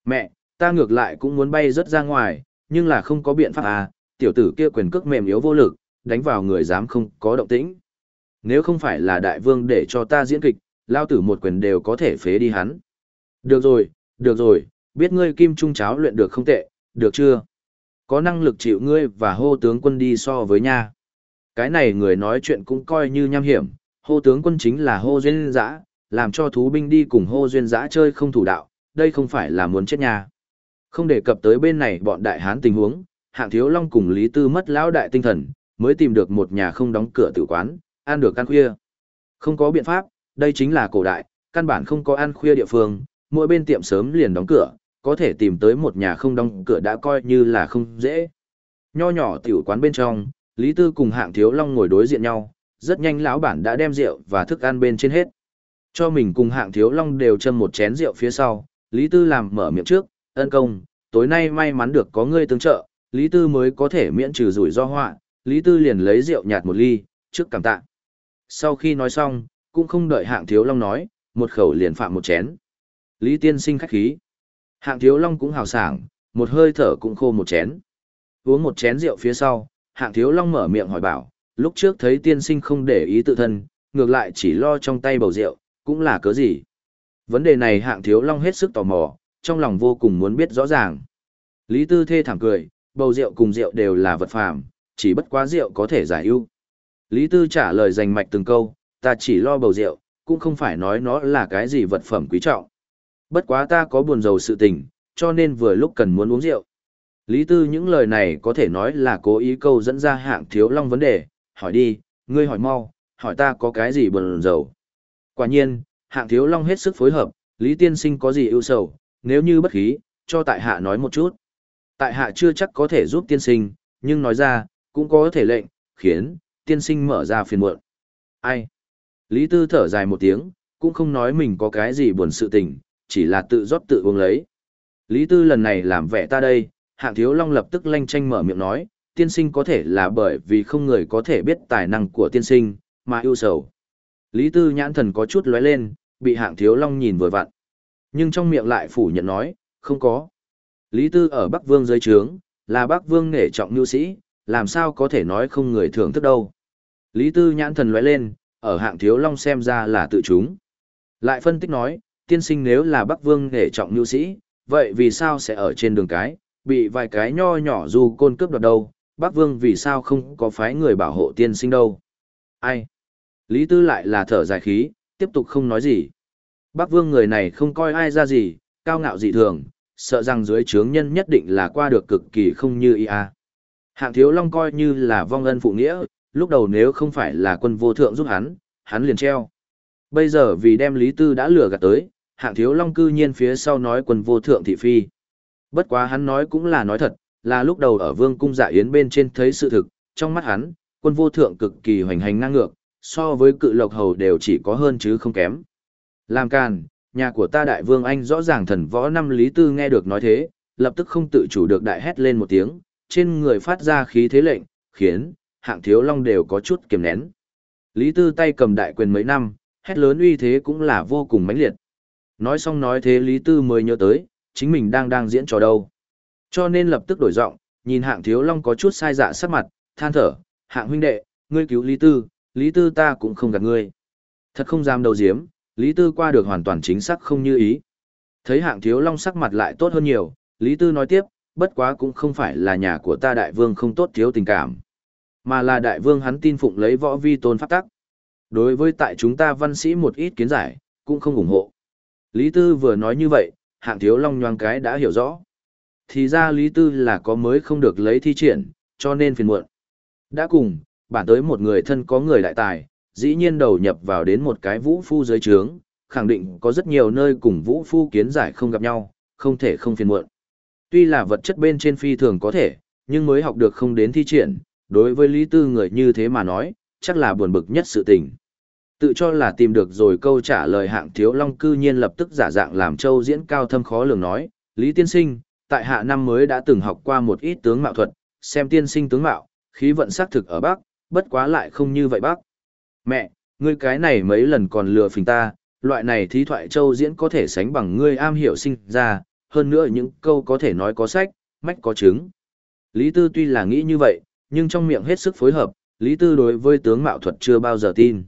Mẹ, ta ngược lại cũng muốn bay rất ra ngoài, nhưng là không có biện pháp à, tiểu tử kia quyền cước mềm yếu vô lực, đánh vào người dám không có động tĩnh. Nếu không phải là đại vương để cho ta diễn kịch, lao tử một quyền đều có thể phế đi hắn. Được rồi, được rồi, biết ngươi kim trung cháo luyện được không tệ, được chưa? Có năng lực chịu ngươi và hô tướng quân đi so với nha. Cái này người nói chuyện cũng coi như nham hiểm, hô tướng quân chính là hô duyên dã, làm cho thú binh đi cùng hô duyên dã chơi không thủ đạo, đây không phải là muốn chết nha. Không đề cập tới bên này bọn đại hán tình huống, hạng thiếu long cùng Lý Tư mất lão đại tinh thần, mới tìm được một nhà không đóng cửa tử quán, ăn được ăn khuya. Không có biện pháp, đây chính là cổ đại, căn bản không có ăn khuya địa phương, mỗi bên tiệm sớm liền đóng cửa, có thể tìm tới một nhà không đóng cửa đã coi như là không dễ. Nho nhỏ tiểu quán bên trong, Lý Tư cùng hạng thiếu long ngồi đối diện nhau, rất nhanh lão bản đã đem rượu và thức ăn bên trên hết. Cho mình cùng hạng thiếu long đều châm một chén rượu phía sau, Lý Tư làm mở miệng trước, ân công, tối nay may mắn được có ngươi tương trợ, Lý Tư mới có thể miễn trừ rủi ro họa, Lý Tư liền lấy rượu nhạt một ly, trước cảm tạ. Sau khi nói xong, cũng không đợi hạng thiếu long nói, một khẩu liền phạm một chén. Lý tiên sinh khách khí. Hạng thiếu long cũng hào sảng, một hơi thở cũng khô một chén. Uống một chén rượu phía sau, hạng thiếu long mở miệng hỏi bảo, Lúc trước thấy tiên sinh không để ý tự thân, ngược lại chỉ lo trong tay bầu rượu, cũng là cớ gì. Vấn đề này hạng thiếu long hết sức tò mò, trong lòng vô cùng muốn biết rõ ràng. Lý Tư thê thẳng cười, bầu rượu cùng rượu đều là vật phàm, chỉ bất quá rượu có thể giải ưu. Lý Tư trả lời dành mạch từng câu, ta chỉ lo bầu rượu, cũng không phải nói nó là cái gì vật phẩm quý trọng. Bất quá ta có buồn rầu sự tình, cho nên vừa lúc cần muốn uống rượu. Lý Tư những lời này có thể nói là cố ý câu dẫn ra hạng thiếu long vấn đề, hỏi đi, ngươi hỏi mau, hỏi ta có cái gì buồn rầu. Quả nhiên, hạng thiếu long hết sức phối hợp, Lý Tiên Sinh có gì ưu sầu, nếu như bất khí, cho tại hạ nói một chút. Tại hạ chưa chắc có thể giúp tiên sinh, nhưng nói ra, cũng có thể lệnh, khiến, tiên sinh mở ra phiền muộn. Ai? Lý Tư thở dài một tiếng, cũng không nói mình có cái gì buồn sự tình, chỉ là tự rót tự uống lấy. Lý Tư lần này làm vẻ ta đây, hạng thiếu long lập tức lanh tranh mở miệng nói, tiên sinh có thể là bởi vì không người có thể biết tài năng của tiên sinh, mà ưu sầu. Lý Tư nhãn thần có chút lóe lên, bị hạng thiếu long nhìn vừa vặn. Nhưng trong miệng lại phủ nhận nói, không có. Lý Tư ở Bắc Vương dưới trướng, là Bắc Vương nể trọng nhu sĩ, làm sao có thể nói không người thưởng thức đâu. Lý Tư nhãn thần lóe lên, ở hạng thiếu long xem ra là tự chúng. Lại phân tích nói, tiên sinh nếu là Bắc Vương để trọng nhu sĩ, vậy vì sao sẽ ở trên đường cái, bị vài cái nho nhỏ dù côn cướp đoạt đâu, Bắc Vương vì sao không có phái người bảo hộ tiên sinh đâu. Ai? Lý Tư lại là thở dài khí, tiếp tục không nói gì. Bắc Vương người này không coi ai ra gì, cao ngạo dị thường, sợ rằng dưới trướng nhân nhất định là qua được cực kỳ không như ia. Hạng thiếu long coi như là vong ân phụ nghĩa, lúc đầu nếu không phải là quân vô thượng giúp hắn, hắn liền treo. Bây giờ vì đem Lý Tư đã lừa gạt tới, hạng thiếu long cư nhiên phía sau nói quân vô thượng thị phi. Bất quá hắn nói cũng là nói thật, là lúc đầu ở vương cung dạ yến bên trên thấy sự thực, trong mắt hắn, quân vô thượng cực kỳ hoành hành ngang ngược, so với cự lộc hầu đều chỉ có hơn chứ không kém. Làm càn, nhà của ta đại vương anh rõ ràng thần võ năm lý tư nghe được nói thế, lập tức không tự chủ được đại hét lên một tiếng, trên người phát ra khí thế lệnh, khiến hạng thiếu long đều có chút kiềm nén. Lý tư tay cầm đại quyền mấy năm, hét lớn uy thế cũng là vô cùng mãnh liệt. Nói xong nói thế Lý tư mới nhớ tới, chính mình đang đang diễn trò đâu. Cho nên lập tức đổi giọng, nhìn hạng thiếu long có chút sai dạ sắc mặt, than thở, hạng huynh đệ, ngươi cứu Lý tư, Lý tư ta cũng không gạt ngươi. Thật không dám đầu diếm, Lý Tư qua được hoàn toàn chính xác không như ý. Thấy hạng thiếu long sắc mặt lại tốt hơn nhiều, Lý Tư nói tiếp, bất quá cũng không phải là nhà của ta đại vương không tốt thiếu tình cảm. Mà là đại vương hắn tin phụng lấy võ vi tôn pháp tắc. Đối với tại chúng ta văn sĩ một ít kiến giải, cũng không ủng hộ. Lý Tư vừa nói như vậy, hạng thiếu long nhoang cái đã hiểu rõ. Thì ra Lý Tư là có mới không được lấy thi triển, cho nên phiền muộn. Đã cùng, bản tới một người thân có người đại tài, dĩ nhiên đầu nhập vào đến một cái vũ phu dưới trướng, khẳng định có rất nhiều nơi cùng vũ phu kiến giải không gặp nhau, không thể không phiền muộn. Tuy là vật chất bên trên phi thường có thể, nhưng mới học được không đến thi triển, đối với lý tư người như thế mà nói, chắc là buồn bực nhất sự tình. Tự cho là tìm được rồi câu trả lời hạng thiếu long cư nhiên lập tức giả dạng làm châu diễn cao thâm khó lường nói, Lý tiên sinh, tại hạ năm mới đã từng học qua một ít tướng mạo thuật, xem tiên sinh tướng mạo, khí vận xác thực ở Bắc, bất quá lại không như vậy Bắc. Mẹ, ngươi cái này mấy lần còn lừa phình ta, loại này thí thoại châu diễn có thể sánh bằng ngươi am hiểu sinh ra, hơn nữa những câu có thể nói có sách, mách có chứng. Lý Tư tuy là nghĩ như vậy, nhưng trong miệng hết sức phối hợp, Lý Tư đối với tướng mạo thuật chưa bao giờ tin.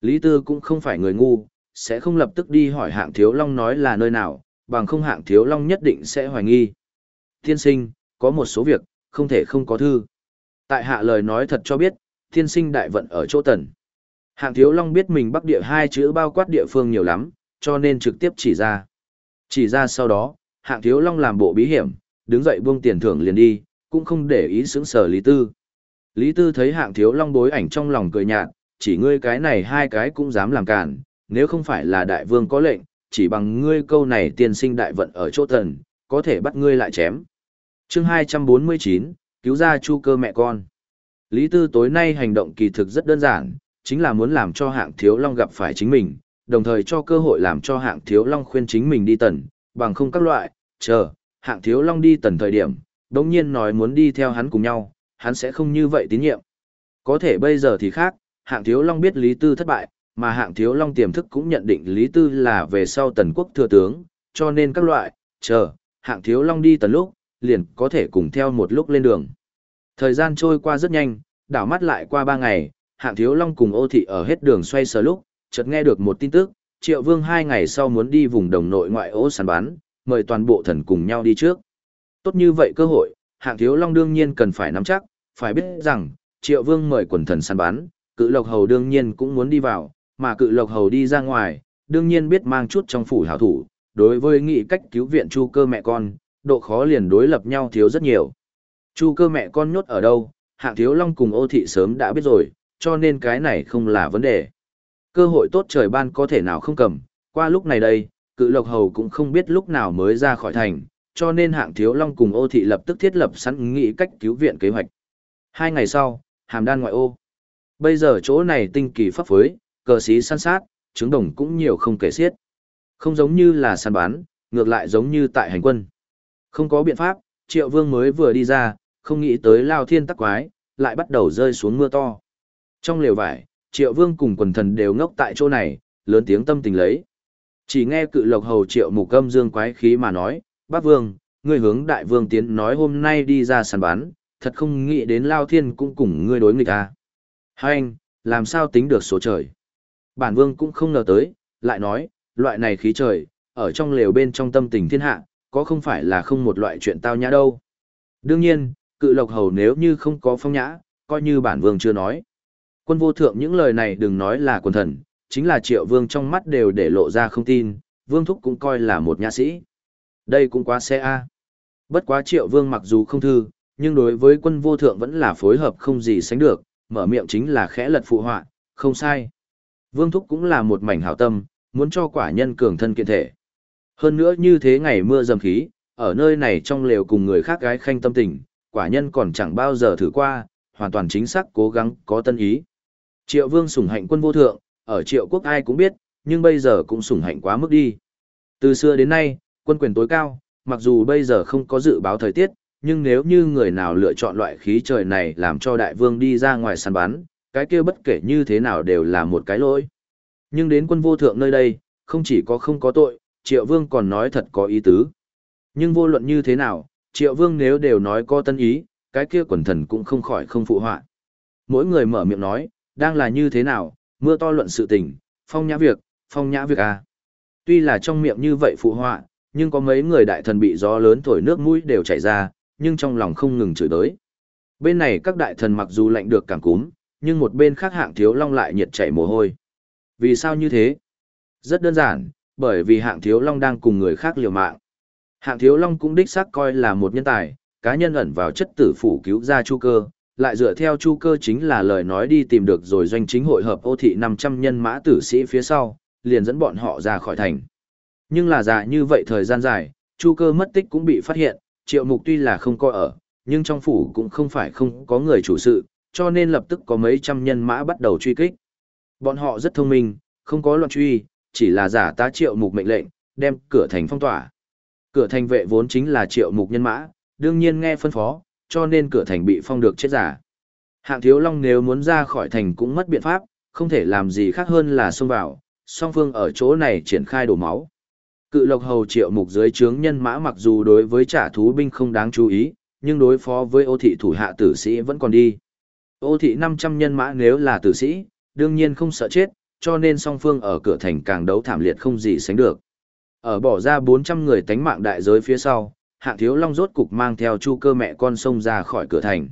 Lý Tư cũng không phải người ngu, sẽ không lập tức đi hỏi hạng thiếu long nói là nơi nào, bằng không hạng thiếu long nhất định sẽ hoài nghi. Thiên sinh, có một số việc, không thể không có thư. Tại hạ lời nói thật cho biết, thiên sinh đại vận ở chỗ tần. Hạng thiếu long biết mình bắc địa hai chữ bao quát địa phương nhiều lắm, cho nên trực tiếp chỉ ra. Chỉ ra sau đó, hạng thiếu long làm bộ bí hiểm, đứng dậy buông tiền thưởng liền đi, cũng không để ý sững sờ Lý Tư. Lý Tư thấy hạng thiếu long bối ảnh trong lòng cười nhạt, chỉ ngươi cái này hai cái cũng dám làm cản, nếu không phải là đại vương có lệnh, chỉ bằng ngươi câu này tiên sinh đại vận ở chỗ thần, có thể bắt ngươi lại chém. chương 249, cứu ra chu cơ mẹ con. Lý Tư tối nay hành động kỳ thực rất đơn giản, chính là muốn làm cho hạng thiếu long gặp phải chính mình, đồng thời cho cơ hội làm cho hạng thiếu long khuyên chính mình đi tần, bằng không các loại, chờ, hạng thiếu long đi tần thời điểm, đồng nhiên nói muốn đi theo hắn cùng nhau, hắn sẽ không như vậy tín nhiệm. Có thể bây giờ thì khác, hạng thiếu long biết Lý Tư thất bại, mà hạng thiếu long tiềm thức cũng nhận định Lý Tư là về sau tần quốc thừa tướng, cho nên các loại, chờ, hạng thiếu long đi tần lúc, liền có thể cùng theo một lúc lên đường. Thời gian trôi qua rất nhanh, Đảo mắt lại qua ba ngày, hạng thiếu long cùng ô thị ở hết đường xoay sở lúc, chợt nghe được một tin tức, triệu vương hai ngày sau muốn đi vùng đồng nội ngoại ô săn bán, mời toàn bộ thần cùng nhau đi trước. Tốt như vậy cơ hội, hạng thiếu long đương nhiên cần phải nắm chắc, phải biết rằng, triệu vương mời quần thần săn bán, cự lộc hầu đương nhiên cũng muốn đi vào, mà cự lộc hầu đi ra ngoài, đương nhiên biết mang chút trong phủ hảo thủ, đối với nghị cách cứu viện chu cơ mẹ con, độ khó liền đối lập nhau thiếu rất nhiều. Chu cơ mẹ con nhốt ở đâu, hạng thiếu long cùng ô thị sớm đã biết rồi, cho nên cái này không là vấn đề. Cơ hội tốt trời ban có thể nào không cầm, qua lúc này đây, cự lộc hầu cũng không biết lúc nào mới ra khỏi thành, cho nên hạng thiếu long cùng ô thị lập tức thiết lập sẵn nghị cách cứu viện kế hoạch. Hai ngày sau, hàm đan ngoại ô. Bây giờ chỗ này tinh kỳ pháp phối, cờ sĩ săn sát, trứng đồng cũng nhiều không kể xiết. Không giống như là săn bán, ngược lại giống như tại hành quân. Không có biện pháp, triệu vương mới vừa đi ra, không nghĩ tới lao thiên tắc quái, lại bắt đầu rơi xuống mưa to. Trong lều vải, triệu vương cùng quần thần đều ngốc tại chỗ này, lớn tiếng tâm tình lấy. Chỉ nghe cự lộc hầu triệu mục âm dương quái khí mà nói, bác vương, ngươi hướng đại vương tiến nói hôm nay đi ra sàn bán, thật không nghĩ đến lao thiên cũng cùng ngươi đối nghịch à. Hai anh, làm sao tính được số trời? Bản vương cũng không ngờ tới, lại nói, loại này khí trời, ở trong lều bên trong tâm tình thiên hạ, có không phải là không một loại chuyện tao nhã đâu. Đương nhiên, cự lộc hầu nếu như không có phong nhã, coi như bản vương chưa nói. Quân vô thượng những lời này đừng nói là quần thần, chính là triệu vương trong mắt đều để lộ ra không tin, vương thúc cũng coi là một nhã sĩ. Đây cũng quá xe A. Bất quá triệu vương mặc dù không thư, nhưng đối với quân vô thượng vẫn là phối hợp không gì sánh được, mở miệng chính là khẽ lật phụ họa, không sai. Vương thúc cũng là một mảnh hảo tâm, muốn cho quả nhân cường thân kiện thể. Hơn nữa như thế ngày mưa dầm khí, ở nơi này trong lều cùng người khác gái khanh tâm tình, quả nhân còn chẳng bao giờ thử qua, hoàn toàn chính xác cố gắng có tân ý. Triệu vương sủng hạnh quân vô thượng, ở triệu quốc ai cũng biết, nhưng bây giờ cũng sủng hạnh quá mức đi. Từ xưa đến nay, quân quyền tối cao, mặc dù bây giờ không có dự báo thời tiết, nhưng nếu như người nào lựa chọn loại khí trời này làm cho đại vương đi ra ngoài săn bắn, cái kia bất kể như thế nào đều là một cái lỗi. Nhưng đến quân vô thượng nơi đây, không chỉ có không có tội, triệu vương còn nói thật có ý tứ. Nhưng vô luận như thế nào, triệu vương nếu đều nói có tân ý, cái kia quần thần cũng không khỏi không phụ họa. Mỗi người mở miệng nói, đang là như thế nào, mưa to luận sự tình, phong nhã việc, phong nhã việc à. Tuy là trong miệng như vậy phụ họa, nhưng có mấy người đại thần bị gió lớn thổi nước mũi đều chảy ra, nhưng trong lòng không ngừng chửi đới. Bên này các đại thần mặc dù lạnh được cảm cúm, nhưng một bên khác hạng thiếu long lại nhiệt chảy mồ hôi. Vì sao như thế? Rất đơn giản, bởi vì hạng thiếu long đang cùng người khác liều mạng. Hạng thiếu long cũng đích xác coi là một nhân tài, cá nhân ẩn vào chất tử phủ cứu ra chu cơ, lại dựa theo chu cơ chính là lời nói đi tìm được rồi doanh chính hội hợp ô thị 500 nhân mã tử sĩ phía sau, liền dẫn bọn họ ra khỏi thành. Nhưng là dạ như vậy thời gian dài, chu cơ mất tích cũng bị phát hiện, triệu mục tuy là không coi ở, nhưng trong phủ cũng không phải không có người chủ sự, cho nên lập tức có mấy trăm nhân mã bắt đầu truy kích. Bọn họ rất thông minh, không có loạn truy, chỉ là giả tá triệu mục mệnh lệnh, đem cửa thành phong tỏa. Cửa thành vệ vốn chính là triệu mục nhân mã, đương nhiên nghe phân phó, cho nên cửa thành bị phong được chết giả. Hạng thiếu long nếu muốn ra khỏi thành cũng mất biện pháp, không thể làm gì khác hơn là xông vào, song phương ở chỗ này triển khai đổ máu. Cự lộc hầu triệu mục dưới trướng nhân mã mặc dù đối với trả thú binh không đáng chú ý, nhưng đối phó với ô thị thủ hạ tử sĩ vẫn còn đi. Ô thị 500 nhân mã nếu là tử sĩ, đương nhiên không sợ chết, cho nên song phương ở cửa thành càng đấu thảm liệt không gì sánh được. Ở bỏ ra 400 người tánh mạng đại giới phía sau, hạng thiếu long rốt cục mang theo chu cơ mẹ con sông ra khỏi cửa thành.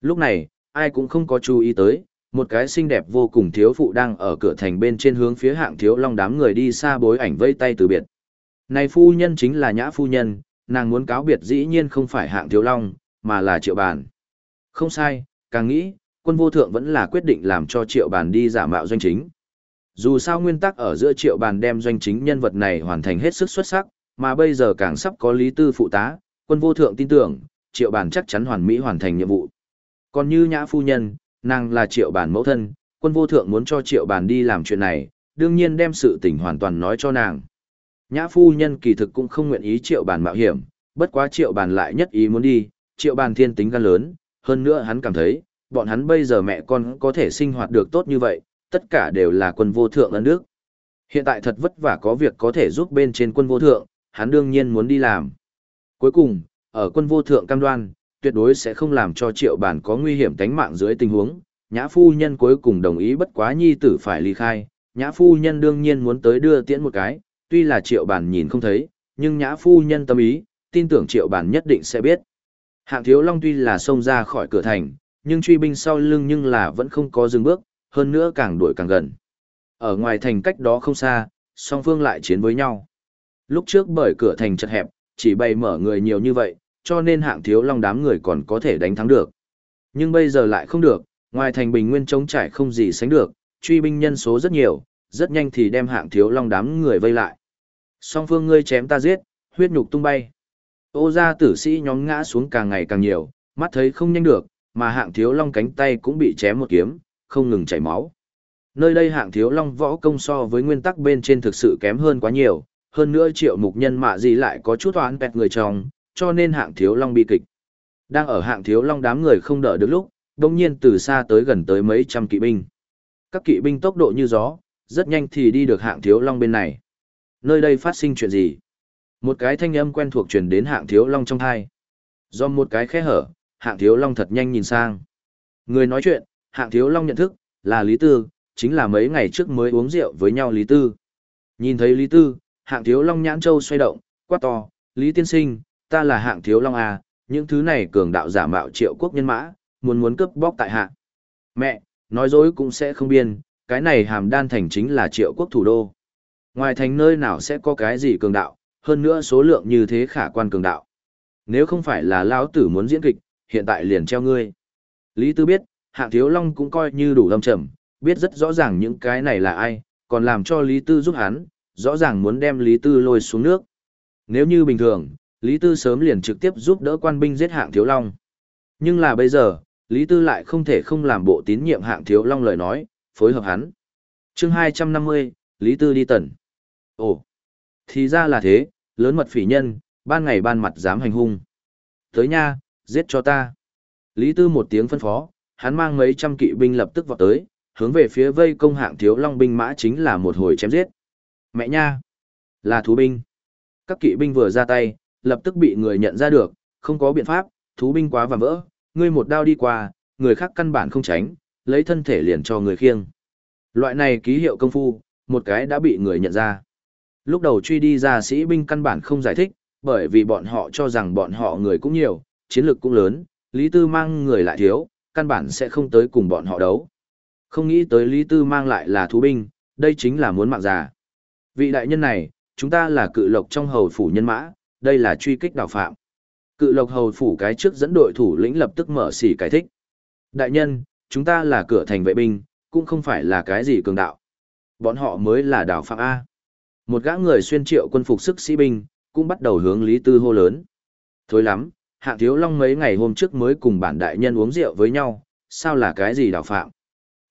Lúc này, ai cũng không có chú ý tới, một cái xinh đẹp vô cùng thiếu phụ đang ở cửa thành bên trên hướng phía hạng thiếu long đám người đi xa bối ảnh vây tay từ biệt. Này phu nhân chính là nhã phu nhân, nàng muốn cáo biệt dĩ nhiên không phải hạng thiếu long, mà là triệu bàn. Không sai, càng nghĩ, quân vô thượng vẫn là quyết định làm cho triệu bàn đi giả mạo doanh chính. Dù sao nguyên tắc ở giữa triệu bàn đem doanh chính nhân vật này hoàn thành hết sức xuất sắc, mà bây giờ càng sắp có lý tư phụ tá, quân vô thượng tin tưởng, triệu bàn chắc chắn hoàn mỹ hoàn thành nhiệm vụ. Còn như nhã phu nhân, nàng là triệu bàn mẫu thân, quân vô thượng muốn cho triệu bàn đi làm chuyện này, đương nhiên đem sự tình hoàn toàn nói cho nàng. Nhã phu nhân kỳ thực cũng không nguyện ý triệu bàn mạo hiểm, bất quá triệu bàn lại nhất ý muốn đi, triệu bàn thiên tính gan lớn, hơn nữa hắn cảm thấy, bọn hắn bây giờ mẹ con có thể sinh hoạt được tốt như vậy, tất cả đều là quân vô thượng ân nước. Hiện tại thật vất vả có việc có thể giúp bên trên quân vô thượng, hắn đương nhiên muốn đi làm. Cuối cùng, ở quân vô thượng cam đoan, tuyệt đối sẽ không làm cho triệu bản có nguy hiểm tánh mạng dưới tình huống. Nhã phu nhân cuối cùng đồng ý bất quá nhi tử phải ly khai, nhã phu nhân đương nhiên muốn tới đưa tiễn một cái, tuy là triệu bản nhìn không thấy, nhưng nhã phu nhân tâm ý, tin tưởng triệu bản nhất định sẽ biết. Hạng thiếu long tuy là xông ra khỏi cửa thành, nhưng truy binh sau lưng nhưng là vẫn không có dừng bước, hơn nữa càng đuổi càng gần. Ở ngoài thành cách đó không xa, song phương lại chiến với nhau. Lúc trước bởi cửa thành chật hẹp, chỉ bày mở người nhiều như vậy, cho nên hạng thiếu long đám người còn có thể đánh thắng được. Nhưng bây giờ lại không được, ngoài thành bình nguyên trống trải không gì sánh được, truy binh nhân số rất nhiều, rất nhanh thì đem hạng thiếu long đám người vây lại. Song phương ngươi chém ta giết, huyết nhục tung bay. Ô gia tử sĩ nhóm ngã xuống càng ngày càng nhiều, mắt thấy không nhanh được, mà hạng thiếu long cánh tay cũng bị chém một kiếm, không ngừng chảy máu. Nơi đây hạng thiếu long võ công so với nguyên tắc bên trên thực sự kém hơn quá nhiều, hơn nữa triệu mục nhân mạ gì lại có chút oán bẹt người chồng, cho nên hạng thiếu long bị kịch. Đang ở hạng thiếu long đám người không đợi được lúc, đồng nhiên từ xa tới gần tới mấy trăm kỵ binh. Các kỵ binh tốc độ như gió, rất nhanh thì đi được hạng thiếu long bên này. Nơi đây phát sinh chuyện gì? Một cái thanh âm quen thuộc truyền đến hạng thiếu long trong thai. Do một cái khe hở, hạng thiếu long thật nhanh nhìn sang. Người nói chuyện, hạng thiếu long nhận thức, là Lý Tư, chính là mấy ngày trước mới uống rượu với nhau Lý Tư. Nhìn thấy Lý Tư, hạng thiếu long nhãn châu xoay động, quát to, Lý Tiên Sinh, ta là hạng thiếu long à, những thứ này cường đạo giả mạo triệu quốc nhân mã, muốn muốn cướp bóc tại hạ. Mẹ, nói dối cũng sẽ không biên, cái này hàm đan thành chính là triệu quốc thủ đô. Ngoài thành nơi nào sẽ có cái gì cường đạo, hơn nữa số lượng như thế khả quan cường đạo. Nếu không phải là lão tử muốn diễn kịch, hiện tại liền treo ngươi. Lý Tư biết, hạng thiếu long cũng coi như đủ lâm trầm, biết rất rõ ràng những cái này là ai, còn làm cho Lý Tư giúp hắn, rõ ràng muốn đem Lý Tư lôi xuống nước. Nếu như bình thường, Lý Tư sớm liền trực tiếp giúp đỡ quan binh giết hạng thiếu long. Nhưng là bây giờ, Lý Tư lại không thể không làm bộ tín nhiệm hạng thiếu long lời nói, phối hợp hắn. chương 250, Lý Tư đi tần. Ồ, thì ra là thế, lớn mật phỉ nhân, ban ngày ban mặt dám hành hung. Tới nha, giết cho ta. Lý Tư một tiếng phân phó, hắn mang mấy trăm kỵ binh lập tức vào tới, hướng về phía vây công hạng thiếu long binh mã chính là một hồi chém giết. Mẹ nha, là thú binh. Các kỵ binh vừa ra tay, lập tức bị người nhận ra được, không có biện pháp, thú binh quá và vỡ, ngươi một đao đi qua, người khác căn bản không tránh, lấy thân thể liền cho người khiêng. Loại này ký hiệu công phu, một cái đã bị người nhận ra. Lúc đầu truy đi ra sĩ binh căn bản không giải thích, bởi vì bọn họ cho rằng bọn họ người cũng nhiều, chiến lược cũng lớn, Lý Tư mang người lại thiếu, căn bản sẽ không tới cùng bọn họ đấu. Không nghĩ tới Lý Tư mang lại là thú binh, đây chính là muốn mạng già. Vị đại nhân này, chúng ta là cự lộc trong hầu phủ nhân mã, đây là truy kích đào phạm. Cự lộc hầu phủ cái trước dẫn đội thủ lĩnh lập tức mở xỉ cái thích. Đại nhân, chúng ta là cửa thành vệ binh, cũng không phải là cái gì cường đạo. Bọn họ mới là đào phạm A. Một gã người xuyên triệu quân phục sức sĩ binh, cũng bắt đầu hướng Lý Tư hô lớn. Thối lắm, hạng thiếu long mấy ngày hôm trước mới cùng bản đại nhân uống rượu với nhau, sao là cái gì đào phạm?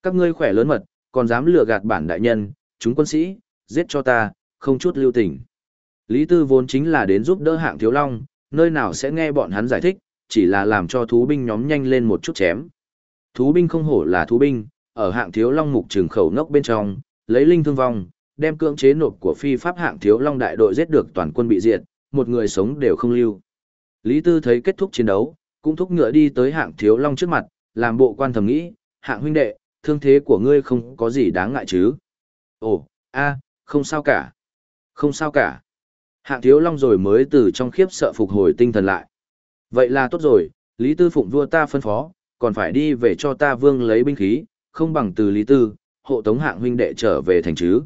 Các ngươi khỏe lớn mật, còn dám lừa gạt bản đại nhân, chúng quân sĩ, giết cho ta, không chút lưu tình. Lý Tư vốn chính là đến giúp đỡ hạng thiếu long, nơi nào sẽ nghe bọn hắn giải thích, chỉ là làm cho thú binh nhóm nhanh lên một chút chém. Thú binh không hổ là thú binh, ở hạng thiếu long mục trường khẩu ngốc bên trong, lấy linh thương vong, đem cưỡng chế nộp của phi pháp hạng thiếu long đại đội giết được toàn quân bị diệt, một người sống đều không lưu. Lý Tư thấy kết thúc chiến đấu, cũng thúc ngựa đi tới hạng thiếu long trước mặt, làm bộ quan thầm nghĩ, hạng huynh đệ, thương thế của ngươi không có gì đáng ngại chứ. Ồ, a, không sao cả. Không sao cả. Hạng thiếu long rồi mới từ trong khiếp sợ phục hồi tinh thần lại. Vậy là tốt rồi, Lý Tư phụng vua ta phân phó, còn phải đi về cho ta vương lấy binh khí, không bằng từ Lý Tư, hộ tống hạng huynh đệ trở về thành chứ.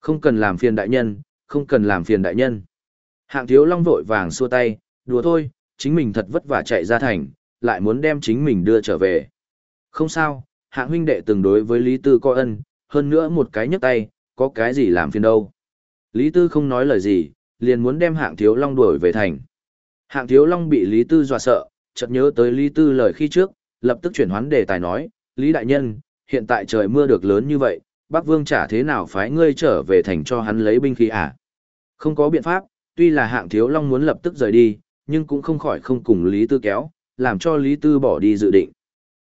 Không cần làm phiền đại nhân, không cần làm phiền đại nhân. Hạng thiếu long vội vàng xua tay, đùa thôi, chính mình thật vất vả chạy ra thành, lại muốn đem chính mình đưa trở về. Không sao, hạng huynh đệ từng đối với Lý Tư có ân, hơn nữa một cái nhấc tay, có cái gì làm phiền đâu. Lý Tư không nói lời gì, liền muốn đem hạng thiếu long đuổi về thành. Hạng thiếu long bị Lý Tư dọa sợ, chợt nhớ tới Lý Tư lời khi trước, lập tức chuyển hoán đề tài nói, Lý Đại Nhân, hiện tại trời mưa được lớn như vậy, Bắc Vương chả thế nào phái ngươi trở về thành cho hắn lấy binh khí à? Không có biện pháp, tuy là hạng thiếu long muốn lập tức rời đi, nhưng cũng không khỏi không cùng Lý Tư kéo, làm cho Lý Tư bỏ đi dự định.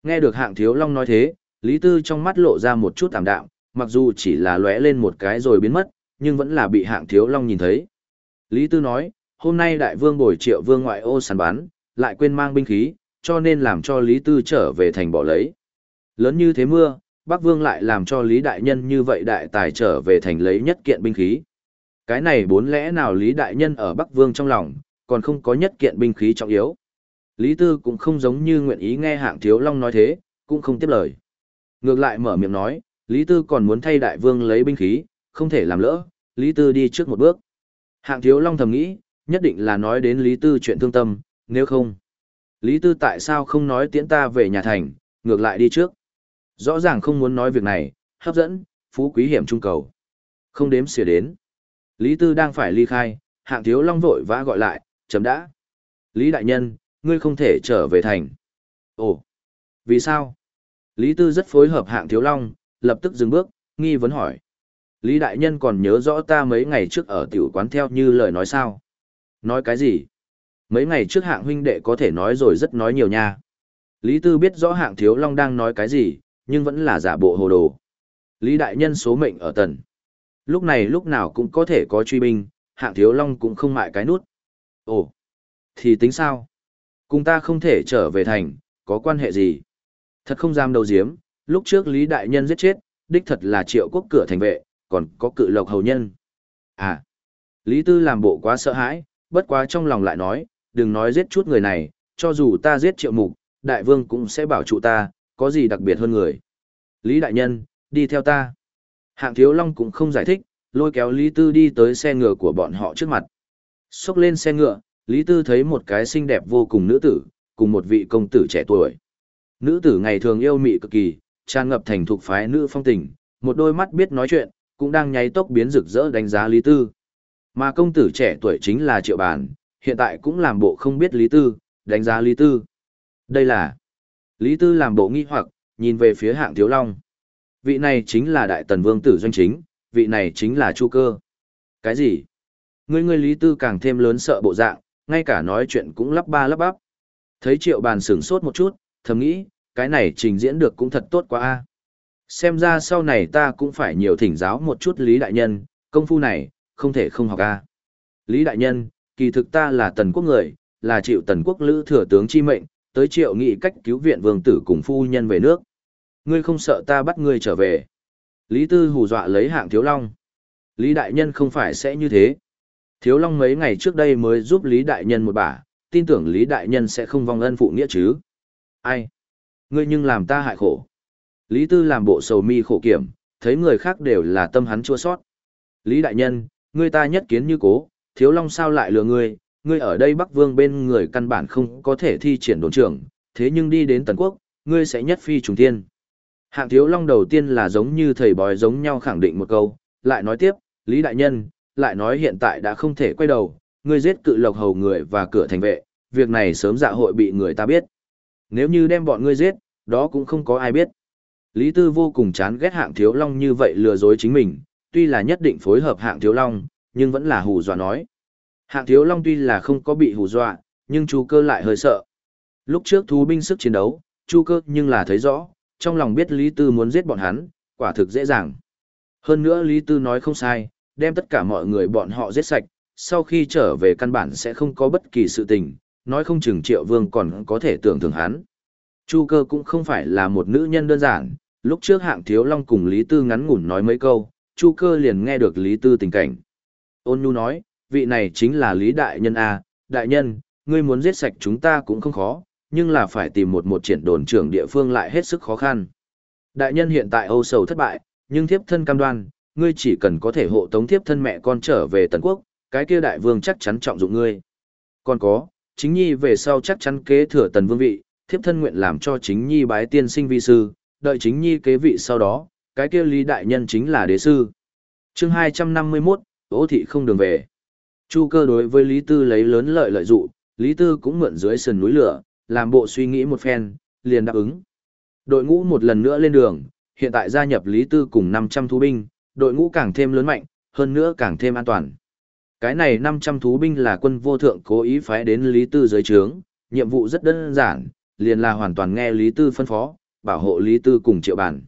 Nghe được hạng thiếu long nói thế, Lý Tư trong mắt lộ ra một chút tạm đạm, mặc dù chỉ là lóe lên một cái rồi biến mất, nhưng vẫn là bị hạng thiếu long nhìn thấy. Lý Tư nói, hôm nay đại vương bồi triệu vương ngoại ô sàn bán, lại quên mang binh khí, cho nên làm cho Lý Tư trở về thành bỏ lấy. Lớn như thế mưa, Bắc Vương lại làm cho Lý Đại Nhân như vậy đại tài trở về thành lấy nhất kiện binh khí. Cái này bốn lẽ nào Lý Đại Nhân ở Bắc Vương trong lòng, còn không có nhất kiện binh khí trọng yếu. Lý Tư cũng không giống như nguyện ý nghe hạng thiếu long nói thế, cũng không tiếp lời. Ngược lại mở miệng nói, Lý Tư còn muốn thay đại vương lấy binh khí, không thể làm lỡ, Lý Tư đi trước một bước. Hạng thiếu long thầm nghĩ, nhất định là nói đến Lý Tư chuyện thương tâm, nếu không. Lý Tư tại sao không nói tiễn ta về nhà thành, ngược lại đi trước. Rõ ràng không muốn nói việc này, hấp dẫn, phú quý hiểm trung cầu. Không đếm xỉa đến. Lý Tư đang phải ly khai, hạng thiếu long vội vã gọi lại, chấm đã. Lý đại nhân, ngươi không thể trở về thành. Ồ, vì sao? Lý Tư rất phối hợp hạng thiếu long, lập tức dừng bước, nghi vấn hỏi. Lý đại nhân còn nhớ rõ ta mấy ngày trước ở tiểu quán theo như lời nói sao? Nói cái gì? Mấy ngày trước hạng huynh đệ có thể nói rồi rất nói nhiều nha. Lý Tư biết rõ hạng thiếu long đang nói cái gì, nhưng vẫn là giả bộ hồ đồ. Lý đại nhân số mệnh ở tần. Lúc này lúc nào cũng có thể có truy binh, hạng thiếu long cũng không mại cái nút. Ồ, thì tính sao? Cùng ta không thể trở về thành, có quan hệ gì? Thật không dám đầu diếm, lúc trước Lý Đại Nhân giết chết, đích thật là triệu quốc cửa thành vệ, còn có cự lộc hầu nhân. À, Lý Tư làm bộ quá sợ hãi, bất quá trong lòng lại nói, đừng nói giết chút người này, cho dù ta giết triệu mục, đại vương cũng sẽ bảo trụ ta, có gì đặc biệt hơn người. Lý Đại Nhân, đi theo ta. Hạng Thiếu Long cũng không giải thích, lôi kéo Lý Tư đi tới xe ngựa của bọn họ trước mặt. Xốc lên xe ngựa, Lý Tư thấy một cái xinh đẹp vô cùng nữ tử, cùng một vị công tử trẻ tuổi. Nữ tử ngày thường yêu mị cực kỳ, tràn ngập thành thuộc phái nữ phong tình, một đôi mắt biết nói chuyện, cũng đang nháy tốc biến rực rỡ đánh giá Lý Tư. Mà công tử trẻ tuổi chính là Triệu Bản, hiện tại cũng làm bộ không biết Lý Tư, đánh giá Lý Tư. Đây là Lý Tư làm bộ nghi hoặc, nhìn về phía hạng thiếu long. Vị này chính là đại tần vương tử doanh chính, vị này chính là chu cơ. Cái gì? Ngươi ngươi Lý Tư càng thêm lớn sợ bộ dạng, ngay cả nói chuyện cũng lắp ba lắp bắp. Thấy triệu bàn sửng sốt một chút, thầm nghĩ, cái này trình diễn được cũng thật tốt quá a. Xem ra sau này ta cũng phải nhiều thỉnh giáo một chút Lý Đại Nhân, công phu này, không thể không học a. Lý Đại Nhân, kỳ thực ta là tần quốc người, là triệu tần quốc lữ thừa tướng chi mệnh, tới triệu nghị cách cứu viện vương tử cùng phu nhân về nước. Ngươi không sợ ta bắt ngươi trở về. Lý Tư hù dọa lấy hạng thiếu long. Lý Đại Nhân không phải sẽ như thế. Thiếu Long mấy ngày trước đây mới giúp Lý Đại Nhân một bả, tin tưởng Lý Đại Nhân sẽ không vong ân phụ nghĩa chứ. Ai? Ngươi nhưng làm ta hại khổ. Lý Tư làm bộ sầu mi khổ kiểm, thấy người khác đều là tâm hắn chua sót. Lý Đại Nhân, ngươi ta nhất kiến như cố, Thiếu Long sao lại lừa ngươi, ngươi ở đây Bắc Vương bên người căn bản không có thể thi triển đồn trưởng, thế nhưng đi đến Tần Quốc, ngươi sẽ nhất phi trùng thiên. Hạng Thiếu Long đầu tiên là giống như thầy bói giống nhau khẳng định một câu, lại nói tiếp, Lý Đại Nhân, lại nói hiện tại đã không thể quay đầu, ngươi giết cự lộc hầu người và cửa thành vệ, việc này sớm dạ hội bị người ta biết. Nếu như đem bọn ngươi giết, đó cũng không có ai biết. Lý Tư vô cùng chán ghét hạng thiếu long như vậy lừa dối chính mình, tuy là nhất định phối hợp hạng thiếu long, nhưng vẫn là hù dọa nói. Hạng thiếu long tuy là không có bị hù dọa, nhưng chu cơ lại hơi sợ. Lúc trước thú binh sức chiến đấu, chu cơ nhưng là thấy rõ, trong lòng biết Lý Tư muốn giết bọn hắn, quả thực dễ dàng. Hơn nữa Lý Tư nói không sai, đem tất cả mọi người bọn họ giết sạch, sau khi trở về căn bản sẽ không có bất kỳ sự tình, nói không chừng triệu vương còn có thể tưởng thưởng hắn. Chu cơ cũng không phải là một nữ nhân đơn giản, lúc trước hạng thiếu long cùng Lý Tư ngắn ngủn nói mấy câu, Chu cơ liền nghe được Lý Tư tình cảnh. Ôn nhu nói, vị này chính là Lý Đại Nhân A, Đại Nhân, ngươi muốn giết sạch chúng ta cũng không khó, nhưng là phải tìm một một triển đồn trưởng địa phương lại hết sức khó khăn. Đại Nhân hiện tại Âu Sầu thất bại, nhưng thiếp thân cam đoan, ngươi chỉ cần có thể hộ tống thiếp thân mẹ con trở về Tần Quốc, cái kia đại vương chắc chắn trọng dụng ngươi. Còn có, chính nhi về sau chắc chắn kế thừa tần vương vị, thiếp thân nguyện làm cho chính nhi bái tiên sinh vi sư, đợi chính nhi kế vị sau đó, cái kia lý đại nhân chính là đế sư. chương 251, Ô thị không đường về. Chu cơ đối với Lý Tư lấy lớn lợi lợi dụ, Lý Tư cũng mượn dưới sườn núi lửa, làm bộ suy nghĩ một phen, liền đáp ứng. Đội ngũ một lần nữa lên đường, hiện tại gia nhập Lý Tư cùng 500 thú binh, đội ngũ càng thêm lớn mạnh, hơn nữa càng thêm an toàn. Cái này 500 thú binh là quân vô thượng cố ý phái đến Lý Tư dưới trướng, nhiệm vụ rất đơn giản, liền là hoàn toàn nghe Lý Tư phân phó, bảo hộ Lý Tư cùng triệu bản.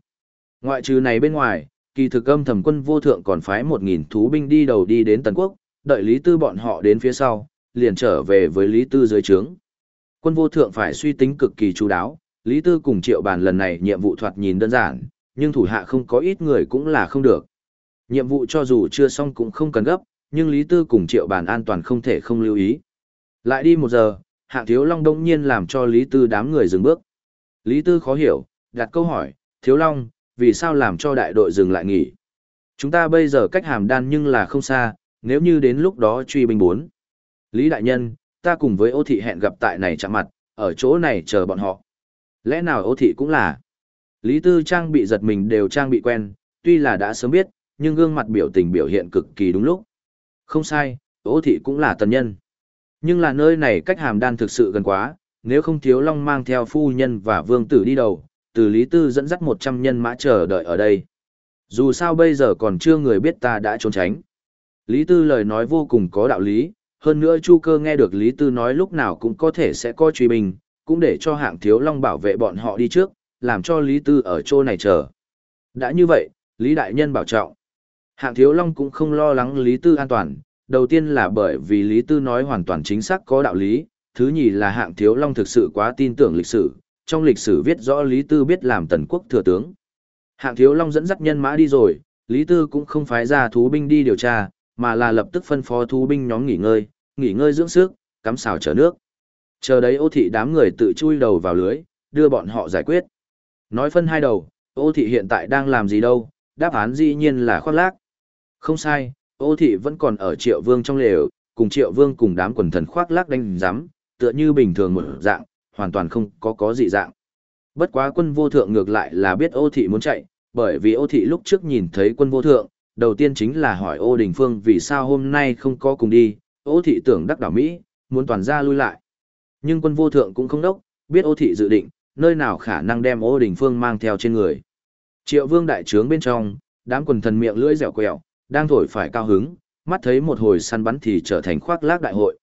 Ngoại trừ này bên ngoài, kỳ thực âm thầm quân vô thượng còn phái 1.000 thú binh đi đầu đi đến Tần Quốc, đợi Lý Tư bọn họ đến phía sau, liền trở về với Lý Tư dưới trướng. Quân vô thượng phải suy tính cực kỳ chú đáo, Lý Tư cùng triệu bàn lần này nhiệm vụ thoạt nhìn đơn giản, nhưng thủ hạ không có ít người cũng là không được. Nhiệm vụ cho dù chưa xong cũng không cần gấp, nhưng Lý Tư cùng triệu bàn an toàn không thể không lưu ý. Lại đi một giờ, hạng thiếu long đông nhiên làm cho Lý Tư đám người dừng bước. Lý Tư khó hiểu, đặt câu hỏi, thiếu long, vì sao làm cho đại đội dừng lại nghỉ? Chúng ta bây giờ cách hàm đan nhưng là không xa, nếu như đến lúc đó truy binh bốn. Lý Đại Nhân, ta cùng với ô thị hẹn gặp tại này chạm mặt, ở chỗ này chờ bọn họ. Lẽ nào ô thị cũng là? Lý Tư trang bị giật mình đều trang bị quen, tuy là đã sớm biết, nhưng gương mặt biểu tình biểu hiện cực kỳ đúng lúc. Không sai, ô thị cũng là tần nhân. Nhưng là nơi này cách hàm đan thực sự gần quá, nếu không thiếu long mang theo phu nhân và vương tử đi đầu, từ Lý Tư dẫn dắt 100 nhân mã chờ đợi ở đây. Dù sao bây giờ còn chưa người biết ta đã trốn tránh. Lý Tư lời nói vô cùng có đạo lý, hơn nữa Chu Cơ nghe được Lý Tư nói lúc nào cũng có thể sẽ có truy bình, cũng để cho hạng thiếu long bảo vệ bọn họ đi trước, làm cho Lý Tư ở chỗ này chờ. Đã như vậy, Lý Đại Nhân bảo trọng. Hạng thiếu long cũng không lo lắng Lý Tư an toàn, đầu tiên là bởi vì Lý Tư nói hoàn toàn chính xác có đạo lý, thứ nhì là hạng thiếu long thực sự quá tin tưởng lịch sử, trong lịch sử viết rõ Lý Tư biết làm tần quốc thừa tướng. Hạng thiếu long dẫn dắt nhân mã đi rồi, Lý Tư cũng không phái ra thú binh đi điều tra, mà là lập tức phân phó thú binh nhóm nghỉ ngơi, nghỉ ngơi dưỡng sức, cắm xào chở nước. Chờ đấy ô thị đám người tự chui đầu vào lưới, đưa bọn họ giải quyết. Nói phân hai đầu, ô thị hiện tại đang làm gì đâu, đáp án dĩ nhiên là khoác lác. Không sai, ô thị vẫn còn ở triệu vương trong lều, cùng triệu vương cùng đám quần thần khoác lác đánh giám, tựa như bình thường một dạng, hoàn toàn không có có dị dạng. Bất quá quân vô thượng ngược lại là biết ô thị muốn chạy, bởi vì ô thị lúc trước nhìn thấy quân vô thượng, đầu tiên chính là hỏi ô đình phương vì sao hôm nay không có cùng đi, ô thị tưởng đắc đảo Mỹ, muốn toàn ra lui lại. Nhưng quân vô thượng cũng không đốc, biết ô thị dự định, nơi nào khả năng đem ô đình phương mang theo trên người. Triệu vương đại trướng bên trong, đám quần thần miệng lưỡi dẻo quẹo, đang thổi phải cao hứng, mắt thấy một hồi săn bắn thì trở thành khoác lác đại hội.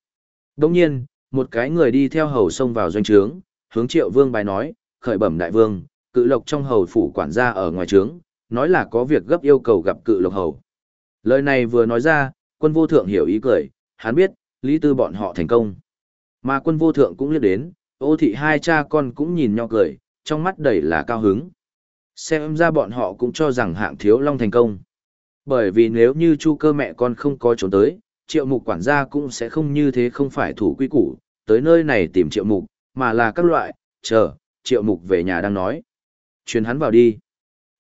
Đồng nhiên, một cái người đi theo hầu xông vào doanh trướng, hướng triệu vương bài nói, khởi bẩm đại vương, cự lộc trong hầu phủ quản gia ở ngoài trướng, nói là có việc gấp yêu cầu gặp cự lộc hầu. Lời này vừa nói ra, quân vô thượng hiểu ý cười, hắn biết, lý tư bọn họ thành công. Mà quân vô thượng cũng liếc đến, ô thị hai cha con cũng nhìn nhau cười, trong mắt đầy là cao hứng. Xem ra bọn họ cũng cho rằng hạng thiếu long thành công. Bởi vì nếu như chu cơ mẹ con không có trốn tới, triệu mục quản gia cũng sẽ không như thế không phải thủ quy củ, tới nơi này tìm triệu mục, mà là các loại, chờ, triệu mục về nhà đang nói. Truyền hắn vào đi.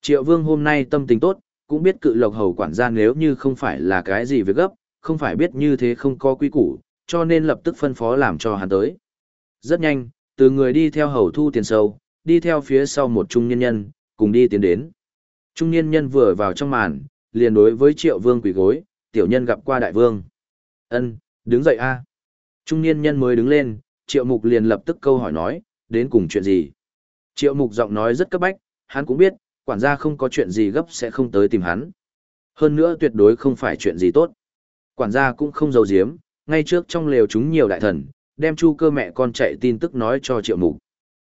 Triệu vương hôm nay tâm tình tốt, cũng biết cự lộc hầu quản gia nếu như không phải là cái gì việc gấp, không phải biết như thế không có quy củ, cho nên lập tức phân phó làm cho hắn tới. Rất nhanh, từ người đi theo hầu thu tiền sâu, đi theo phía sau một trung nhân nhân, cùng đi tiến đến. Trung niên nhân vừa vào trong màn, liền đối với triệu vương quỷ gối, tiểu nhân gặp qua đại vương ân đứng dậy a Trung niên nhân mới đứng lên, triệu mục liền lập tức câu hỏi nói, đến cùng chuyện gì? Triệu mục giọng nói rất cấp bách, hắn cũng biết, quản gia không có chuyện gì gấp sẽ không tới tìm hắn. Hơn nữa tuyệt đối không phải chuyện gì tốt. Quản gia cũng không giấu giếm, ngay trước trong lều chúng nhiều đại thần, đem chu cơ mẹ con chạy tin tức nói cho triệu mục.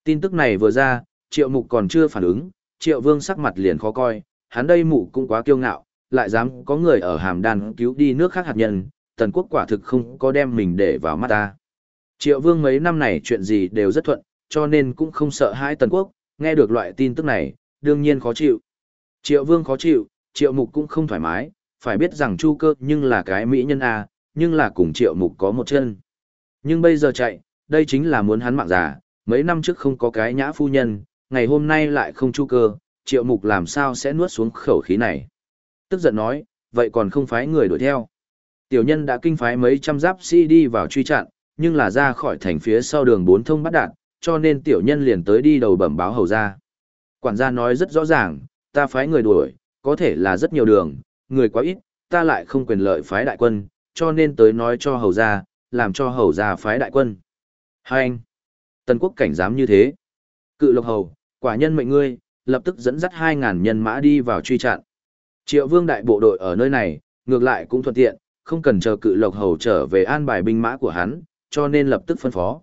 Tin tức này vừa ra, triệu mục còn chưa phản ứng, triệu vương sắc mặt liền khó coi, hắn đây mụ cũng quá kiêu ngạo, lại dám có người ở hàm đan cứu đi nước khác hạt nhân, tần quốc quả thực không có đem mình để vào mắt ta. Triệu vương mấy năm này chuyện gì đều rất thuận, cho nên cũng không sợ hãi tần quốc, nghe được loại tin tức này, đương nhiên khó chịu. Triệu vương khó chịu, triệu mục cũng không thoải mái, phải biết rằng chu cơ nhưng là cái mỹ nhân A, nhưng là cùng triệu mục có một chân. Nhưng bây giờ chạy, đây chính là muốn hắn mạng già, mấy năm trước không có cái nhã phu nhân, ngày hôm nay lại không chu cơ, triệu mục làm sao sẽ nuốt xuống khẩu khí này. Tức giận nói, vậy còn không phái người đuổi theo. Tiểu nhân đã kinh phái mấy trăm giáp sĩ đi vào truy chặn, nhưng là ra khỏi thành phía sau đường bốn thông bắt đạn, cho nên tiểu nhân liền tới đi đầu bẩm báo hầu ra. Quản gia nói rất rõ ràng, ta phái người đuổi, có thể là rất nhiều đường, người quá ít, ta lại không quyền lợi phái đại quân, cho nên tới nói cho hầu ra, làm cho hầu ra phái đại quân. Hai anh, Tần quốc cảnh dám như thế. Cự lộc hầu, quả nhân mệnh ngươi, lập tức dẫn dắt 2.000 nhân mã đi vào truy chặn. Triệu vương đại bộ đội ở nơi này, ngược lại cũng thuận tiện, không cần chờ cự lộc hầu trở về an bài binh mã của hắn, cho nên lập tức phân phó.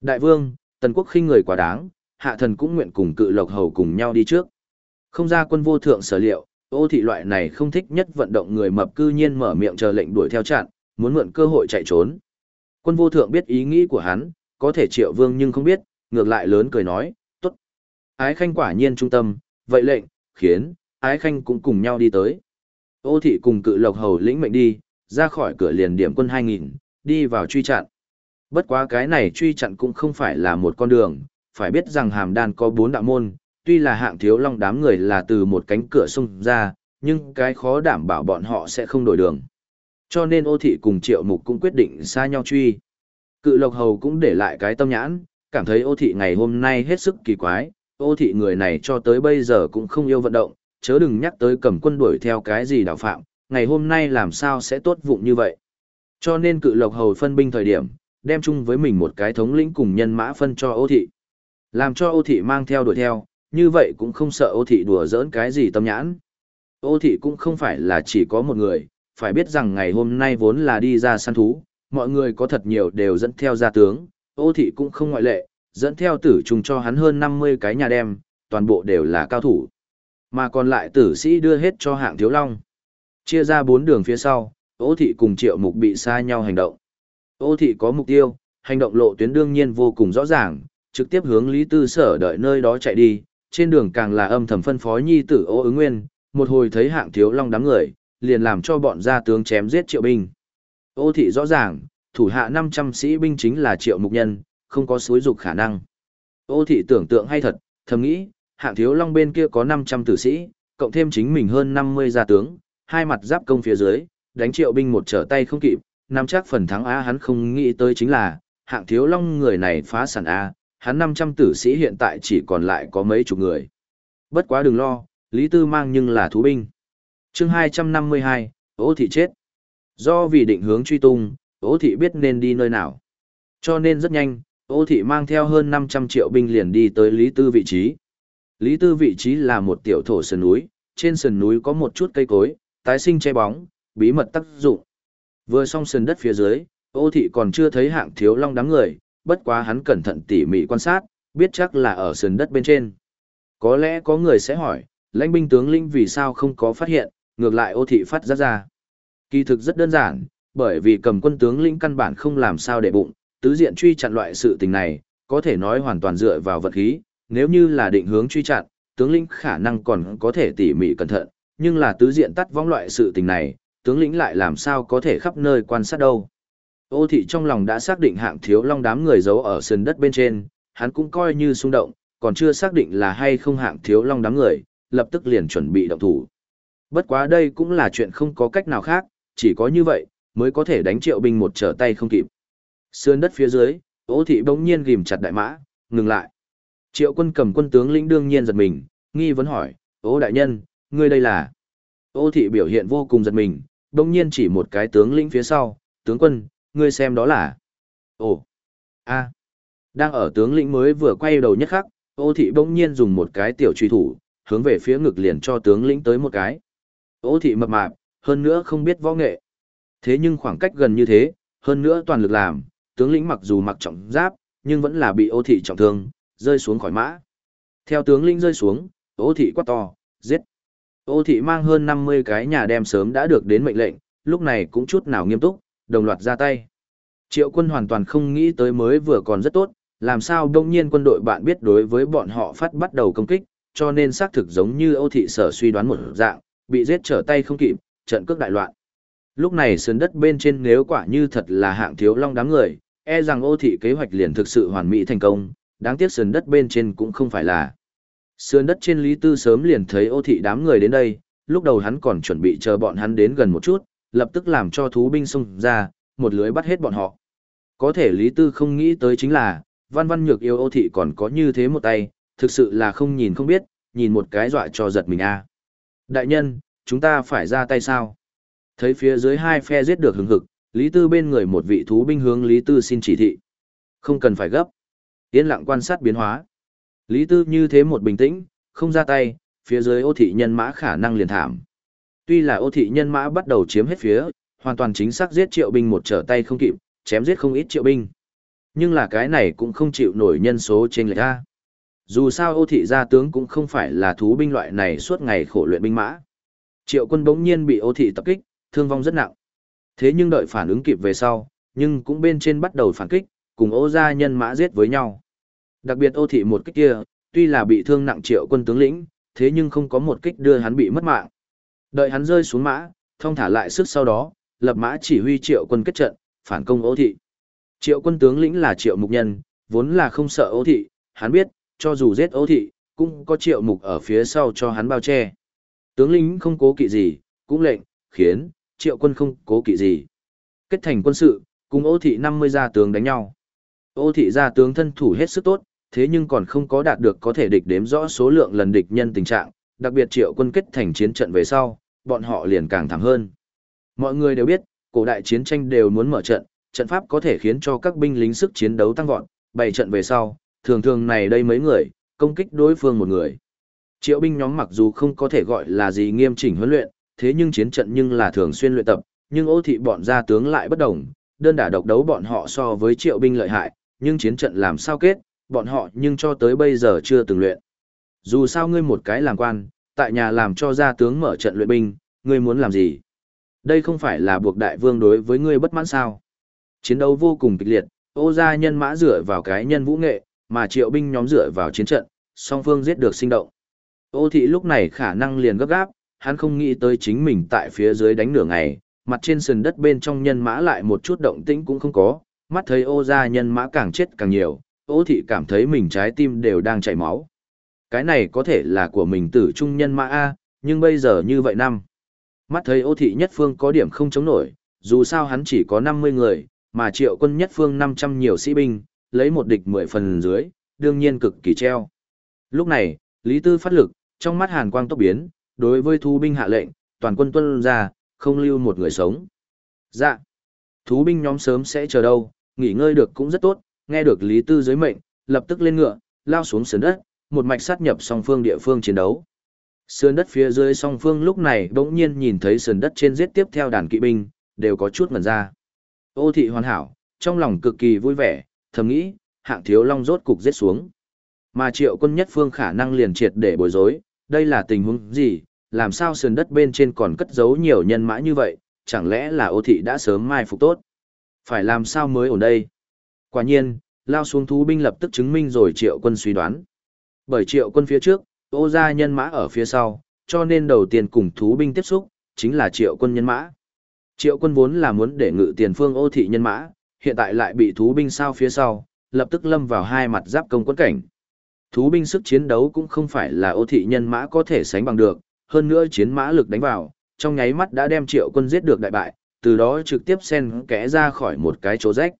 Đại vương, tần quốc khinh người quá đáng, hạ thần cũng nguyện cùng cự lộc hầu cùng nhau đi trước. Không ra quân vô thượng sở liệu, ô thị loại này không thích nhất vận động người mập cư nhiên mở miệng chờ lệnh đuổi theo chặn, muốn mượn cơ hội chạy trốn. Quân vô thượng biết ý nghĩ của hắn, có thể triệu vương nhưng không biết, ngược lại lớn cười nói, tốt. Ái khanh quả nhiên trung tâm, vậy lệnh, khiến, ái khanh cũng cùng nhau đi tới. Ô thị cùng cự lộc hầu lĩnh mệnh đi, ra khỏi cửa liền điểm quân 2.000, đi vào truy chặn. Bất quá cái này truy chặn cũng không phải là một con đường, phải biết rằng hàm đan có bốn đạo môn, tuy là hạng thiếu long đám người là từ một cánh cửa xông ra, nhưng cái khó đảm bảo bọn họ sẽ không đổi đường. Cho nên ô thị cùng triệu mục cũng quyết định xa nhau truy. Cự lộc hầu cũng để lại cái tâm nhãn, cảm thấy ô thị ngày hôm nay hết sức kỳ quái, ô thị người này cho tới bây giờ cũng không yêu vận động, chớ đừng nhắc tới cầm quân đuổi theo cái gì đảo phạm, ngày hôm nay làm sao sẽ tốt vụng như vậy. Cho nên cự lộc hầu phân binh thời điểm, đem chung với mình một cái thống lĩnh cùng nhân mã phân cho ô thị. Làm cho ô thị mang theo đuổi theo, như vậy cũng không sợ ô thị đùa giỡn cái gì tâm nhãn. Ô thị cũng không phải là chỉ có một người, phải biết rằng ngày hôm nay vốn là đi ra săn thú, mọi người có thật nhiều đều dẫn theo gia tướng, ô thị cũng không ngoại lệ, dẫn theo tử trùng cho hắn hơn 50 cái nhà đem, toàn bộ đều là cao thủ. Mà còn lại tử sĩ đưa hết cho hạng thiếu long. Chia ra bốn đường phía sau, ô thị cùng triệu mục bị xa nhau hành động. Ô thị có mục tiêu, hành động lộ tuyến đương nhiên vô cùng rõ ràng, trực tiếp hướng Lý Tư Sở đợi nơi đó chạy đi, trên đường càng là âm thầm phân phó nhi tử ô ứng nguyên, một hồi thấy hạng thiếu long đám người, liền làm cho bọn gia tướng chém giết triệu binh. Ô thị rõ ràng, thủ hạ 500 sĩ binh chính là triệu mục nhân, không có suối dục khả năng. Ô thị tưởng tượng hay thật, thầm nghĩ, hạng thiếu long bên kia có 500 tử sĩ, cộng thêm chính mình hơn 50 gia tướng, hai mặt giáp công phía dưới, đánh triệu binh một trở tay không kịp, nắm chắc phần thắng A hắn không nghĩ tới chính là, hạng thiếu long người này phá sản A, hắn 500 tử sĩ hiện tại chỉ còn lại có mấy chục người. Bất quá đừng lo, Lý Tư mang nhưng là thú binh. chương 252, ố thị chết. Do vì định hướng truy tung, ố thị biết nên đi nơi nào. Cho nên rất nhanh, ố thị mang theo hơn 500 triệu binh liền đi tới Lý Tư vị trí. Lý Tư vị trí là một tiểu thổ sườn núi, trên sườn núi có một chút cây cối, tái sinh che bóng, bí mật tác dụng. Vừa xong sườn đất phía dưới, ô thị còn chưa thấy hạng thiếu long đám người, bất quá hắn cẩn thận tỉ mỉ quan sát, biết chắc là ở sườn đất bên trên. Có lẽ có người sẽ hỏi, lãnh binh tướng linh vì sao không có phát hiện, ngược lại ô thị phát ra ra. Kỳ thực rất đơn giản, bởi vì cầm quân tướng lĩnh căn bản không làm sao để bụng, tứ diện truy chặn loại sự tình này, có thể nói hoàn toàn dựa vào vật khí, nếu như là định hướng truy chặn, tướng lĩnh khả năng còn có thể tỉ mỉ cẩn thận, nhưng là tứ diện tắt vong loại sự tình này, tướng lĩnh lại làm sao có thể khắp nơi quan sát đâu. Ô thị trong lòng đã xác định hạng thiếu long đám người giấu ở sườn đất bên trên, hắn cũng coi như xung động, còn chưa xác định là hay không hạng thiếu long đám người, lập tức liền chuẩn bị động thủ. Bất quá đây cũng là chuyện không có cách nào khác, chỉ có như vậy, mới có thể đánh triệu binh một trở tay không kịp. Sườn đất phía dưới, ô thị bỗng nhiên ghim chặt đại mã, ngừng lại. Triệu quân cầm quân tướng lĩnh đương nhiên giật mình, nghi vấn hỏi, ô đại nhân, ngươi đây là... Ô thị biểu hiện vô cùng giật mình, bỗng nhiên chỉ một cái tướng lĩnh phía sau, tướng quân, ngươi xem đó là... Ồ! a Đang ở tướng lĩnh mới vừa quay đầu nhất khắc, ô thị bỗng nhiên dùng một cái tiểu truy thủ, hướng về phía ngực liền cho tướng lĩnh tới một cái. Ô thị mập mạp, hơn nữa không biết võ nghệ. Thế nhưng khoảng cách gần như thế, hơn nữa toàn lực làm, tướng lĩnh mặc dù mặc trọng giáp, nhưng vẫn là bị ô thị trọng thương, rơi xuống khỏi mã. Theo tướng lĩnh rơi xuống, ô thị quát to, giết. Ô thị mang hơn 50 cái nhà đem sớm đã được đến mệnh lệnh, lúc này cũng chút nào nghiêm túc, đồng loạt ra tay. Triệu quân hoàn toàn không nghĩ tới mới vừa còn rất tốt, làm sao đông nhiên quân đội bạn biết đối với bọn họ phát bắt đầu công kích, cho nên xác thực giống như Âu thị sở suy đoán một dạng, bị giết trở tay không kịp, trận cước đại loạn. Lúc này sườn đất bên trên nếu quả như thật là hạng thiếu long đám người, e rằng Âu thị kế hoạch liền thực sự hoàn mỹ thành công, đáng tiếc sườn đất bên trên cũng không phải là. Sườn đất trên Lý Tư sớm liền thấy Âu thị đám người đến đây, lúc đầu hắn còn chuẩn bị chờ bọn hắn đến gần một chút, lập tức làm cho thú binh xông ra, một lưới bắt hết bọn họ. Có thể Lý Tư không nghĩ tới chính là, văn văn nhược yêu Âu thị còn có như thế một tay, thực sự là không nhìn không biết, nhìn một cái dọa cho giật mình a. Đại nhân, chúng ta phải ra tay sao? Thấy phía dưới hai phe giết được hứng hực, Lý Tư bên người một vị thú binh hướng Lý Tư xin chỉ thị. Không cần phải gấp. Yên lặng quan sát biến hóa. Lý Tư như thế một bình tĩnh, không ra tay, phía dưới ô thị nhân mã khả năng liền thảm. Tuy là ô thị nhân mã bắt đầu chiếm hết phía, hoàn toàn chính xác giết triệu binh một trở tay không kịp, chém giết không ít triệu binh. Nhưng là cái này cũng không chịu nổi nhân số trên lệch ra. Dù sao ô thị gia tướng cũng không phải là thú binh loại này suốt ngày khổ luyện binh mã. Triệu quân bỗng nhiên bị ô thị tập kích, thương vong rất nặng. Thế nhưng đợi phản ứng kịp về sau, nhưng cũng bên trên bắt đầu phản kích, cùng ô gia nhân mã giết với nhau. Đặc biệt ô thị một kích kia, tuy là bị thương nặng triệu quân tướng lĩnh, thế nhưng không có một kích đưa hắn bị mất mạng. Đợi hắn rơi xuống mã, thông thả lại sức sau đó, lập mã chỉ huy triệu quân kết trận, phản công ô thị. Triệu quân tướng lĩnh là triệu mục nhân, vốn là không sợ ô thị, hắn biết, cho dù giết ô thị, cũng có triệu mục ở phía sau cho hắn bao che. Tướng lĩnh không cố kỵ gì, cũng lệnh, khiến, triệu quân không cố kỵ gì. Kết thành quân sự, cùng ô thị 50 gia tướng đánh nhau. Ô thị gia tướng thân thủ hết sức tốt, thế nhưng còn không có đạt được có thể địch đếm rõ số lượng lần địch nhân tình trạng, đặc biệt triệu quân kết thành chiến trận về sau, bọn họ liền càng thảm hơn. Mọi người đều biết, cổ đại chiến tranh đều muốn mở trận, trận pháp có thể khiến cho các binh lính sức chiến đấu tăng vọt, bày trận về sau, thường thường này đây mấy người, công kích đối phương một người. Triệu binh nhóm mặc dù không có thể gọi là gì nghiêm chỉnh huấn luyện, thế nhưng chiến trận nhưng là thường xuyên luyện tập, nhưng ô thị bọn gia tướng lại bất đồng, đơn đả độc đấu bọn họ so với triệu binh lợi hại, nhưng chiến trận làm sao kết, bọn họ nhưng cho tới bây giờ chưa từng luyện. Dù sao ngươi một cái làm quan, tại nhà làm cho gia tướng mở trận luyện binh, ngươi muốn làm gì? Đây không phải là buộc đại vương đối với ngươi bất mãn sao? Chiến đấu vô cùng kịch liệt, ô gia nhân mã dựa vào cái nhân vũ nghệ, mà triệu binh nhóm dựa vào chiến trận, song phương giết được sinh động. Ô thị lúc này khả năng liền gấp gáp, hắn không nghĩ tới chính mình tại phía dưới đánh nửa ngày, mặt trên sườn đất bên trong nhân mã lại một chút động tĩnh cũng không có, mắt thấy ô gia nhân mã càng chết càng nhiều, ô thị cảm thấy mình trái tim đều đang chảy máu. Cái này có thể là của mình tử trung nhân mã A, nhưng bây giờ như vậy năm. Mắt thấy ô thị nhất phương có điểm không chống nổi, dù sao hắn chỉ có 50 người, mà triệu quân nhất phương 500 nhiều sĩ binh, lấy một địch 10 phần dưới, đương nhiên cực kỳ treo. Lúc này, Lý Tư phát lực, trong mắt hàn quang tốc biến, đối với thú binh hạ lệnh, toàn quân tuân ra, không lưu một người sống. Dạ. Thú binh nhóm sớm sẽ chờ đâu, nghỉ ngơi được cũng rất tốt, nghe được Lý Tư dưới mệnh, lập tức lên ngựa, lao xuống sườn đất, một mạch sát nhập song phương địa phương chiến đấu. Sườn đất phía dưới song phương lúc này bỗng nhiên nhìn thấy sườn đất trên giết tiếp theo đàn kỵ binh, đều có chút ngẩn ra. Ô thị hoàn hảo, trong lòng cực kỳ vui vẻ, thầm nghĩ, hạng thiếu long rốt cục giết xuống. Mà triệu quân nhất phương khả năng liền triệt để bối rối, đây là tình huống gì, làm sao sườn đất bên trên còn cất giấu nhiều nhân mã như vậy, chẳng lẽ là ô thị đã sớm mai phục tốt. Phải làm sao mới ổn đây? Quả nhiên, lao xuống thú binh lập tức chứng minh rồi triệu quân suy đoán. Bởi triệu quân phía trước, ô gia nhân mã ở phía sau, cho nên đầu tiên cùng thú binh tiếp xúc, chính là triệu quân nhân mã. Triệu quân vốn là muốn để ngự tiền phương ô thị nhân mã, hiện tại lại bị thú binh sao phía sau, lập tức lâm vào hai mặt giáp công quân cảnh. Thú binh sức chiến đấu cũng không phải là ô thị nhân mã có thể sánh bằng được, hơn nữa chiến mã lực đánh vào, trong nháy mắt đã đem triệu quân giết được đại bại, từ đó trực tiếp xen kẽ ra khỏi một cái chỗ rách.